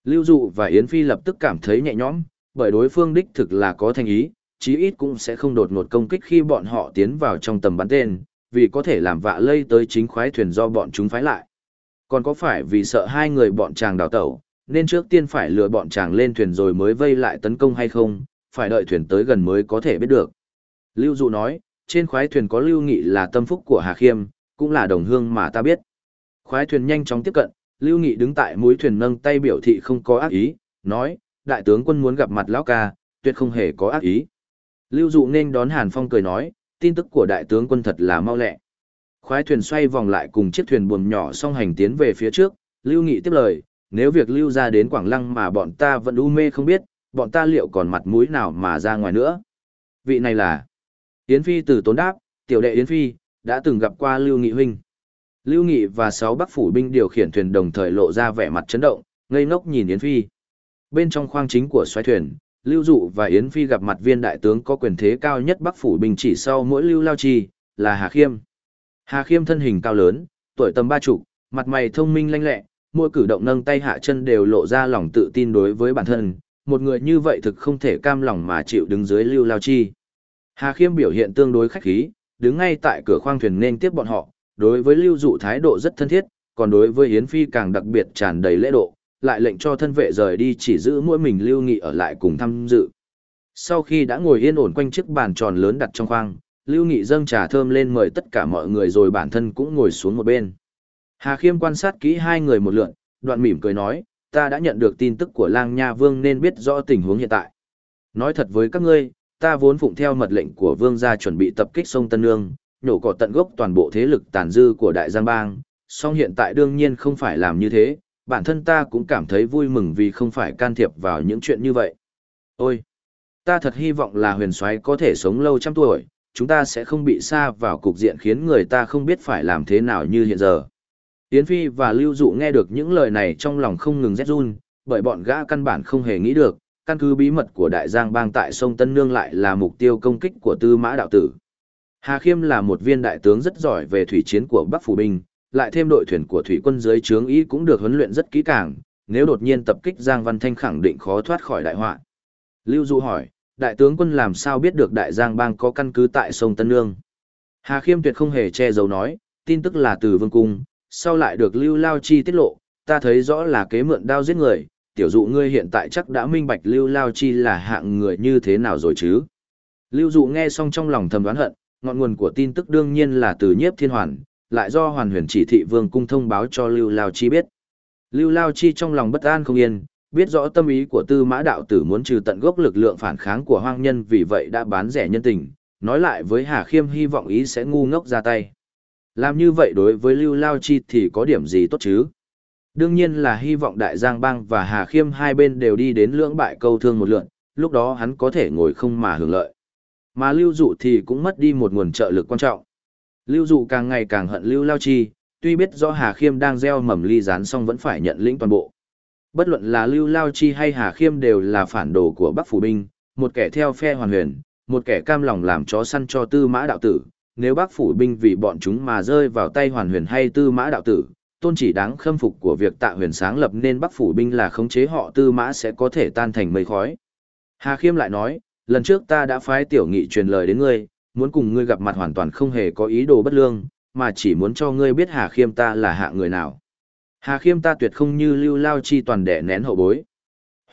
Lưu Dụ và Yến Phi lập tức cảm thấy nhẹ nhõm, bởi đối phương đích thực là có thành ý, chí ít cũng sẽ không đột ngột công kích khi bọn họ tiến vào trong tầm bắn tên, vì có thể làm vạ lây tới chính khoái thuyền do bọn chúng phái lại. Còn có phải vì sợ hai người bọn chàng đào tẩu, nên trước tiên phải lừa bọn chàng lên thuyền rồi mới vây lại tấn công hay không, phải đợi thuyền tới gần mới có thể biết được. Lưu Dụ nói, trên khoái thuyền có Lưu Nghị là tâm phúc của Hà Khiêm, cũng là đồng hương mà ta biết. Khoái thuyền nhanh chóng tiếp cận, Lưu Nghị đứng tại mũi thuyền nâng tay biểu thị không có ác ý, nói, đại tướng quân muốn gặp mặt lão ca, tuyệt không hề có ác ý. Lưu Dụ nên đón Hàn Phong cười nói, tin tức của đại tướng quân thật là mau lẹ. Khoái thuyền xoay vòng lại cùng chiếc thuyền buồm nhỏ song hành tiến về phía trước, Lưu Nghị tiếp lời, nếu việc lưu ra đến Quảng Lăng mà bọn ta vẫn u mê không biết, bọn ta liệu còn mặt mũi nào mà ra ngoài nữa. Vị này là Yến Phi từ tốn đáp, tiểu đệ Yến Phi, đã từng gặp qua Lưu Nghị huynh. Lưu Nghị và sáu bắc phủ binh điều khiển thuyền đồng thời lộ ra vẻ mặt chấn động, ngây ngốc nhìn Yến Phi. Bên trong khoang chính của xoáy thuyền, Lưu Dụ và Yến Phi gặp mặt viên đại tướng có quyền thế cao nhất bắc phủ Bình chỉ sau mỗi Lưu Lao Chi, là Hà Khiêm. Hà Khiêm thân hình cao lớn, tuổi tầm ba chục, mặt mày thông minh lanh lẹ, mỗi cử động nâng tay hạ chân đều lộ ra lòng tự tin đối với bản thân, một người như vậy thực không thể cam lòng mà chịu đứng dưới Lưu Lao Chi. Hà Khiêm biểu hiện tương đối khách khí, đứng ngay tại cửa khoang thuyền nên tiếp bọn họ, đối với Lưu Dụ thái độ rất thân thiết, còn đối với Yến Phi càng đặc biệt tràn đầy lễ độ, lại lệnh cho thân vệ rời đi chỉ giữ mỗi mình Lưu Nghị ở lại cùng tham dự. Sau khi đã ngồi yên ổn quanh chiếc bàn tròn lớn đặt trong khoang, Lưu Nghị dâng trà thơm lên mời tất cả mọi người rồi bản thân cũng ngồi xuống một bên. Hà Khiêm quan sát kỹ hai người một lượn, đoạn mỉm cười nói, ta đã nhận được tin tức của Lang Nha Vương nên biết rõ tình huống hiện tại. Nói thật với các ngươi, ta vốn phụng theo mật lệnh của Vương gia chuẩn bị tập kích sông Tân Nương, nhổ cỏ tận gốc toàn bộ thế lực tàn dư của Đại Giang Bang, song hiện tại đương nhiên không phải làm như thế, bản thân ta cũng cảm thấy vui mừng vì không phải can thiệp vào những chuyện như vậy. Ôi! Ta thật hy vọng là huyền soái có thể sống lâu trăm tuổi, chúng ta sẽ không bị xa vào cục diện khiến người ta không biết phải làm thế nào như hiện giờ. Yến Phi và Lưu Dụ nghe được những lời này trong lòng không ngừng rét run, bởi bọn gã căn bản không hề nghĩ được, căn cứ bí mật của Đại Giang bang tại sông Tân Nương lại là mục tiêu công kích của Tư Mã Đạo Tử. Hà Khiêm là một viên đại tướng rất giỏi về thủy chiến của Bắc Phủ Binh, lại thêm đội thuyền của thủy quân dưới trướng ý cũng được huấn luyện rất kỹ càng, nếu đột nhiên tập kích Giang Văn Thanh khẳng định khó thoát khỏi đại họa. Lưu Dụ hỏi, đại tướng quân làm sao biết được đại Giang bang có căn cứ tại sông Tân Nương? Hà Khiêm tuyệt không hề che giấu nói, tin tức là từ vương cung, sau lại được Lưu Lao Chi tiết lộ, ta thấy rõ là kế mượn đao giết người, tiểu dụ ngươi hiện tại chắc đã minh bạch Lưu Lao Chi là hạng người như thế nào rồi chứ? Lưu dụ nghe xong trong lòng thầm đoán hận, ngọn nguồn của tin tức đương nhiên là từ nhiếp thiên hoàn, lại do hoàn huyền chỉ thị vương cung thông báo cho Lưu Lao Chi biết. Lưu Lao Chi trong lòng bất an không yên, biết rõ tâm ý của tư mã đạo tử muốn trừ tận gốc lực lượng phản kháng của hoang nhân vì vậy đã bán rẻ nhân tình, nói lại với Hà Khiêm hy vọng ý sẽ ngu ngốc ra tay. Làm như vậy đối với Lưu Lao Chi thì có điểm gì tốt chứ? Đương nhiên là hy vọng Đại Giang Bang và Hà Khiêm hai bên đều đi đến lưỡng bại câu thương một lượn, lúc đó hắn có thể ngồi không mà hưởng lợi. Mà Lưu Dụ thì cũng mất đi một nguồn trợ lực quan trọng. Lưu Dụ càng ngày càng hận Lưu Lao Chi, tuy biết rõ Hà Khiêm đang gieo mầm ly rán xong vẫn phải nhận lĩnh toàn bộ. Bất luận là Lưu Lao Chi hay Hà Khiêm đều là phản đồ của Bắc Phủ Binh, một kẻ theo phe hoàn huyền, một kẻ cam lòng làm chó săn cho tư mã đạo tử. Nếu Bắc Phủ Binh vì bọn chúng mà rơi vào tay hoàn huyền hay tư mã đạo tử, tôn chỉ đáng khâm phục của việc tạ huyền sáng lập nên Bắc Phủ Binh là khống chế họ tư mã sẽ có thể tan thành mây khói. Hà Khiêm lại nói, lần trước ta đã phái tiểu nghị truyền lời đến ngươi, muốn cùng ngươi gặp mặt hoàn toàn không hề có ý đồ bất lương, mà chỉ muốn cho ngươi biết Hà Khiêm ta là hạ người nào. Hà Khiêm ta tuyệt không như lưu lao chi toàn đẻ nén hậu bối.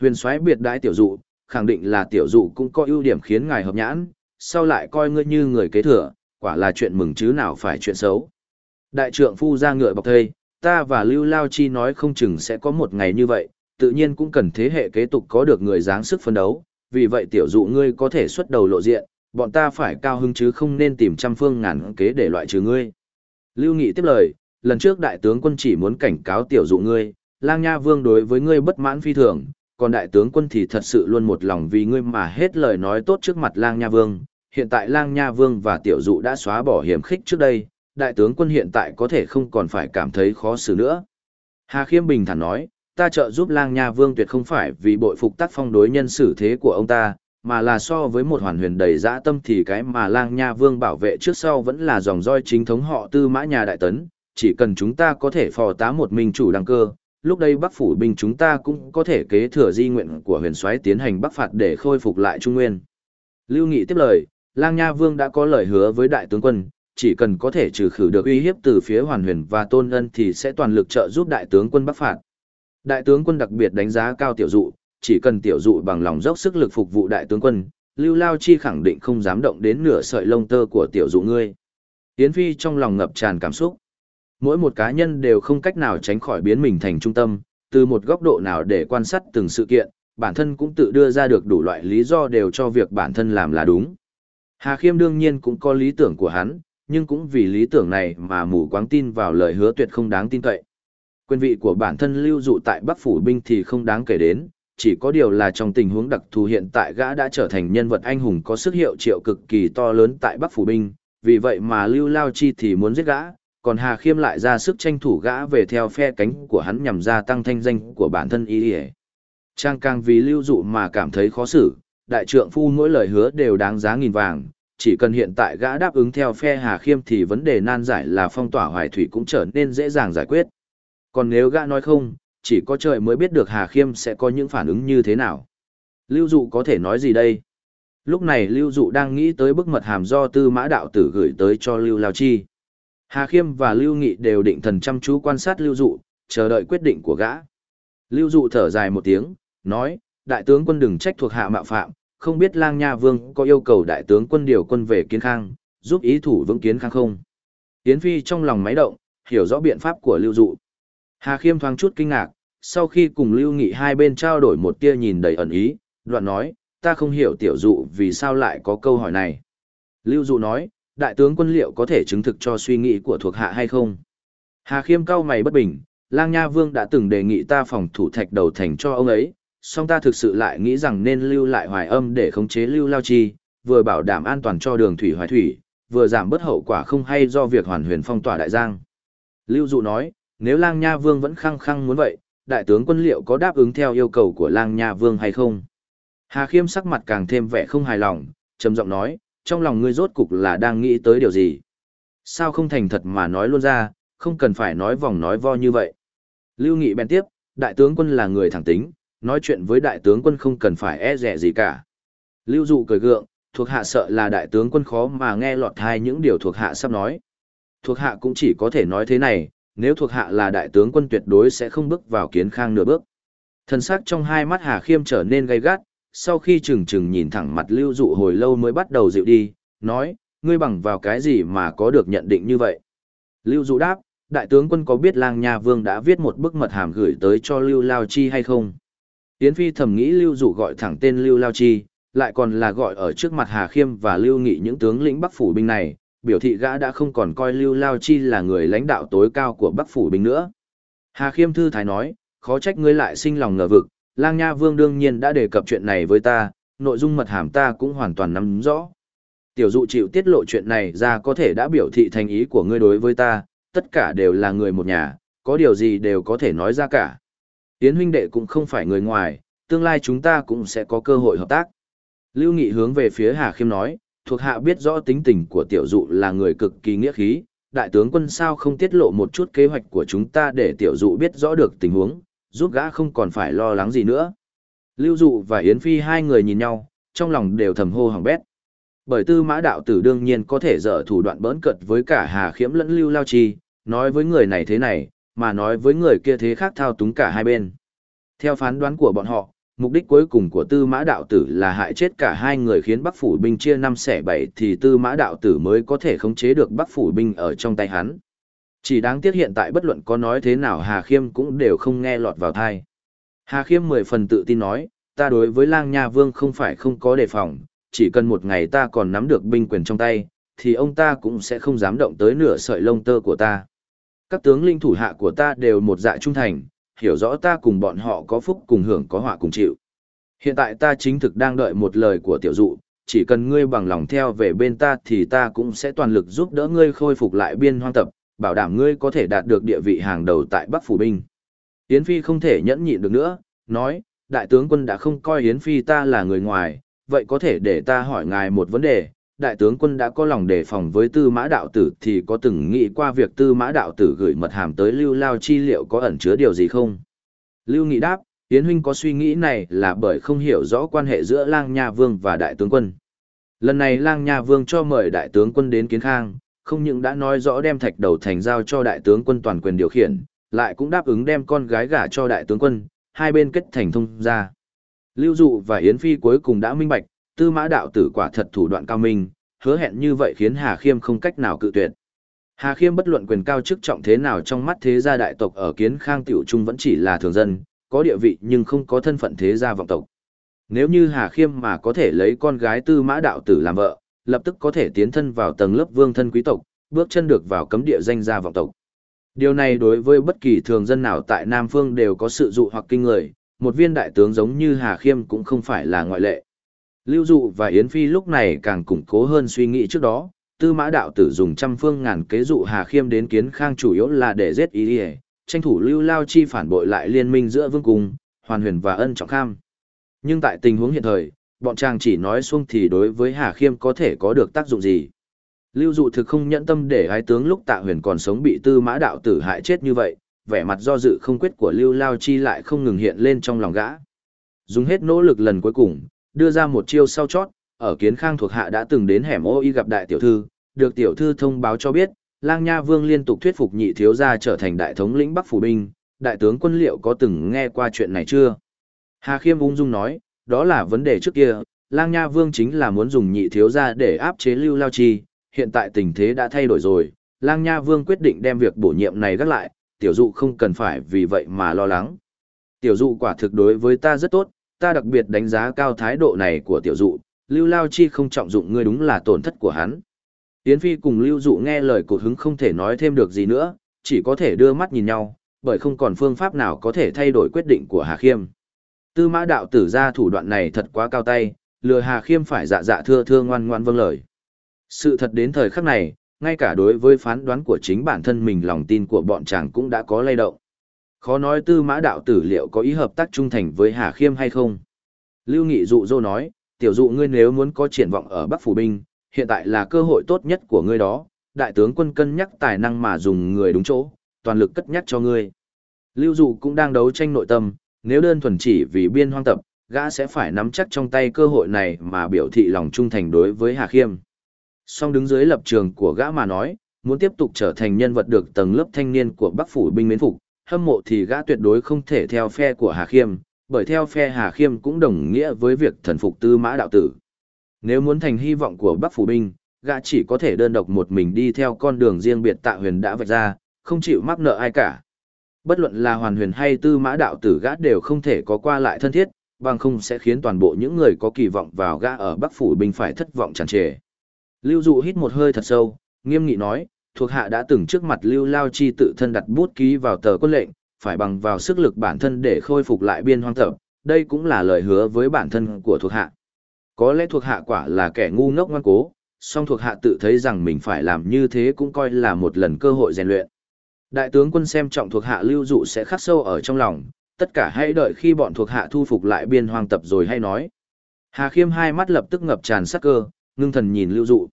Huyền soái biệt đãi tiểu dụ, khẳng định là tiểu dụ cũng có ưu điểm khiến ngài hợp nhãn, sau lại coi ngươi như người kế thừa, quả là chuyện mừng chứ nào phải chuyện xấu. Đại trượng phu ra ngựa bọc thây, ta và lưu lao chi nói không chừng sẽ có một ngày như vậy, tự nhiên cũng cần thế hệ kế tục có được người dáng sức phân đấu, vì vậy tiểu dụ ngươi có thể xuất đầu lộ diện, bọn ta phải cao hứng chứ không nên tìm trăm phương ngàn kế để loại trừ ngươi. Lưu Nghị tiếp lời, lần trước đại tướng quân chỉ muốn cảnh cáo tiểu dụ ngươi, lang nha vương đối với ngươi bất mãn phi thường, còn đại tướng quân thì thật sự luôn một lòng vì ngươi mà hết lời nói tốt trước mặt lang nha vương. Hiện tại lang nha vương và tiểu dụ đã xóa bỏ hiểm khích trước đây, đại tướng quân hiện tại có thể không còn phải cảm thấy khó xử nữa. Hà Khiêm bình thản nói, ta trợ giúp lang nha vương tuyệt không phải vì bội phục tác phong đối nhân xử thế của ông ta, mà là so với một hoàn huyền đầy dã tâm thì cái mà lang nha vương bảo vệ trước sau vẫn là dòng roi chính thống họ tư mã nhà đại tấn, chỉ cần chúng ta có thể phò tá một minh chủ đăng cơ, lúc đây bắc phủ binh chúng ta cũng có thể kế thừa di nguyện của huyền soái tiến hành bắc phạt để khôi phục lại trung nguyên. Lưu Nghị tiếp lời, lang nha vương đã có lời hứa với đại tướng quân, chỉ cần có thể trừ khử được uy hiếp từ phía hoàn huyền và tôn ân thì sẽ toàn lực trợ giúp đại tướng quân bắc phạt. Đại tướng quân đặc biệt đánh giá cao tiểu dụ, chỉ cần tiểu dụ bằng lòng dốc sức lực phục vụ đại tướng quân, Lưu Lao Chi khẳng định không dám động đến nửa sợi lông tơ của tiểu dụ ngươi. Yến Phi trong lòng ngập tràn cảm xúc. Mỗi một cá nhân đều không cách nào tránh khỏi biến mình thành trung tâm, từ một góc độ nào để quan sát từng sự kiện, bản thân cũng tự đưa ra được đủ loại lý do đều cho việc bản thân làm là đúng. Hà Khiêm đương nhiên cũng có lý tưởng của hắn, nhưng cũng vì lý tưởng này mà mù quáng tin vào lời hứa tuyệt không đáng tin cậy. Quyền vị của bản thân lưu dụ tại Bắc Phủ Binh thì không đáng kể đến, chỉ có điều là trong tình huống đặc thù hiện tại gã đã trở thành nhân vật anh hùng có sức hiệu triệu cực kỳ to lớn tại Bắc Phủ Binh, vì vậy mà Lưu Lao Chi thì muốn giết gã, còn Hà Khiêm lại ra sức tranh thủ gã về theo phe cánh của hắn nhằm gia tăng thanh danh của bản thân ý ý. Trang càng vì lưu dụ mà cảm thấy khó xử, đại trượng phu mỗi lời hứa đều đáng giá nghìn vàng, chỉ cần hiện tại gã đáp ứng theo phe Hà Khiêm thì vấn đề nan giải là phong tỏa hoài thủy cũng trở nên dễ dàng giải quyết. Còn nếu gã nói không, chỉ có trời mới biết được Hà Khiêm sẽ có những phản ứng như thế nào. Lưu Dụ có thể nói gì đây? Lúc này Lưu Dụ đang nghĩ tới bức mật hàm do tư mã đạo tử gửi tới cho Lưu Lao Chi. Hà Khiêm và Lưu Nghị đều định thần chăm chú quan sát Lưu Dụ, chờ đợi quyết định của gã. Lưu Dụ thở dài một tiếng, nói, đại tướng quân đừng trách thuộc hạ mạo phạm, không biết lang nha vương có yêu cầu đại tướng quân điều quân về kiến khang, giúp ý thủ vững kiến khang không. Yến Phi trong lòng máy động, hiểu rõ biện pháp của Lưu Dụ. Hà Khiêm thoáng chút kinh ngạc, sau khi cùng Lưu Nghị hai bên trao đổi một tia nhìn đầy ẩn ý, đoạn nói, ta không hiểu tiểu dụ vì sao lại có câu hỏi này. Lưu Dụ nói, đại tướng quân liệu có thể chứng thực cho suy nghĩ của thuộc hạ hay không? Hà Khiêm cau mày bất bình, Lang Nha Vương đã từng đề nghị ta phòng thủ thạch đầu thành cho ông ấy, song ta thực sự lại nghĩ rằng nên lưu lại hoài âm để khống chế lưu lao chi, vừa bảo đảm an toàn cho đường thủy hoài thủy, vừa giảm bớt hậu quả không hay do việc hoàn huyền phong tỏa đại giang. Lưu Dụ nói, nếu Lang Nha Vương vẫn khăng khăng muốn vậy, đại tướng quân liệu có đáp ứng theo yêu cầu của Lang Nha Vương hay không? Hà Khiêm sắc mặt càng thêm vẻ không hài lòng, trầm giọng nói, trong lòng ngươi rốt cục là đang nghĩ tới điều gì? Sao không thành thật mà nói luôn ra, không cần phải nói vòng nói vo như vậy. Lưu Nghị bèn tiếp, đại tướng quân là người thẳng tính, nói chuyện với đại tướng quân không cần phải e rẻ gì cả. Lưu dụ cười gượng, thuộc hạ sợ là đại tướng quân khó mà nghe lọt hai những điều thuộc hạ sắp nói. Thuộc hạ cũng chỉ có thể nói thế này, nếu thuộc hạ là đại tướng quân tuyệt đối sẽ không bước vào kiến khang nửa bước. Thần sắc trong hai mắt Hà Khiêm trở nên gay gắt, sau khi chừng chừng nhìn thẳng mặt lưu dụ hồi lâu mới bắt đầu dịu đi, nói, ngươi bằng vào cái gì mà có được nhận định như vậy? Lưu dụ đáp, đại tướng quân có biết lang nha vương đã viết một bức mật hàm gửi tới cho lưu lao chi hay không? Yến Phi thầm nghĩ lưu dụ gọi thẳng tên lưu lao chi, lại còn là gọi ở trước mặt Hà Khiêm và lưu nghị những tướng lĩnh bắc phủ binh này, biểu thị gã đã không còn coi lưu lao chi là người lãnh đạo tối cao của bắc phủ Bình nữa. Hà Khiêm thư thái nói, khó trách ngươi lại sinh lòng ngờ vực, lang nha vương đương nhiên đã đề cập chuyện này với ta, nội dung mật hàm ta cũng hoàn toàn nắm rõ. Tiểu dụ chịu tiết lộ chuyện này ra có thể đã biểu thị thành ý của ngươi đối với ta, tất cả đều là người một nhà, có điều gì đều có thể nói ra cả. Yến huynh đệ cũng không phải người ngoài, tương lai chúng ta cũng sẽ có cơ hội hợp tác. Lưu Nghị hướng về phía Hà Khiêm nói, thuộc hạ biết rõ tính tình của tiểu dụ là người cực kỳ nghĩa khí, đại tướng quân sao không tiết lộ một chút kế hoạch của chúng ta để tiểu dụ biết rõ được tình huống, giúp gã không còn phải lo lắng gì nữa. Lưu dụ và Yến Phi hai người nhìn nhau, trong lòng đều thầm hô hỏng bét. Bởi tư mã đạo tử đương nhiên có thể dở thủ đoạn bỡn cợt với cả Hà Khiếm lẫn Lưu Lao Chi, nói với người này thế này, mà nói với người kia thế khác thao túng cả hai bên. Theo phán đoán của bọn họ, mục đích cuối cùng của tư mã đạo tử là hại chết cả hai người khiến bắc phủ binh chia năm xẻ bảy thì tư mã đạo tử mới có thể khống chế được bắc phủ binh ở trong tay hắn. Chỉ đáng tiếc hiện tại bất luận có nói thế nào Hà Khiêm cũng đều không nghe lọt vào thai. Hà Khiêm mười phần tự tin nói, ta đối với lang nha vương không phải không có đề phòng, chỉ cần một ngày ta còn nắm được binh quyền trong tay, thì ông ta cũng sẽ không dám động tới nửa sợi lông tơ của ta. Các tướng linh thủ hạ của ta đều một dạ trung thành, hiểu rõ ta cùng bọn họ có phúc cùng hưởng có họa cùng chịu. Hiện tại ta chính thực đang đợi một lời của tiểu dụ, chỉ cần ngươi bằng lòng theo về bên ta thì ta cũng sẽ toàn lực giúp đỡ ngươi khôi phục lại biên hoang tập, bảo đảm ngươi có thể đạt được địa vị hàng đầu tại Bắc Phủ Binh. Yến Phi không thể nhẫn nhịn được nữa, nói, đại tướng quân đã không coi Yến Phi ta là người ngoài, vậy có thể để ta hỏi ngài một vấn đề, đại tướng quân đã có lòng đề phòng với tư mã đạo tử thì có từng nghĩ qua việc tư mã đạo tử gửi mật hàm tới lưu lao chi liệu có ẩn chứa điều gì không? Lưu Nghị đáp, Yến huynh có suy nghĩ này là bởi không hiểu rõ quan hệ giữa lang nha vương và đại tướng quân. Lần này lang nha vương cho mời đại tướng quân đến kiến khang, không những đã nói rõ đem thạch đầu thành giao cho đại tướng quân toàn quyền điều khiển, lại cũng đáp ứng đem con gái gả cho đại tướng quân, hai bên kết thành thông ra. Lưu Dụ và Yến Phi cuối cùng đã minh bạch, tư mã đạo tử quả thật thủ đoạn cao minh, hứa hẹn như vậy khiến Hà Khiêm không cách nào cự tuyệt. Hà Khiêm bất luận quyền cao chức trọng thế nào trong mắt thế gia đại tộc ở kiến khang tiểu trung vẫn chỉ là thường dân, có địa vị nhưng không có thân phận thế gia vọng tộc. Nếu như Hà Khiêm mà có thể lấy con gái tư mã đạo tử làm vợ, lập tức có thể tiến thân vào tầng lớp vương thân quý tộc, bước chân được vào cấm địa danh gia vọng tộc. Điều này đối với bất kỳ thường dân nào tại Nam Phương đều có sự dụ hoặc kinh người, một viên đại tướng giống như Hà Khiêm cũng không phải là ngoại lệ. Lưu Dụ và Yến Phi lúc này càng củng cố hơn suy nghĩ trước đó, tư mã đạo tử dùng trăm phương ngàn kế dụ Hà Khiêm đến kiến khang chủ yếu là để giết ý đi tranh thủ Lưu Lao Chi phản bội lại liên minh giữa vương cung, hoàn huyền và ân trọng kham. Nhưng tại tình huống hiện thời, bọn chàng chỉ nói xuông thì đối với Hà Khiêm có thể có được tác dụng gì. Lưu Dụ thực không nhẫn tâm để ái tướng lúc tạ huyền còn sống bị tư mã đạo tử hại chết như vậy, vẻ mặt do dự không quyết của Lưu Lao Chi lại không ngừng hiện lên trong lòng gã. Dùng hết nỗ lực lần cuối cùng, đưa ra một chiêu sau chót, ở kiến khang thuộc hạ đã từng đến hẻm ô y gặp đại tiểu thư, được tiểu thư thông báo cho biết, lang nha vương liên tục thuyết phục nhị thiếu gia trở thành đại thống lĩnh bắc phủ binh, đại tướng quân liệu có từng nghe qua chuyện này chưa? Hà Khiêm ung dung nói, đó là vấn đề trước kia, lang nha vương chính là muốn dùng nhị thiếu gia để áp chế lưu lao chi, hiện tại tình thế đã thay đổi rồi, lang nha vương quyết định đem việc bổ nhiệm này gác lại, tiểu dụ không cần phải vì vậy mà lo lắng. Tiểu dụ quả thực đối với ta rất tốt, ta đặc biệt đánh giá cao thái độ này của tiểu dụ, Lưu Lao Chi không trọng dụng ngươi đúng là tổn thất của hắn. Yến Phi cùng Lưu Dụ nghe lời cột hứng không thể nói thêm được gì nữa, chỉ có thể đưa mắt nhìn nhau, bởi không còn phương pháp nào có thể thay đổi quyết định của Hà Khiêm. Tư mã đạo tử ra thủ đoạn này thật quá cao tay, lừa Hà Khiêm phải dạ dạ thưa thưa ngoan ngoan vâng lời. Sự thật đến thời khắc này, ngay cả đối với phán đoán của chính bản thân mình lòng tin của bọn chàng cũng đã có lay động. Khó nói tư mã đạo tử liệu có ý hợp tác trung thành với Hà Khiêm hay không. Lưu Nghị dụ dỗ nói, tiểu dụ ngươi nếu muốn có triển vọng ở Bắc Phủ Binh, hiện tại là cơ hội tốt nhất của ngươi đó, đại tướng quân cân nhắc tài năng mà dùng người đúng chỗ, toàn lực cất nhắc cho ngươi. Lưu Dụ cũng đang đấu tranh nội tâm, nếu đơn thuần chỉ vì biên hoang tập, gã sẽ phải nắm chắc trong tay cơ hội này mà biểu thị lòng trung thành đối với Hà Khiêm. Song đứng dưới lập trường của gã mà nói, muốn tiếp tục trở thành nhân vật được tầng lớp thanh niên của Bắc Phủ binh mến phục, hâm mộ thì gã tuyệt đối không thể theo phe của Hà Khiêm, bởi theo phe Hà Khiêm cũng đồng nghĩa với việc thần phục tư mã đạo tử. Nếu muốn thành hy vọng của Bắc Phủ binh, gã chỉ có thể đơn độc một mình đi theo con đường riêng biệt tạ huyền đã vạch ra, không chịu mắc nợ ai cả. Bất luận là hoàn huyền hay tư mã đạo tử gã đều không thể có qua lại thân thiết, bằng không sẽ khiến toàn bộ những người có kỳ vọng vào gã ở Bắc Phủ binh phải thất vọng tràn trề. Lưu Dụ hít một hơi thật sâu, nghiêm nghị nói, thuộc hạ đã từng trước mặt Lưu Lao Chi tự thân đặt bút ký vào tờ quân lệnh, phải bằng vào sức lực bản thân để khôi phục lại biên hoang tập, đây cũng là lời hứa với bản thân của thuộc hạ. Có lẽ thuộc hạ quả là kẻ ngu ngốc ngoan cố, song thuộc hạ tự thấy rằng mình phải làm như thế cũng coi là một lần cơ hội rèn luyện. Đại tướng quân xem trọng thuộc hạ lưu dụ sẽ khắc sâu ở trong lòng, tất cả hãy đợi khi bọn thuộc hạ thu phục lại biên hoang tập rồi hay nói. Hà Khiêm hai mắt lập tức ngập tràn sắc cơ, ngưng thần nhìn lưu dụ.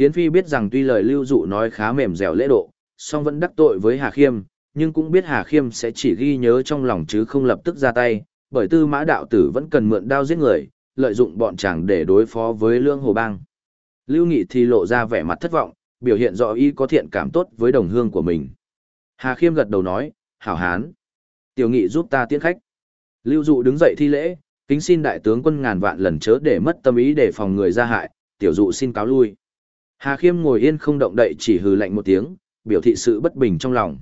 Yến Phi biết rằng tuy lời lưu dụ nói khá mềm dẻo lễ độ, song vẫn đắc tội với Hà Khiêm, nhưng cũng biết Hà Khiêm sẽ chỉ ghi nhớ trong lòng chứ không lập tức ra tay, bởi tư mã đạo tử vẫn cần mượn đao giết người, lợi dụng bọn chàng để đối phó với lương hồ bang. Lưu Nghị thì lộ ra vẻ mặt thất vọng, biểu hiện rõ y có thiện cảm tốt với đồng hương của mình. Hà Khiêm gật đầu nói, hảo hán. Tiểu Nghị giúp ta tiễn khách. Lưu Dụ đứng dậy thi lễ, kính xin đại tướng quân ngàn vạn lần chớ để mất tâm ý để phòng người ra hại, tiểu dụ xin cáo lui. Hà Khiêm ngồi yên không động đậy chỉ hừ lạnh một tiếng, biểu thị sự bất bình trong lòng.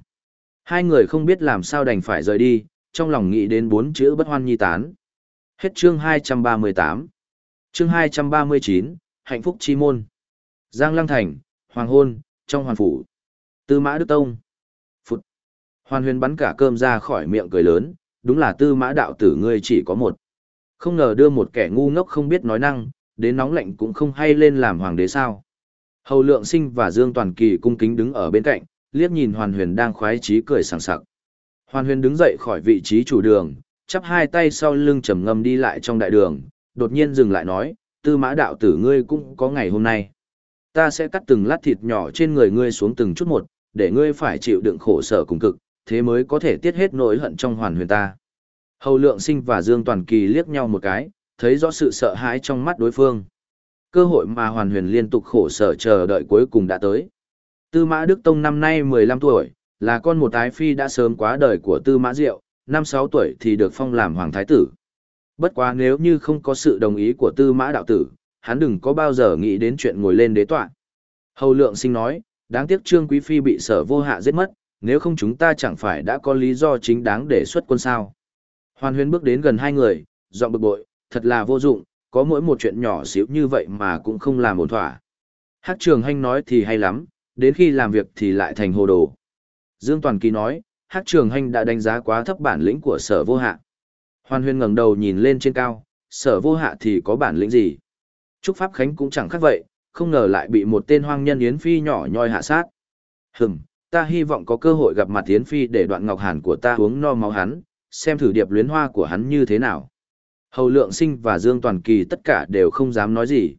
Hai người không biết làm sao đành phải rời đi, trong lòng nghĩ đến bốn chữ bất hoan nhi tán. Hết chương 238. Chương 239, Hạnh phúc chi môn. Giang Lăng Thành, Hoàng Hôn, trong Hoàn Phủ. Tư Mã Đức Tông. Phụt. Hoàn huyền bắn cả cơm ra khỏi miệng cười lớn, đúng là tư mã đạo tử ngươi chỉ có một. Không ngờ đưa một kẻ ngu ngốc không biết nói năng, đến nóng lạnh cũng không hay lên làm hoàng đế sao. Hầu lượng sinh và Dương Toàn Kỳ cung kính đứng ở bên cạnh, liếc nhìn Hoàn huyền đang khoái chí cười sảng sặc. Hoàn huyền đứng dậy khỏi vị trí chủ đường, chắp hai tay sau lưng trầm ngâm đi lại trong đại đường, đột nhiên dừng lại nói, tư mã đạo tử ngươi cũng có ngày hôm nay. Ta sẽ cắt từng lát thịt nhỏ trên người ngươi xuống từng chút một, để ngươi phải chịu đựng khổ sở cùng cực, thế mới có thể tiết hết nỗi hận trong hoàn huyền ta. Hầu lượng sinh và Dương Toàn Kỳ liếc nhau một cái, thấy rõ sự sợ hãi trong mắt đối phương. Cơ hội mà hoàn huyền liên tục khổ sở chờ đợi cuối cùng đã tới. Tư mã Đức Tông năm nay 15 tuổi, là con một tái phi đã sớm quá đời của tư mã diệu, năm 6 tuổi thì được phong làm hoàng thái tử. Bất quá nếu như không có sự đồng ý của tư mã đạo tử, hắn đừng có bao giờ nghĩ đến chuyện ngồi lên đế tọa. Hầu lượng sinh nói, đáng tiếc trương quý phi bị sở vô hạ giết mất, nếu không chúng ta chẳng phải đã có lý do chính đáng để xuất quân sao. Hoàn huyền bước đến gần hai người, giọng bực bội, thật là vô dụng, có mỗi một chuyện nhỏ xíu như vậy mà cũng không làm ổn thỏa. Hát trường hanh nói thì hay lắm, đến khi làm việc thì lại thành hồ đồ. Dương Toàn Kỳ nói, Hát trường hanh đã đánh giá quá thấp bản lĩnh của sở vô hạ. Hoàn Huyên ngẩng đầu nhìn lên trên cao, sở vô hạ thì có bản lĩnh gì. Trúc Pháp Khánh cũng chẳng khác vậy, không ngờ lại bị một tên hoang nhân Yến Phi nhỏ nhoi hạ sát. Hừm, ta hy vọng có cơ hội gặp mặt Yến Phi để đoạn ngọc hàn của ta uống no máu hắn, xem thử điệp luyến hoa của hắn như thế nào. Hầu Lượng Sinh và Dương Toàn Kỳ tất cả đều không dám nói gì.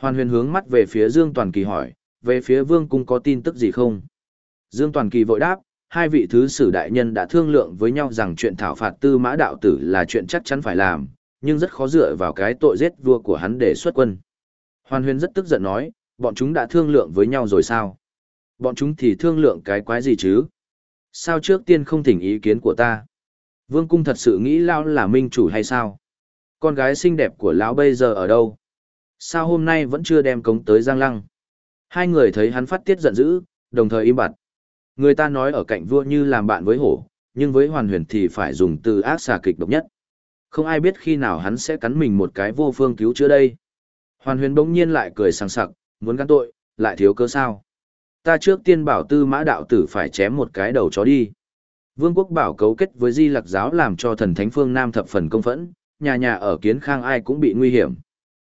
Hoàn huyền hướng mắt về phía Dương Toàn Kỳ hỏi, về phía Vương Cung có tin tức gì không? Dương Toàn Kỳ vội đáp, hai vị thứ sử đại nhân đã thương lượng với nhau rằng chuyện thảo phạt tư mã đạo tử là chuyện chắc chắn phải làm, nhưng rất khó dựa vào cái tội giết vua của hắn để xuất quân. Hoàn huyền rất tức giận nói, bọn chúng đã thương lượng với nhau rồi sao? Bọn chúng thì thương lượng cái quái gì chứ? Sao trước tiên không thỉnh ý kiến của ta? Vương cung thật sự nghĩ lao là minh chủ hay sao? Con gái xinh đẹp của Lão bây giờ ở đâu? Sao hôm nay vẫn chưa đem cống tới Giang Lăng? Hai người thấy hắn phát tiết giận dữ, đồng thời im bặt. Người ta nói ở cạnh vua như làm bạn với hổ, nhưng với hoàn huyền thì phải dùng từ ác xà kịch độc nhất. Không ai biết khi nào hắn sẽ cắn mình một cái vô phương cứu chữa đây. Hoàn huyền bỗng nhiên lại cười sang sặc, muốn gắn tội, lại thiếu cơ sao. Ta trước tiên bảo tư mã đạo tử phải chém một cái đầu chó đi. Vương quốc bảo cấu kết với di lặc giáo làm cho thần thánh phương Nam thập phần công phẫn, nhà nhà ở kiến khang ai cũng bị nguy hiểm.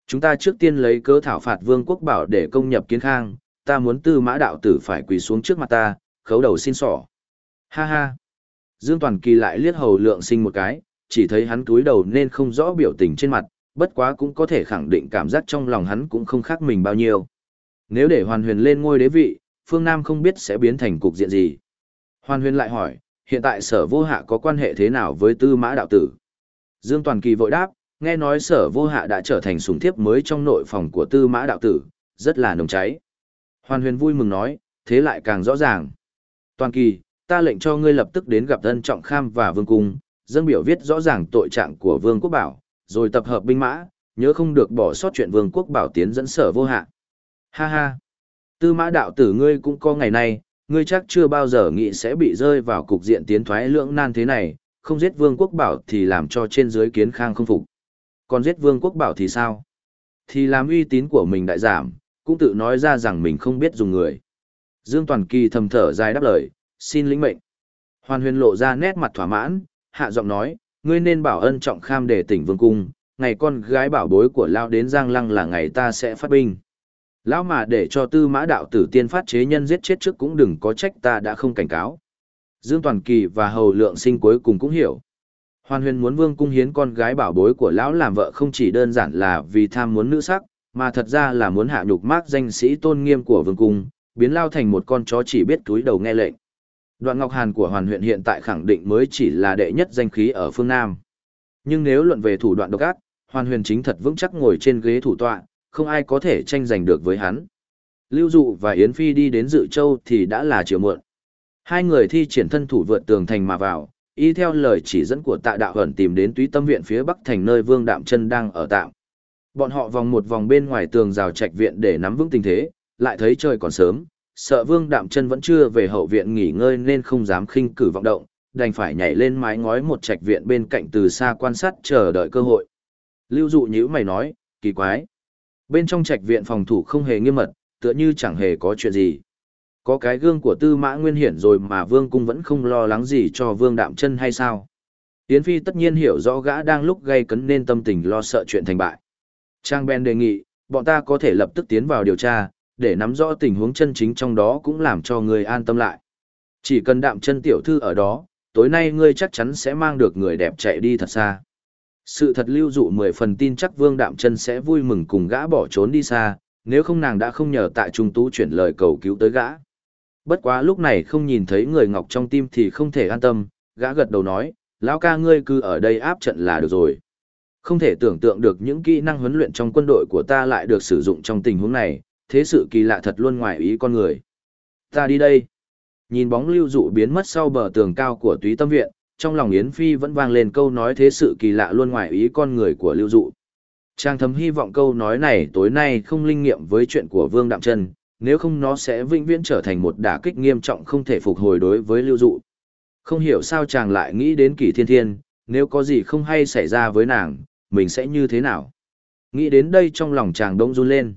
Chúng ta trước tiên lấy cơ thảo phạt vương quốc bảo để công nhập kiến khang, ta muốn tư mã đạo tử phải quỳ xuống trước mặt ta, khấu đầu xin sỏ. Ha ha. Dương Toàn Kỳ lại liếc hầu lượng sinh một cái, chỉ thấy hắn túi đầu nên không rõ biểu tình trên mặt, bất quá cũng có thể khẳng định cảm giác trong lòng hắn cũng không khác mình bao nhiêu. Nếu để hoàn huyền lên ngôi đế vị, phương Nam không biết sẽ biến thành cục diện gì. Hoàn huyền lại hỏi, hiện tại sở vô hạ có quan hệ thế nào với tư mã đạo tử? Dương Toàn Kỳ vội đáp, nghe nói sở vô hạ đã trở thành sủng thiếp mới trong nội phòng của tư mã đạo tử, rất là nồng cháy. Hoàn huyền vui mừng nói, thế lại càng rõ ràng. Toàn Kỳ, ta lệnh cho ngươi lập tức đến gặp thân trọng kham và vương cung, dân biểu viết rõ ràng tội trạng của vương quốc bảo, rồi tập hợp binh mã, nhớ không được bỏ sót chuyện vương quốc bảo tiến dẫn sở vô hạ. Ha ha, tư mã đạo tử ngươi cũng có ngày nay, ngươi chắc chưa bao giờ nghĩ sẽ bị rơi vào cục diện tiến thoái lưỡng nan thế này, không giết vương quốc bảo thì làm cho trên dưới kiến khang không phục. Còn giết vương quốc bảo thì sao? Thì làm uy tín của mình đại giảm, cũng tự nói ra rằng mình không biết dùng người. Dương Toàn Kỳ thầm thở dài đáp lời, xin lĩnh mệnh. Hoàn huyền lộ ra nét mặt thỏa mãn, hạ giọng nói, ngươi nên bảo ân trọng kham để tỉnh vương cung, ngày con gái bảo bối của Lao đến Giang Lăng là ngày ta sẽ phát binh. Lão mà để cho tư mã đạo tử tiên phát chế nhân giết chết trước cũng đừng có trách ta đã không cảnh cáo. Dương Toàn Kỳ và Hầu Lượng Sinh cuối cùng cũng hiểu. Hoàn huyền muốn vương cung hiến con gái bảo bối của lão làm vợ không chỉ đơn giản là vì tham muốn nữ sắc, mà thật ra là muốn hạ nhục mác danh sĩ tôn nghiêm của vương cung, biến lao thành một con chó chỉ biết túi đầu nghe lệnh. Đoạn Ngọc Hàn của Hoàn huyện hiện tại khẳng định mới chỉ là đệ nhất danh khí ở phương Nam. Nhưng nếu luận về thủ đoạn độc ác, Hoàn huyền chính thật vững chắc ngồi trên ghế thủ tọa, không ai có thể tranh giành được với hắn. Lưu Dụ và Yến Phi đi đến Dự Châu thì đã là chiều muộn. Hai người thi triển thân thủ vượt tường thành mà vào, y theo lời chỉ dẫn của tạ đạo hẩn tìm đến túy tâm viện phía bắc thành nơi Vương Đạm chân đang ở tạm. Bọn họ vòng một vòng bên ngoài tường rào trạch viện để nắm vững tình thế, lại thấy trời còn sớm, sợ Vương Đạm chân vẫn chưa về hậu viện nghỉ ngơi nên không dám khinh cử vọng động, đành phải nhảy lên mái ngói một trạch viện bên cạnh từ xa quan sát chờ đợi cơ hội. Lưu dụ nhữ mày nói, kỳ quái. Bên trong trạch viện phòng thủ không hề nghiêm mật, tựa như chẳng hề có chuyện gì. Có cái gương của tư mã nguyên hiển rồi mà vương cung vẫn không lo lắng gì cho vương đạm chân hay sao. Yến Phi tất nhiên hiểu rõ gã đang lúc gây cấn nên tâm tình lo sợ chuyện thành bại. Trang Ben đề nghị, bọn ta có thể lập tức tiến vào điều tra, để nắm rõ tình huống chân chính trong đó cũng làm cho người an tâm lại. Chỉ cần đạm chân tiểu thư ở đó, tối nay ngươi chắc chắn sẽ mang được người đẹp chạy đi thật xa. Sự thật lưu dụ mười phần tin chắc Vương Đạm Chân sẽ vui mừng cùng gã bỏ trốn đi xa, nếu không nàng đã không nhờ tại Trung Tú chuyển lời cầu cứu tới gã. Bất quá lúc này không nhìn thấy người ngọc trong tim thì không thể an tâm, gã gật đầu nói, lão ca ngươi cứ ở đây áp trận là được rồi. Không thể tưởng tượng được những kỹ năng huấn luyện trong quân đội của ta lại được sử dụng trong tình huống này, thế sự kỳ lạ thật luôn ngoài ý con người. Ta đi đây. Nhìn bóng lưu dụ biến mất sau bờ tường cao của túy tâm viện, trong lòng Yến Phi vẫn vang lên câu nói thế sự kỳ lạ luôn ngoài ý con người của lưu dụ. Trang thấm hy vọng câu nói này tối nay không linh nghiệm với chuyện của Vương Đạm Trân, nếu không nó sẽ vĩnh viễn trở thành một đả kích nghiêm trọng không thể phục hồi đối với lưu dụ. Không hiểu sao chàng lại nghĩ đến kỷ thiên thiên, nếu có gì không hay xảy ra với nàng, mình sẽ như thế nào? Nghĩ đến đây trong lòng chàng đông run lên.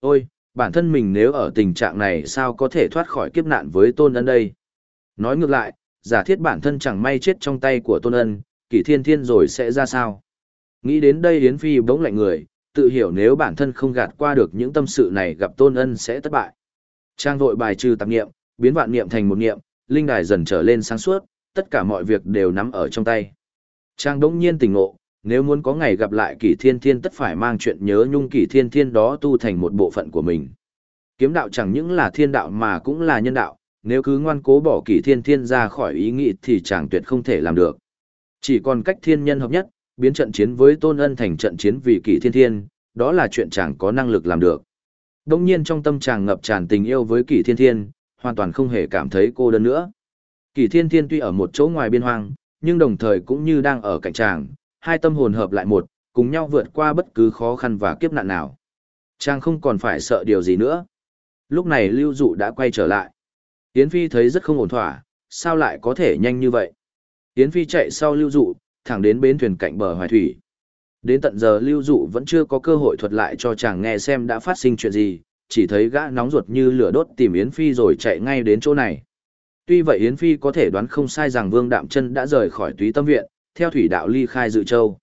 Ôi, bản thân mình nếu ở tình trạng này sao có thể thoát khỏi kiếp nạn với tôn ân đây? Nói ngược lại, giả thiết bản thân chẳng may chết trong tay của tôn ân, kỷ thiên thiên rồi sẽ ra sao? Nghĩ đến đây Yến Phi bỗng lạnh người, tự hiểu nếu bản thân không gạt qua được những tâm sự này gặp tôn ân sẽ thất bại. Trang vội bài trừ tạp nghiệm, biến vạn nghiệm thành một nghiệm, linh đài dần trở lên sáng suốt, tất cả mọi việc đều nắm ở trong tay. Trang đống nhiên tỉnh ngộ, nếu muốn có ngày gặp lại kỷ thiên thiên tất phải mang chuyện nhớ nhung kỷ thiên thiên đó tu thành một bộ phận của mình. Kiếm đạo chẳng những là thiên đạo mà cũng là nhân đạo, nếu cứ ngoan cố bỏ kỷ thiên thiên ra khỏi ý nghĩ thì chàng tuyệt không thể làm được. Chỉ còn cách thiên nhân hợp nhất, biến trận chiến với tôn ân thành trận chiến vì kỷ thiên thiên, đó là chuyện chàng có năng lực làm được. Đông nhiên trong tâm chàng ngập tràn tình yêu với kỷ thiên thiên, hoàn toàn không hề cảm thấy cô đơn nữa. Kỷ thiên thiên tuy ở một chỗ ngoài biên hoang, nhưng đồng thời cũng như đang ở cạnh chàng, hai tâm hồn hợp lại một, cùng nhau vượt qua bất cứ khó khăn và kiếp nạn nào. Chàng không còn phải sợ điều gì nữa. Lúc này lưu dụ đã quay trở lại. Yến Phi thấy rất không ổn thỏa, sao lại có thể nhanh như vậy? Yến Phi chạy sau lưu dụ, thẳng đến bến thuyền cạnh bờ hoài thủy. Đến tận giờ lưu dụ vẫn chưa có cơ hội thuật lại cho chàng nghe xem đã phát sinh chuyện gì, chỉ thấy gã nóng ruột như lửa đốt tìm Yến Phi rồi chạy ngay đến chỗ này. Tuy vậy Yến Phi có thể đoán không sai rằng Vương Đạm Chân đã rời khỏi túy tâm viện, theo thủy đạo ly khai dự châu.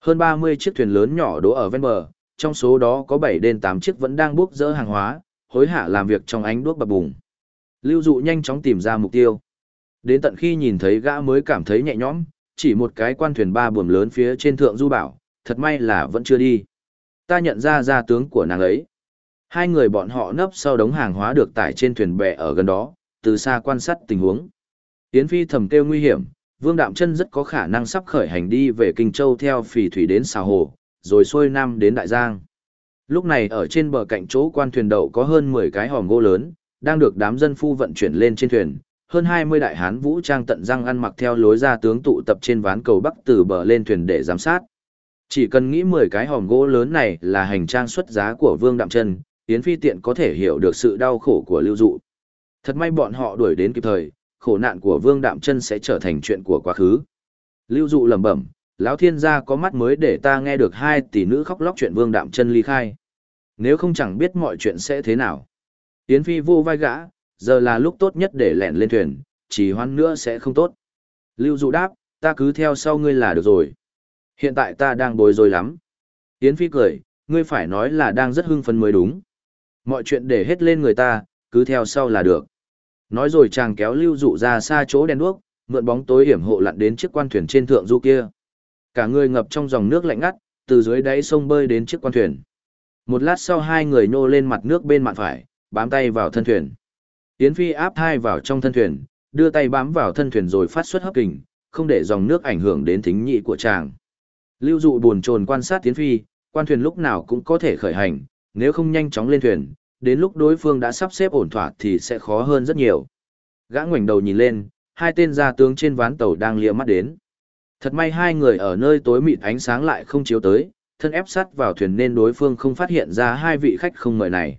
Hơn 30 chiếc thuyền lớn nhỏ đỗ ở ven bờ, trong số đó có 7 đến 8 chiếc vẫn đang bốc dỡ hàng hóa, hối hả làm việc trong ánh đuốc bập bùng. Lưu dụ nhanh chóng tìm ra mục tiêu. Đến tận khi nhìn thấy gã mới cảm thấy nhẹ nhõm, chỉ một cái quan thuyền ba buồm lớn phía trên thượng du bảo, thật may là vẫn chưa đi. Ta nhận ra gia tướng của nàng ấy. Hai người bọn họ nấp sau đống hàng hóa được tải trên thuyền bè ở gần đó, từ xa quan sát tình huống. Yến Phi thầm kêu nguy hiểm, Vương Đạm Chân rất có khả năng sắp khởi hành đi về Kinh Châu theo phỉ thủy đến Sào Hồ, rồi xuôi nam đến Đại Giang. Lúc này ở trên bờ cạnh chỗ quan thuyền đậu có hơn 10 cái hòm gỗ lớn, đang được đám dân phu vận chuyển lên trên thuyền. Hơn 20 đại hán vũ trang tận răng ăn mặc theo lối ra tướng tụ tập trên ván cầu bắc từ bờ lên thuyền để giám sát. Chỉ cần nghĩ 10 cái hòm gỗ lớn này là hành trang xuất giá của Vương Đạm Trân, Yến Phi tiện có thể hiểu được sự đau khổ của Lưu Dụ. Thật may bọn họ đuổi đến kịp thời, khổ nạn của Vương Đạm Trân sẽ trở thành chuyện của quá khứ. Lưu Dụ lẩm bẩm, lão thiên gia có mắt mới để ta nghe được hai tỷ nữ khóc lóc chuyện Vương Đạm Trân ly khai. Nếu không chẳng biết mọi chuyện sẽ thế nào. Yến Phi vô vai gã, giờ là lúc tốt nhất để lẹn lên thuyền, chỉ hoan nữa sẽ không tốt. Lưu Dụ đáp, ta cứ theo sau ngươi là được rồi. Hiện tại ta đang bối rối lắm. Yến Phi cười, ngươi phải nói là đang rất hưng phấn mới đúng. Mọi chuyện để hết lên người ta, cứ theo sau là được. Nói rồi chàng kéo lưu dụ ra xa chỗ đèn đuốc, mượn bóng tối hiểm hộ lặn đến chiếc quan thuyền trên thượng du kia. Cả người ngập trong dòng nước lạnh ngắt, từ dưới đáy sông bơi đến chiếc quan thuyền. Một lát sau hai người nhô lên mặt nước bên mạn phải, bám tay vào thân thuyền. Yến Phi áp thai vào trong thân thuyền, đưa tay bám vào thân thuyền rồi phát xuất hấp kình, không để dòng nước ảnh hưởng đến thính nhị của chàng. Lưu dụ buồn chồn quan sát Yến Phi, quan thuyền lúc nào cũng có thể khởi hành, nếu không nhanh chóng lên thuyền, đến lúc đối phương đã sắp xếp ổn thỏa thì sẽ khó hơn rất nhiều. Gã ngoảnh đầu nhìn lên, hai tên gia tướng trên ván tàu đang lia mắt đến. Thật may hai người ở nơi tối mịt ánh sáng lại không chiếu tới, thân ép sát vào thuyền nên đối phương không phát hiện ra hai vị khách không mời này.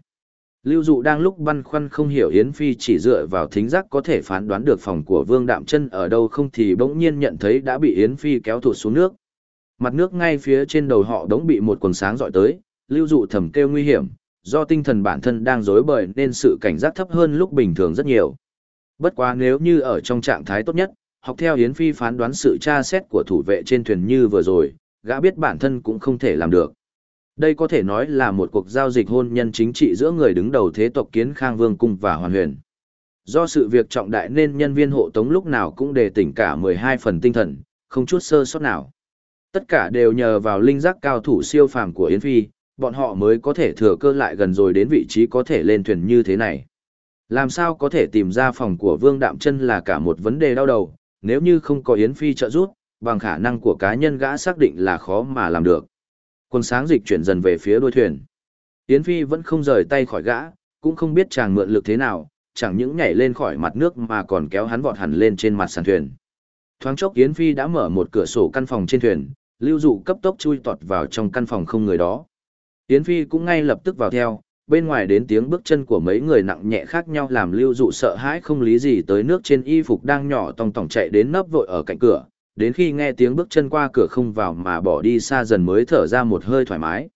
Lưu Dụ đang lúc băn khoăn không hiểu Yến Phi chỉ dựa vào thính giác có thể phán đoán được phòng của Vương Đạm Chân ở đâu không thì bỗng nhiên nhận thấy đã bị Yến Phi kéo thụt xuống nước. Mặt nước ngay phía trên đầu họ đống bị một quần sáng dọi tới, Lưu Dụ thầm kêu nguy hiểm, do tinh thần bản thân đang rối bời nên sự cảnh giác thấp hơn lúc bình thường rất nhiều. Bất quá nếu như ở trong trạng thái tốt nhất, học theo Yến Phi phán đoán sự tra xét của thủ vệ trên thuyền như vừa rồi, gã biết bản thân cũng không thể làm được. Đây có thể nói là một cuộc giao dịch hôn nhân chính trị giữa người đứng đầu thế tộc Kiến Khang Vương Cung và Hoàn Huyền. Do sự việc trọng đại nên nhân viên hộ tống lúc nào cũng đề tỉnh cả 12 phần tinh thần, không chút sơ sót nào. Tất cả đều nhờ vào linh giác cao thủ siêu phàm của Yến Phi, bọn họ mới có thể thừa cơ lại gần rồi đến vị trí có thể lên thuyền như thế này. Làm sao có thể tìm ra phòng của Vương Đạm Chân là cả một vấn đề đau đầu, nếu như không có Yến Phi trợ giúp, bằng khả năng của cá nhân gã xác định là khó mà làm được. Quần sáng dịch chuyển dần về phía đuôi thuyền. Yến Phi vẫn không rời tay khỏi gã, cũng không biết chàng mượn lực thế nào, chẳng những nhảy lên khỏi mặt nước mà còn kéo hắn vọt hẳn lên trên mặt sàn thuyền. Thoáng chốc Yến Phi đã mở một cửa sổ căn phòng trên thuyền, lưu dụ cấp tốc chui tọt vào trong căn phòng không người đó. Yến Phi cũng ngay lập tức vào theo, bên ngoài đến tiếng bước chân của mấy người nặng nhẹ khác nhau làm lưu dụ sợ hãi không lý gì tới nước trên y phục đang nhỏ tòng tòng chạy đến nấp vội ở cạnh cửa, đến khi nghe tiếng bước chân qua cửa không vào mà bỏ đi xa dần mới thở ra một hơi thoải mái.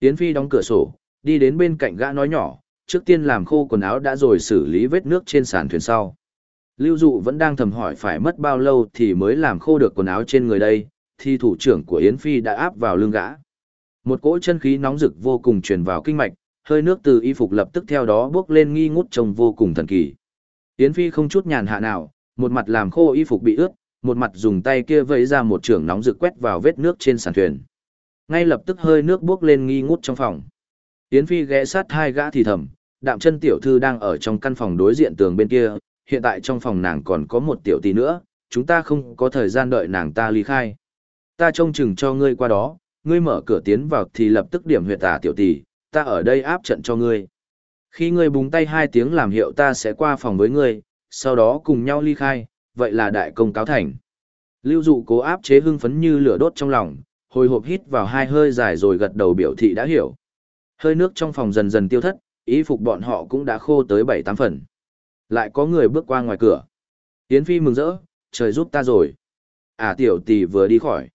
Yến Phi đóng cửa sổ, đi đến bên cạnh gã nói nhỏ, trước tiên làm khô quần áo đã rồi xử lý vết nước trên sàn thuyền sau. Lưu dụ vẫn đang thầm hỏi phải mất bao lâu thì mới làm khô được quần áo trên người đây, thì thủ trưởng của Yến Phi đã áp vào lưng gã. Một cỗ chân khí nóng rực vô cùng truyền vào kinh mạch, hơi nước từ y phục lập tức theo đó bước lên nghi ngút trông vô cùng thần kỳ. Yến Phi không chút nhàn hạ nào, một mặt làm khô y phục bị ướt, một mặt dùng tay kia vẫy ra một trường nóng rực quét vào vết nước trên sàn thuyền. Ngay lập tức hơi nước bước lên nghi ngút trong phòng. Yến Phi ghé sát hai gã thì thầm, đạm chân tiểu thư đang ở trong căn phòng đối diện tường bên kia, hiện tại trong phòng nàng còn có một tiểu tỷ nữa, chúng ta không có thời gian đợi nàng ta ly khai. Ta trông chừng cho ngươi qua đó, ngươi mở cửa tiến vào thì lập tức điểm huyệt tả tiểu tỷ, ta ở đây áp trận cho ngươi. Khi ngươi búng tay hai tiếng làm hiệu ta sẽ qua phòng với ngươi, sau đó cùng nhau ly khai, vậy là đại công cáo thành. Lưu dụ cố áp chế hưng phấn như lửa đốt trong lòng, hồi hộp hít vào hai hơi dài rồi gật đầu biểu thị đã hiểu. Hơi nước trong phòng dần dần tiêu thất, ý phục bọn họ cũng đã khô tới bảy tám phần. Lại có người bước qua ngoài cửa. Yến Phi mừng rỡ, trời giúp ta rồi. À tiểu tỷ vừa đi khỏi.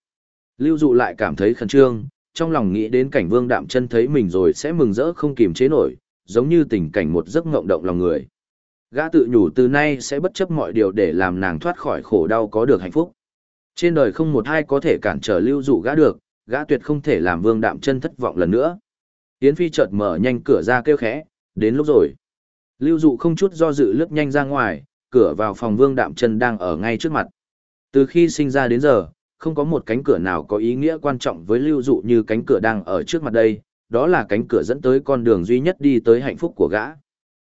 Lưu dụ lại cảm thấy khẩn trương, trong lòng nghĩ đến cảnh vương đạm chân thấy mình rồi sẽ mừng rỡ không kìm chế nổi, giống như tình cảnh một giấc ngộng động lòng người. Gã tự nhủ từ nay sẽ bất chấp mọi điều để làm nàng thoát khỏi khổ đau có được hạnh phúc. Trên đời không một ai có thể cản trở lưu dụ gã được, gã tuyệt không thể làm vương đạm chân thất vọng lần nữa. Yến Phi chợt mở nhanh cửa ra kêu khẽ, đến lúc rồi. Lưu dụ không chút do dự lướt nhanh ra ngoài, cửa vào phòng vương đạm chân đang ở ngay trước mặt. Từ khi sinh ra đến giờ, không có một cánh cửa nào có ý nghĩa quan trọng với lưu dụ như cánh cửa đang ở trước mặt đây, đó là cánh cửa dẫn tới con đường duy nhất đi tới hạnh phúc của gã.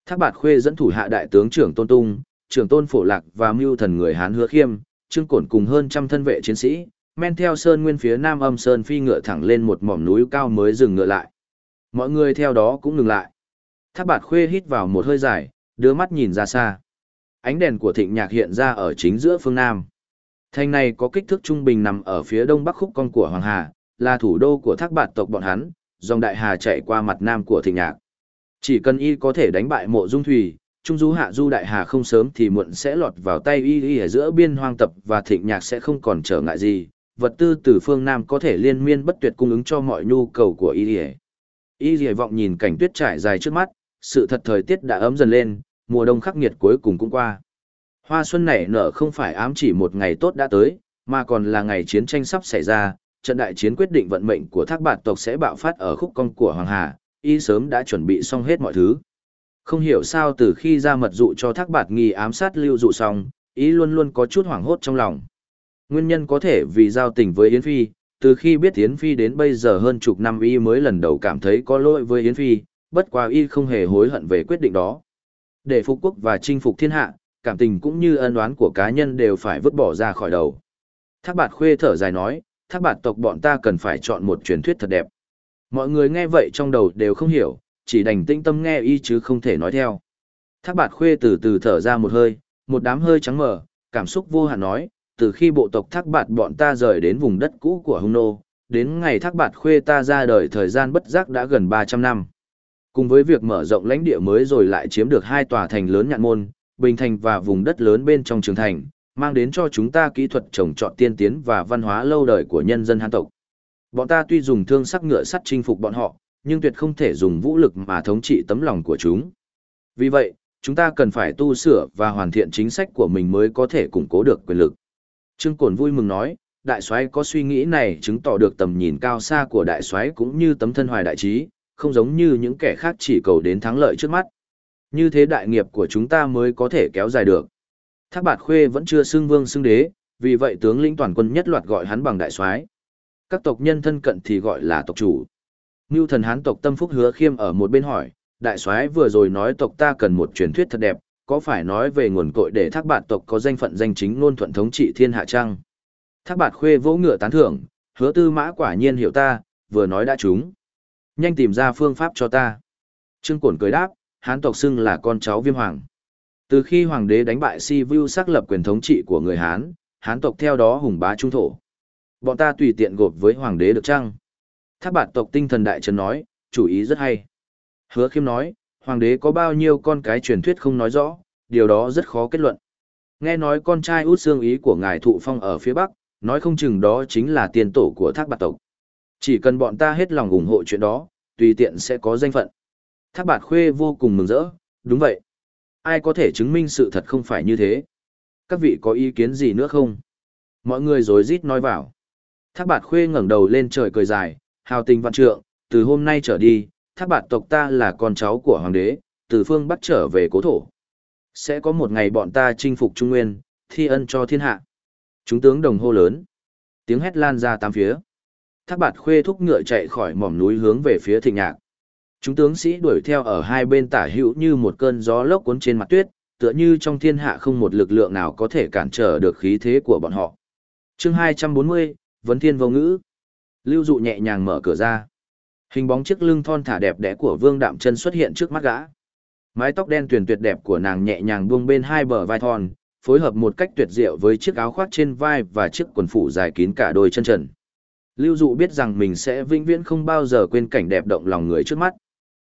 Thác bạt khuê dẫn thủ hạ đại tướng trưởng Tôn Tung, trưởng tôn phổ lạc và mưu thần người Hán hứa khiêm, trương cổn cùng hơn trăm thân vệ chiến sĩ, men theo sơn nguyên phía nam âm sơn phi ngựa thẳng lên một mỏm núi cao mới dừng ngựa lại. Mọi người theo đó cũng ngừng lại. Thác bạt khuê hít vào một hơi dài, đưa mắt nhìn ra xa. Ánh đèn của thịnh nhạc hiện ra ở chính giữa phương nam. Thành này có kích thước trung bình nằm ở phía đông bắc khúc con của Hoàng Hà, là thủ đô của thác bạt tộc bọn hắn, dòng đại hà chạy qua mặt nam của thịnh nhạc. Chỉ cần y có thể đánh bại mộ dung thủy, trung du hạ du đại hà không sớm thì muộn sẽ lọt vào tay y y ở giữa biên hoang tập và thịnh nhạc sẽ không còn trở ngại gì, vật tư từ phương Nam có thể liên miên bất tuyệt cung ứng cho mọi nhu cầu của y y. Y y vọng nhìn cảnh tuyết trải dài trước mắt, sự thật thời tiết đã ấm dần lên, mùa đông khắc nghiệt cuối cùng cũng qua. Hoa xuân nảy nở không phải ám chỉ một ngày tốt đã tới, mà còn là ngày chiến tranh sắp xảy ra, trận đại chiến quyết định vận mệnh của thác bạt tộc sẽ bạo phát ở khúc cong của Hoàng Hà, y sớm đã chuẩn bị xong hết mọi thứ. Không hiểu sao từ khi ra mật dụ cho thác bạt nghi ám sát lưu dụ xong, ý luôn luôn có chút hoảng hốt trong lòng. Nguyên nhân có thể vì giao tình với Yến Phi, từ khi biết Yến Phi đến bây giờ hơn chục năm y mới lần đầu cảm thấy có lỗi với Yến Phi, bất quá y không hề hối hận về quyết định đó. Để phục quốc và chinh phục thiên hạ, cảm tình cũng như ân oán của cá nhân đều phải vứt bỏ ra khỏi đầu. Thác bạt khuê thở dài nói, thác bạt tộc bọn ta cần phải chọn một truyền thuyết thật đẹp. Mọi người nghe vậy trong đầu đều không hiểu, chỉ đành tĩnh tâm nghe y chứ không thể nói theo. Thác bạt khuê từ từ thở ra một hơi, một đám hơi trắng mờ, cảm xúc vô hạn nói, từ khi bộ tộc thác bạt bọn ta rời đến vùng đất cũ của Hung Nô, đến ngày thác bạt khuê ta ra đời thời gian bất giác đã gần 300 năm. Cùng với việc mở rộng lãnh địa mới rồi lại chiếm được hai tòa thành lớn nhạn môn, Bình Thành và vùng đất lớn bên trong trường thành, mang đến cho chúng ta kỹ thuật trồng trọt tiên tiến và văn hóa lâu đời của nhân dân Hán tộc. Bọn ta tuy dùng thương sắc ngựa sắt chinh phục bọn họ, nhưng tuyệt không thể dùng vũ lực mà thống trị tấm lòng của chúng. Vì vậy, chúng ta cần phải tu sửa và hoàn thiện chính sách của mình mới có thể củng cố được quyền lực. Trương Cổn vui mừng nói, đại soái có suy nghĩ này chứng tỏ được tầm nhìn cao xa của đại soái cũng như tấm thân hoài đại trí, không giống như những kẻ khác chỉ cầu đến thắng lợi trước mắt. Như thế đại nghiệp của chúng ta mới có thể kéo dài được. Thác Bạt Khuê vẫn chưa xưng vương xưng đế, vì vậy tướng lĩnh toàn quân nhất loạt gọi hắn bằng đại soái. Các tộc nhân thân cận thì gọi là tộc chủ. Ngưu thần hán tộc tâm phúc hứa khiêm ở một bên hỏi, đại soái vừa rồi nói tộc ta cần một truyền thuyết thật đẹp, có phải nói về nguồn cội để thác bạt tộc có danh phận danh chính ngôn thuận thống trị thiên hạ trăng? Thác bạt khuê vỗ ngựa tán thưởng, hứa tư mã quả nhiên hiểu ta, vừa nói đã trúng. Nhanh tìm ra phương pháp cho ta. Trương Cổn cười đáp, hán tộc xưng là con cháu viêm hoàng. Từ khi hoàng đế đánh bại Si Vu xác lập quyền thống trị của người Hán, hán tộc theo đó hùng bá trung thổ. Bọn ta tùy tiện gộp với hoàng đế được chăng? Thác bạt tộc tinh thần đại trần nói, chủ ý rất hay. Hứa khiêm nói, hoàng đế có bao nhiêu con cái truyền thuyết không nói rõ, điều đó rất khó kết luận. Nghe nói con trai út xương ý của ngài thụ phong ở phía bắc, nói không chừng đó chính là tiền tổ của thác bạt tộc. Chỉ cần bọn ta hết lòng ủng hộ chuyện đó, tùy tiện sẽ có danh phận. Thác bạt khuê vô cùng mừng rỡ, đúng vậy. Ai có thể chứng minh sự thật không phải như thế? Các vị có ý kiến gì nữa không? Mọi người rối rít nói vào. Thác bạt khuê ngẩng đầu lên trời cười dài, hào tình văn trượng, từ hôm nay trở đi, thác bạt tộc ta là con cháu của hoàng đế, từ phương bắc trở về cố thổ. Sẽ có một ngày bọn ta chinh phục Trung Nguyên, thi ân cho thiên hạ. Chúng tướng đồng hô lớn. Tiếng hét lan ra tám phía. Thác bạt khuê thúc ngựa chạy khỏi mỏm núi hướng về phía thịnh nhạc. Chúng tướng sĩ đuổi theo ở hai bên tả hữu như một cơn gió lốc cuốn trên mặt tuyết, tựa như trong thiên hạ không một lực lượng nào có thể cản trở được khí thế của bọn họ. chương 240, Vấn Thiên Vô Ngữ. Lưu Dụ nhẹ nhàng mở cửa ra. Hình bóng chiếc lưng thon thả đẹp đẽ của Vương Đạm Chân xuất hiện trước mắt gã. Mái tóc đen tuyền tuyệt đẹp của nàng nhẹ nhàng buông bên hai bờ vai thon, phối hợp một cách tuyệt diệu với chiếc áo khoác trên vai và chiếc quần phủ dài kín cả đôi chân trần. Lưu Dụ biết rằng mình sẽ vĩnh viễn không bao giờ quên cảnh đẹp động lòng người trước mắt.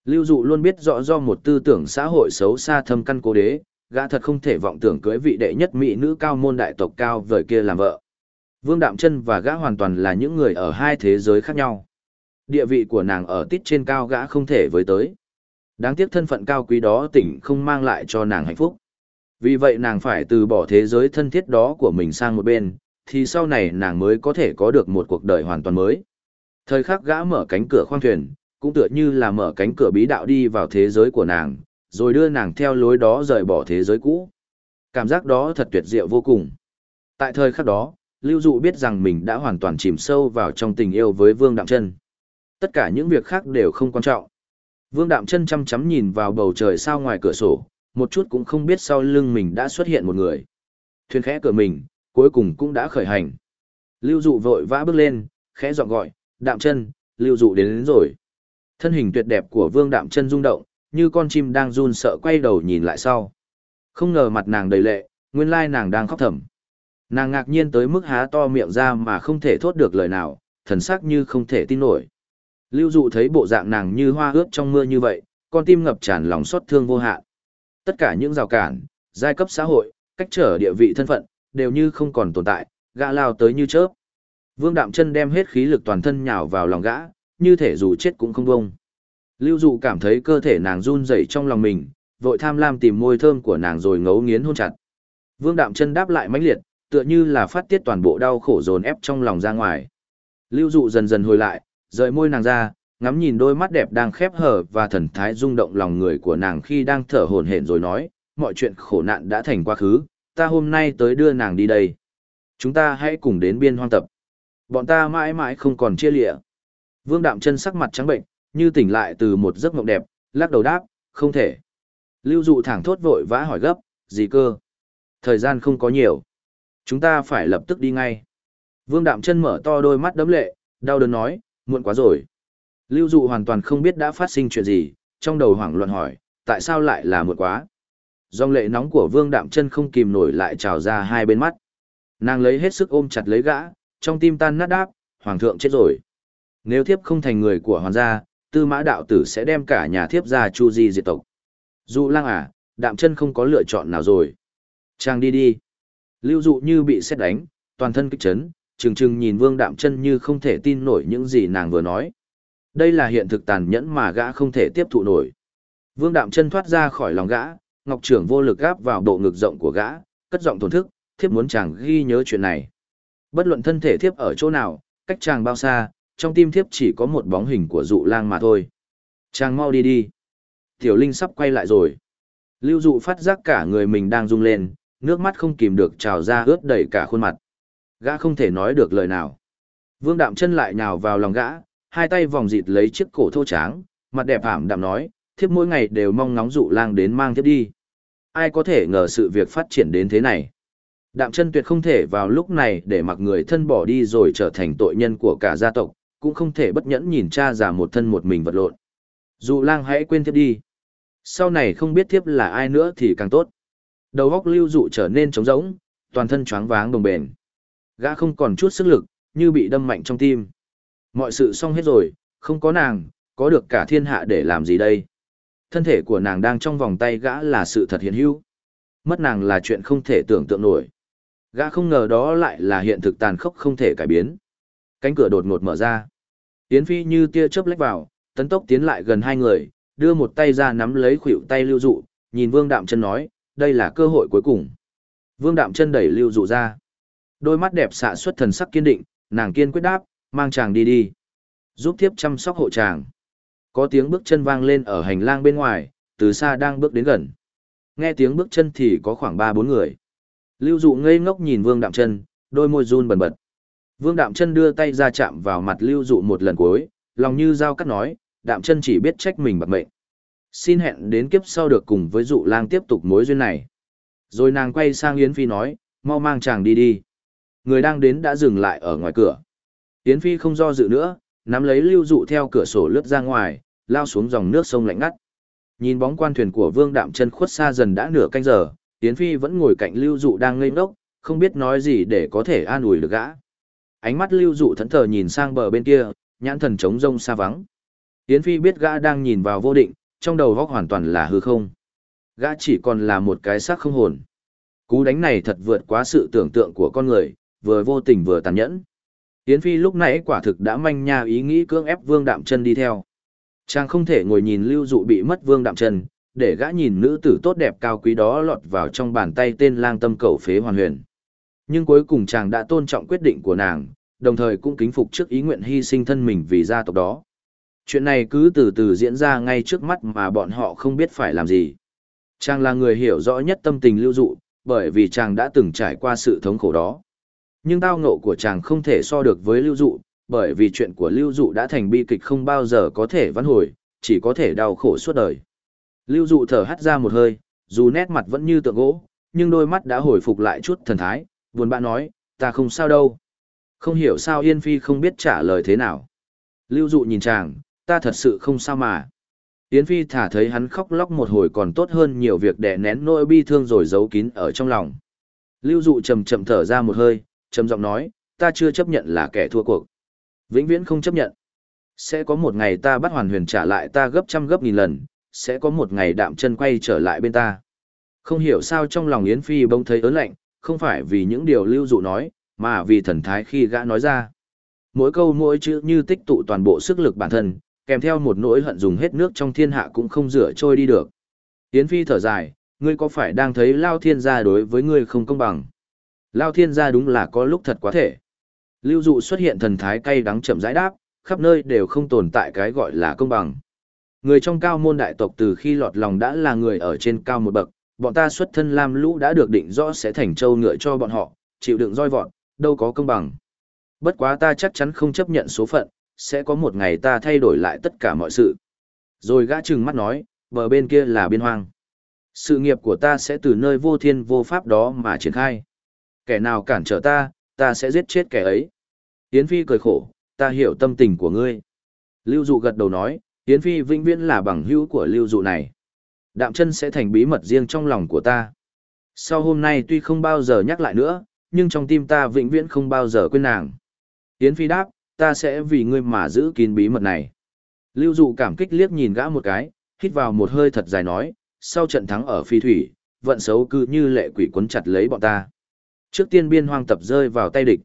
Lưu Dụ luôn biết rõ do một tư tưởng xã hội xấu xa thâm căn cố đế, gã thật không thể vọng tưởng cưới vị đệ nhất mỹ nữ cao môn đại tộc cao vời kia làm vợ. Vương Đạm Chân và gã hoàn toàn là những người ở hai thế giới khác nhau. Địa vị của nàng ở tít trên cao gã không thể với tới. Đáng tiếc thân phận cao quý đó tỉnh không mang lại cho nàng hạnh phúc. Vì vậy nàng phải từ bỏ thế giới thân thiết đó của mình sang một bên, thì sau này nàng mới có thể có được một cuộc đời hoàn toàn mới. Thời khắc gã mở cánh cửa khoang thuyền, cũng tựa như là mở cánh cửa bí đạo đi vào thế giới của nàng, rồi đưa nàng theo lối đó rời bỏ thế giới cũ. Cảm giác đó thật tuyệt diệu vô cùng. Tại thời khắc đó, Lưu Dụ biết rằng mình đã hoàn toàn chìm sâu vào trong tình yêu với Vương Đạm Trân, Tất cả những việc khác đều không quan trọng. Vương Đạm Trân chăm chăm nhìn vào bầu trời sao ngoài cửa sổ, một chút cũng không biết sau lưng mình đã xuất hiện một người. Thuyền khẽ cửa mình, cuối cùng cũng đã khởi hành. Lưu dụ vội vã bước lên, khẽ giọng gọi, đạm chân, lưu dụ đến, đến rồi. Thân hình tuyệt đẹp của vương đạm chân rung động, như con chim đang run sợ quay đầu nhìn lại sau. Không ngờ mặt nàng đầy lệ, nguyên lai nàng đang khóc thầm. Nàng ngạc nhiên tới mức há to miệng ra mà không thể thốt được lời nào, thần sắc như không thể tin nổi. Lưu dụ thấy bộ dạng nàng như hoa ướt trong mưa như vậy, con tim ngập tràn lòng xót thương vô hạn. Tất cả những rào cản, giai cấp xã hội, cách trở địa vị thân phận, đều như không còn tồn tại, gã lao tới như chớp. Vương Đạm Chân đem hết khí lực toàn thân nhào vào lòng gã, như thể dù chết cũng không buông. Lưu Dụ cảm thấy cơ thể nàng run rẩy trong lòng mình, vội tham lam tìm môi thơm của nàng rồi ngấu nghiến hôn chặt. Vương Đạm Chân đáp lại mãnh liệt, tựa như là phát tiết toàn bộ đau khổ dồn ép trong lòng ra ngoài. Lưu Dụ dần dần hồi lại, rời môi nàng ra, ngắm nhìn đôi mắt đẹp đang khép hở và thần thái rung động lòng người của nàng khi đang thở hổn hển rồi nói, mọi chuyện khổ nạn đã thành quá khứ, ta hôm nay tới đưa nàng đi đây. Chúng ta hãy cùng đến biên hoang tập. Bọn ta mãi mãi không còn chia lịa. Vương Đạm chân sắc mặt trắng bệnh, như tỉnh lại từ một giấc mộng đẹp, lắc đầu đáp, không thể. Lưu dụ thẳng thốt vội vã hỏi gấp, gì cơ? Thời gian không có nhiều. Chúng ta phải lập tức đi ngay. Vương Đạm chân mở to đôi mắt đấm lệ, đau đớn nói, muộn quá rồi. Lưu dụ hoàn toàn không biết đã phát sinh chuyện gì, trong đầu hoảng loạn hỏi, tại sao lại là muộn quá? Dòng lệ nóng của Vương Đạm chân không kìm nổi lại trào ra hai bên mắt. Nàng lấy hết sức ôm chặt lấy gã, trong tim tan nát đáp, hoàng thượng chết rồi. Nếu thiếp không thành người của hoàng gia, tư mã đạo tử sẽ đem cả nhà thiếp ra chu di diệt tộc. Dụ lang à, đạm chân không có lựa chọn nào rồi. Trang đi đi. Lưu dụ như bị xét đánh, toàn thân kích chấn, trừng trừng nhìn vương đạm chân như không thể tin nổi những gì nàng vừa nói. Đây là hiện thực tàn nhẫn mà gã không thể tiếp thụ nổi. Vương đạm chân thoát ra khỏi lòng gã, ngọc trưởng vô lực gáp vào bộ ngực rộng của gã, cất giọng thổn thức, thiếp muốn chàng ghi nhớ chuyện này. Bất luận thân thể thiếp ở chỗ nào, cách chàng bao xa, trong tim thiếp chỉ có một bóng hình của dụ lang mà thôi. Chàng mau đi đi. Tiểu Linh sắp quay lại rồi. Lưu dụ phát giác cả người mình đang rung lên, nước mắt không kìm được trào ra ướt đầy cả khuôn mặt. Gã không thể nói được lời nào. Vương đạm chân lại nhào vào lòng gã, hai tay vòng dịt lấy chiếc cổ thô tráng, mặt đẹp ảm đạm nói, thiếp mỗi ngày đều mong ngóng dụ lang đến mang thiếp đi. Ai có thể ngờ sự việc phát triển đến thế này. Đạm chân tuyệt không thể vào lúc này để mặc người thân bỏ đi rồi trở thành tội nhân của cả gia tộc, cũng không thể bất nhẫn nhìn cha già một thân một mình vật lộn. Dụ lang hãy quên thiếp đi. Sau này không biết thiếp là ai nữa thì càng tốt. Đầu góc lưu dụ trở nên trống rỗng, toàn thân choáng váng đồng bền. Gã không còn chút sức lực, như bị đâm mạnh trong tim. Mọi sự xong hết rồi, không có nàng, có được cả thiên hạ để làm gì đây? Thân thể của nàng đang trong vòng tay gã là sự thật hiện hữu. Mất nàng là chuyện không thể tưởng tượng nổi. Gã không ngờ đó lại là hiện thực tàn khốc không thể cải biến. Cánh cửa đột ngột mở ra. Yến Phi như tia chớp lách vào, tấn tốc tiến lại gần hai người, đưa một tay ra nắm lấy khuỷu tay Lưu Dụ, nhìn Vương Đạm Chân nói, đây là cơ hội cuối cùng. Vương Đạm Chân đẩy Lưu Dụ ra. Đôi mắt đẹp xạ xuất thần sắc kiên định, nàng kiên quyết đáp, mang chàng đi đi. Giúp thiếp chăm sóc hộ chàng. Có tiếng bước chân vang lên ở hành lang bên ngoài, từ xa đang bước đến gần. Nghe tiếng bước chân thì có khoảng ba bốn người. Lưu dụ ngây ngốc nhìn Vương Đạm Chân, đôi môi run bần bật. Vương Đạm Chân đưa tay ra chạm vào mặt Lưu dụ một lần cuối, lòng như dao cắt nói, Đạm Chân chỉ biết trách mình bạc mệnh. Xin hẹn đến kiếp sau được cùng với dụ lang tiếp tục mối duyên này. Rồi nàng quay sang Yến Phi nói, mau mang chàng đi đi. Người đang đến đã dừng lại ở ngoài cửa. Yến Phi không do dự nữa, nắm lấy lưu dụ theo cửa sổ lướt ra ngoài, lao xuống dòng nước sông lạnh ngắt. Nhìn bóng quan thuyền của Vương Đạm chân khuất xa dần đã nửa canh giờ, Yến Phi vẫn ngồi cạnh lưu dụ đang ngây ngốc, không biết nói gì để có thể an ủi được gã. Ánh mắt lưu dụ thẫn thờ nhìn sang bờ bên kia, nhãn thần trống rông xa vắng. Yến Phi biết gã đang nhìn vào vô định, trong đầu góc hoàn toàn là hư không. Gã chỉ còn là một cái xác không hồn. Cú đánh này thật vượt quá sự tưởng tượng của con người, vừa vô tình vừa tàn nhẫn. Yến Phi lúc nãy quả thực đã manh nha ý nghĩ cưỡng ép Vương Đạm Chân đi theo. Chàng không thể ngồi nhìn Lưu Dụ bị mất Vương Đạm Chân, để gã nhìn nữ tử tốt đẹp cao quý đó lọt vào trong bàn tay tên lang tâm cầu phế hoàn huyền. Nhưng cuối cùng chàng đã tôn trọng quyết định của nàng, đồng thời cũng kính phục trước ý nguyện hy sinh thân mình vì gia tộc đó. Chuyện này cứ từ từ diễn ra ngay trước mắt mà bọn họ không biết phải làm gì. Chàng là người hiểu rõ nhất tâm tình lưu dụ, bởi vì chàng đã từng trải qua sự thống khổ đó. Nhưng tao ngộ của chàng không thể so được với lưu dụ, bởi vì chuyện của lưu dụ đã thành bi kịch không bao giờ có thể vãn hồi, chỉ có thể đau khổ suốt đời. Lưu dụ thở hắt ra một hơi, dù nét mặt vẫn như tượng gỗ, nhưng đôi mắt đã hồi phục lại chút thần thái, buồn bã nói, ta không sao đâu. Không hiểu sao Yên Phi không biết trả lời thế nào. Lưu dụ nhìn chàng, ta thật sự không sao mà. Yến Phi thả thấy hắn khóc lóc một hồi còn tốt hơn nhiều việc đè nén nỗi bi thương rồi giấu kín ở trong lòng. Lưu dụ chậm chậm thở ra một hơi, trầm giọng nói, ta chưa chấp nhận là kẻ thua cuộc. Vĩnh viễn không chấp nhận. Sẽ có một ngày ta bắt hoàn huyền trả lại ta gấp trăm gấp nghìn lần, sẽ có một ngày đạm chân quay trở lại bên ta. Không hiểu sao trong lòng Yến Phi bỗng thấy ớn lạnh, không phải vì những điều lưu dụ nói, mà vì thần thái khi gã nói ra. Mỗi câu mỗi chữ như tích tụ toàn bộ sức lực bản thân, kèm theo một nỗi hận dùng hết nước trong thiên hạ cũng không rửa trôi đi được. Yến Phi thở dài, ngươi có phải đang thấy Lao Thiên gia đối với ngươi không công bằng? Lao Thiên gia đúng là có lúc thật quá thể. Lưu dụ xuất hiện thần thái cay đắng chậm rãi đáp, khắp nơi đều không tồn tại cái gọi là công bằng. Người trong cao môn đại tộc từ khi lọt lòng đã là người ở trên cao một bậc, bọn ta xuất thân lam lũ đã được định rõ sẽ thành châu ngựa cho bọn họ, chịu đựng roi vọt, đâu có công bằng. Bất quá ta chắc chắn không chấp nhận số phận, sẽ có một ngày ta thay đổi lại tất cả mọi sự. Rồi gã trừng mắt nói, bờ bên kia là biên hoang. Sự nghiệp của ta sẽ từ nơi vô thiên vô pháp đó mà triển khai. Kẻ nào cản trở ta, ta sẽ giết chết kẻ ấy. Yến Phi cười khổ, ta hiểu tâm tình của ngươi. Lưu Dụ gật đầu nói, Yến Phi vĩnh viễn là bằng hữu của Lưu Dụ này. Đạm chân sẽ thành bí mật riêng trong lòng của ta. Sau hôm nay tuy không bao giờ nhắc lại nữa, nhưng trong tim ta vĩnh viễn không bao giờ quên nàng. Yến Phi đáp, ta sẽ vì ngươi mà giữ kín bí mật này. Lưu Dụ cảm kích liếc nhìn gã một cái, hít vào một hơi thật dài nói, sau trận thắng ở phi thủy, vận xấu cứ như lệ quỷ quấn chặt lấy bọn ta. Trước tiên biên hoang tập rơi vào tay địch.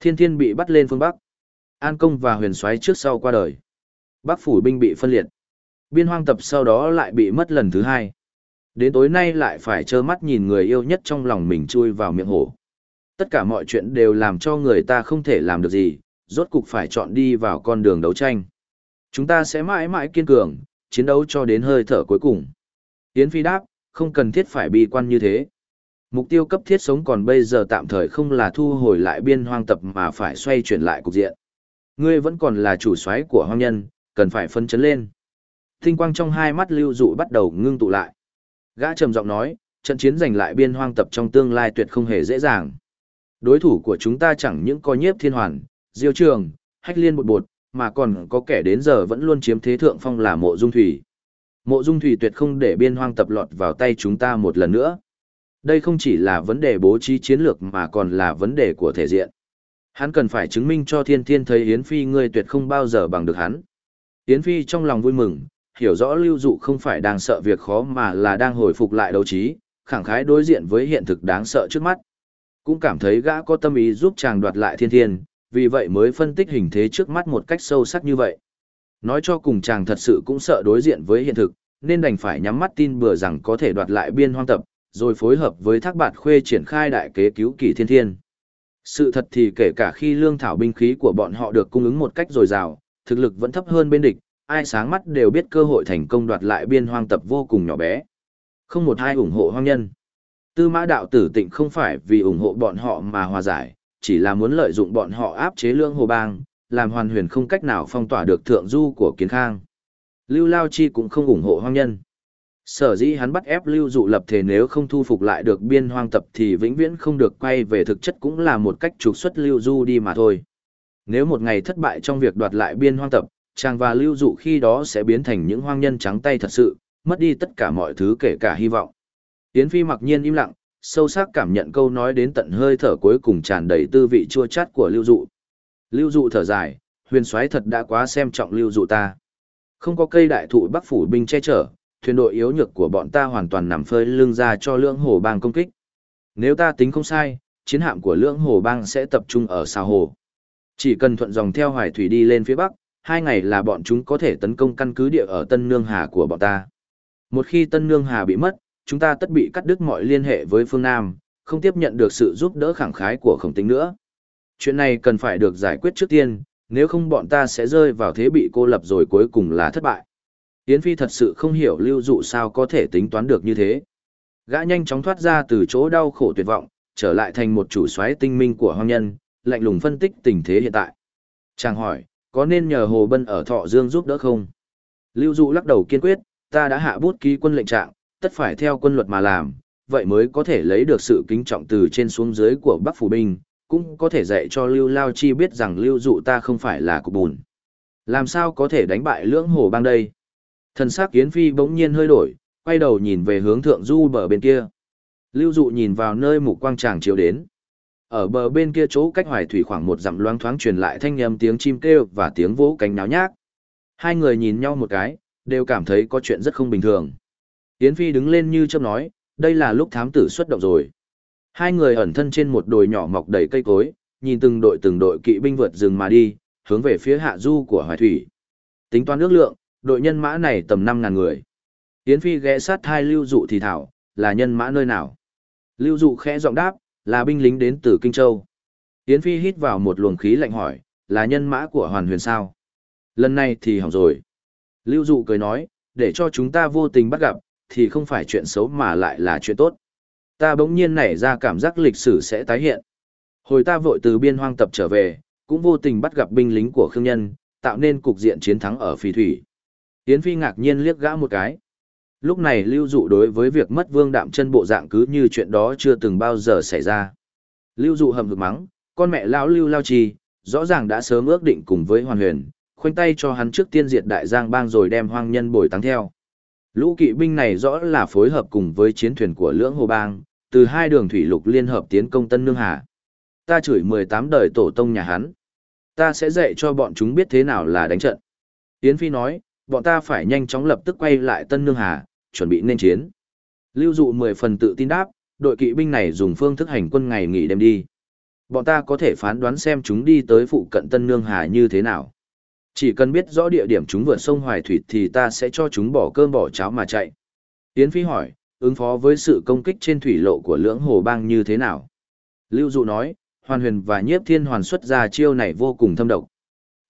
Thiên thiên bị bắt lên phương Bắc. An công và huyền soái trước sau qua đời. Bắc phủ binh bị phân liệt. Biên hoang tập sau đó lại bị mất lần thứ hai. Đến tối nay lại phải trơ mắt nhìn người yêu nhất trong lòng mình chui vào miệng hổ. Tất cả mọi chuyện đều làm cho người ta không thể làm được gì, rốt cục phải chọn đi vào con đường đấu tranh. Chúng ta sẽ mãi mãi kiên cường, chiến đấu cho đến hơi thở cuối cùng. Yến Phi đáp, không cần thiết phải bi quan như thế. Mục tiêu cấp thiết sống còn bây giờ tạm thời không là thu hồi lại biên hoang tập mà phải xoay chuyển lại cục diện. Ngươi vẫn còn là chủ soái của hoang nhân, cần phải phân chấn lên. Tinh quang trong hai mắt lưu dụ bắt đầu ngưng tụ lại. Gã trầm giọng nói, trận chiến giành lại biên hoang tập trong tương lai tuyệt không hề dễ dàng. Đối thủ của chúng ta chẳng những có nhiếp thiên hoàn, diêu trường, hách liên bột bột, mà còn có kẻ đến giờ vẫn luôn chiếm thế thượng phong là mộ dung thủy. Mộ dung thủy tuyệt không để biên hoang tập lọt vào tay chúng ta một lần nữa. Đây không chỉ là vấn đề bố trí chiến lược mà còn là vấn đề của thể diện. Hắn cần phải chứng minh cho thiên thiên thấy Yến Phi ngươi tuyệt không bao giờ bằng được hắn. Yến Phi trong lòng vui mừng, hiểu rõ lưu dụ không phải đang sợ việc khó mà là đang hồi phục lại đấu trí, khẳng khái đối diện với hiện thực đáng sợ trước mắt. Cũng cảm thấy gã có tâm ý giúp chàng đoạt lại thiên thiên, vì vậy mới phân tích hình thế trước mắt một cách sâu sắc như vậy. Nói cho cùng chàng thật sự cũng sợ đối diện với hiện thực, nên đành phải nhắm mắt tin bừa rằng có thể đoạt lại biên hoang tập, rồi phối hợp với thác bạt khuê triển khai đại kế cứu kỳ thiên thiên. Sự thật thì kể cả khi lương thảo binh khí của bọn họ được cung ứng một cách dồi dào, thực lực vẫn thấp hơn bên địch, ai sáng mắt đều biết cơ hội thành công đoạt lại biên hoang tập vô cùng nhỏ bé. Không một ai ủng hộ hoang nhân. Tư mã đạo tử tịnh không phải vì ủng hộ bọn họ mà hòa giải, chỉ là muốn lợi dụng bọn họ áp chế lương hồ bang, làm hoàn huyền không cách nào phong tỏa được thượng du của kiến khang. Lưu Lao Chi cũng không ủng hộ hoang nhân. Sở dĩ hắn bắt ép lưu dụ lập thể nếu không thu phục lại được biên hoang tập thì vĩnh viễn không được quay về thực chất cũng là một cách trục xuất lưu du đi mà thôi. Nếu một ngày thất bại trong việc đoạt lại biên hoang tập, chàng và lưu dụ khi đó sẽ biến thành những hoang nhân trắng tay thật sự, mất đi tất cả mọi thứ kể cả hy vọng. Yến Phi mặc nhiên im lặng, sâu sắc cảm nhận câu nói đến tận hơi thở cuối cùng tràn đầy tư vị chua chát của lưu dụ. Lưu dụ thở dài, huyền soái thật đã quá xem trọng lưu dụ ta. Không có cây đại thụ bắc phủ binh che chở, thuyền đội yếu nhược của bọn ta hoàn toàn nằm phơi lưng ra cho lưỡng hồ bang công kích. Nếu ta tính không sai, chiến hạm của lưỡng hồ bang sẽ tập trung ở sao hồ. Chỉ cần thuận dòng theo hoài thủy đi lên phía bắc, hai ngày là bọn chúng có thể tấn công căn cứ địa ở Tân Nương Hà của bọn ta. Một khi Tân Nương Hà bị mất, chúng ta tất bị cắt đứt mọi liên hệ với phương Nam, không tiếp nhận được sự giúp đỡ khẳng khái của khổng tính nữa. Chuyện này cần phải được giải quyết trước tiên, nếu không bọn ta sẽ rơi vào thế bị cô lập rồi cuối cùng là thất bại. Yến Phi thật sự không hiểu lưu dụ sao có thể tính toán được như thế. Gã nhanh chóng thoát ra từ chỗ đau khổ tuyệt vọng, trở lại thành một chủ soái tinh minh của hoang nhân, lạnh lùng phân tích tình thế hiện tại. Chàng hỏi, có nên nhờ Hồ Bân ở Thọ Dương giúp đỡ không? Lưu dụ lắc đầu kiên quyết, ta đã hạ bút ký quân lệnh trạng, tất phải theo quân luật mà làm, vậy mới có thể lấy được sự kính trọng từ trên xuống dưới của Bắc Phủ Binh, cũng có thể dạy cho Lưu Lao Chi biết rằng Lưu Dụ ta không phải là cục bùn. Làm sao có thể đánh bại lưỡng hồ bang đây? Thần sắc Yến Phi bỗng nhiên hơi đổi, quay đầu nhìn về hướng thượng du bờ bên kia. Lưu Dụ nhìn vào nơi mục quang tràng chiếu đến. Ở bờ bên kia chỗ cách hoài thủy khoảng một dặm loang thoáng truyền lại thanh âm tiếng chim kêu và tiếng vỗ cánh náo nhác. Hai người nhìn nhau một cái, đều cảm thấy có chuyện rất không bình thường. Yến Phi đứng lên như chớp nói, đây là lúc thám tử xuất động rồi. Hai người ẩn thân trên một đồi nhỏ mọc đầy cây cối, nhìn từng đội từng đội kỵ binh vượt rừng mà đi, hướng về phía hạ du của Hoài Thủy. Tính toán ước lượng, đội nhân mã này tầm 5.000 người. Yến Phi ghé sát thai Lưu Dụ thì thảo, là nhân mã nơi nào? Lưu Dụ khẽ giọng đáp, là binh lính đến từ Kinh Châu. Yến Phi hít vào một luồng khí lạnh hỏi, là nhân mã của Hoàn Huyền sao? Lần này thì hỏng rồi. Lưu Dụ cười nói, để cho chúng ta vô tình bắt gặp, thì không phải chuyện xấu mà lại là chuyện tốt. Ta bỗng nhiên nảy ra cảm giác lịch sử sẽ tái hiện. Hồi ta vội từ biên hoang tập trở về, cũng vô tình bắt gặp binh lính của Khương Nhân, tạo nên cục diện chiến thắng ở Phi Thủy. Yến Phi ngạc nhiên liếc gã một cái. Lúc này Lưu Dụ đối với việc mất vương đạm chân bộ dạng cứ như chuyện đó chưa từng bao giờ xảy ra. Lưu Dụ hầm hực mắng, con mẹ lão Lưu Lao Trì, rõ ràng đã sớm ước định cùng với Hoàn Huyền, khoanh tay cho hắn trước tiên diệt đại giang bang rồi đem hoang nhân bồi tăng theo. Lũ kỵ binh này rõ là phối hợp cùng với chiến thuyền của lưỡng hồ bang, từ hai đường thủy lục liên hợp tiến công Tân Nương Hà. Ta chửi 18 đời tổ tông nhà hắn. Ta sẽ dạy cho bọn chúng biết thế nào là đánh trận. Yến Phi nói, bọn ta phải nhanh chóng lập tức quay lại Tân Nương Hà, chuẩn bị nên chiến. Lưu dụ 10 phần tự tin đáp, đội kỵ binh này dùng phương thức hành quân ngày nghỉ đêm đi. Bọn ta có thể phán đoán xem chúng đi tới phụ cận Tân Nương Hà như thế nào. Chỉ cần biết rõ địa điểm chúng vượt sông Hoài Thủy thì ta sẽ cho chúng bỏ cơm bỏ cháo mà chạy. Yến Phi hỏi, ứng phó với sự công kích trên thủy lộ của lưỡng hồ bang như thế nào? Lưu Dụ nói, Hoàn Huyền và Nhiếp Thiên Hoàn xuất ra chiêu này vô cùng thâm độc.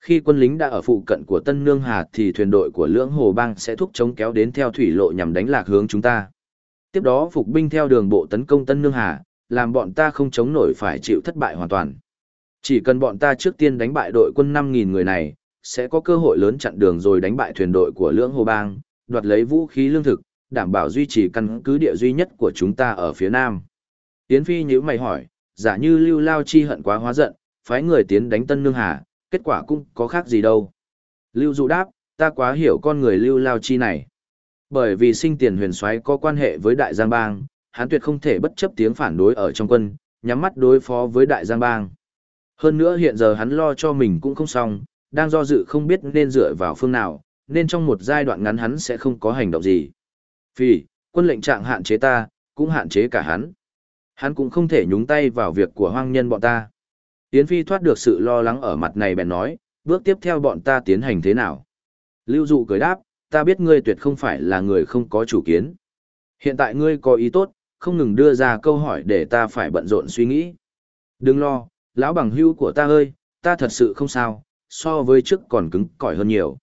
Khi quân lính đã ở phụ cận của Tân Nương Hà thì thuyền đội của lưỡng hồ bang sẽ thúc chống kéo đến theo thủy lộ nhằm đánh lạc hướng chúng ta. Tiếp đó phục binh theo đường bộ tấn công Tân Nương Hà, làm bọn ta không chống nổi phải chịu thất bại hoàn toàn. Chỉ cần bọn ta trước tiên đánh bại đội quân 5.000 người này, sẽ có cơ hội lớn chặn đường rồi đánh bại thuyền đội của lưỡng hồ bang, đoạt lấy vũ khí lương thực, đảm bảo duy trì căn cứ địa duy nhất của chúng ta ở phía nam. Tiến Phi nhíu mày hỏi, giả như Lưu Lao Chi hận quá hóa giận, phái người tiến đánh Tân Nương Hà, kết quả cũng có khác gì đâu. Lưu Dụ đáp, ta quá hiểu con người Lưu Lao Chi này. Bởi vì sinh tiền huyền soái có quan hệ với Đại Giang Bang, hắn tuyệt không thể bất chấp tiếng phản đối ở trong quân, nhắm mắt đối phó với Đại Giang Bang. Hơn nữa hiện giờ hắn lo cho mình cũng không xong, đang do dự không biết nên dựa vào phương nào, nên trong một giai đoạn ngắn hắn sẽ không có hành động gì. Vì, quân lệnh trạng hạn chế ta, cũng hạn chế cả hắn. Hắn cũng không thể nhúng tay vào việc của hoang nhân bọn ta. Yến Phi thoát được sự lo lắng ở mặt này bèn nói, bước tiếp theo bọn ta tiến hành thế nào. Lưu Dụ cười đáp, ta biết ngươi tuyệt không phải là người không có chủ kiến. Hiện tại ngươi có ý tốt, không ngừng đưa ra câu hỏi để ta phải bận rộn suy nghĩ. Đừng lo, lão bằng hưu của ta ơi, ta thật sự không sao, so với trước còn cứng cỏi hơn nhiều.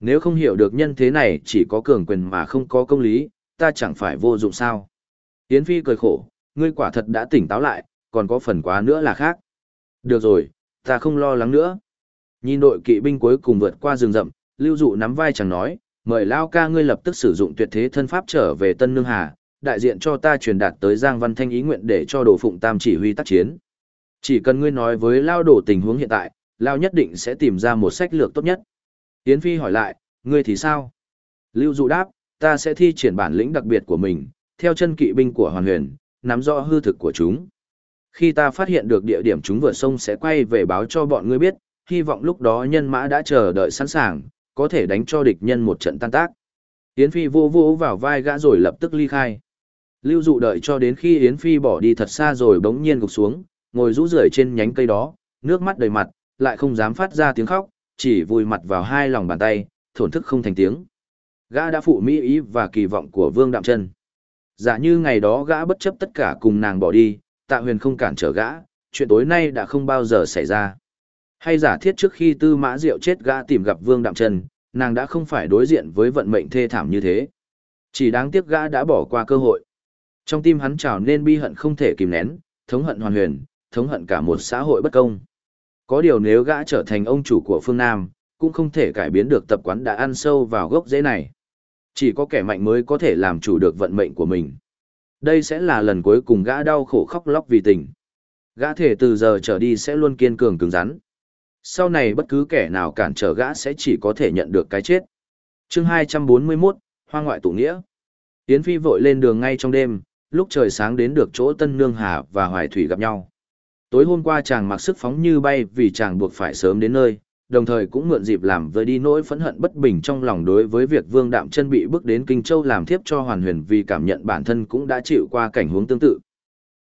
Nếu không hiểu được nhân thế này chỉ có cường quyền mà không có công lý, ta chẳng phải vô dụng sao. Yến Phi cười khổ, ngươi quả thật đã tỉnh táo lại, còn có phần quá nữa là khác. Được rồi, ta không lo lắng nữa. Nhìn đội kỵ binh cuối cùng vượt qua rừng rậm, Lưu Dụ nắm vai chẳng nói, mời Lao ca ngươi lập tức sử dụng tuyệt thế thân pháp trở về Tân Nương Hà, đại diện cho ta truyền đạt tới Giang Văn Thanh ý nguyện để cho Đồ Phụng Tam chỉ huy tác chiến. Chỉ cần ngươi nói với Lao Đổ tình huống hiện tại, Lao nhất định sẽ tìm ra một sách lược tốt nhất. Yến Phi hỏi lại, ngươi thì sao? Lưu Dụ đáp, ta sẽ thi triển bản lĩnh đặc biệt của mình, theo chân kỵ binh của Hoàn Huyền, nắm rõ hư thực của chúng. Khi ta phát hiện được địa điểm chúng vượt sông sẽ quay về báo cho bọn ngươi biết, hy vọng lúc đó nhân mã đã chờ đợi sẵn sàng, có thể đánh cho địch nhân một trận tan tác. Yến Phi vô vô vào vai gã rồi lập tức ly khai. Lưu dụ đợi cho đến khi Yến Phi bỏ đi thật xa rồi bỗng nhiên gục xuống, ngồi rũ rượi trên nhánh cây đó, nước mắt đầy mặt, lại không dám phát ra tiếng khóc, chỉ vùi mặt vào hai lòng bàn tay, thổn thức không thành tiếng. Gã đã phụ mỹ ý và kỳ vọng của Vương Đạm Trân. Giả dạ như ngày đó gã bất chấp tất cả cùng nàng bỏ đi, tạ huyền không cản trở gã, chuyện tối nay đã không bao giờ xảy ra. Hay giả thiết trước khi tư mã diệu chết gã tìm gặp Vương Đạm Trân, nàng đã không phải đối diện với vận mệnh thê thảm như thế. Chỉ đáng tiếc gã đã bỏ qua cơ hội. Trong tim hắn trào nên bi hận không thể kìm nén, thống hận hoàn huyền, thống hận cả một xã hội bất công. Có điều nếu gã trở thành ông chủ của phương Nam, cũng không thể cải biến được tập quán đã ăn sâu vào gốc rễ này. Chỉ có kẻ mạnh mới có thể làm chủ được vận mệnh của mình. Đây sẽ là lần cuối cùng gã đau khổ khóc lóc vì tình. Gã thể từ giờ trở đi sẽ luôn kiên cường cứng rắn. Sau này bất cứ kẻ nào cản trở gã sẽ chỉ có thể nhận được cái chết. chương 241, Hoa ngoại tụ nghĩa. Yến Phi vội lên đường ngay trong đêm, lúc trời sáng đến được chỗ Tân Nương Hà và Hoài Thủy gặp nhau. Tối hôm qua chàng mặc sức phóng như bay vì chàng buộc phải sớm đến nơi, đồng thời cũng mượn dịp làm vơi đi nỗi phẫn hận bất bình trong lòng đối với việc Vương Đạm Chân bị bước đến Kinh Châu làm thiếp cho Hoàn Huyền vì cảm nhận bản thân cũng đã chịu qua cảnh huống tương tự.